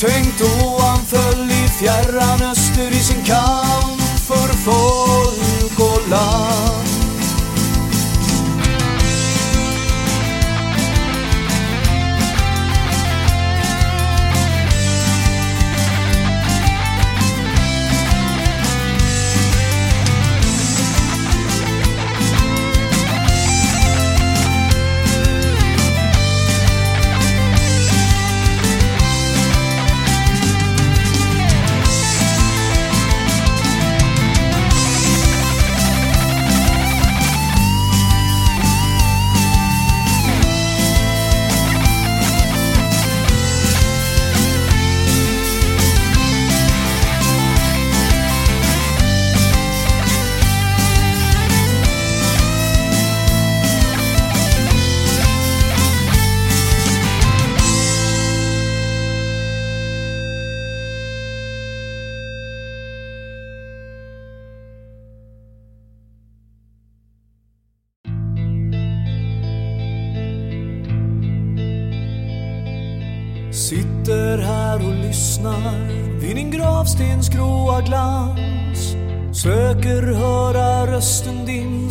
Tänk då han föll i fjärran öster i sin kamp för folk och land.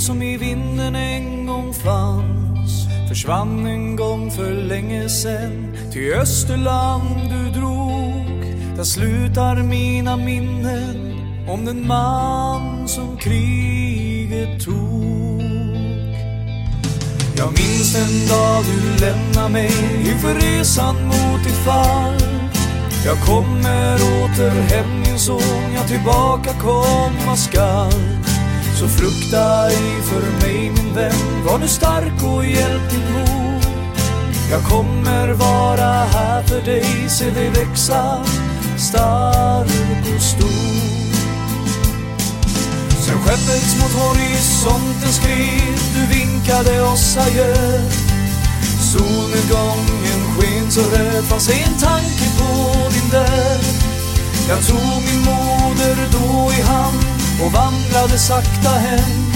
Som i vinden en gång fanns Försvann en gång för länge sen. Till Österland du drog Där slutar mina minnen om den man som kriget tog. Jag minns den dag du lämnar mig inför resan mot ditt fall. Jag kommer åter hem min son, jag tillbaka komma skall. Så frukta ej för mig min vän, var nu stark och hjälp din mor Jag kommer vara här för dig, se dig växa stark och stor Sen skeppet mot horisonten skred, du vinkade oss adjö. Solnedgången sken så röd, fanns en tanke på din död. Jag tog min moder då i hand och vandrade sakta hem.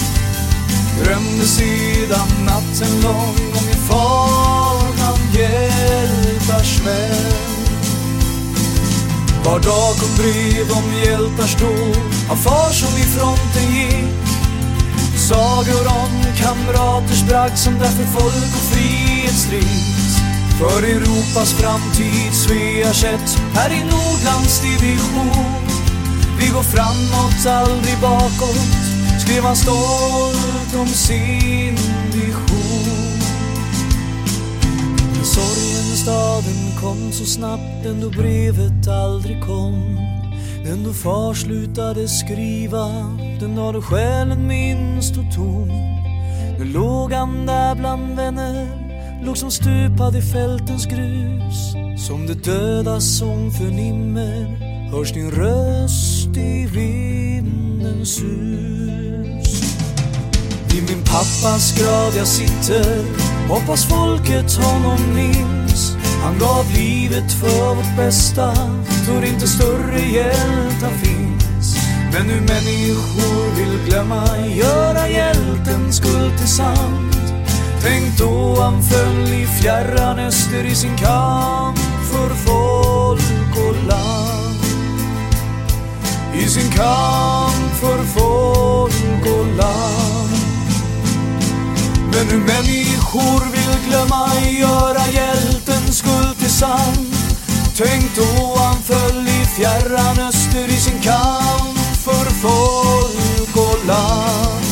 Drömde sedan natten lång om min far han hjältars vän. Var dag kom brev om hjältars dåd av far som i fronten gick. Sagor om kamraters bragd som därför folk och frihet strids För Europas framtid Svea sett här i Nordlands division. Vi går framåt, aldrig bakåt. Skrev han stolt om sin vision. Men sorgen i staden kom så snabbt den då brevet aldrig kom. Den då far slutade skriva Den dag då själen minst stod tom Nu låg han där bland vänner Låg som stupad i fältens grus. Som det dödas sång förnimmer Hörs din röst i vindens sus. Vid min pappas grav jag sitter Hoppas folket honom minns. Han gav livet för vårt bästa Tror inte större hjältar finns. Men nu människor vill glömma Göra hjälten skuld till sant. Tänk då han föll i fjärran öster i sin kamp för folk i sin kamp för folk och land. Men hur människor vill glömma göra hjältens skuld till sann. Tänk då han föll i fjärran öster i sin kamp för folk och land.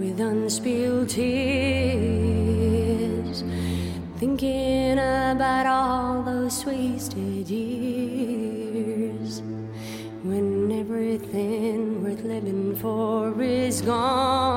with unspilled tears, thinking about all those wasted years when everything worth living for is gone.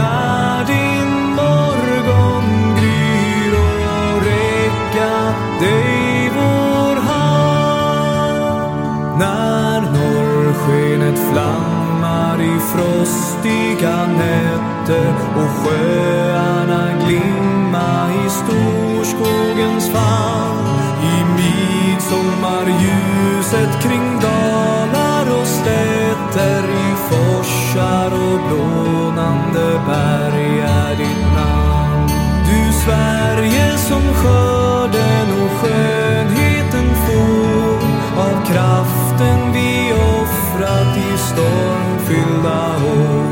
när din morgon gryr och räcka dig vår hand. När norrskenet flammar i frostiga nätter och sjöarna glimma i storskogens famn. I midsommarljuset kring dalar och städer i fors forsar och blånande berg är ditt namn. Du Sverige som skörden och skönheten får av kraften vi offrat i stormfyllda år.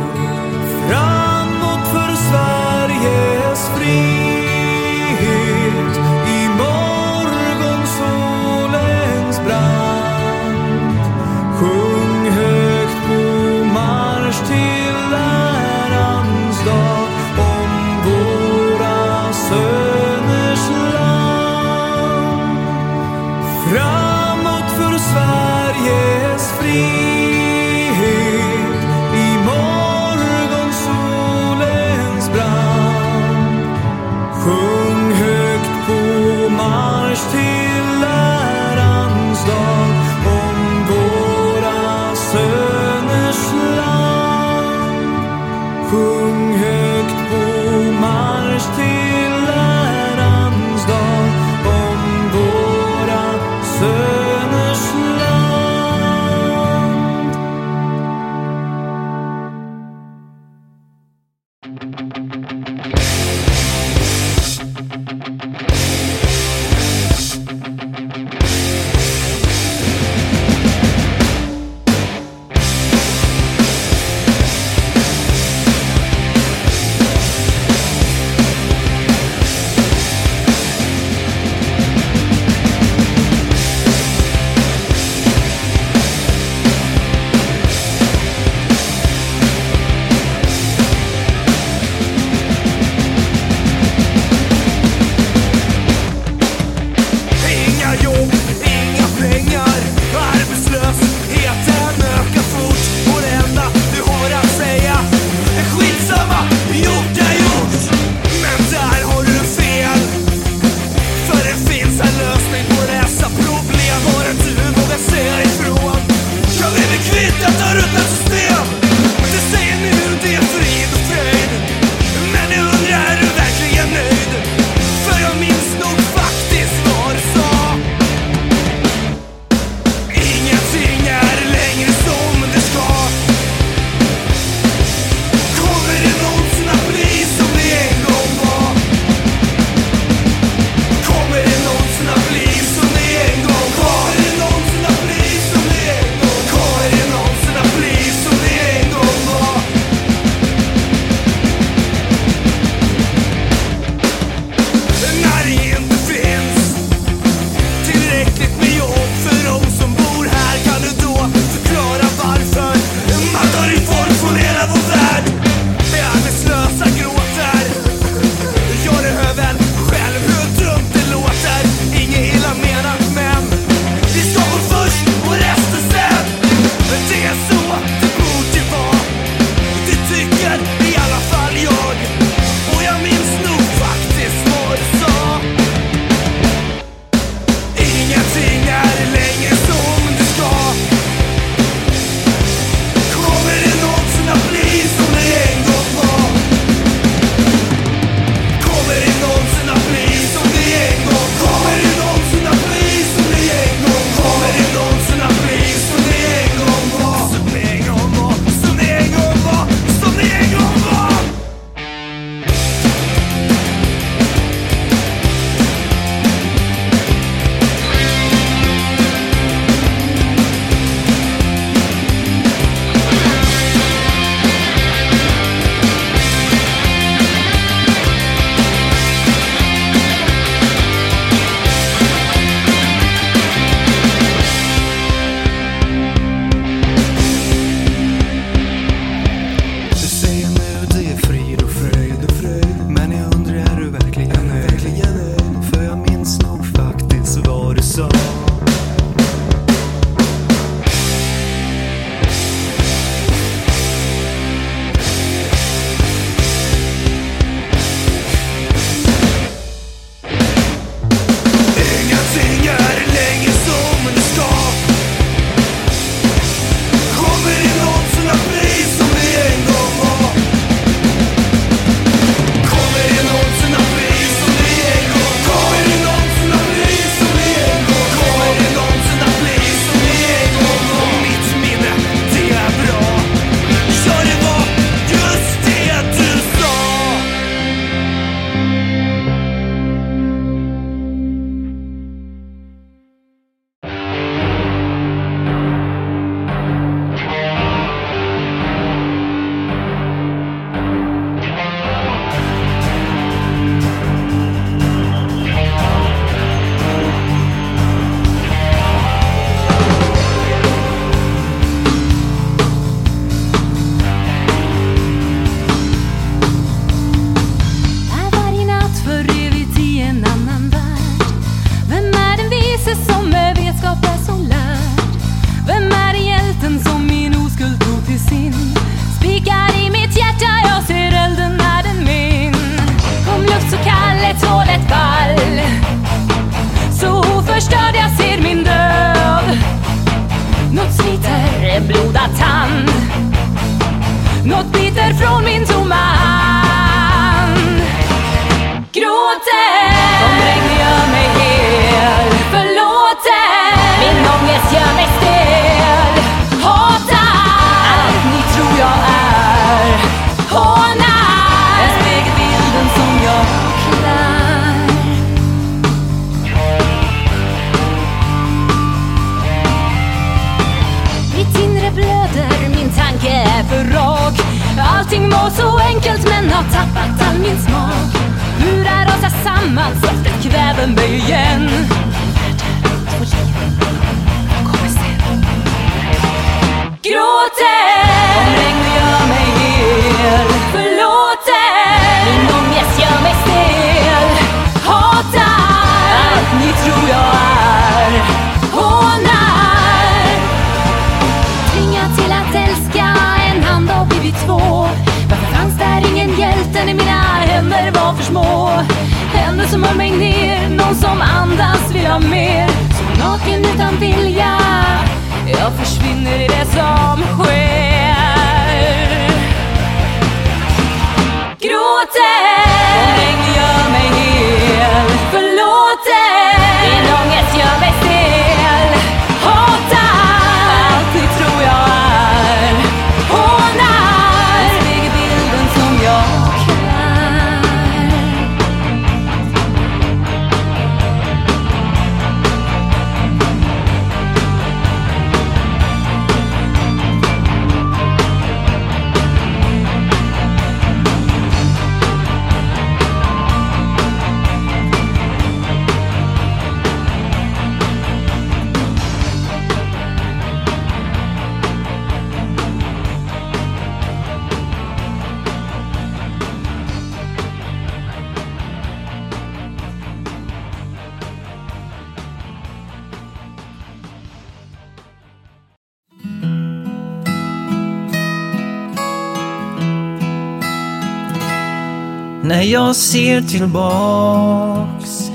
Ser tillbaks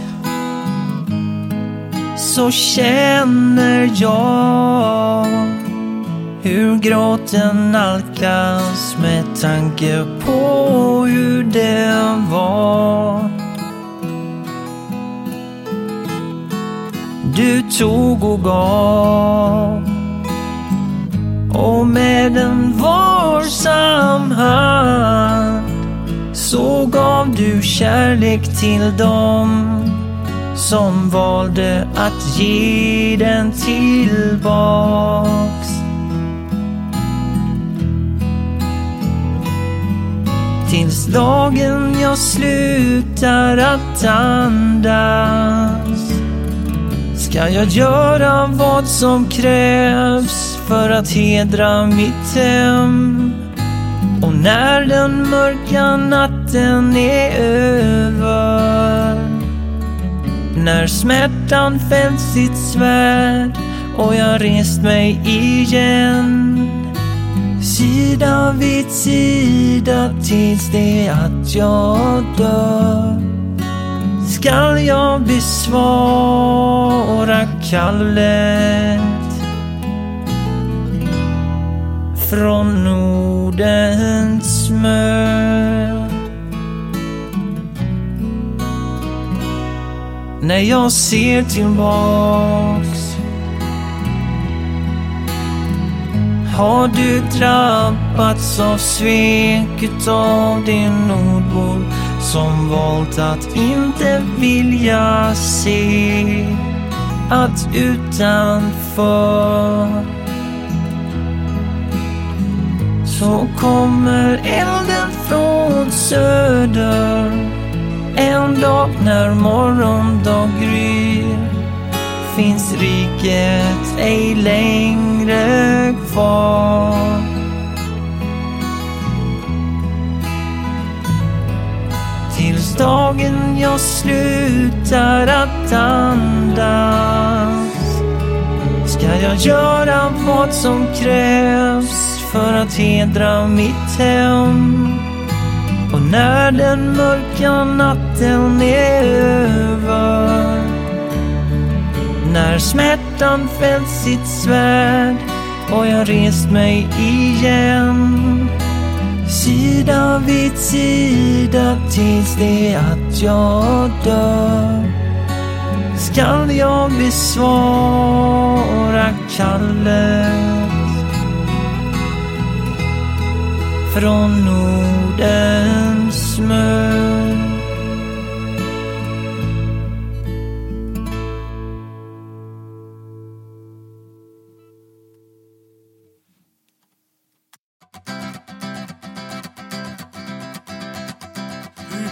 så känner jag hur gråten nalkas med tanke på hur det var. Du tog och gav och med en varsam hand kärlek till dem som valde att ge den tillbaks. Tills dagen jag slutar att andas ska jag göra vad som krävs för att hedra mitt hem. Och när den mörka natten är över. När smärtan fällt sitt svärd och jag rest mig igen. Sida vid sida tills det att jag dör. Skall jag besvara kallet från Nordens mö. När jag ser tillbaks. Har du drabbats av svek utav din nordbor som valt att inte vilja se att utanför? Så kommer elden från söder. En dag när morgondag gryr finns riket ej längre kvar Tills dagen jag slutar att andas ska jag göra vad som krävs för att hedra mitt hem. Och när den mörka natten still nevar. När smärtan fällt sitt svärd och jag rest mig igen. Sida vid sida tills det att jag dör skall jag besvara kallet från Nordens mör.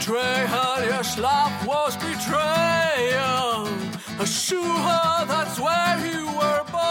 betrayal, ihr was betrayal. A shoe, that's where you were born.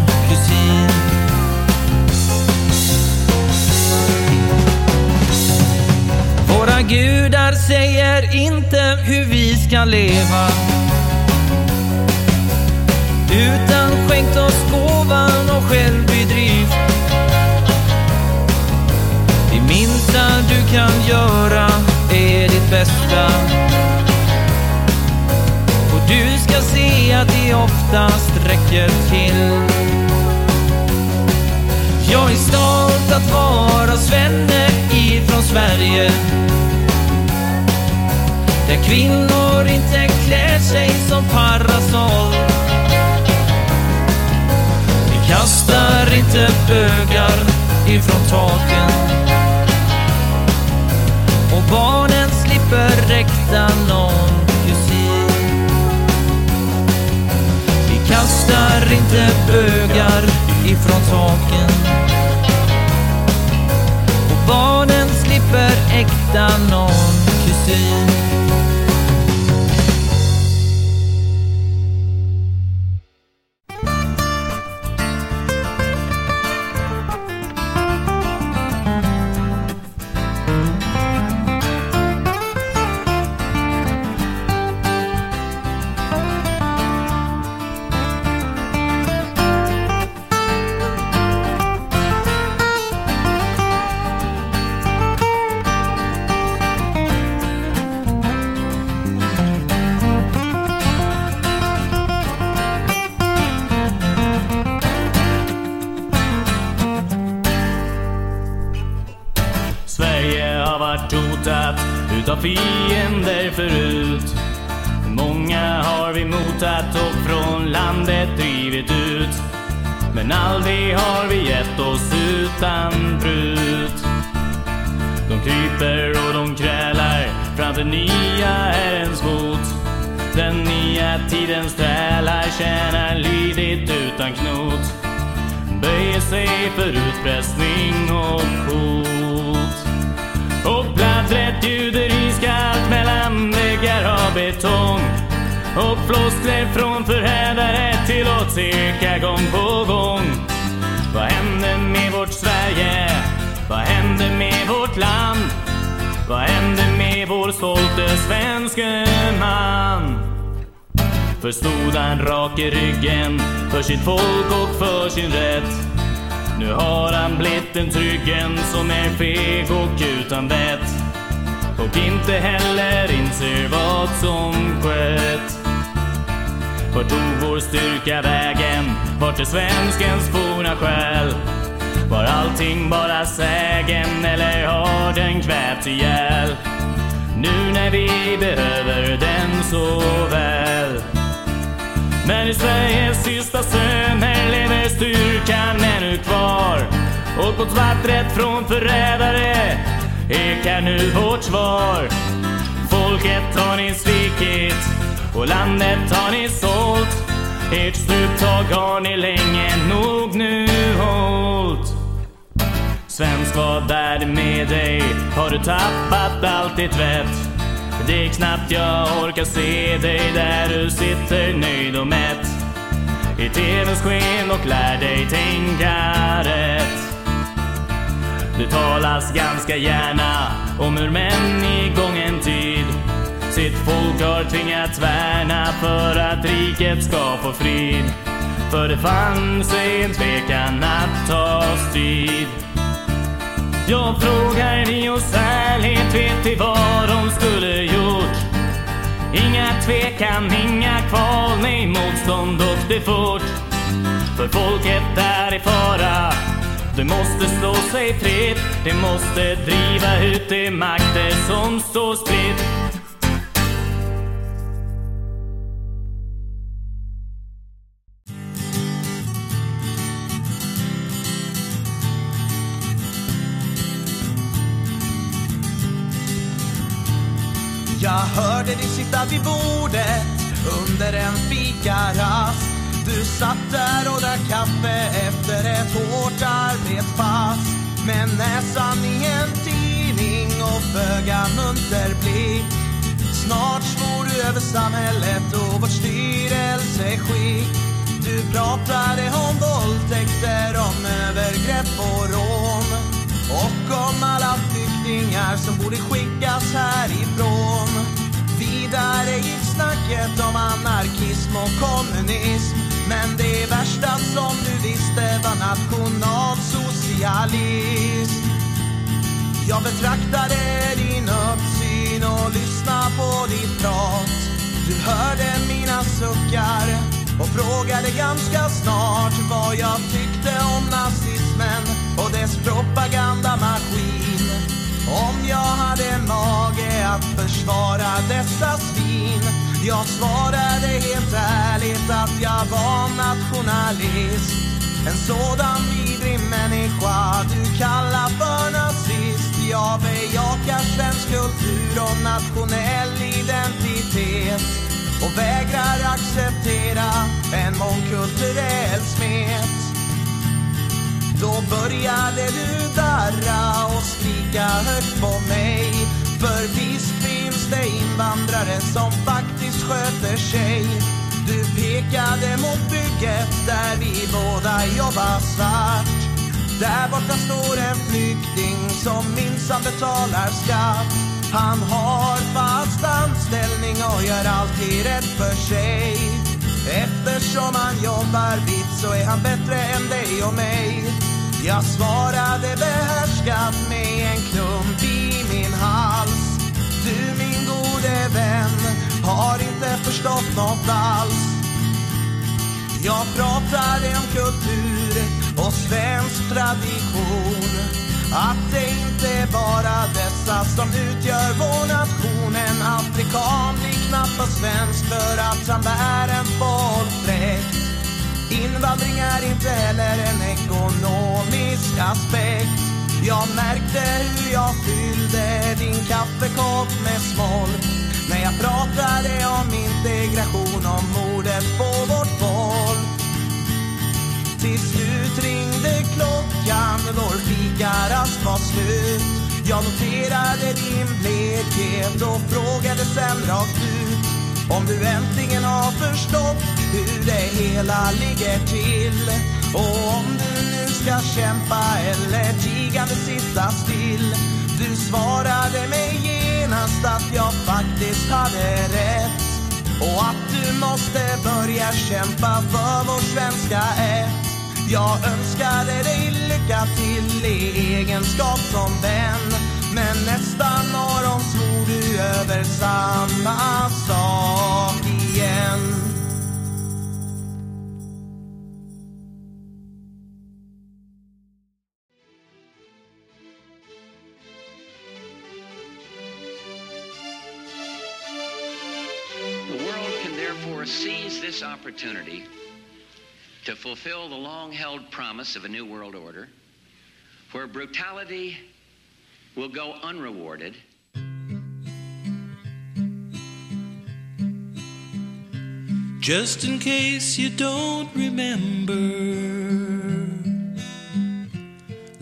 gudar säger inte hur vi ska leva. Utan skänkt oss gåvan och självbedrift. Det minsta du kan göra är ditt bästa. Och du ska se att det oftast räcker till. Jag är stolt att vara svenne ifrån Sverige. Där kvinnor inte klär sig som parasoll. Vi kastar inte bögar ifrån taken. Och barnen slipper räkta någon kusin. Vi kastar inte bögar ifrån taken. Och barnen slipper äkta någon kusin. Sig för utpressning och hot. Och pladdret ljuder iskallt mellan väggar av betong. Och floskler från förrädare tillåts eka gång på gång. Vad händer med vårt Sverige? Vad händer med vårt land? Vad händer med vår stolte svenske man? Förstod han rak i ryggen för sitt folk och för sin rätt. Nu har han blivit en tryggen som är feg och utan vett. Och inte heller inser vad som skett. Vart tog vår styrka vägen? Vart är svenskens forna själ? Var allting bara sägen eller har den kvävts ihjäl? Nu när vi behöver den så väl. Men i Sveriges sista söner lever styrkan ännu kvar. Och mot vattnet från förrädare ekar nu vårt svar. Folket har ni svikit och landet har ni sålt. Ert struptag har ni länge nog nu hållt Svensk, vad är det med dig? Har du tappat allt ditt vett? Det är knappt jag orkar se dig där du sitter nöjd och mätt i TVns sken och lär dig tänka rätt. Det talas ganska gärna om hur män i gången tid sitt folk har tvingats värna för att riket ska få frid. För det fanns en tvekan att ta strid. Jag frågar ni oss ärlighet, vet vi vad de skulle gjort? Inga tvekan, inga kval, nej motstånd och det fort. För folket är i fara, det måste slå sig fritt. Det måste driva ut de makter som står spritt. Sitta vid bordet under en fikarast. Du satt där och drack kaffe efter ett hårt arbetspass. Med näsan i en tidning och föga munter blick. Snart svor du över samhället och vårt styrelseskick. Du pratade om våldtäkter, om övergrepp och rån. Och om alla flyktingar som borde skickas härifrån. Vidare i snacket om anarkism och kommunism. Men det värsta som du visste var nationalsocialism. Jag betraktade din uppsyn och lyssnade på ditt prat. Du hörde mina suckar och frågade ganska snart vad jag tyckte om nazismen och dess propagandamaskin. Om jag hade mage att försvara dessa svin. Jag svarade helt ärligt att jag var nationalist. En sådan vidrig människa du kallar för nazist. Jag bejakar svensk kultur och nationell identitet och vägrar acceptera en mångkulturell smet. Då började du darra och skrika högt på mig. För visst finns det invandrare som faktiskt sköter sig. Du pekade mot bygget där vi båda jobbar svart. Där borta står en flykting som minsann betalar skatt. Han har fast anställning och gör alltid rätt för sig. Eftersom han jobbar vitt så är han bättre än dig och mig. Jag svarade behärskat med en klump i min hals. Du min gode vän har inte förstått något alls. Jag pratade om kultur och svensk tradition. Att det inte är bara dessa som utgör vår nation. En afrikan blir knappast svensk för att han bär en folkdräkt. Invandring är inte heller en ekonomisk aspekt. Jag märkte hur jag fyllde din kaffekopp med smolk när jag pratade om integration, om mordet på vårt folk. Till slut ringde klockan, vår fikarast var slut. Jag noterade din blekhet och frågade sen rakt ut om du äntligen har förstått hur det hela ligger till. Och om du nu ska kämpa eller tigande sitta still. Du svarade mig genast att jag faktiskt hade rätt. Och att du måste börja kämpa för vår svenska ett. Jag önskade dig lycka till i egenskap som vän. Men nästa morgon opportunity to fulfill the long held promise of a new world order where brutality will go unrewarded. Just in case you don't remember,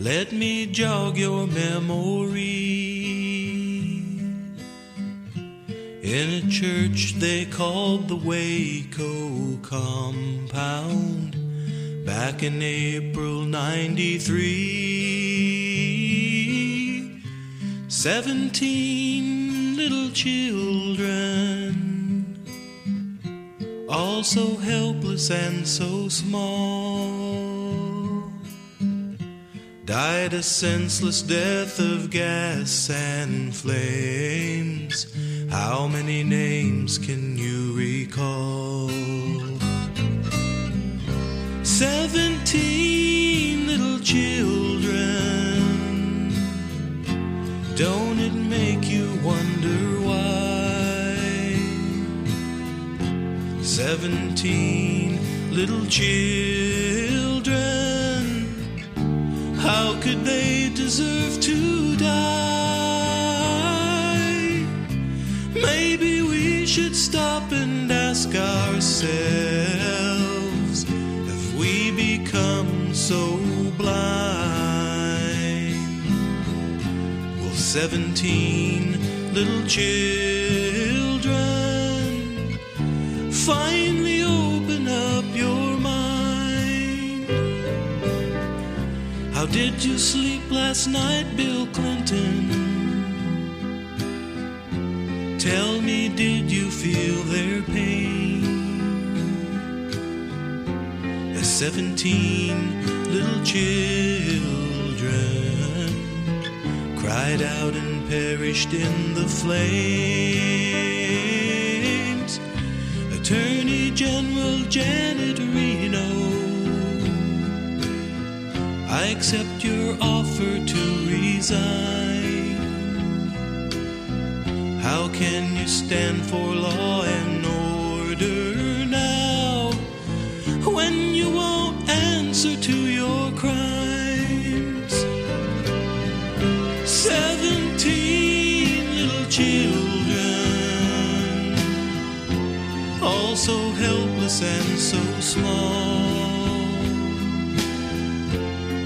let me jog your memory. In a church they called the Waco Compound back in April 93. Seventeen little children, all so helpless and so small, died a senseless death of gas and flames. How many names can you recall? Seventeen little children. Don't it make you wonder why? Seventeen little children. How could they deserve to die? Maybe we should stop and ask ourselves if we become so blind. Will 17 little children finally open up your mind? How did you sleep last night, Bill Clinton? Tell me, did you feel their pain? As seventeen little children cried out and perished in the flames. Attorney General Janet Reno, I accept your offer to resign. How can you stand for law and order now when you won't answer to your crimes? Seventeen little children, all so helpless and so small.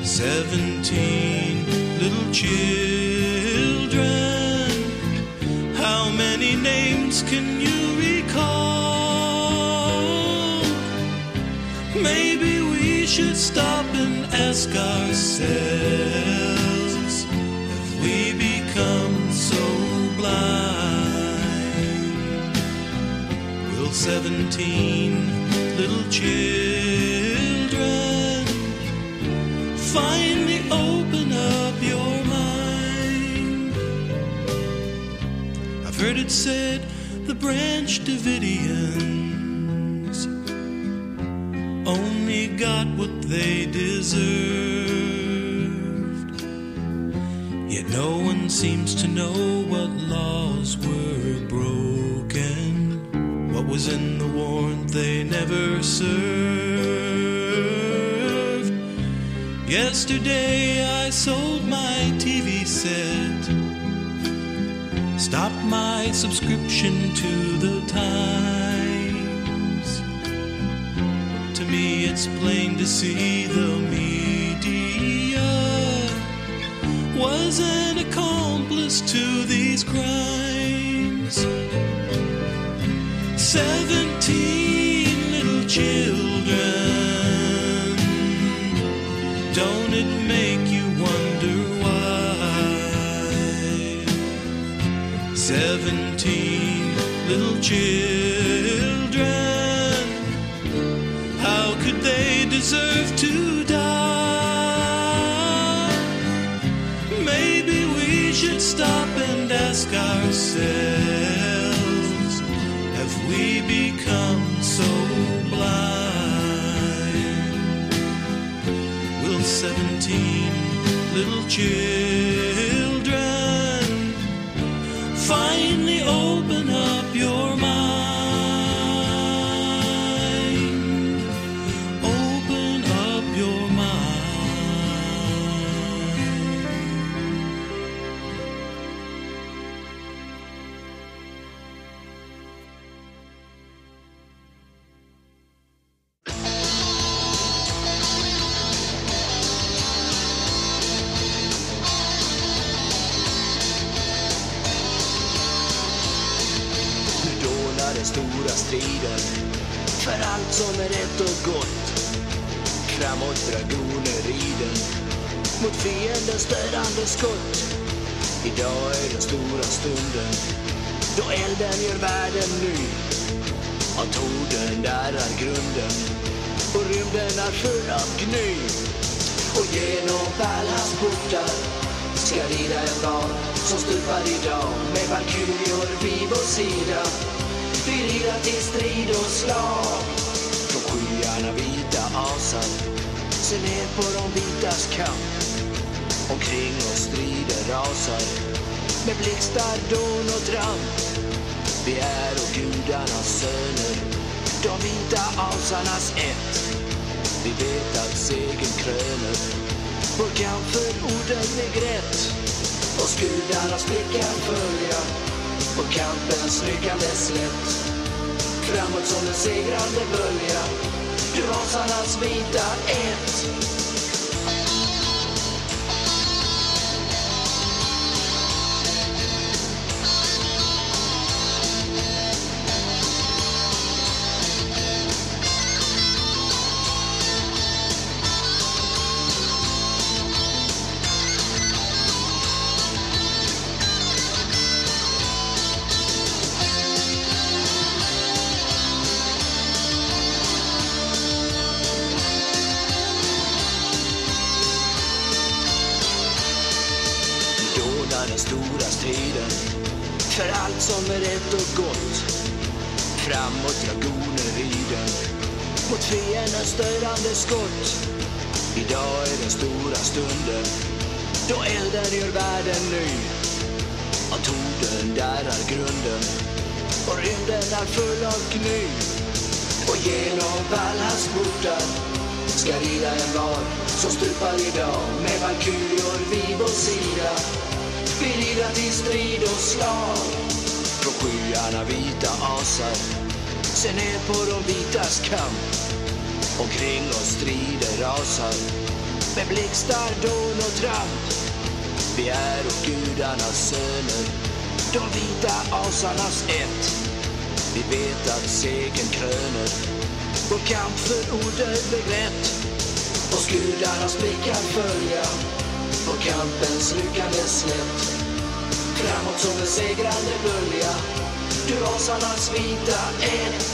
Seventeen little children. Can you recall? Maybe we should stop and ask ourselves if we become so blind. Will 17 little children finally open up your mind? I've heard it said Branch Davidians only got what they deserved. Yet no one seems to know what laws were broken. What was in the warrant they never served. Yesterday I sold my TV set. Stop my subscription to the Times. To me, it's plain to see the media was an accomplice to these crimes. Seventeen little children. Seventeen little children. How could they deserve to die? Maybe we should stop and ask ourselves Have we become so blind? Will 17 little children Gudarnas blickar följa och kampens ryckande slätt. Framåt som en segrande bölja, du har hans vita ett. allas ett. Vi vet att segern kröner vår kamp för odödlig rätt. Oss gudarnas blickar följa och kampens ryckande slätt. Framåt som en segrande bölja, du asarnas vita eld.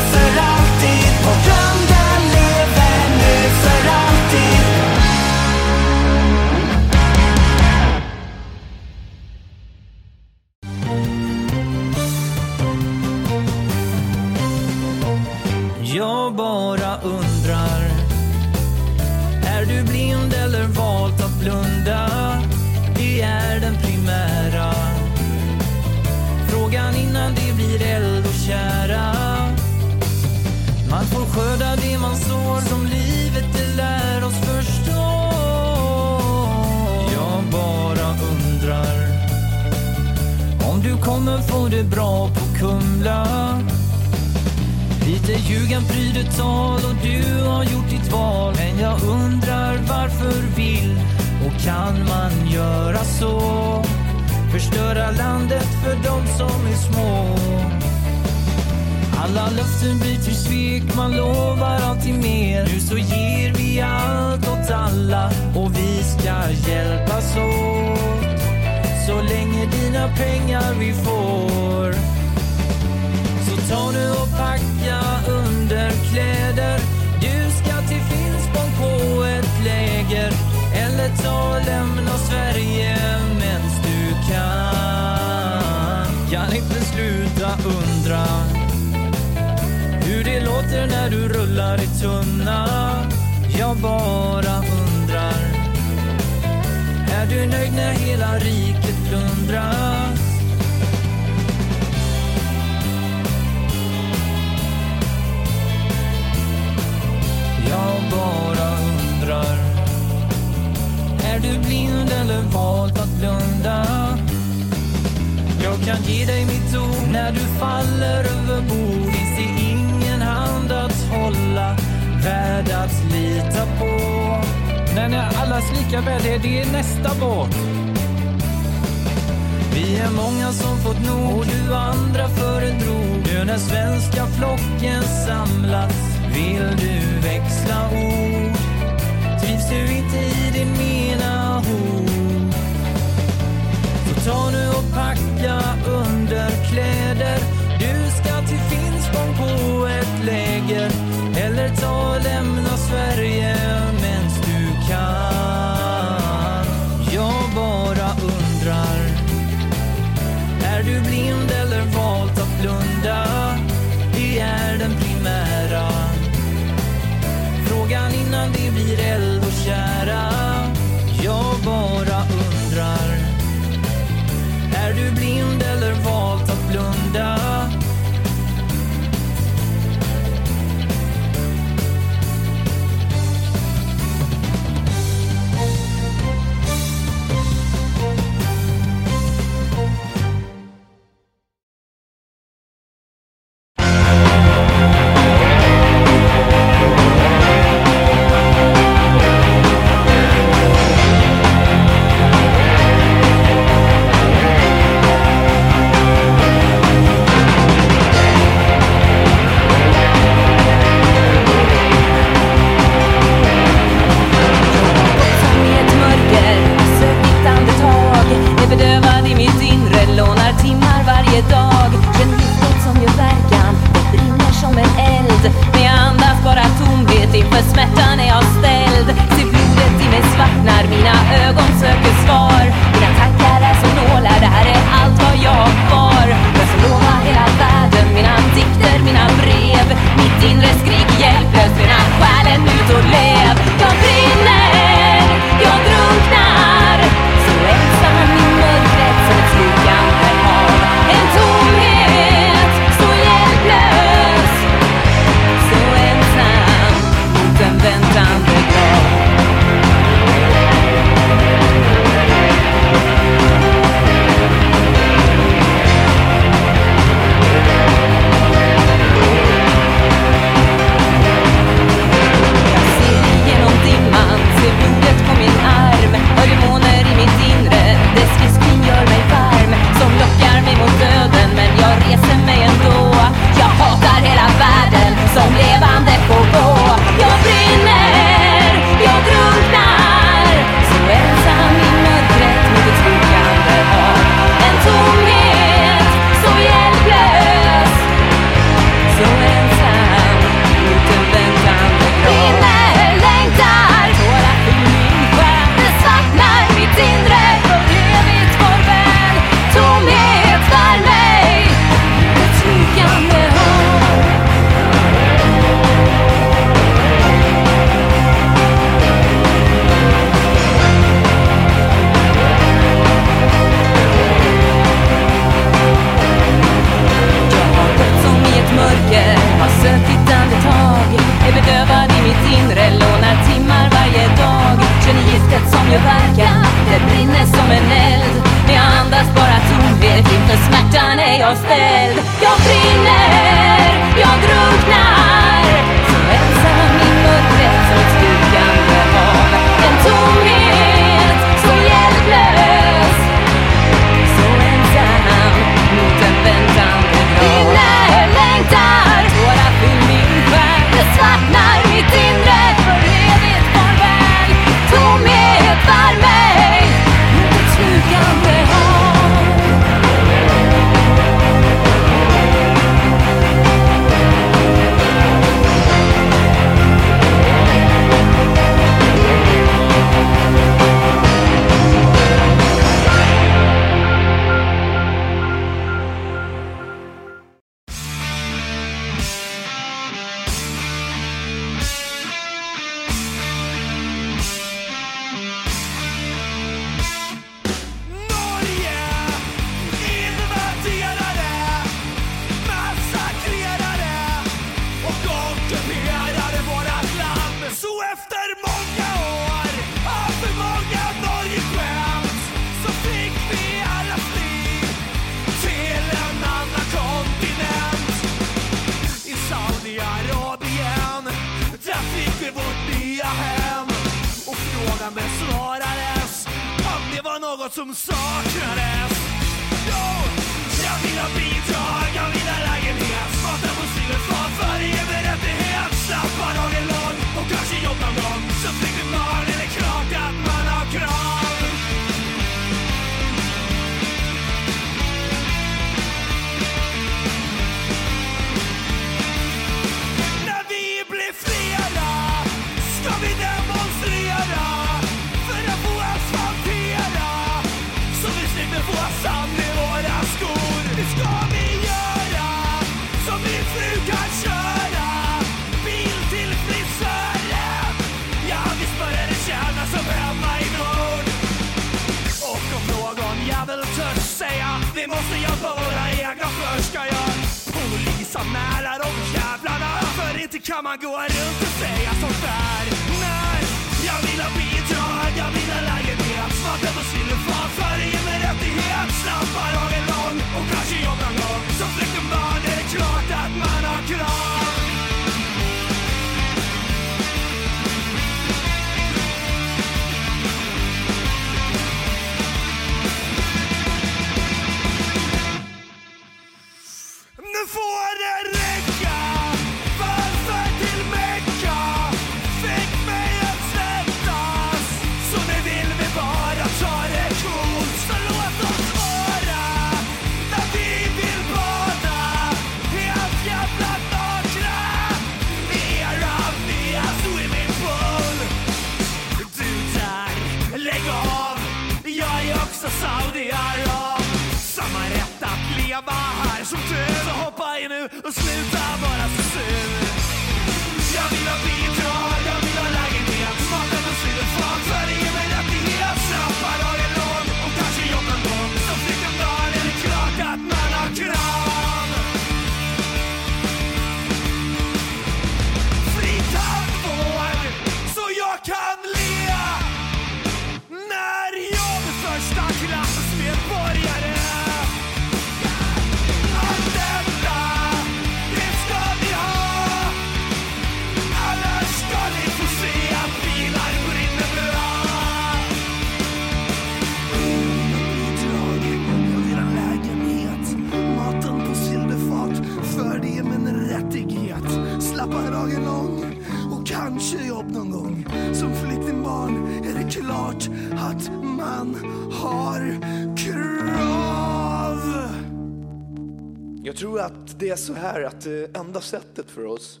Det är så här att det enda sättet för oss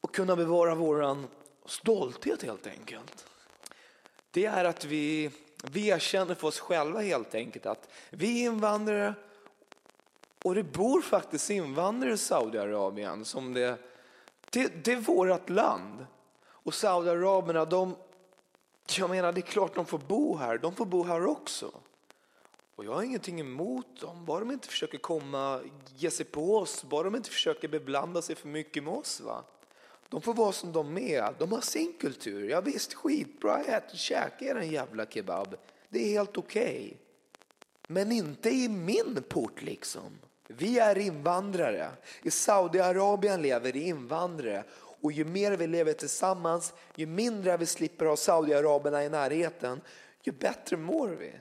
att kunna bevara våran stolthet helt enkelt. Det är att vi, vi erkänner för oss själva helt enkelt att vi är invandrare och det bor faktiskt invandrare i Saudiarabien som det, det, det är vårt land. Och Saudiaraberna de, jag menar det är klart de får bo här, de får bo här också. Och jag har ingenting emot dem, bara de inte försöker komma, ge sig på oss, bara de inte försöker beblanda sig för mycket med oss. Va? De får vara som de är, de har sin kultur. Ja, visst, skitbra, ät och käka er en jävla kebab. Det är helt okej. Men inte i min port liksom. Vi är invandrare. I Saudiarabien lever invandrare. Och ju mer vi lever tillsammans, ju mindre vi slipper ha Saudiaraberna i närheten, ju bättre mår vi.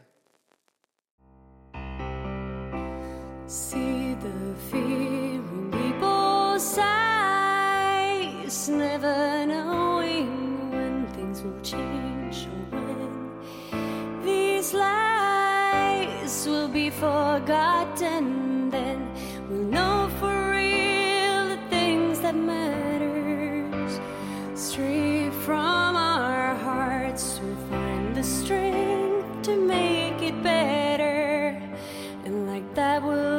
See the fear in people's eyes, never knowing when things will change or when these lies will be forgotten. Then we'll know for real the things that matters. Straight from our hearts, we'll find the strength to make it better. And like that will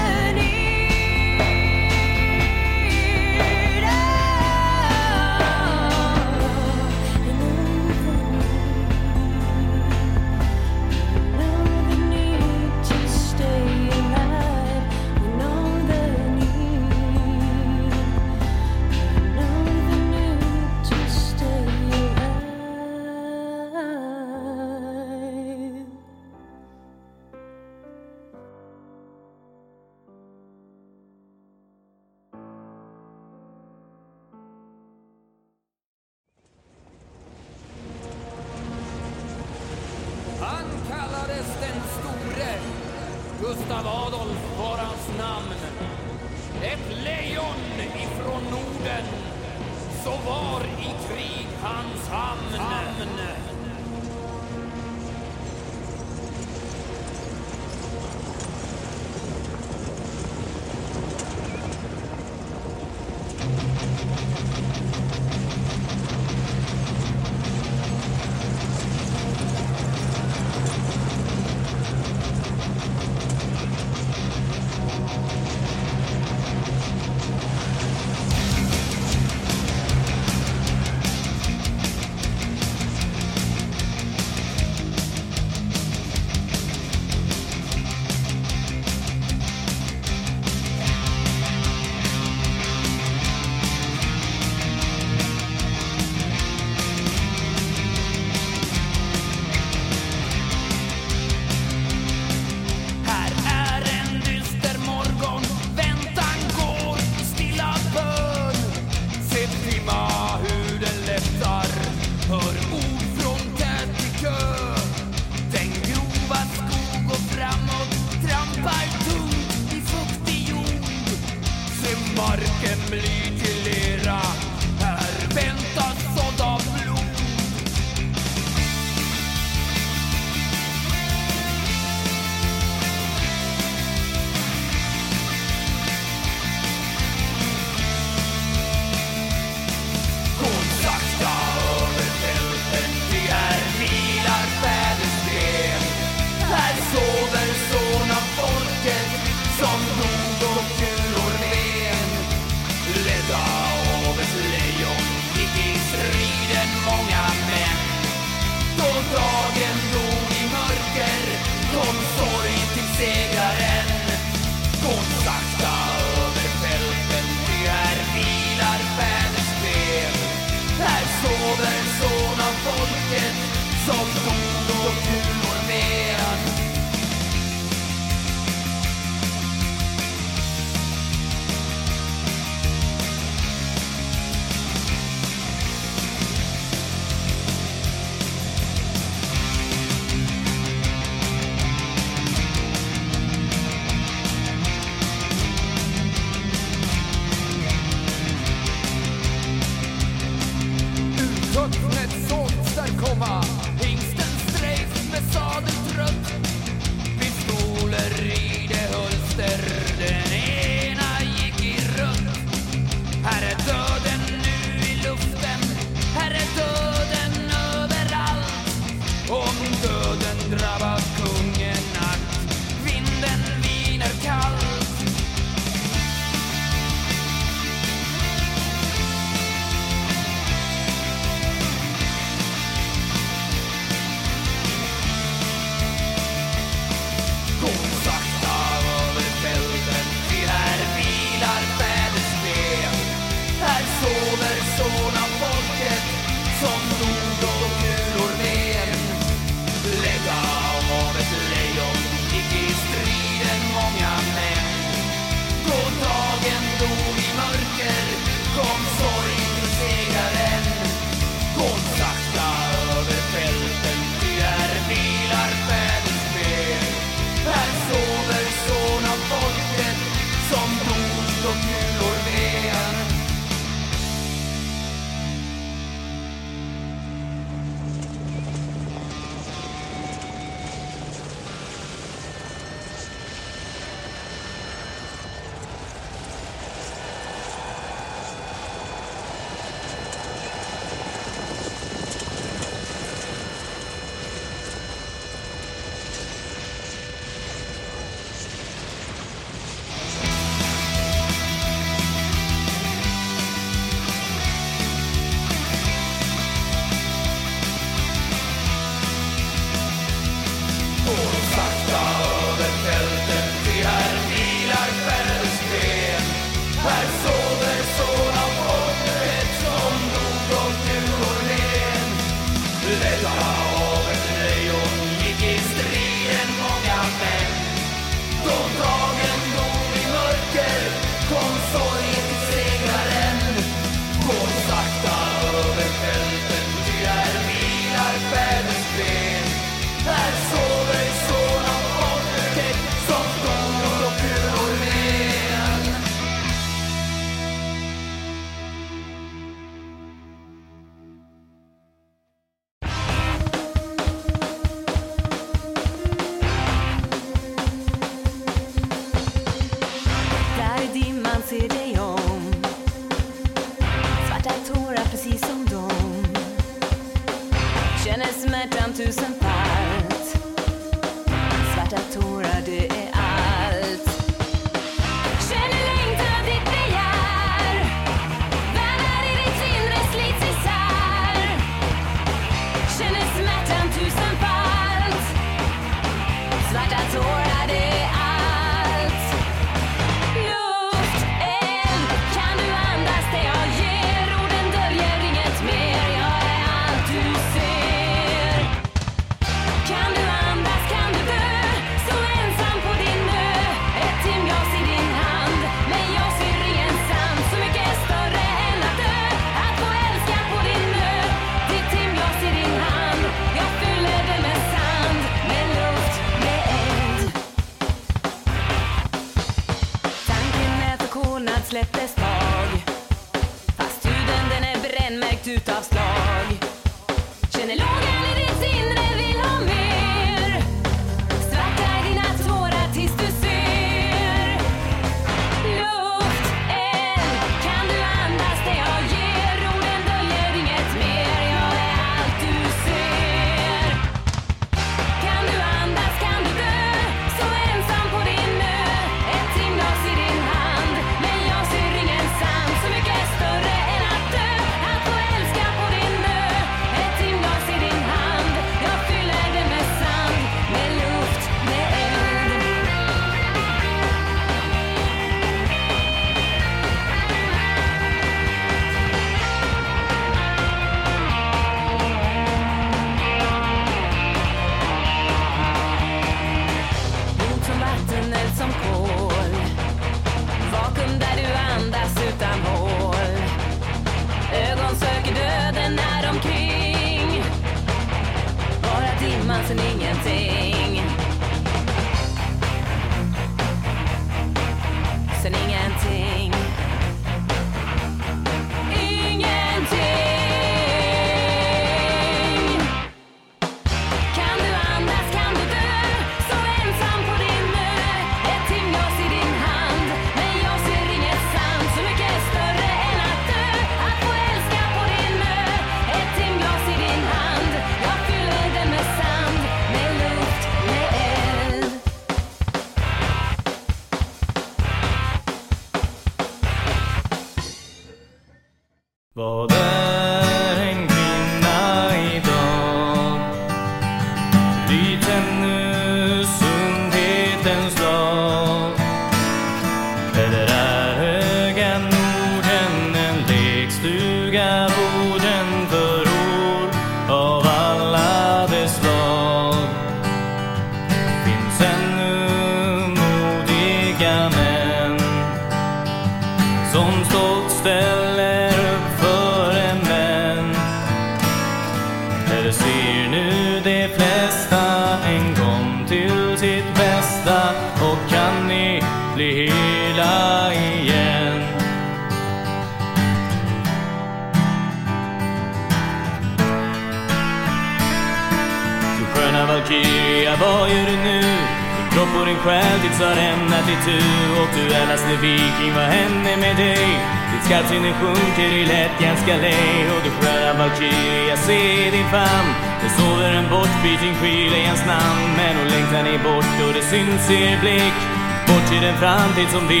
den framtid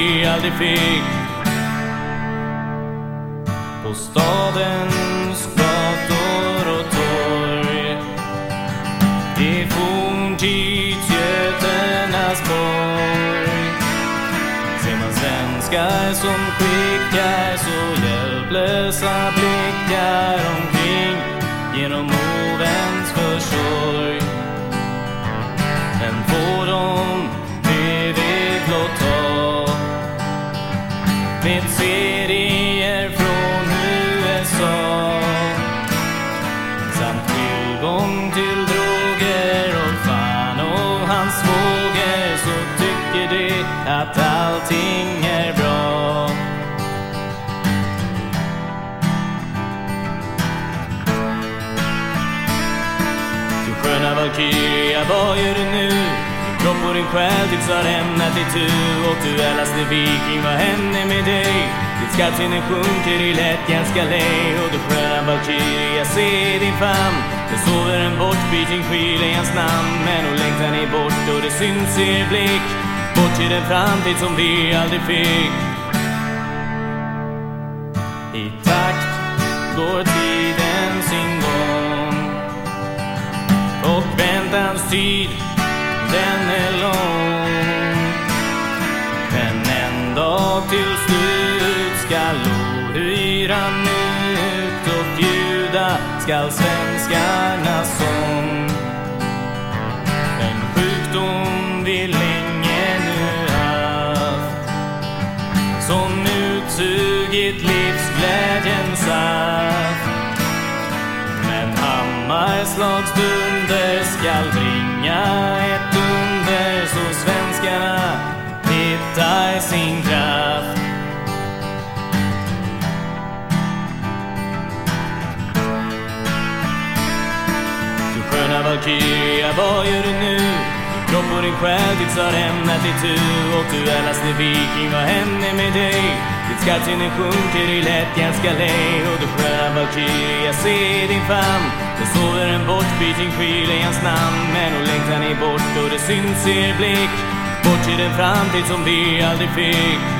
ser blick bort till den framtid som vi aldrig fick.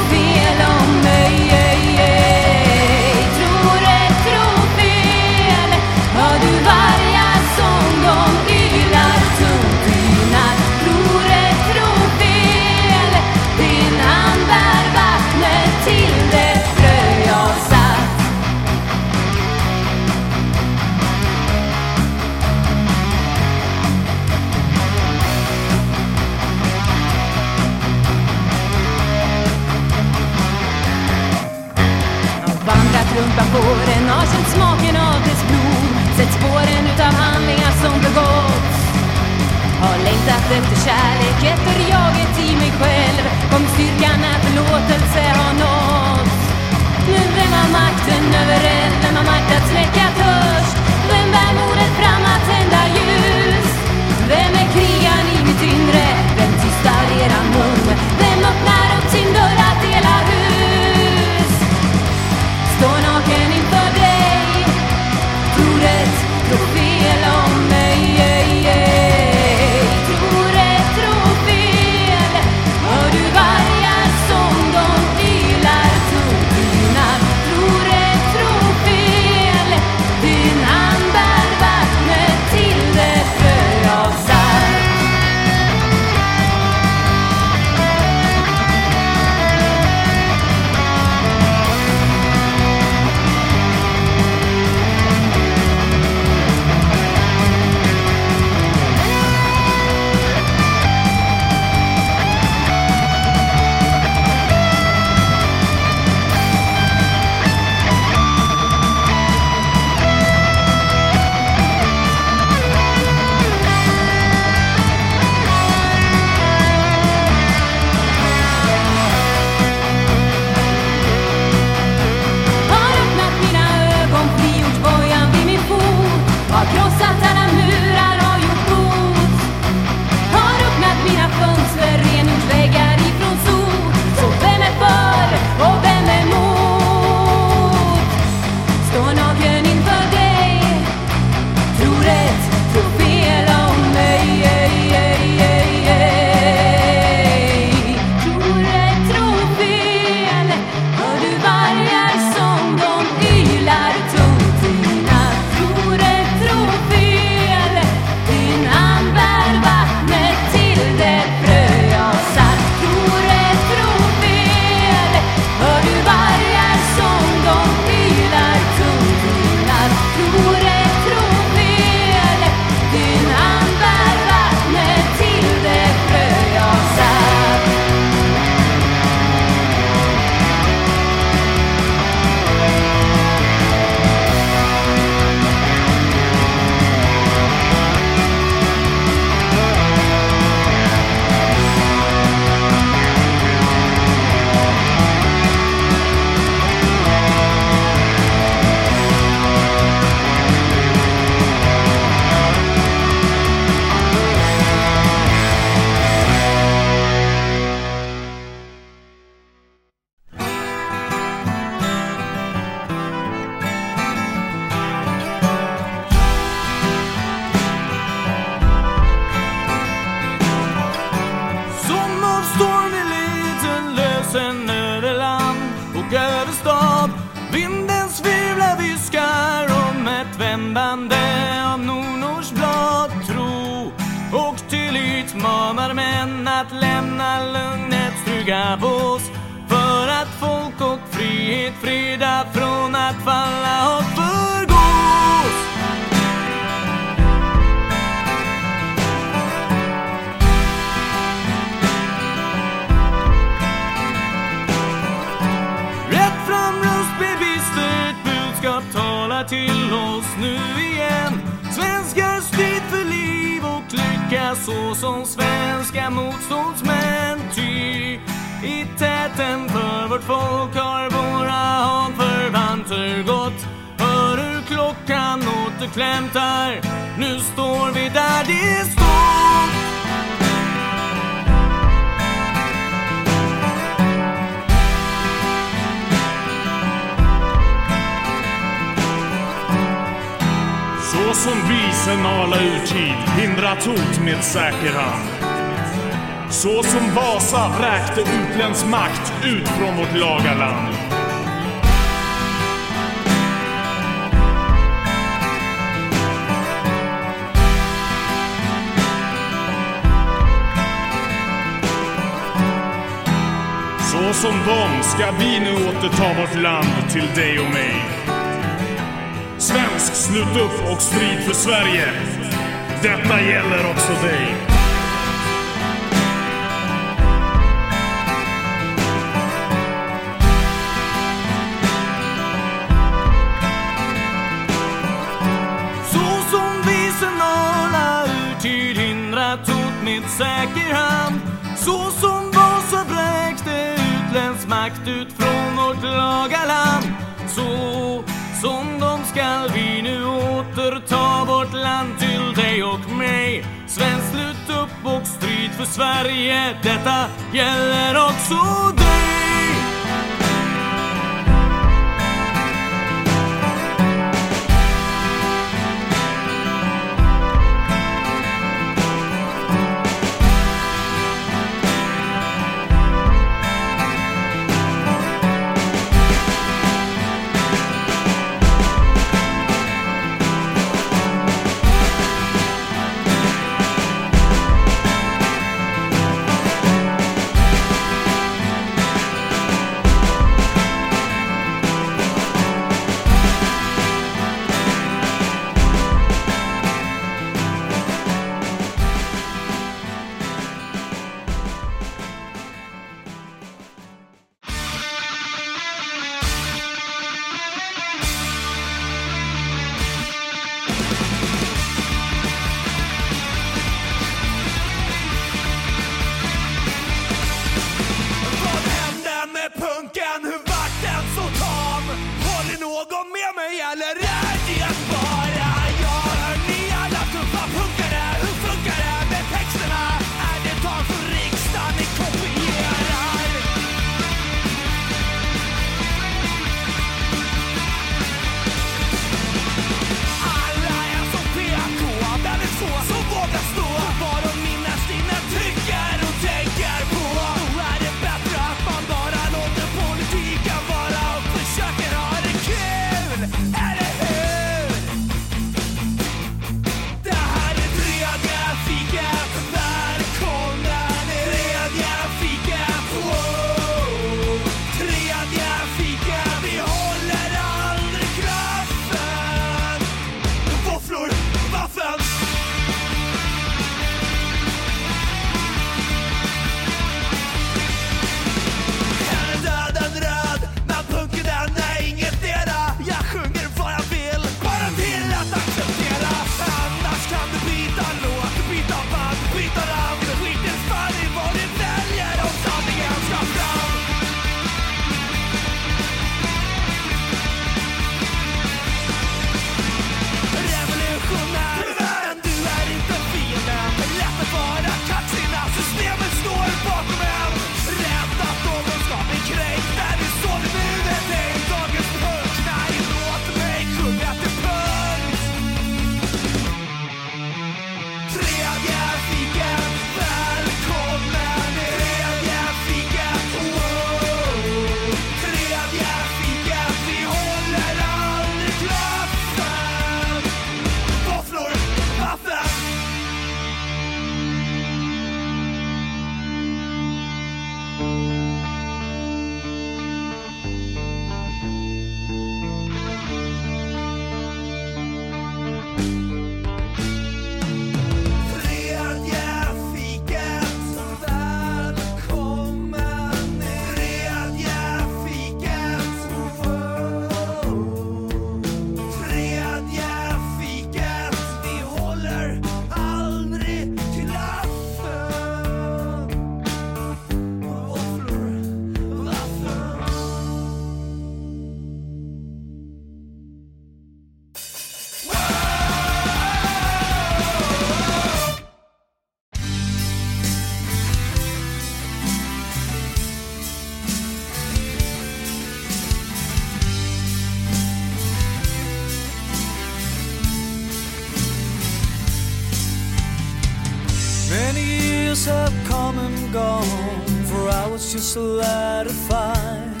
Gone, for I was just a lad of five.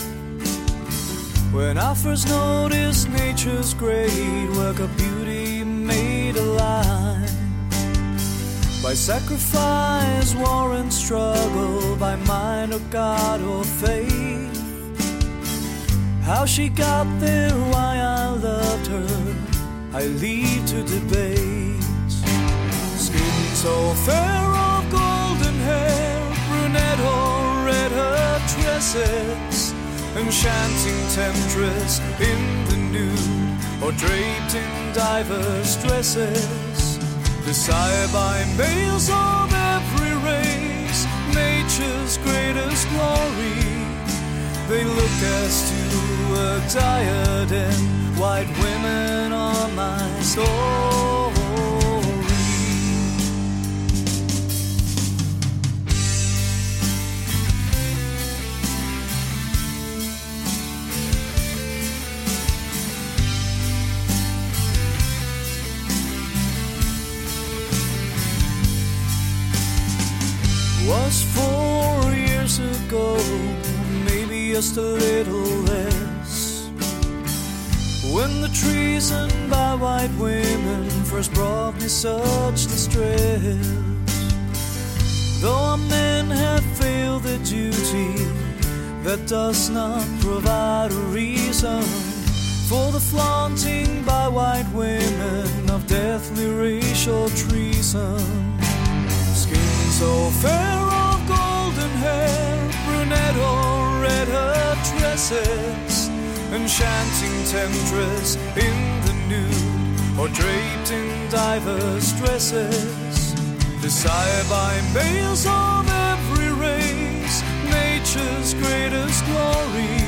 When I first noticed nature's great work of beauty made alive. By sacrifice, war and struggle, by mind or God or faith. How she got there, why I loved her, I leave to debate. Skin so fair enchanting temptress in the nude, or draped in diverse dresses. Desired by males of every race, nature's greatest glory. They look as to a diadem, white women are my story. Enchanting temptress in the nude, or draped in diverse dresses, desired by males of every race, nature's greatest glory.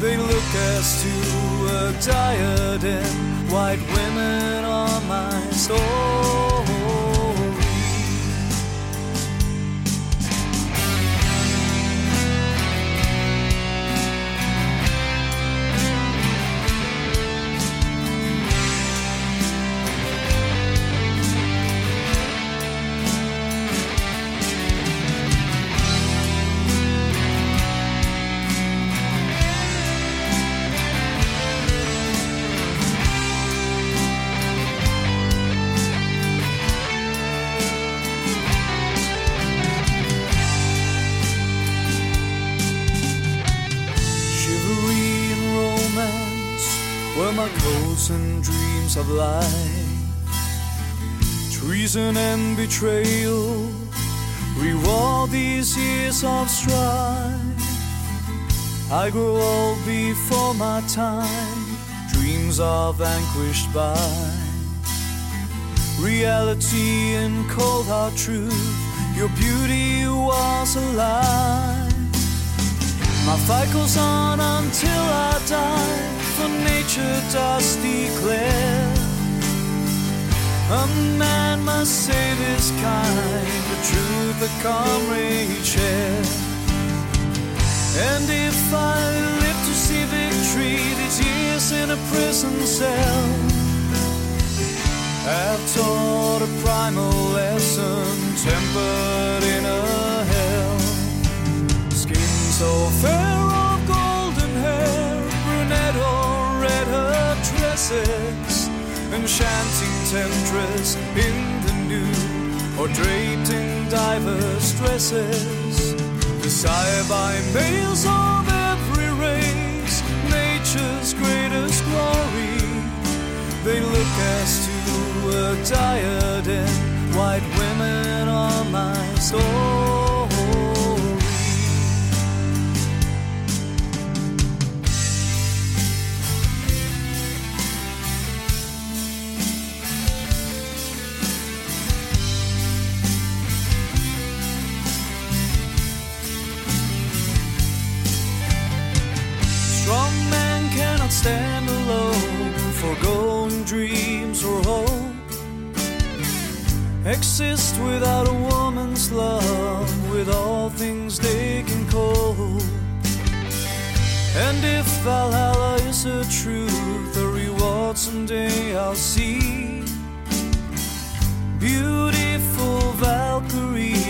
They look as to a diadem, white women are my story. Betrayal reward these years of strife. I grow old before my time, dreams are vanquished by reality and cold hard truth. Your beauty was alive. My fight goes on until I die, for nature does declare a man must save his kind, the truth the comrade share. And if I live to see victory, these years in a prison cell I've taught a primal lesson tempered in a hell. Skin so fair of golden hair, brunette or red her tresses, enchanting temptress in the nude, or draped in diverse dresses, desired by males of every race, nature's greatest glory. They look as to a diadem, white women are my story. Oh, stand alone, foregoing dreams or hope. Exist without a woman's love, with all things they can cope. And if Valhalla is a truth, the reward someday I'll see. Beautiful Valkyrie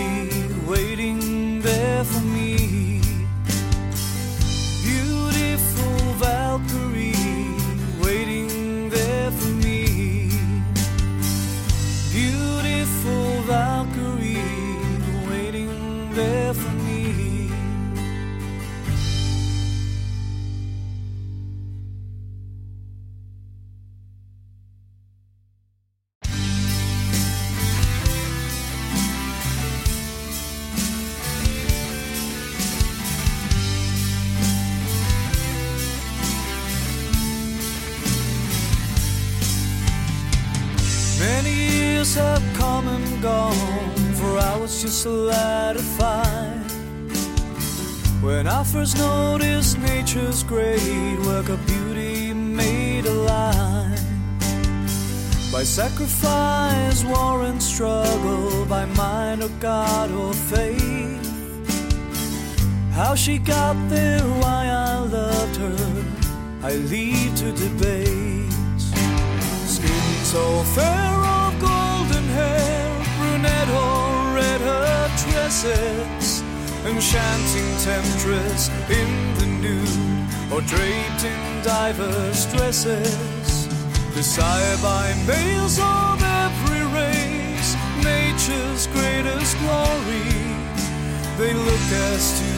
just a lad at five. When I first noticed nature's great work of beauty made alive. By sacrifice, war, and struggle, by mind or God or faith. How she got there, why I loved her, I leave to debate. Skin so fair of golden hair, brunette or her tresses, enchanting temptress in the nude, or draped in diverse dresses. Desired by males of every race, nature's greatest glory. They look as to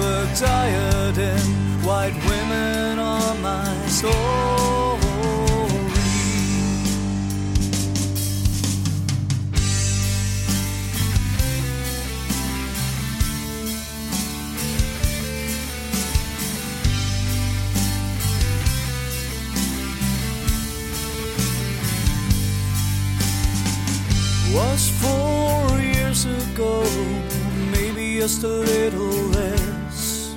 a diadem, white women on my story. Was four years ago, maybe just a little less.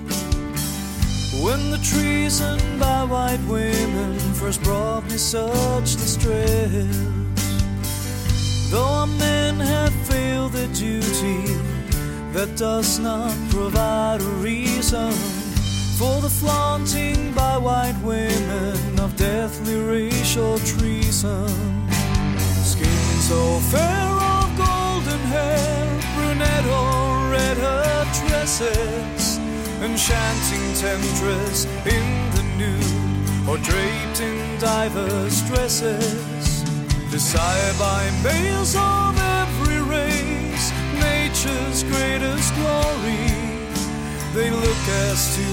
When the treason by white women first brought me such distress. Though our men have failed their duty, that does not provide a reason for the flaunting by white women of deathly racial treason. So fair of golden hair, brunette or red her tresses, enchanting temptress in the nude, or draped in diverse dresses, desired by males of every race, nature's greatest glory. They look as to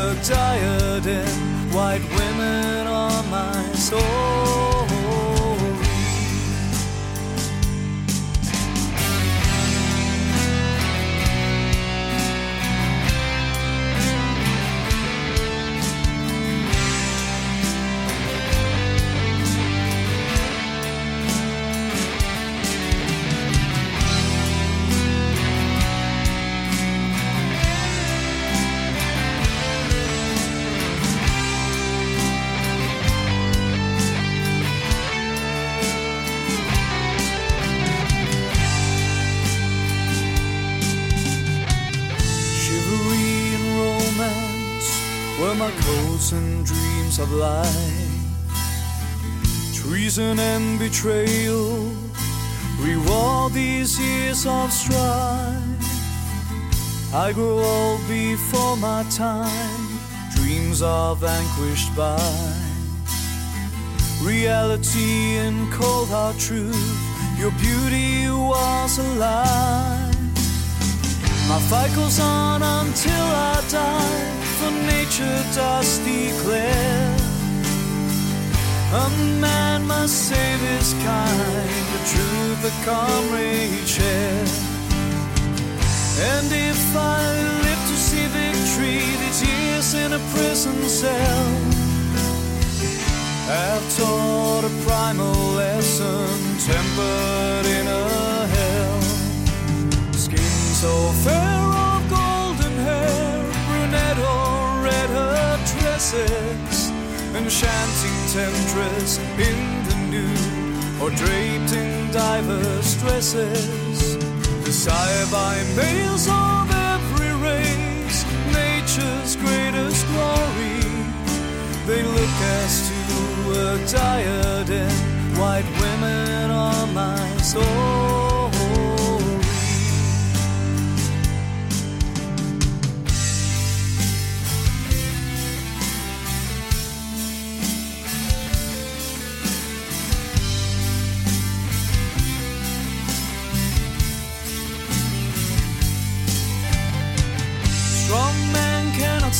a diadem, white women on my story. Treason and betrayal reward these years of strife. I grew old before my time, dreams are vanquished by reality and cold hard truth. Your beauty was alive. My fight goes on until I die, for nature does declare a man must save his kind, the truth the comrade share. And if I live to see victory, these years in a prison cell have taught a primal lesson tempered in a hell. Skin so fair of golden hair, brunette or red her tresses, enchanting temptress in the nude, or draped in diverse dresses, desired by males of every race, nature's greatest glory. They look as to a diadem, white women on my story.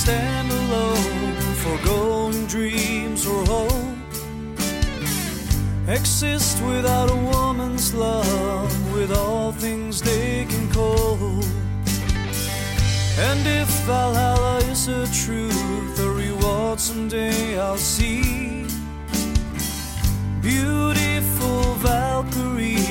Stand alone, foregoing dreams or hope. Exist without a woman's love, with all things they can cope. And if Valhalla is a truth, the reward someday I'll see. Beautiful Valkyrie,